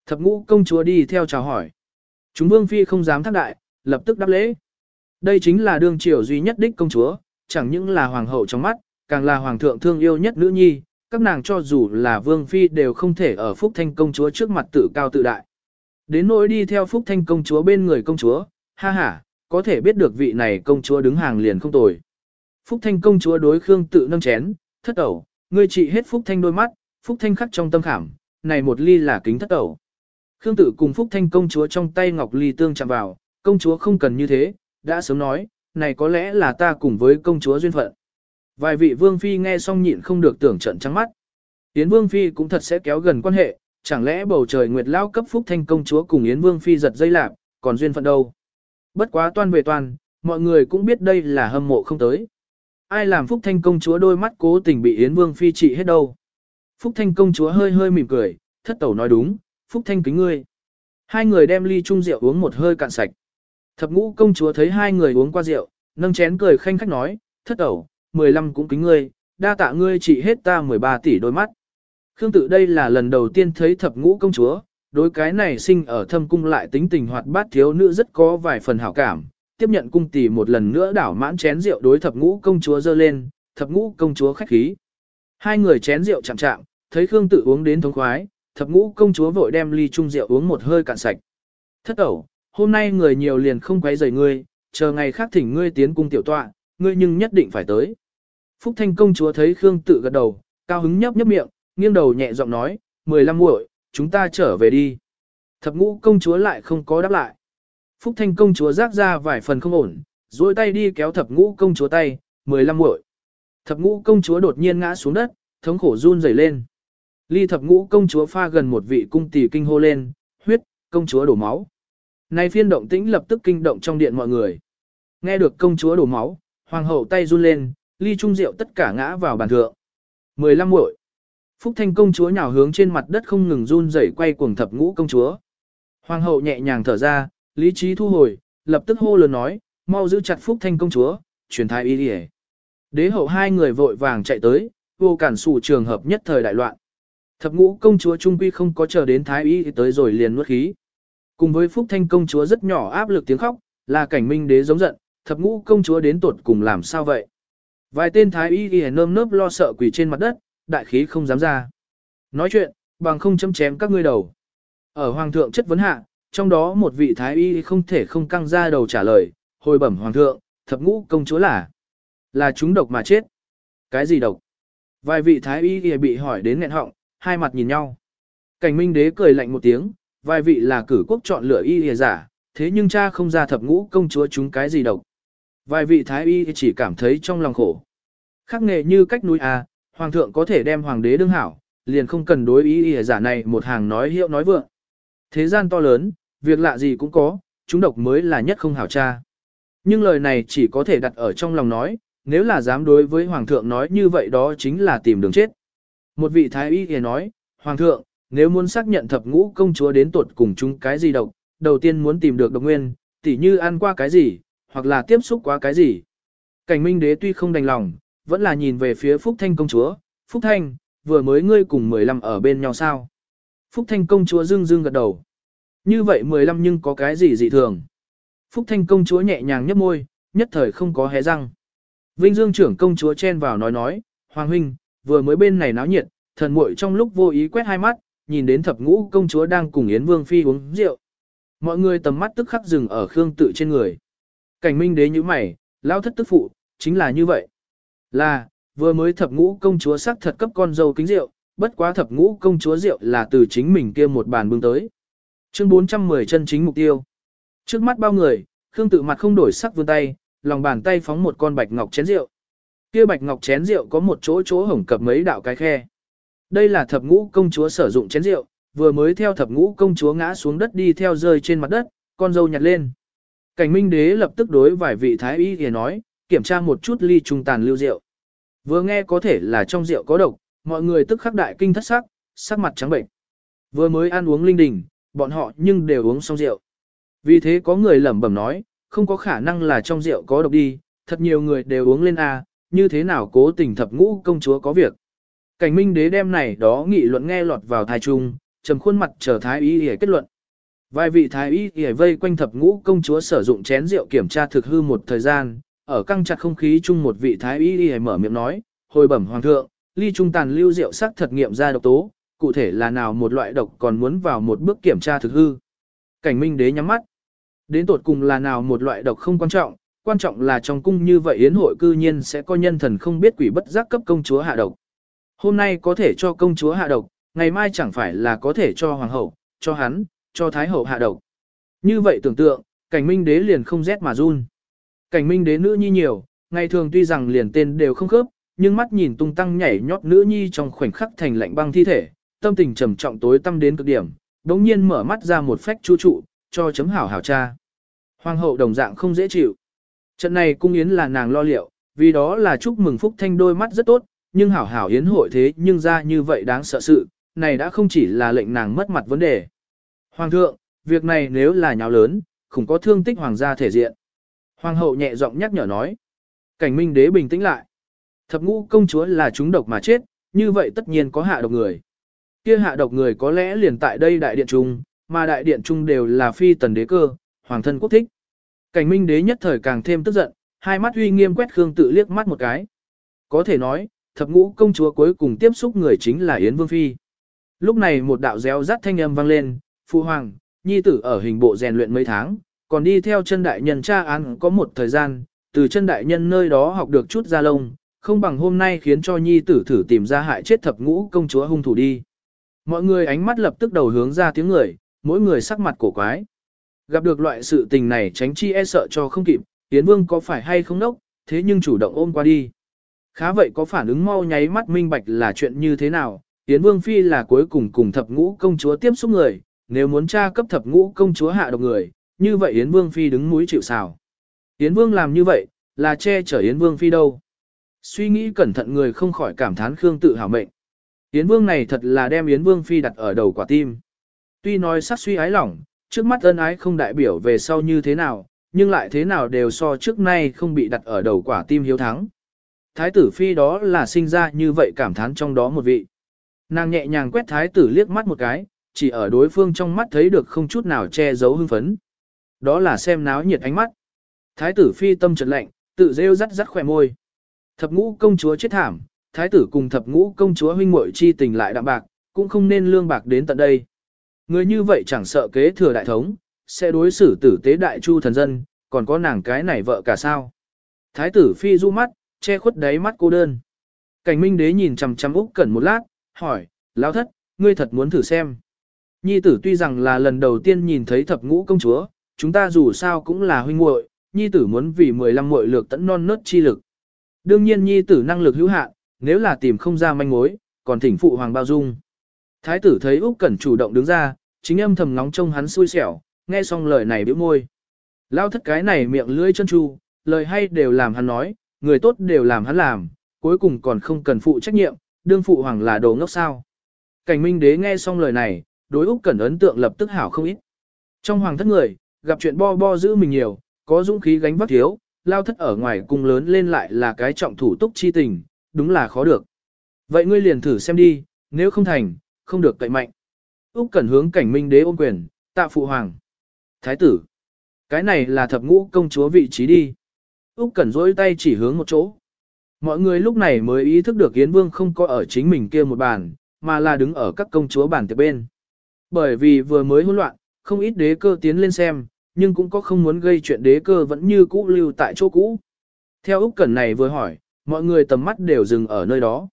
Thập ngũ công chúa đi theo chào hỏi. Chúng vương phi không dám thác đại, lập tức đáp lễ. Đây chính là đương triều duy nhất đích công chúa, chẳng những là hoàng hậu trong mắt, càng là hoàng thượng thương yêu nhất nữ nhi, các nàng cho dù là vương phi đều không thể ở Phúc Thanh công chúa trước mặt tự cao tự đại. Đến nỗi đi theo Phúc Thanh công chúa bên người công chúa, ha ha, có thể biết được vị này công chúa đứng hàng liền không tồi. Phúc Thanh công chúa đối Khương tự nâng chén, thất ẩu, ngươi trị hết Phúc Thanh đôi mắt, Phúc Thanh khắc trong tâm khảm, này một ly là kính thất ẩu. Khương tự cùng Phúc Thanh công chúa trong tay ngọc ly tương chạm vào, công chúa không cần như thế, đã sớm nói, này có lẽ là ta cùng với công chúa duyên phận. Vài vị vương phi nghe xong nhịn không được tưởng trận trắng mắt. Yến vương phi cũng thật sẽ kéo gần quan hệ, chẳng lẽ bầu trời nguyệt lao cấp Phúc Thanh công chúa cùng Yến vương phi giật dây lạc, còn duyên phận đâu. Bất quá toan về toàn, mọi người cũng biết đây là hâm mộ không tới. Ai làm Phúc Thanh công chúa đôi mắt cố tình bị Yến Vương phi trị hết đâu. Phúc Thanh công chúa hơi hơi mỉm cười, thất tẩu nói đúng, Phúc Thanh kính ngươi. Hai người đem ly chung rượu uống một hơi cạn sạch. Thập ngũ công chúa thấy hai người uống qua rượu, nâng chén cười khanh khách nói, thất tẩu, 15 cũng kính ngươi, đa tạ ngươi trị hết ta 13 tỷ đôi mắt. Khương tự đây là lần đầu tiên thấy thập ngũ công chúa, đối cái này sinh ở thâm cung lại tính tình hoạt bát thiếu nữ rất có vài phần hảo cảm, tiếp nhận cung tỷ một lần nữa đảo mãn chén rượu đối thập ngũ công chúa dơ lên, thập ngũ công chúa khách khí. Hai người chén rượu chạm chạm, thấy Khương tự uống đến thống khoái, thập ngũ công chúa vội đem ly chung rượu uống một hơi cạn sạch. Thất ẩu, hôm nay người nhiều liền không quấy rầy ngươi, chờ ngày khác thỉnh ngươi tiến cung tiểu tọa, ngươi nhưng nhất định phải tới. Phúc Thanh công chúa thấy Khương tự gật đầu, cao hứng nhấp nhấp miệng, nghiêng đầu nhẹ giọng nói, mười lăm muội, chúng ta trở về đi. Thập ngũ công chúa lại không có đáp lại. Phúc Thanh công chúa rác ra vài phần không ổn, duỗi tay đi kéo thập ngũ công chúa tay, mười lăm muội. Thập ngũ công chúa đột nhiên ngã xuống đất, thống khổ run rẩy lên. Ly thập ngũ công chúa pha gần một vị cung tỷ kinh hô lên, huyết, công chúa đổ máu. Này phiên động tĩnh lập tức kinh động trong điện mọi người. Nghe được công chúa đổ máu, hoàng hậu tay run lên, ly trung rượu tất cả ngã vào bàn thượng. Mười lăm muội. Phúc Thanh công chúa nhào hướng trên mặt đất không ngừng run rẩy quay cuồng thập ngũ công chúa. Hoàng hậu nhẹ nhàng thở ra, lý trí thu hồi, lập tức hô lớn nói, mau giữ chặt Phúc Thanh công chúa, truyền thái y đi Đế hậu hai người vội vàng chạy tới, vô cản sủ trường hợp nhất thời đại loạn. Thập ngũ công chúa trung quy không có chờ đến thái y tới rồi liền nuốt khí. Cùng với Phúc Thanh công chúa rất nhỏ áp lực tiếng khóc, là cảnh minh đế giống giận, thập ngũ công chúa đến tuột cùng làm sao vậy. Vài tên thái y ghi nơm nớp lo sợ quỳ trên mặt đất, đại khí không dám ra. Nói chuyện, bằng không chấm chém các ngươi đầu. Ở hoàng thượng chất vấn hạ, trong đó một vị thái y không thể không căng ra đầu trả lời, hồi bẩm hoàng thượng, thập ngũ công chúa là, là chúng độc mà chết. Cái gì độc? Vài vị thái y bị hỏi đến nghẹn họng, hai mặt nhìn nhau. Cảnh minh đế cười lạnh một tiếng, vài vị là cử quốc chọn lựa y y giả, thế nhưng cha không ra thập ngũ công chúa chúng cái gì độc. Vài vị thái y chỉ cảm thấy trong lòng khổ. Khắc nghề như cách núi A, hoàng thượng có thể đem hoàng đế đương hảo, liền không cần đối ý y giả này một hàng nói hiệu nói vượng. Thế gian to lớn, việc lạ gì cũng có, chúng độc mới là nhất không hảo cha. Nhưng lời này chỉ có thể đặt ở trong lòng nói, nếu là dám đối với hoàng thượng nói như vậy đó chính là tìm đường chết. Một vị thái y thì nói, hoàng thượng, nếu muốn xác nhận thập ngũ công chúa đến tuột cùng chúng cái gì độc, đầu tiên muốn tìm được độc nguyên, tỉ như ăn qua cái gì, hoặc là tiếp xúc qua cái gì. Cảnh minh đế tuy không đành lòng, vẫn là nhìn về phía Phúc Thanh công chúa, Phúc Thanh, vừa mới ngươi cùng 15 ở bên nhau sao? Phúc Thanh công chúa dương dương gật đầu. Như vậy 15 nhưng có cái gì dị thường? Phúc Thanh công chúa nhẹ nhàng nhấp môi, nhất thời không có hé răng. Vinh Dương trưởng công chúa chen vào nói nói, Hoàng huynh, vừa mới bên này náo nhiệt, thần muội trong lúc vô ý quét hai mắt, nhìn đến thập ngũ công chúa đang cùng Yến Vương Phi uống rượu. Mọi người tầm mắt tức khắc dừng ở Khương tự trên người. Cảnh minh đế như mày, lao thất tức phụ, chính là như vậy. Là, vừa mới thập ngũ công chúa sắc thật cấp con dâu kính rượu, bất quá thập ngũ công chúa rượu là từ chính mình kia một bàn bưng tới. Chương 410 chân chính mục tiêu. Trước mắt bao người, Khương tự mặt không đổi sắc vươn tay, lòng bàn tay phóng một con bạch ngọc chén rượu. Kia bạch ngọc chén rượu có một chỗ chỗ hổng cập mấy đạo cái khe. Đây là thập ngũ công chúa sử dụng chén rượu, vừa mới theo thập ngũ công chúa ngã xuống đất đi theo rơi trên mặt đất, con dâu nhặt lên. Cảnh minh đế lập tức đối vài vị thái y thì nói, kiểm tra một chút ly trung tàn lưu rượu. Vừa nghe có thể là trong rượu có độc, mọi người tức khắc đại kinh thất sắc, sắc mặt trắng bệnh. Vừa mới ăn uống linh đình, bọn họ nhưng đều uống xong rượu. Vì thế có người lẩm bẩm nói, không có khả năng là trong rượu có độc đi, thật nhiều người đều uống lên A, như thế nào cố tình thập ngũ công chúa có việc. Cảnh minh đế đem này đó nghị luận nghe lọt vào thái trung, trầm khuôn mặt chờ thái y để kết luận. Vài vị thái y để vây quanh thập ngũ công chúa sử dụng chén rượu kiểm tra thực hư một thời gian, ở căng chặt không khí chung một vị thái y để mở miệng nói, hồi bẩm hoàng thượng, ly trung tàn lưu rượu sắc thật nghiệm ra độc tố, cụ thể là nào một loại độc còn muốn vào một bước kiểm tra thực hư. Cảnh minh đế nhắm mắt. Đến tột cùng là nào một loại độc không quan trọng, quan trọng là trong cung như vậy yến hội cư nhiên sẽ có nhân thần không biết quỷ bất giác cấp công chúa hạ độc. Hôm nay có thể cho công chúa hạ độc, ngày mai chẳng phải là có thể cho hoàng hậu, cho hắn, cho thái hậu hạ độc. Như vậy tưởng tượng, cảnh minh đế liền không rét mà run. Cảnh minh đế nữ nhi nhiều, ngày thường tuy rằng liền tên đều không khớp, nhưng mắt nhìn tung tăng nhảy nhót nữ nhi trong khoảnh khắc thành lạnh băng thi thể, tâm tình trầm trọng tối tâm đến cực điểm, đống nhiên mở mắt ra một phách chú trụ, cho chấm hảo hảo cha. Hoàng hậu đồng dạng không dễ chịu. Trận này cung yến là nàng lo liệu, vì đó là chúc mừng Phúc Thanh đôi mắt rất tốt, nhưng hảo hảo yến hội thế nhưng ra như vậy đáng sợ sự, này đã không chỉ là lệnh nàng mất mặt vấn đề. Hoàng thượng, việc này nếu là nháo lớn, không có thương tích hoàng gia thể diện. Hoàng hậu nhẹ giọng nhắc nhở nói. Cảnh minh đế bình tĩnh lại. Thập ngũ công chúa là chúng độc mà chết, như vậy tất nhiên có hạ độc người. Kia hạ độc người có lẽ liền tại đây đại điện trung, mà đại điện trung đều là phi tần đế cơ, hoàng thân quốc thích. Cảnh minh đế nhất thời càng thêm tức giận, hai mắt uy nghiêm quét Khương tự liếc mắt một cái. Có thể nói, thập ngũ công chúa cuối cùng tiếp xúc người chính là Yến Vương Phi. Lúc này một đạo réo rắt thanh âm vang lên, Phu Hoàng, Nhi tử ở hình bộ rèn luyện mấy tháng, còn đi theo chân đại nhân tra án có một thời gian, từ chân đại nhân nơi đó học được chút ra lông, không bằng hôm nay khiến cho Nhi tử thử tìm ra hại chết thập ngũ công chúa hung thủ đi. Mọi người ánh mắt lập tức đầu hướng ra tiếng người, mỗi người sắc mặt cổ quái. Gặp được loại sự tình này tránh chi e sợ cho không kịp, Yến Vương có phải hay không nốc, thế nhưng chủ động ôm qua đi. Khá vậy có phản ứng mau nháy mắt minh bạch là chuyện như thế nào, Yến Vương Phi là cuối cùng cùng thập ngũ công chúa tiếp xúc người, nếu muốn tra cấp thập ngũ công chúa hạ độc người, như vậy Yến Vương Phi đứng mũi chịu sào. Yến Vương làm như vậy, là che chở Yến Vương Phi đâu. Suy nghĩ cẩn thận người không khỏi cảm thán Khương tự hào mệnh. Yến Vương này thật là đem Yến Vương Phi đặt ở đầu quả tim. Tuy nói sắc suy ái lỏng, trước mắt ân ái không đại biểu về sau như thế nào, nhưng lại thế nào đều so trước nay không bị đặt ở đầu quả tim hiếu thắng. Thái tử Phi đó là sinh ra như vậy cảm thán trong đó một vị. Nàng nhẹ nhàng quét thái tử liếc mắt một cái, chỉ ở đối phương trong mắt thấy được không chút nào che giấu hưng phấn. Đó là xem náo nhiệt ánh mắt. Thái tử phi tâm trật lạnh, tự rêu rắt rắt khỏe môi. Thập ngũ công chúa chết thảm, thái tử cùng thập ngũ công chúa huynh muội chi tình lại đạm bạc, cũng không nên lương bạc đến tận đây. Người như vậy chẳng sợ kế thừa đại thống, sẽ đối xử tử tế đại chu thần dân, còn có nàng cái này vợ cả sao. Thái tử phi du mắt, che khuất đáy mắt cô đơn. Cảnh minh đế nhìn chằm chằm Úc Cẩn một lát, hỏi, lão thất, ngươi thật muốn thử xem. Nhi tử tuy rằng là lần đầu tiên nhìn thấy thập ngũ công chúa, chúng ta dù sao cũng là huynh muội, nhi tử muốn vì 15 muội lược tận non nớt chi lực. Đương nhiên nhi tử năng lực hữu hạn, nếu là tìm không ra manh mối, còn thỉnh phụ hoàng bao dung. Thái tử thấy Úc Cẩn chủ động đứng ra, chính âm thầm ngóng trông hắn xui xẻo, nghe xong lời này bĩu môi. Lao thất cái này miệng lưỡi chân chu, lời hay đều làm hắn nói, người tốt đều làm hắn làm, cuối cùng còn không cần phụ trách nhiệm, đương phụ hoàng là đồ ngốc sao. Cảnh minh đế nghe xong lời này, đối Úc Cẩn ấn tượng lập tức hảo không ít. Trong hoàng thất người, gặp chuyện bo bo giữ mình nhiều, có dũng khí gánh vác thiếu, lao thất ở ngoài cung lớn lên lại là cái trọng thủ túc chi tình, đúng là khó được. Vậy ngươi liền thử xem đi, nếu không thành, không được cậy mạnh. Úc Cẩn hướng cảnh minh đế ôm quyền, tạ phụ hoàng. Thái tử. Cái này là thập ngũ công chúa vị trí đi. Úc Cẩn rỗi tay chỉ hướng một chỗ. Mọi người lúc này mới ý thức được Yến Vương không có ở chính mình kia một bàn, mà là đứng ở các công chúa bàn tiệc bên. Bởi vì vừa mới hỗn loạn, không ít đế cơ tiến lên xem, nhưng cũng có không muốn gây chuyện đế cơ vẫn như cũ lưu tại chỗ cũ. Theo Úc Cẩn này vừa hỏi, mọi người tầm mắt đều dừng ở nơi đó.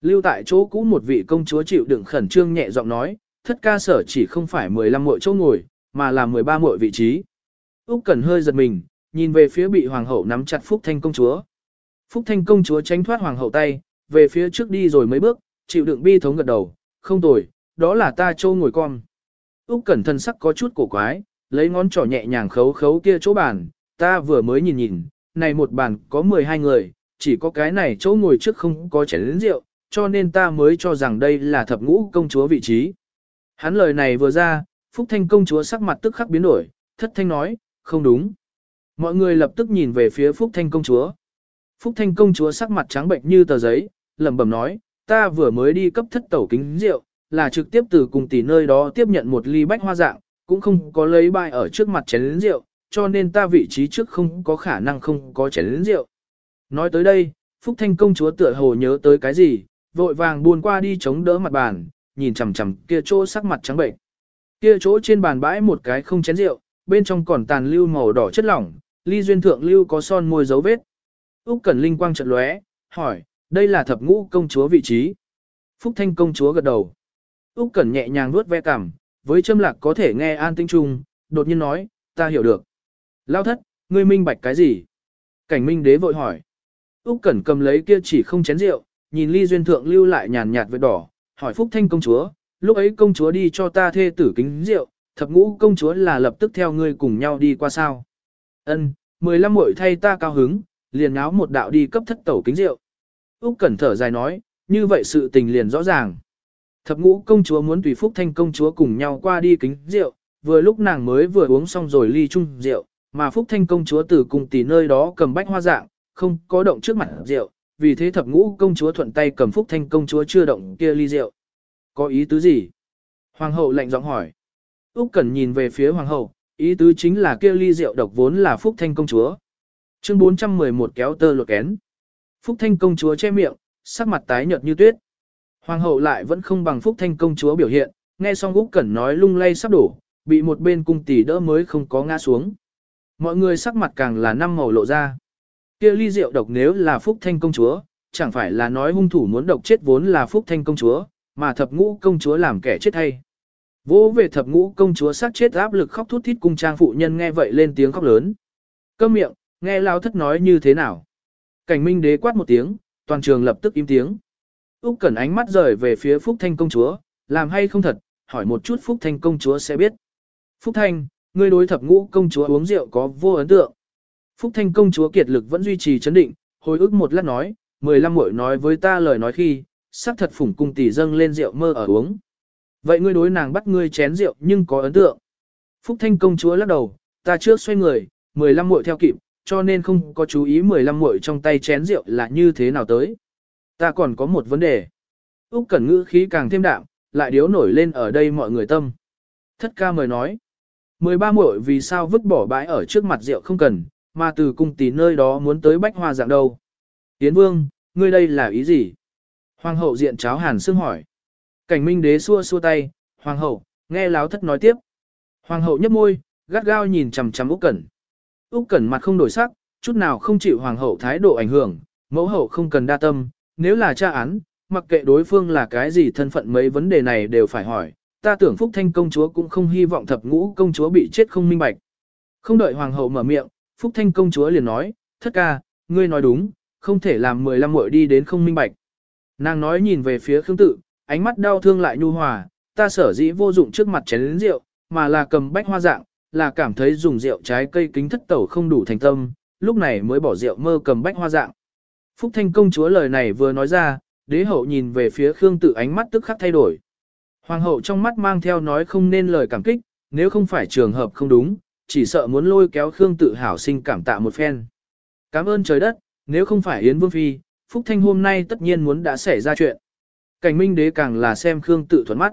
Lưu tại chỗ cũ một vị công chúa chịu đựng khẩn trương nhẹ giọng nói, thất ca sở chỉ không phải 15 muội chỗ ngồi, mà là 13 muội vị trí. Úc Cẩn hơi giật mình, nhìn về phía bị hoàng hậu nắm chặt Phúc Thanh công chúa. Phúc Thanh công chúa tránh thoát hoàng hậu tay, về phía trước đi rồi mấy bước, chịu đựng bi thống gật đầu, không tồi, đó là ta châu ngồi con. Úc Cẩn thân sắc có chút cổ quái, lấy ngón trỏ nhẹ nhàng khấu khấu kia chỗ bàn, ta vừa mới nhìn nhìn, này một bàn có 12 người, chỉ có cái này chỗ ngồi trước không có chén lĩnh rượu, cho nên ta mới cho rằng đây là thập ngũ công chúa vị trí. Hắn lời này vừa ra, Phúc Thanh công chúa sắc mặt tức khắc biến đổi, thất thanh nói, không đúng. Mọi người lập tức nhìn về phía Phúc Thanh công chúa. Phúc Thanh công chúa sắc mặt trắng bệnh như tờ giấy, lẩm bẩm nói, ta vừa mới đi cấp thất tẩu kính rượu, là trực tiếp từ cùng tỷ nơi đó tiếp nhận một ly bách hoa dạng, cũng không có lấy bài ở trước mặt chén rượu, cho nên ta vị trí trước không có khả năng không có chén rượu. Nói tới đây, Phúc Thanh công chúa tựa hồ nhớ tới cái gì, vội vàng buồn qua đi chống đỡ mặt bàn, nhìn chằm chằm kia chỗ sắc mặt trắng bệnh. Kia chỗ trên bàn bãi một cái không chén rượu, bên trong còn tàn lưu màu đỏ chất lỏng, ly duyên thượng lưu có son môi dấu vết. Úc Cẩn Linh quang chợt lóe, hỏi, đây là thập ngũ công chúa vị trí. Phúc Thanh công chúa gật đầu. Úc Cẩn nhẹ nhàng nuốt ve cằm, với châm lạc có thể nghe an tinh trung, đột nhiên nói, ta hiểu được. Lao thất, ngươi minh bạch cái gì? Cảnh minh đế vội hỏi. Úc Cẩn cầm lấy kia chỉ không chén rượu, nhìn ly duyên thượng lưu lại nhàn nhạt vết đỏ, hỏi Phúc Thanh công chúa, lúc ấy công chúa đi cho ta thê tử kính rượu, thập ngũ công chúa là lập tức theo ngươi cùng nhau đi qua sao. Ân, mười lăm muội thay ta cao hứng, liền áo một đạo đi cấp thất tẩu kính rượu. Úc Cẩn thở dài nói, như vậy sự tình liền rõ ràng. Thập ngũ công chúa muốn tùy Phúc Thanh công chúa cùng nhau qua đi kính rượu, vừa lúc nàng mới vừa uống xong rồi ly chung rượu, mà Phúc Thanh công chúa từ cùng tỷ nơi đó cầm bách hoa dạng, không có động trước mặt rượu, vì thế thập ngũ công chúa thuận tay cầm Phúc Thanh công chúa chưa động kia ly rượu. Có ý tứ gì? Hoàng hậu lạnh giọng hỏi. Úc Cẩn nhìn về phía hoàng hậu, ý tứ chính là kia ly rượu độc vốn là Phúc Thanh công chúa. Chương 411 kéo tơ lụa kén. Phúc Thanh công chúa che miệng, sắc mặt tái nhợt như tuyết. Hoàng hậu lại vẫn không bằng Phúc Thanh công chúa biểu hiện, nghe xong Úc Cẩn nói lung lay sắp đổ, bị một bên cung tỷ đỡ mới không có ngã xuống. Mọi người sắc mặt càng là năm màu lộ ra. Kia ly rượu độc nếu là Phúc Thanh công chúa, chẳng phải là nói hung thủ muốn độc chết vốn là Phúc Thanh công chúa, mà thập ngũ công chúa làm kẻ chết hay. Vô về thập ngũ công chúa sát chết áp lực khóc thút thít cung trang phụ nhân nghe vậy lên tiếng khóc lớn. Câm miệng, nghe lao thất nói như thế nào. Cảnh minh đế quát một tiếng, toàn trường lập tức im tiếng. Úc Cẩn ánh mắt rời về phía Phúc Thanh công chúa, làm hay không thật, hỏi một chút Phúc Thanh công chúa sẽ biết. Phúc Thanh, ngươi đối thập ngũ công chúa uống rượu có vô ấn tượng. Phúc Thanh công chúa kiệt lực vẫn duy trì chấn định, hồi ức một lát nói, mười lăm muội nói với ta lời nói khi, sắc thật phủng cung tỷ dâng lên rượu mơ ở uống. Vậy ngươi đối nàng bắt ngươi chén rượu nhưng có ấn tượng. Phúc Thanh công chúa lắc đầu, ta trước xoay người, mười lăm muội theo kịp, cho nên không có chú ý mười lăm muội trong tay chén rượu là như thế nào tới. Ta còn có một vấn đề. Úc Cẩn ngữ khí càng thêm đạm, lại điếu nổi lên ở đây mọi người tâm. Thất ca mời nói. Mười ba muội vì sao vứt bỏ bãi ở trước mặt rượu không cần, mà từ cung tỷ nơi đó muốn tới bách hoa dạng đâu. Tiến vương, ngươi đây là ý gì? Hoàng hậu diện cháo hàn xương hỏi. Cảnh minh đế xua xua tay, hoàng hậu, nghe láo thất nói tiếp. Hoàng hậu nhấp môi, gắt gao nhìn chằm chằm Úc Cẩn. Úc Cẩn mặt không đổi sắc, chút nào không chịu hoàng hậu thái độ ảnh hưởng, mẫu hậu không cần đa tâm, nếu là tra án, mặc kệ đối phương là cái gì thân phận mấy vấn đề này đều phải hỏi, ta tưởng Phúc Thanh công chúa cũng không hy vọng thập ngũ công chúa bị chết không minh bạch. Không đợi hoàng hậu mở miệng, Phúc Thanh công chúa liền nói, thất ca, ngươi nói đúng, không thể làm 15 muội đi đến không minh bạch. Nàng nói nhìn về phía Khương Tự, ánh mắt đau thương lại nhu hòa, ta sở dĩ vô dụng trước mặt chén rượu, mà là cầm bách hoa dạng, là cảm thấy dùng rượu trái cây kính thất tẩu không đủ thành tâm, lúc này mới bỏ rượu mơ cầm bách hoa dạng. Phúc Thanh công chúa lời này vừa nói ra, đế hậu nhìn về phía Khương Tử ánh mắt tức khắc thay đổi. Hoàng hậu trong mắt mang theo nói không nên lời cảm kích, nếu không phải trường hợp không đúng, chỉ sợ muốn lôi kéo Khương Tử hảo sinh cảm tạ một phen. Cảm ơn trời đất, nếu không phải Yến Vương Phi, Phúc Thanh hôm nay tất nhiên muốn đã xảy ra chuyện. Cảnh minh đế càng là xem Khương Tự thuận mắt.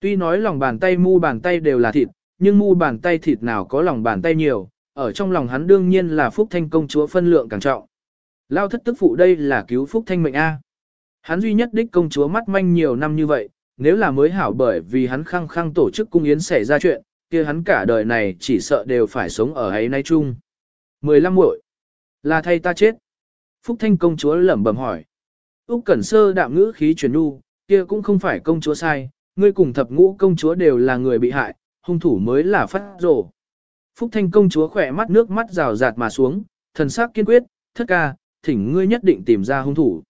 Tuy nói lòng bàn tay mu bàn tay đều là thịt, nhưng mu bàn tay thịt nào có lòng bàn tay nhiều, ở trong lòng hắn đương nhiên là Phúc Thanh công chúa phân lượng càng trọng. Lao thất tức phụ đây là cứu Phúc Thanh mệnh A. Hắn duy nhất đích công chúa mắt manh nhiều năm như vậy, nếu là mới hảo bởi vì hắn khăng khăng tổ chức cung yến xảy ra chuyện, kia hắn cả đời này chỉ sợ đều phải sống ở ấy nay chung. 15 muội Là thay ta chết. Phúc Thanh công chúa lẩm bẩm hỏi. Úc Cẩn Sơ đạm ngữ khí truyền nhu, kia cũng không phải công chúa sai, ngươi cùng thập ngũ công chúa đều là người bị hại, hung thủ mới là phát rồ. Phúc Thanh công chúa khỏe mắt nước mắt rào rạt mà xuống, thần sắc kiên quyết, thất ca, thỉnh ngươi nhất định tìm ra hung thủ.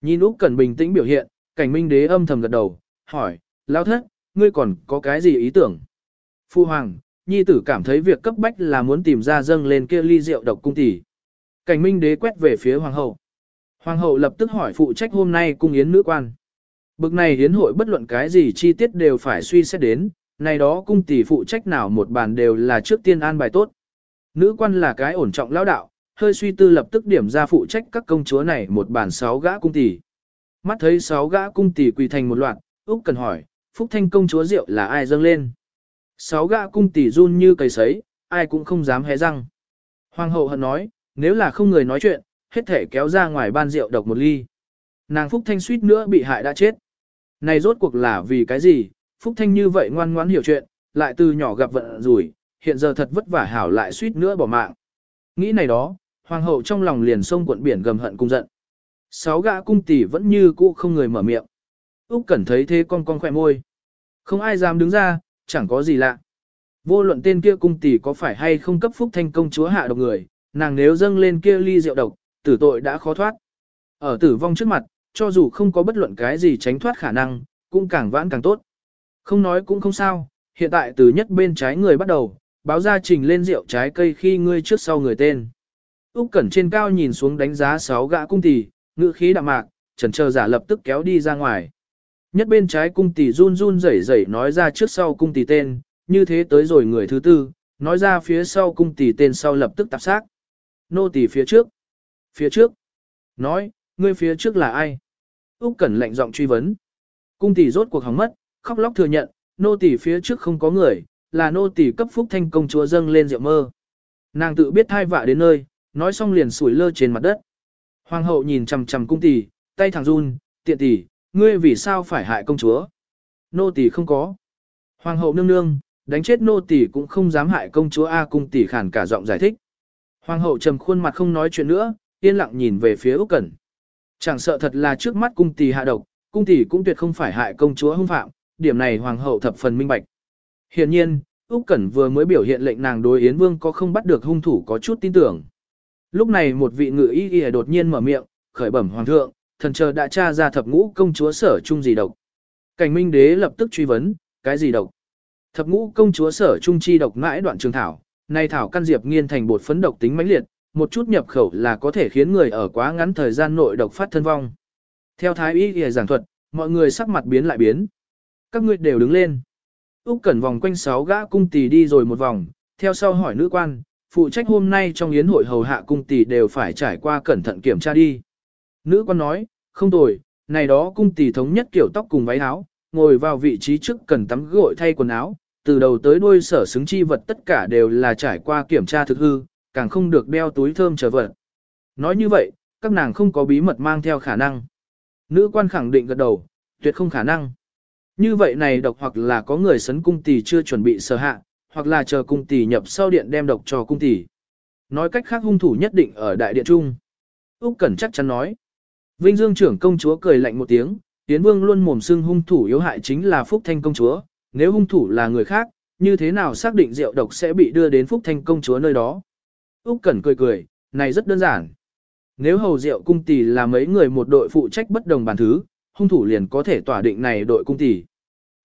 Nhìn Úc Cẩn bình tĩnh biểu hiện, Cảnh minh đế âm thầm gật đầu, hỏi, lão thất, ngươi còn có cái gì ý tưởng? Phu hoàng, nhi tử cảm thấy việc cấp bách là muốn tìm ra dâng lên kia ly rượu độc cung tỷ. Cảnh minh đế quét về phía hoàng hậu. Hoàng hậu lập tức hỏi phụ trách hôm nay cung yến nữ quan. Bực này hiến hội bất luận cái gì chi tiết đều phải suy xét đến, này đó cung tỷ phụ trách nào một bàn đều là trước tiên an bài tốt. Nữ quan là cái ổn trọng lão đạo, hơi suy tư lập tức điểm ra phụ trách các công chúa này một bàn sáu gã cung tỷ. Mắt thấy sáu gã cung tỷ quỳ thành một loạt, Úc cần hỏi, Phúc Thanh công chúa rượu là ai dâng lên? Sáu gã cung tỷ run như cầy sấy, ai cũng không dám hé răng. Hoàng hậu hận nói, nếu là không người nói chuyện, hết thể kéo ra ngoài ban rượu độc một ly. Nàng Phúc Thanh suýt nữa bị hại đã chết. Này rốt cuộc là vì cái gì, Phúc Thanh như vậy ngoan ngoãn hiểu chuyện, lại từ nhỏ gặp vận rủi, hiện giờ thật vất vả hảo lại suýt nữa bỏ mạng. Nghĩ này đó, hoàng hậu trong lòng liền sông cuộn biển gầm hận cung giận. Sáu gã cung tỷ vẫn như cũ không người mở miệng. Úc Cẩn thấy thế con con khỏe môi. Không ai dám đứng ra, chẳng có gì lạ. Vô luận tên kia cung tỷ có phải hay không cấp phúc thanh công chúa hạ độc người, nàng nếu dâng lên kia ly rượu độc, tử tội đã khó thoát. Ở tử vong trước mặt, cho dù không có bất luận cái gì tránh thoát khả năng, cũng càng vãn càng tốt. Không nói cũng không sao, hiện tại từ nhất bên trái người bắt đầu, báo ra trình lên rượu trái cây khi ngươi trước sau người tên. Úc Cẩn trên cao nhìn xuống đánh giá sáu gã cung tỷ, ngữ khí đạm mạc, trần chờ giả lập tức kéo đi ra ngoài. Nhất bên trái cung tỷ run run rẩy rẩy nói ra trước sau cung tỷ tên, như thế tới rồi người thứ tư, nói ra phía sau cung tỷ tên sau lập tức tạp xác. Nô tỷ phía trước. Phía trước. Nói, ngươi phía trước là ai? Úc Cẩn lạnh giọng truy vấn. Cung tỷ rốt cuộc hỏng mất, khóc lóc thừa nhận, nô tỷ phía trước không có người, là nô tỷ cấp phúc thanh công chúa dâng lên rượu mơ. Nàng tự biết thai vạ đến nơi, nói xong liền sủi lơ trên mặt đất. Hoàng hậu nhìn chằm chằm cung tỷ, tay thẳng run, tiện tỷ, ngươi vì sao phải hại công chúa? Nô tỷ không có. Hoàng hậu nương nương, đánh chết nô tỷ cũng không dám hại công chúa A cung tỷ khản cả giọng giải thích. Hoàng hậu trầm khuôn mặt không nói chuyện nữa, yên lặng nhìn về phía Úc Cẩn. Chẳng sợ thật là trước mắt cung tỷ hạ độc, cung tỷ cũng tuyệt không phải hại công chúa hung phạm, điểm này hoàng hậu thập phần minh bạch. Hiển nhiên, Úc Cẩn vừa mới biểu hiện lệnh nàng đối Yến Vương có không bắt được hung thủ có chút tin tưởng. Lúc này một vị ngự y y đột nhiên mở miệng, khởi bẩm hoàng thượng, thần chờ đã tra ra thập ngũ công chúa sở trung gì độc. Cảnh Minh đế lập tức truy vấn, cái gì độc? Thập ngũ công chúa sở trung chi độc ngãi đoạn trường thảo, nay thảo căn diệp nghiên thành bột phấn độc tính mãnh liệt, một chút nhập khẩu là có thể khiến người ở quá ngắn thời gian nội độc phát thân vong. Theo thái y y giảng thuật, mọi người sắc mặt biến lại biến. Các ngươi đều đứng lên. Úc Cẩn vòng quanh sáu gã cung tỷ đi rồi một vòng, theo sau hỏi nữ quan, phụ trách hôm nay trong yến hội hầu hạ cung tỷ đều phải trải qua cẩn thận kiểm tra đi. Nữ quan nói, không tồi, này đó cung tỷ thống nhất kiểu tóc cùng váy áo, ngồi vào vị trí trước cần tắm gội thay quần áo, từ đầu tới đuôi sở xứng chi vật tất cả đều là trải qua kiểm tra thực hư, càng không được đeo túi thơm trở vật. Nói như vậy, các nàng không có bí mật mang theo khả năng. Nữ quan khẳng định gật đầu, tuyệt không khả năng. Như vậy này độc hoặc là có người sấn cung tỷ chưa chuẩn bị sở hạ, hoặc là chờ cung tỷ nhập sau điện đem độc cho cung tỷ. Nói cách khác hung thủ nhất định ở đại điện trung. Úc Cẩn chắc chắn nói. Vinh Dương trưởng công chúa cười lạnh một tiếng, Tiến Vương luôn mồm xưng hung thủ yếu hại chính là Phúc Thanh công chúa, nếu hung thủ là người khác, như thế nào xác định rượu độc sẽ bị đưa đến Phúc Thanh công chúa nơi đó? Úc Cẩn cười cười, này rất đơn giản. Nếu hầu rượu cung tỷ là mấy người một đội phụ trách bất đồng bàn thứ, hung thủ liền có thể tỏa định này đội cung tỷ.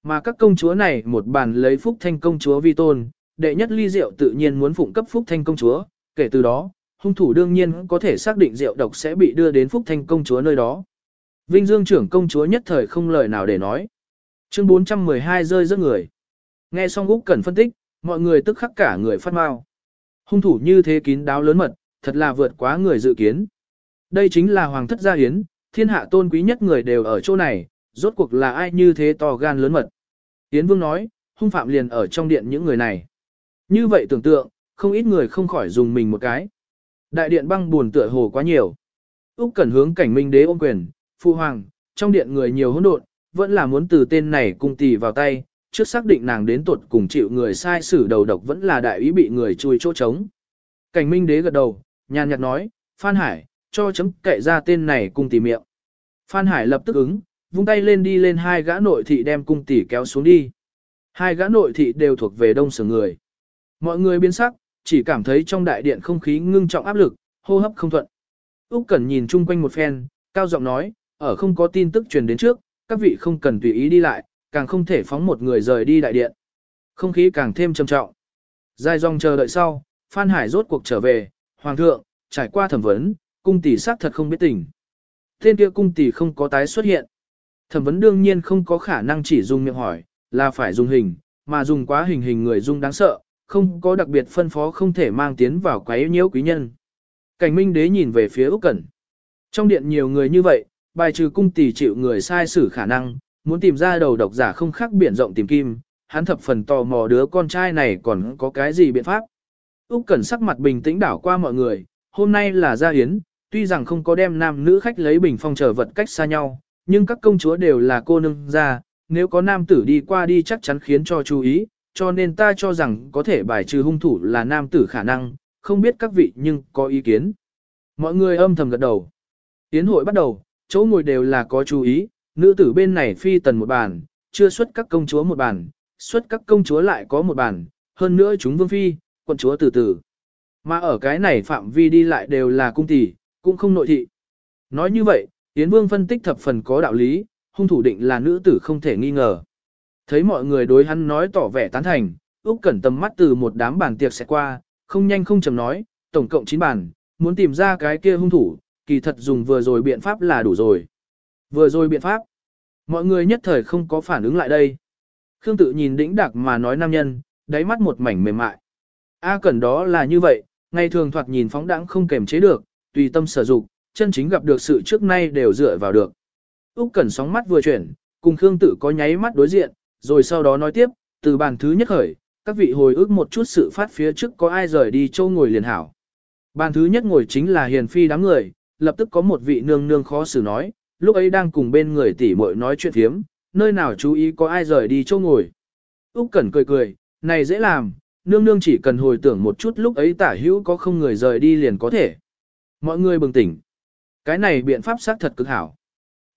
Mà các công chúa này một bàn lấy Phúc Thanh công chúa vi tôn, đệ nhất ly rượu tự nhiên muốn phụng cấp Phúc Thanh công chúa, kể từ đó, hung thủ đương nhiên có thể xác định rượu độc sẽ bị đưa đến Phúc Thanh công chúa nơi đó. Vinh Dương trưởng công chúa nhất thời không lời nào để nói. Chương 412 rơi rớt người. Nghe xong Úc Cẩn phân tích, mọi người tức khắc cả người phát mau. Hung thủ như thế kín đáo lớn mật, thật là vượt quá người dự kiến. Đây chính là hoàng thất gia hiến, thiên hạ tôn quý nhất người đều ở chỗ này, rốt cuộc là ai như thế to gan lớn mật. Yến Vương nói, hung phạm liền ở trong điện những người này. Như vậy tưởng tượng, không ít người không khỏi dùng mình một cái. Đại điện băng buồn tựa hồ quá nhiều. Úc Cẩn hướng cảnh minh đế ôm quyền, phụ hoàng, trong điện người nhiều hỗn độn, vẫn là muốn từ tên này cung tỷ vào tay, trước xác định nàng đến tuột cùng chịu người sai xử đầu độc vẫn là đại ý bị người chui chỗ trống. Cảnh minh đế gật đầu, nhàn nhạt nói, Phan Hải, cho chấm kệ ra tên này cung tỷ miệng. Phan Hải lập tức ứng, vung tay lên đi lên hai gã nội thị đem cung tỷ kéo xuống đi. Hai gã nội thị đều thuộc về đông sở người. Mọi người biến sắc, chỉ cảm thấy trong đại điện không khí ngưng trọng áp lực, hô hấp không thuận. Úc Cẩn nhìn chung quanh một phen, cao giọng nói, ở không có tin tức truyền đến trước, các vị không cần tùy ý đi lại, càng không thể phóng một người rời đi đại điện. Không khí càng thêm trầm trọng. Dài dòng chờ đợi sau, Phan Hải rốt cuộc trở về, Hoàng thượng, trải qua thẩm vấn, cung tỷ xác thật không biết tình. Tên kia cung tỷ không có tái xuất hiện. Thẩm vấn đương nhiên không có khả năng chỉ dùng miệng hỏi, là phải dùng hình, mà dùng quá hình hình người dung đáng sợ, không có đặc biệt phân phó không thể mang tiến vào quái nhiễu quý nhân. Cảnh minh đế nhìn về phía Úc Cẩn. Trong điện nhiều người như vậy, bài trừ cung tỷ chịu người sai xử khả năng, muốn tìm ra đầu độc giả không khác biển rộng tìm kim, hắn thập phần tò mò đứa con trai này còn có cái gì biện pháp. Úc Cẩn sắc mặt bình tĩnh đảo qua mọi người, hôm nay là gia yến, tuy rằng không có đem nam nữ khách lấy bình phong trở vật cách xa nhau, nhưng các công chúa đều là cô nương gia, nếu có nam tử đi qua đi chắc chắn khiến cho chú ý, cho nên ta cho rằng có thể bài trừ hung thủ là nam tử khả năng, không biết các vị nhưng có ý kiến. Mọi người âm thầm gật đầu. Tiến hội bắt đầu, chỗ ngồi đều là có chú ý, nữ tử bên này phi tần một bàn, chưa xuất các công chúa một bàn, xuất các công chúa lại có một bàn, hơn nữa chúng vương phi, quận chúa từ từ. Mà ở cái này phạm vi đi lại đều là cung tỷ, cũng không nội thị. Nói như vậy, Yến Vương phân tích thập phần có đạo lý, hung thủ định là nữ tử không thể nghi ngờ. Thấy mọi người đối hắn nói tỏ vẻ tán thành, Úc Cẩn tầm mắt từ một đám bàn tiệc sẽ qua, không nhanh không chậm nói, tổng cộng 9 bàn, muốn tìm ra cái kia hung thủ, kỳ thật dùng vừa rồi biện pháp là đủ rồi. Vừa rồi biện pháp. Mọi người nhất thời không có phản ứng lại đây. Khương tự nhìn đĩnh đặc mà nói nam nhân, đáy mắt một mảnh mềm mại. A cần đó là như vậy, ngày thường thoạt nhìn phóng đãng không kềm chế được, tùy tâm sở dụng, chân chính gặp được sự trước nay đều dựa vào được. Úc Cẩn sóng mắt vừa chuyển, cùng Khương Tử có nháy mắt đối diện, rồi sau đó nói tiếp, từ bàn thứ nhất khởi, các vị hồi ức một chút sự phát phía trước có ai rời đi châu ngồi liền hảo. Bàn thứ nhất ngồi chính là hiền phi đám người, lập tức có một vị nương nương khó xử nói, lúc ấy đang cùng bên người tỷ muội nói chuyện thiếm, nơi nào chú ý có ai rời đi châu ngồi. Úc Cẩn cười cười, này dễ làm, nương nương chỉ cần hồi tưởng một chút lúc ấy tả hữu có không người rời đi liền có thể. Mọi người bừng tỉnh. Cái này biện pháp xác thật cực hảo.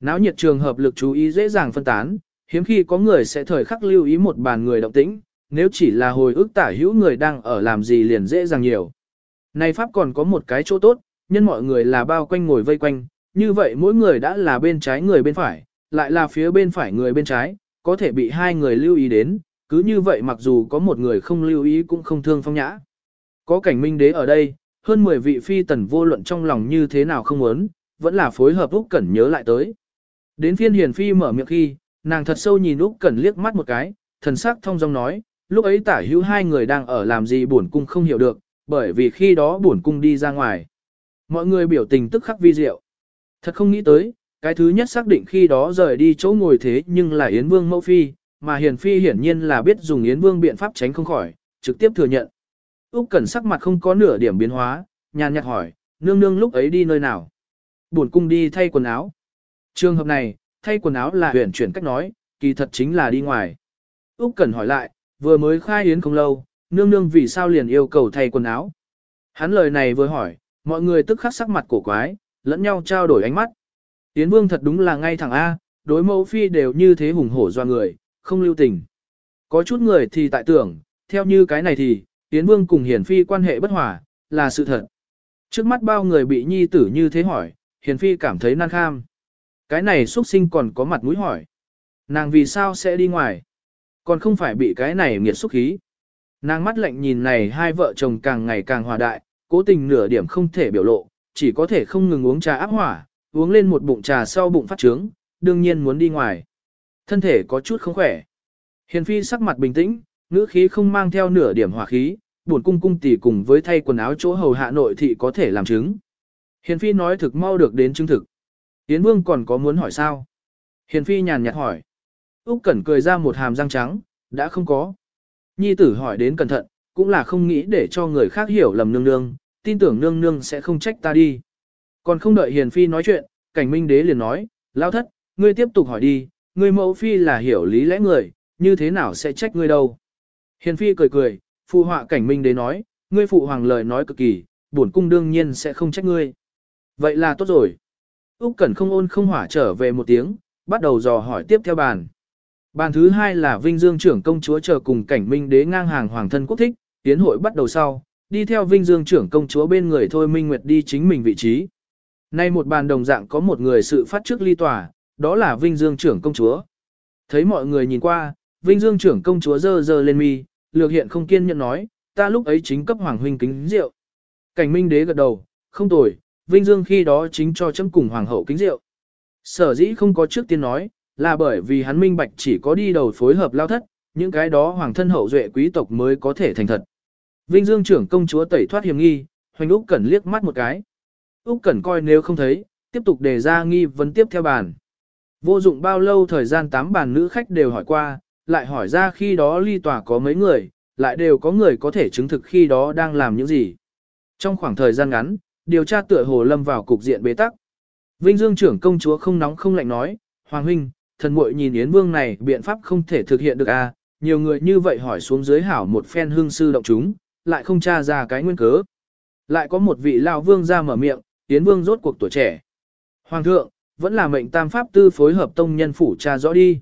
Náo nhiệt trường hợp lực chú ý dễ dàng phân tán, hiếm khi có người sẽ thời khắc lưu ý một bàn người động tĩnh, nếu chỉ là hồi ức tả hữu người đang ở làm gì liền dễ dàng nhiều. Này pháp còn có một cái chỗ tốt, nhân mọi người là bao quanh ngồi vây quanh, như vậy mỗi người đã là bên trái người bên phải, lại là phía bên phải người bên trái, có thể bị hai người lưu ý đến, cứ như vậy mặc dù có một người không lưu ý cũng không thương phong nhã. Có cảnh minh đế ở đây, hơn 10 vị phi tần vô luận trong lòng như thế nào không muốn, vẫn là phối hợp Úc Cẩn nhớ lại tới. Đến phiên hiền phi mở miệng khi, nàng thật sâu nhìn Úc Cẩn liếc mắt một cái, thần sắc thông dong nói, lúc ấy tả hữu hai người đang ở làm gì bổn cung không hiểu được, bởi vì khi đó bổn cung đi ra ngoài. Mọi người biểu tình tức khắc vi diệu. Thật không nghĩ tới, cái thứ nhất xác định khi đó rời đi chỗ ngồi thế nhưng là Yến Vương mẫu phi, mà Hiền phi hiển nhiên là biết dùng Yến Vương biện pháp tránh không khỏi, trực tiếp thừa nhận. Úc Cẩn sắc mặt không có nửa điểm biến hóa, nhàn nhạt hỏi, nương nương lúc ấy đi nơi nào? Buồn cung đi thay quần áo. Trường hợp này, thay quần áo là huyền chuyển cách nói, kỳ thật chính là đi ngoài. Úc Cẩn hỏi lại, vừa mới khai yến không lâu, nương nương vì sao liền yêu cầu thay quần áo? Hắn lời này vừa hỏi, mọi người tức khắc sắc mặt cổ quái, lẫn nhau trao đổi ánh mắt. Yến Vương thật đúng là ngay thẳng A, đối mẫu phi đều như thế hùng hổ doa người, không lưu tình. Có chút người thì tại tưởng, theo như cái này thì, Yến Vương cùng Hiền Phi quan hệ bất hòa, là sự thật. Trước mắt bao người bị nhi tử như thế hỏi, Hiền Phi cảm thấy nan kham. Cái này xuất sinh còn có mặt mũi hỏi. Nàng vì sao sẽ đi ngoài? Còn không phải bị cái này nghiệt xúc khí. Nàng mắt lạnh nhìn này hai vợ chồng càng ngày càng hòa đại, cố tình nửa điểm không thể biểu lộ, chỉ có thể không ngừng uống trà áp hỏa, uống lên một bụng trà sau bụng phát trướng, đương nhiên muốn đi ngoài. Thân thể có chút không khỏe. Hiền phi sắc mặt bình tĩnh, ngữ khí không mang theo nửa điểm hỏa khí, buồn cung cung tỷ cùng với thay quần áo chỗ hầu hạ nội thị có thể làm chứng. Hiền phi nói thực mau được đến chứng thực. Yến vương còn có muốn hỏi sao? Hiền phi nhàn nhạt hỏi. Úc Cẩn cười ra một hàm răng trắng, đã không có. Nhi tử hỏi đến cẩn thận, cũng là không nghĩ để cho người khác hiểu lầm nương nương, tin tưởng nương nương sẽ không trách ta đi. Còn không đợi Hiền phi nói chuyện, cảnh minh đế liền nói, lão thất, ngươi tiếp tục hỏi đi, ngươi mẫu phi là hiểu lý lẽ người, như thế nào sẽ trách ngươi đâu. Hiền phi cười cười, phụ họa cảnh minh đế nói, ngươi phụ hoàng lời nói cực kỳ, bổn cung đương nhiên sẽ không trách ngươi. Vậy là tốt rồi. Úc Cẩn không ôn không hỏa trở về một tiếng, bắt đầu dò hỏi tiếp theo bàn. Bàn thứ hai là Vinh Dương trưởng công chúa chờ cùng cảnh minh đế ngang hàng hoàng thân quốc thích, tiến hội bắt đầu sau, đi theo Vinh Dương trưởng công chúa bên người thôi Minh Nguyệt đi chính mình vị trí. Nay một bàn đồng dạng có một người sự phát trước ly tòa, đó là Vinh Dương trưởng công chúa. Thấy mọi người nhìn qua, Vinh Dương trưởng công chúa dơ dơ lên mi, lược hiện không kiên nhẫn nói, ta lúc ấy chính cấp hoàng huynh kính rượu. Cảnh minh đế gật đầu, không tồi, Vinh Dương khi đó chính cho chấm cùng hoàng hậu kính rượu. Sở dĩ không có trước tiên nói, là bởi vì hắn minh bạch chỉ có đi đầu phối hợp lao thất, những cái đó hoàng thân hậu duệ quý tộc mới có thể thành thật. Vinh Dương trưởng công chúa tẩy thoát hiểm nghi, hoành Úc Cẩn liếc mắt một cái. Úc Cẩn coi nếu không thấy, tiếp tục đề ra nghi vấn tiếp theo bàn. Vô dụng bao lâu thời gian tám bàn nữ khách đều hỏi qua, lại hỏi ra khi đó ly tòa có mấy người, lại đều có người có thể chứng thực khi đó đang làm những gì. Trong khoảng thời gian ngắn, điều tra tựa hồ lâm vào cục diện bế tắc. Vinh Dương trưởng công chúa không nóng không lạnh nói, Hoàng huynh, thần muội nhìn Yến Vương này biện pháp không thể thực hiện được à, nhiều người như vậy hỏi xuống dưới hảo một phen hương sư động chúng, lại không tra ra cái nguyên cớ. Lại có một vị lao vương ra mở miệng, tiến Vương rốt cuộc tuổi trẻ. Hoàng thượng, vẫn là mệnh tam pháp tư phối hợp tông nhân phủ tra rõ đi.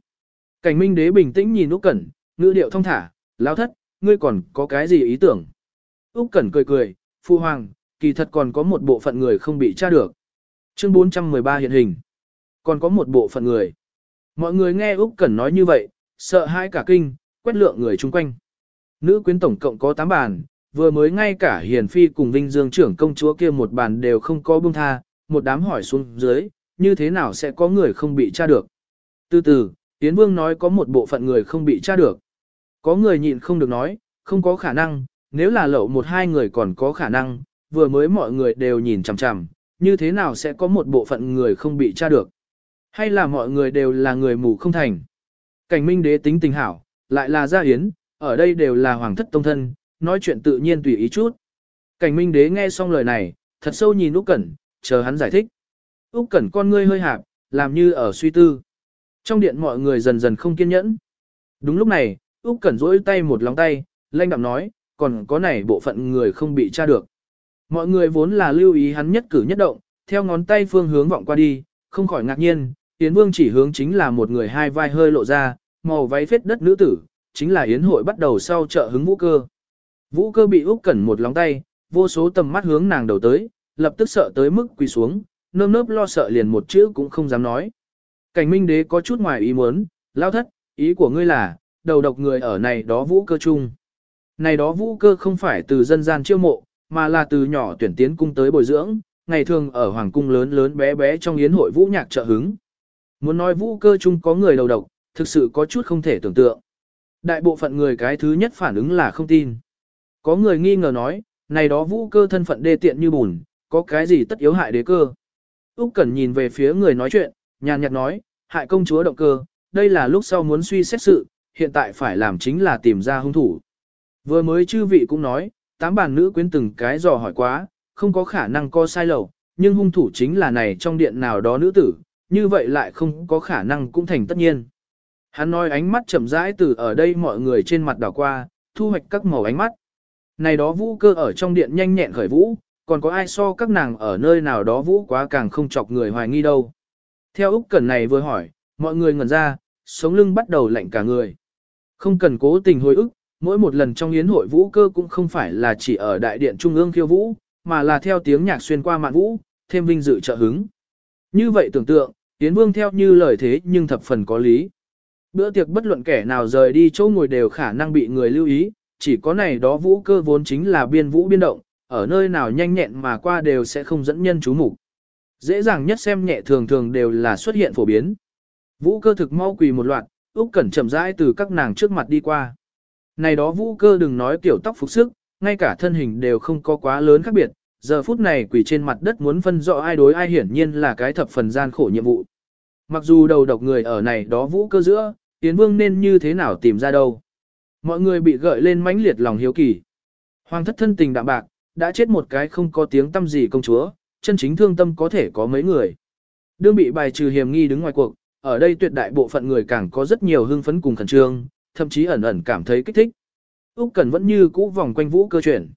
Cảnh minh đế bình tĩnh nhìn Úc Cẩn, ngữ điệu thông thả, lao thất, ngươi còn có cái gì ý tưởng? Úc Cẩn cười cười, phu hoàng, kỳ thật còn có một bộ phận người không bị tra được. Chương 413 hiện hình. Còn có một bộ phận người. Mọi người nghe Úc Cẩn nói như vậy, sợ hãi cả kinh, quét lượng người chung quanh. Nữ quyến tổng cộng có 8 bàn, vừa mới ngay cả Hiền Phi cùng Vinh Dương trưởng công chúa kia một bàn đều không có buông tha, một đám hỏi xuống dưới, như thế nào sẽ có người không bị tra được. Từ từ, Yến Vương nói có một bộ phận người không bị tra được. Có người nhịn không được nói, không có khả năng, nếu là lậu một hai người còn có khả năng, vừa mới mọi người đều nhìn chằm chằm, như thế nào sẽ có một bộ phận người không bị tra được. Hay là mọi người đều là người mù không thành. Cảnh minh đế tính tình hảo, lại là gia yến, ở đây đều là hoàng thất tông thân, nói chuyện tự nhiên tùy ý chút. Cảnh minh đế nghe xong lời này, thật sâu nhìn Úc Cẩn, chờ hắn giải thích. Úc Cẩn con ngươi hơi hạp, làm như ở suy tư. Trong điện mọi người dần dần không kiên nhẫn. Đúng lúc này, Úc Cẩn rỗi tay một lòng tay, lanh đạm nói, còn có này bộ phận người không bị tra được. Mọi người vốn là lưu ý hắn nhất cử nhất động, theo ngón tay phương hướng vọng qua đi, không khỏi ngạc nhiên, Yến Vương chỉ hướng chính là một người hai vai hơi lộ ra, màu váy phết đất nữ tử, chính là Yến hội bắt đầu sau chợ hứng vũ cơ. Vũ cơ bị Úc Cẩn một lòng tay, vô số tầm mắt hướng nàng đầu tới, lập tức sợ tới mức quỳ xuống, nơm nớp lo sợ liền một chữ cũng không dám nói. Cảnh Minh Đế có chút ngoài ý muốn, lao thất, ý của ngươi là, đầu độc người ở này đó vũ cơ chung. Này đó vũ cơ không phải từ dân gian chiêu mộ, mà là từ nhỏ tuyển tiến cung tới bồi dưỡng, ngày thường ở hoàng cung lớn lớn bé bé trong yến hội vũ nhạc trợ hứng. Muốn nói vũ cơ chung có người đầu độc, thực sự có chút không thể tưởng tượng. Đại bộ phận người cái thứ nhất phản ứng là không tin. Có người nghi ngờ nói, này đó vũ cơ thân phận đê tiện như bùn, có cái gì tất yếu hại đế cơ. Úc Cẩn nhìn về phía người nói chuyện, nhàn nhạt nói, hại công chúa động cơ, đây là lúc sau muốn suy xét sự, hiện tại phải làm chính là tìm ra hung thủ. Vừa mới chư vị cũng nói, tám bàn nữ quyến từng cái dò hỏi quá, không có khả năng có sai lầu, nhưng hung thủ chính là này trong điện nào đó nữ tử, như vậy lại không có khả năng cũng thành tất nhiên. Hắn nói ánh mắt chậm rãi từ ở đây mọi người trên mặt đảo qua, thu hoạch các màu ánh mắt. Này đó vũ cơ ở trong điện nhanh nhẹn khởi vũ, còn có ai so các nàng ở nơi nào đó vũ quá càng không chọc người hoài nghi đâu. Theo Úc Cẩn này vừa hỏi, mọi người ngẩn ra, sống lưng bắt đầu lạnh cả người. Không cần cố tình hồi ức, mỗi một lần trong yến hội vũ cơ cũng không phải là chỉ ở đại điện trung ương khiêu vũ, mà là theo tiếng nhạc xuyên qua mạn vũ, thêm vinh dự trợ hứng. Như vậy tưởng tượng, Yến Vương theo như lời thế nhưng thập phần có lý. Bữa tiệc bất luận kẻ nào rời đi chỗ ngồi đều khả năng bị người lưu ý, chỉ có này đó vũ cơ vốn chính là biên vũ biên động, ở nơi nào nhanh nhẹn mà qua đều sẽ không dẫn nhân chú mục. Dễ dàng nhất xem nhẹ thường thường đều là xuất hiện phổ biến. Vũ cơ thực mau quỳ một loạt, Úc Cẩn chậm rãi từ các nàng trước mặt đi qua. Này đó vũ cơ đừng nói kiểu tóc phục sức, ngay cả thân hình đều không có quá lớn khác biệt, giờ phút này quỳ trên mặt đất muốn phân rõ ai đối ai hiển nhiên là cái thập phần gian khổ nhiệm vụ. Mặc dù đầu độc người ở này đó vũ cơ giữa, Tiến Vương nên như thế nào tìm ra đâu. Mọi người bị gợi lên mãnh liệt lòng hiếu kỳ. Hoàng thất thân tình đạm bạc, đã chết một cái không có tiếng tâm gì công chúa, chân chính thương tâm có thể có mấy người. Đương bị bài trừ hiểm nghi đứng ngoài cuộc, ở đây tuyệt đại bộ phận người càng có rất nhiều hưng phấn cùng khẩn trương, thậm chí ẩn ẩn cảm thấy kích thích. Úc Cẩn vẫn như cũ vòng quanh vũ cơ chuyển.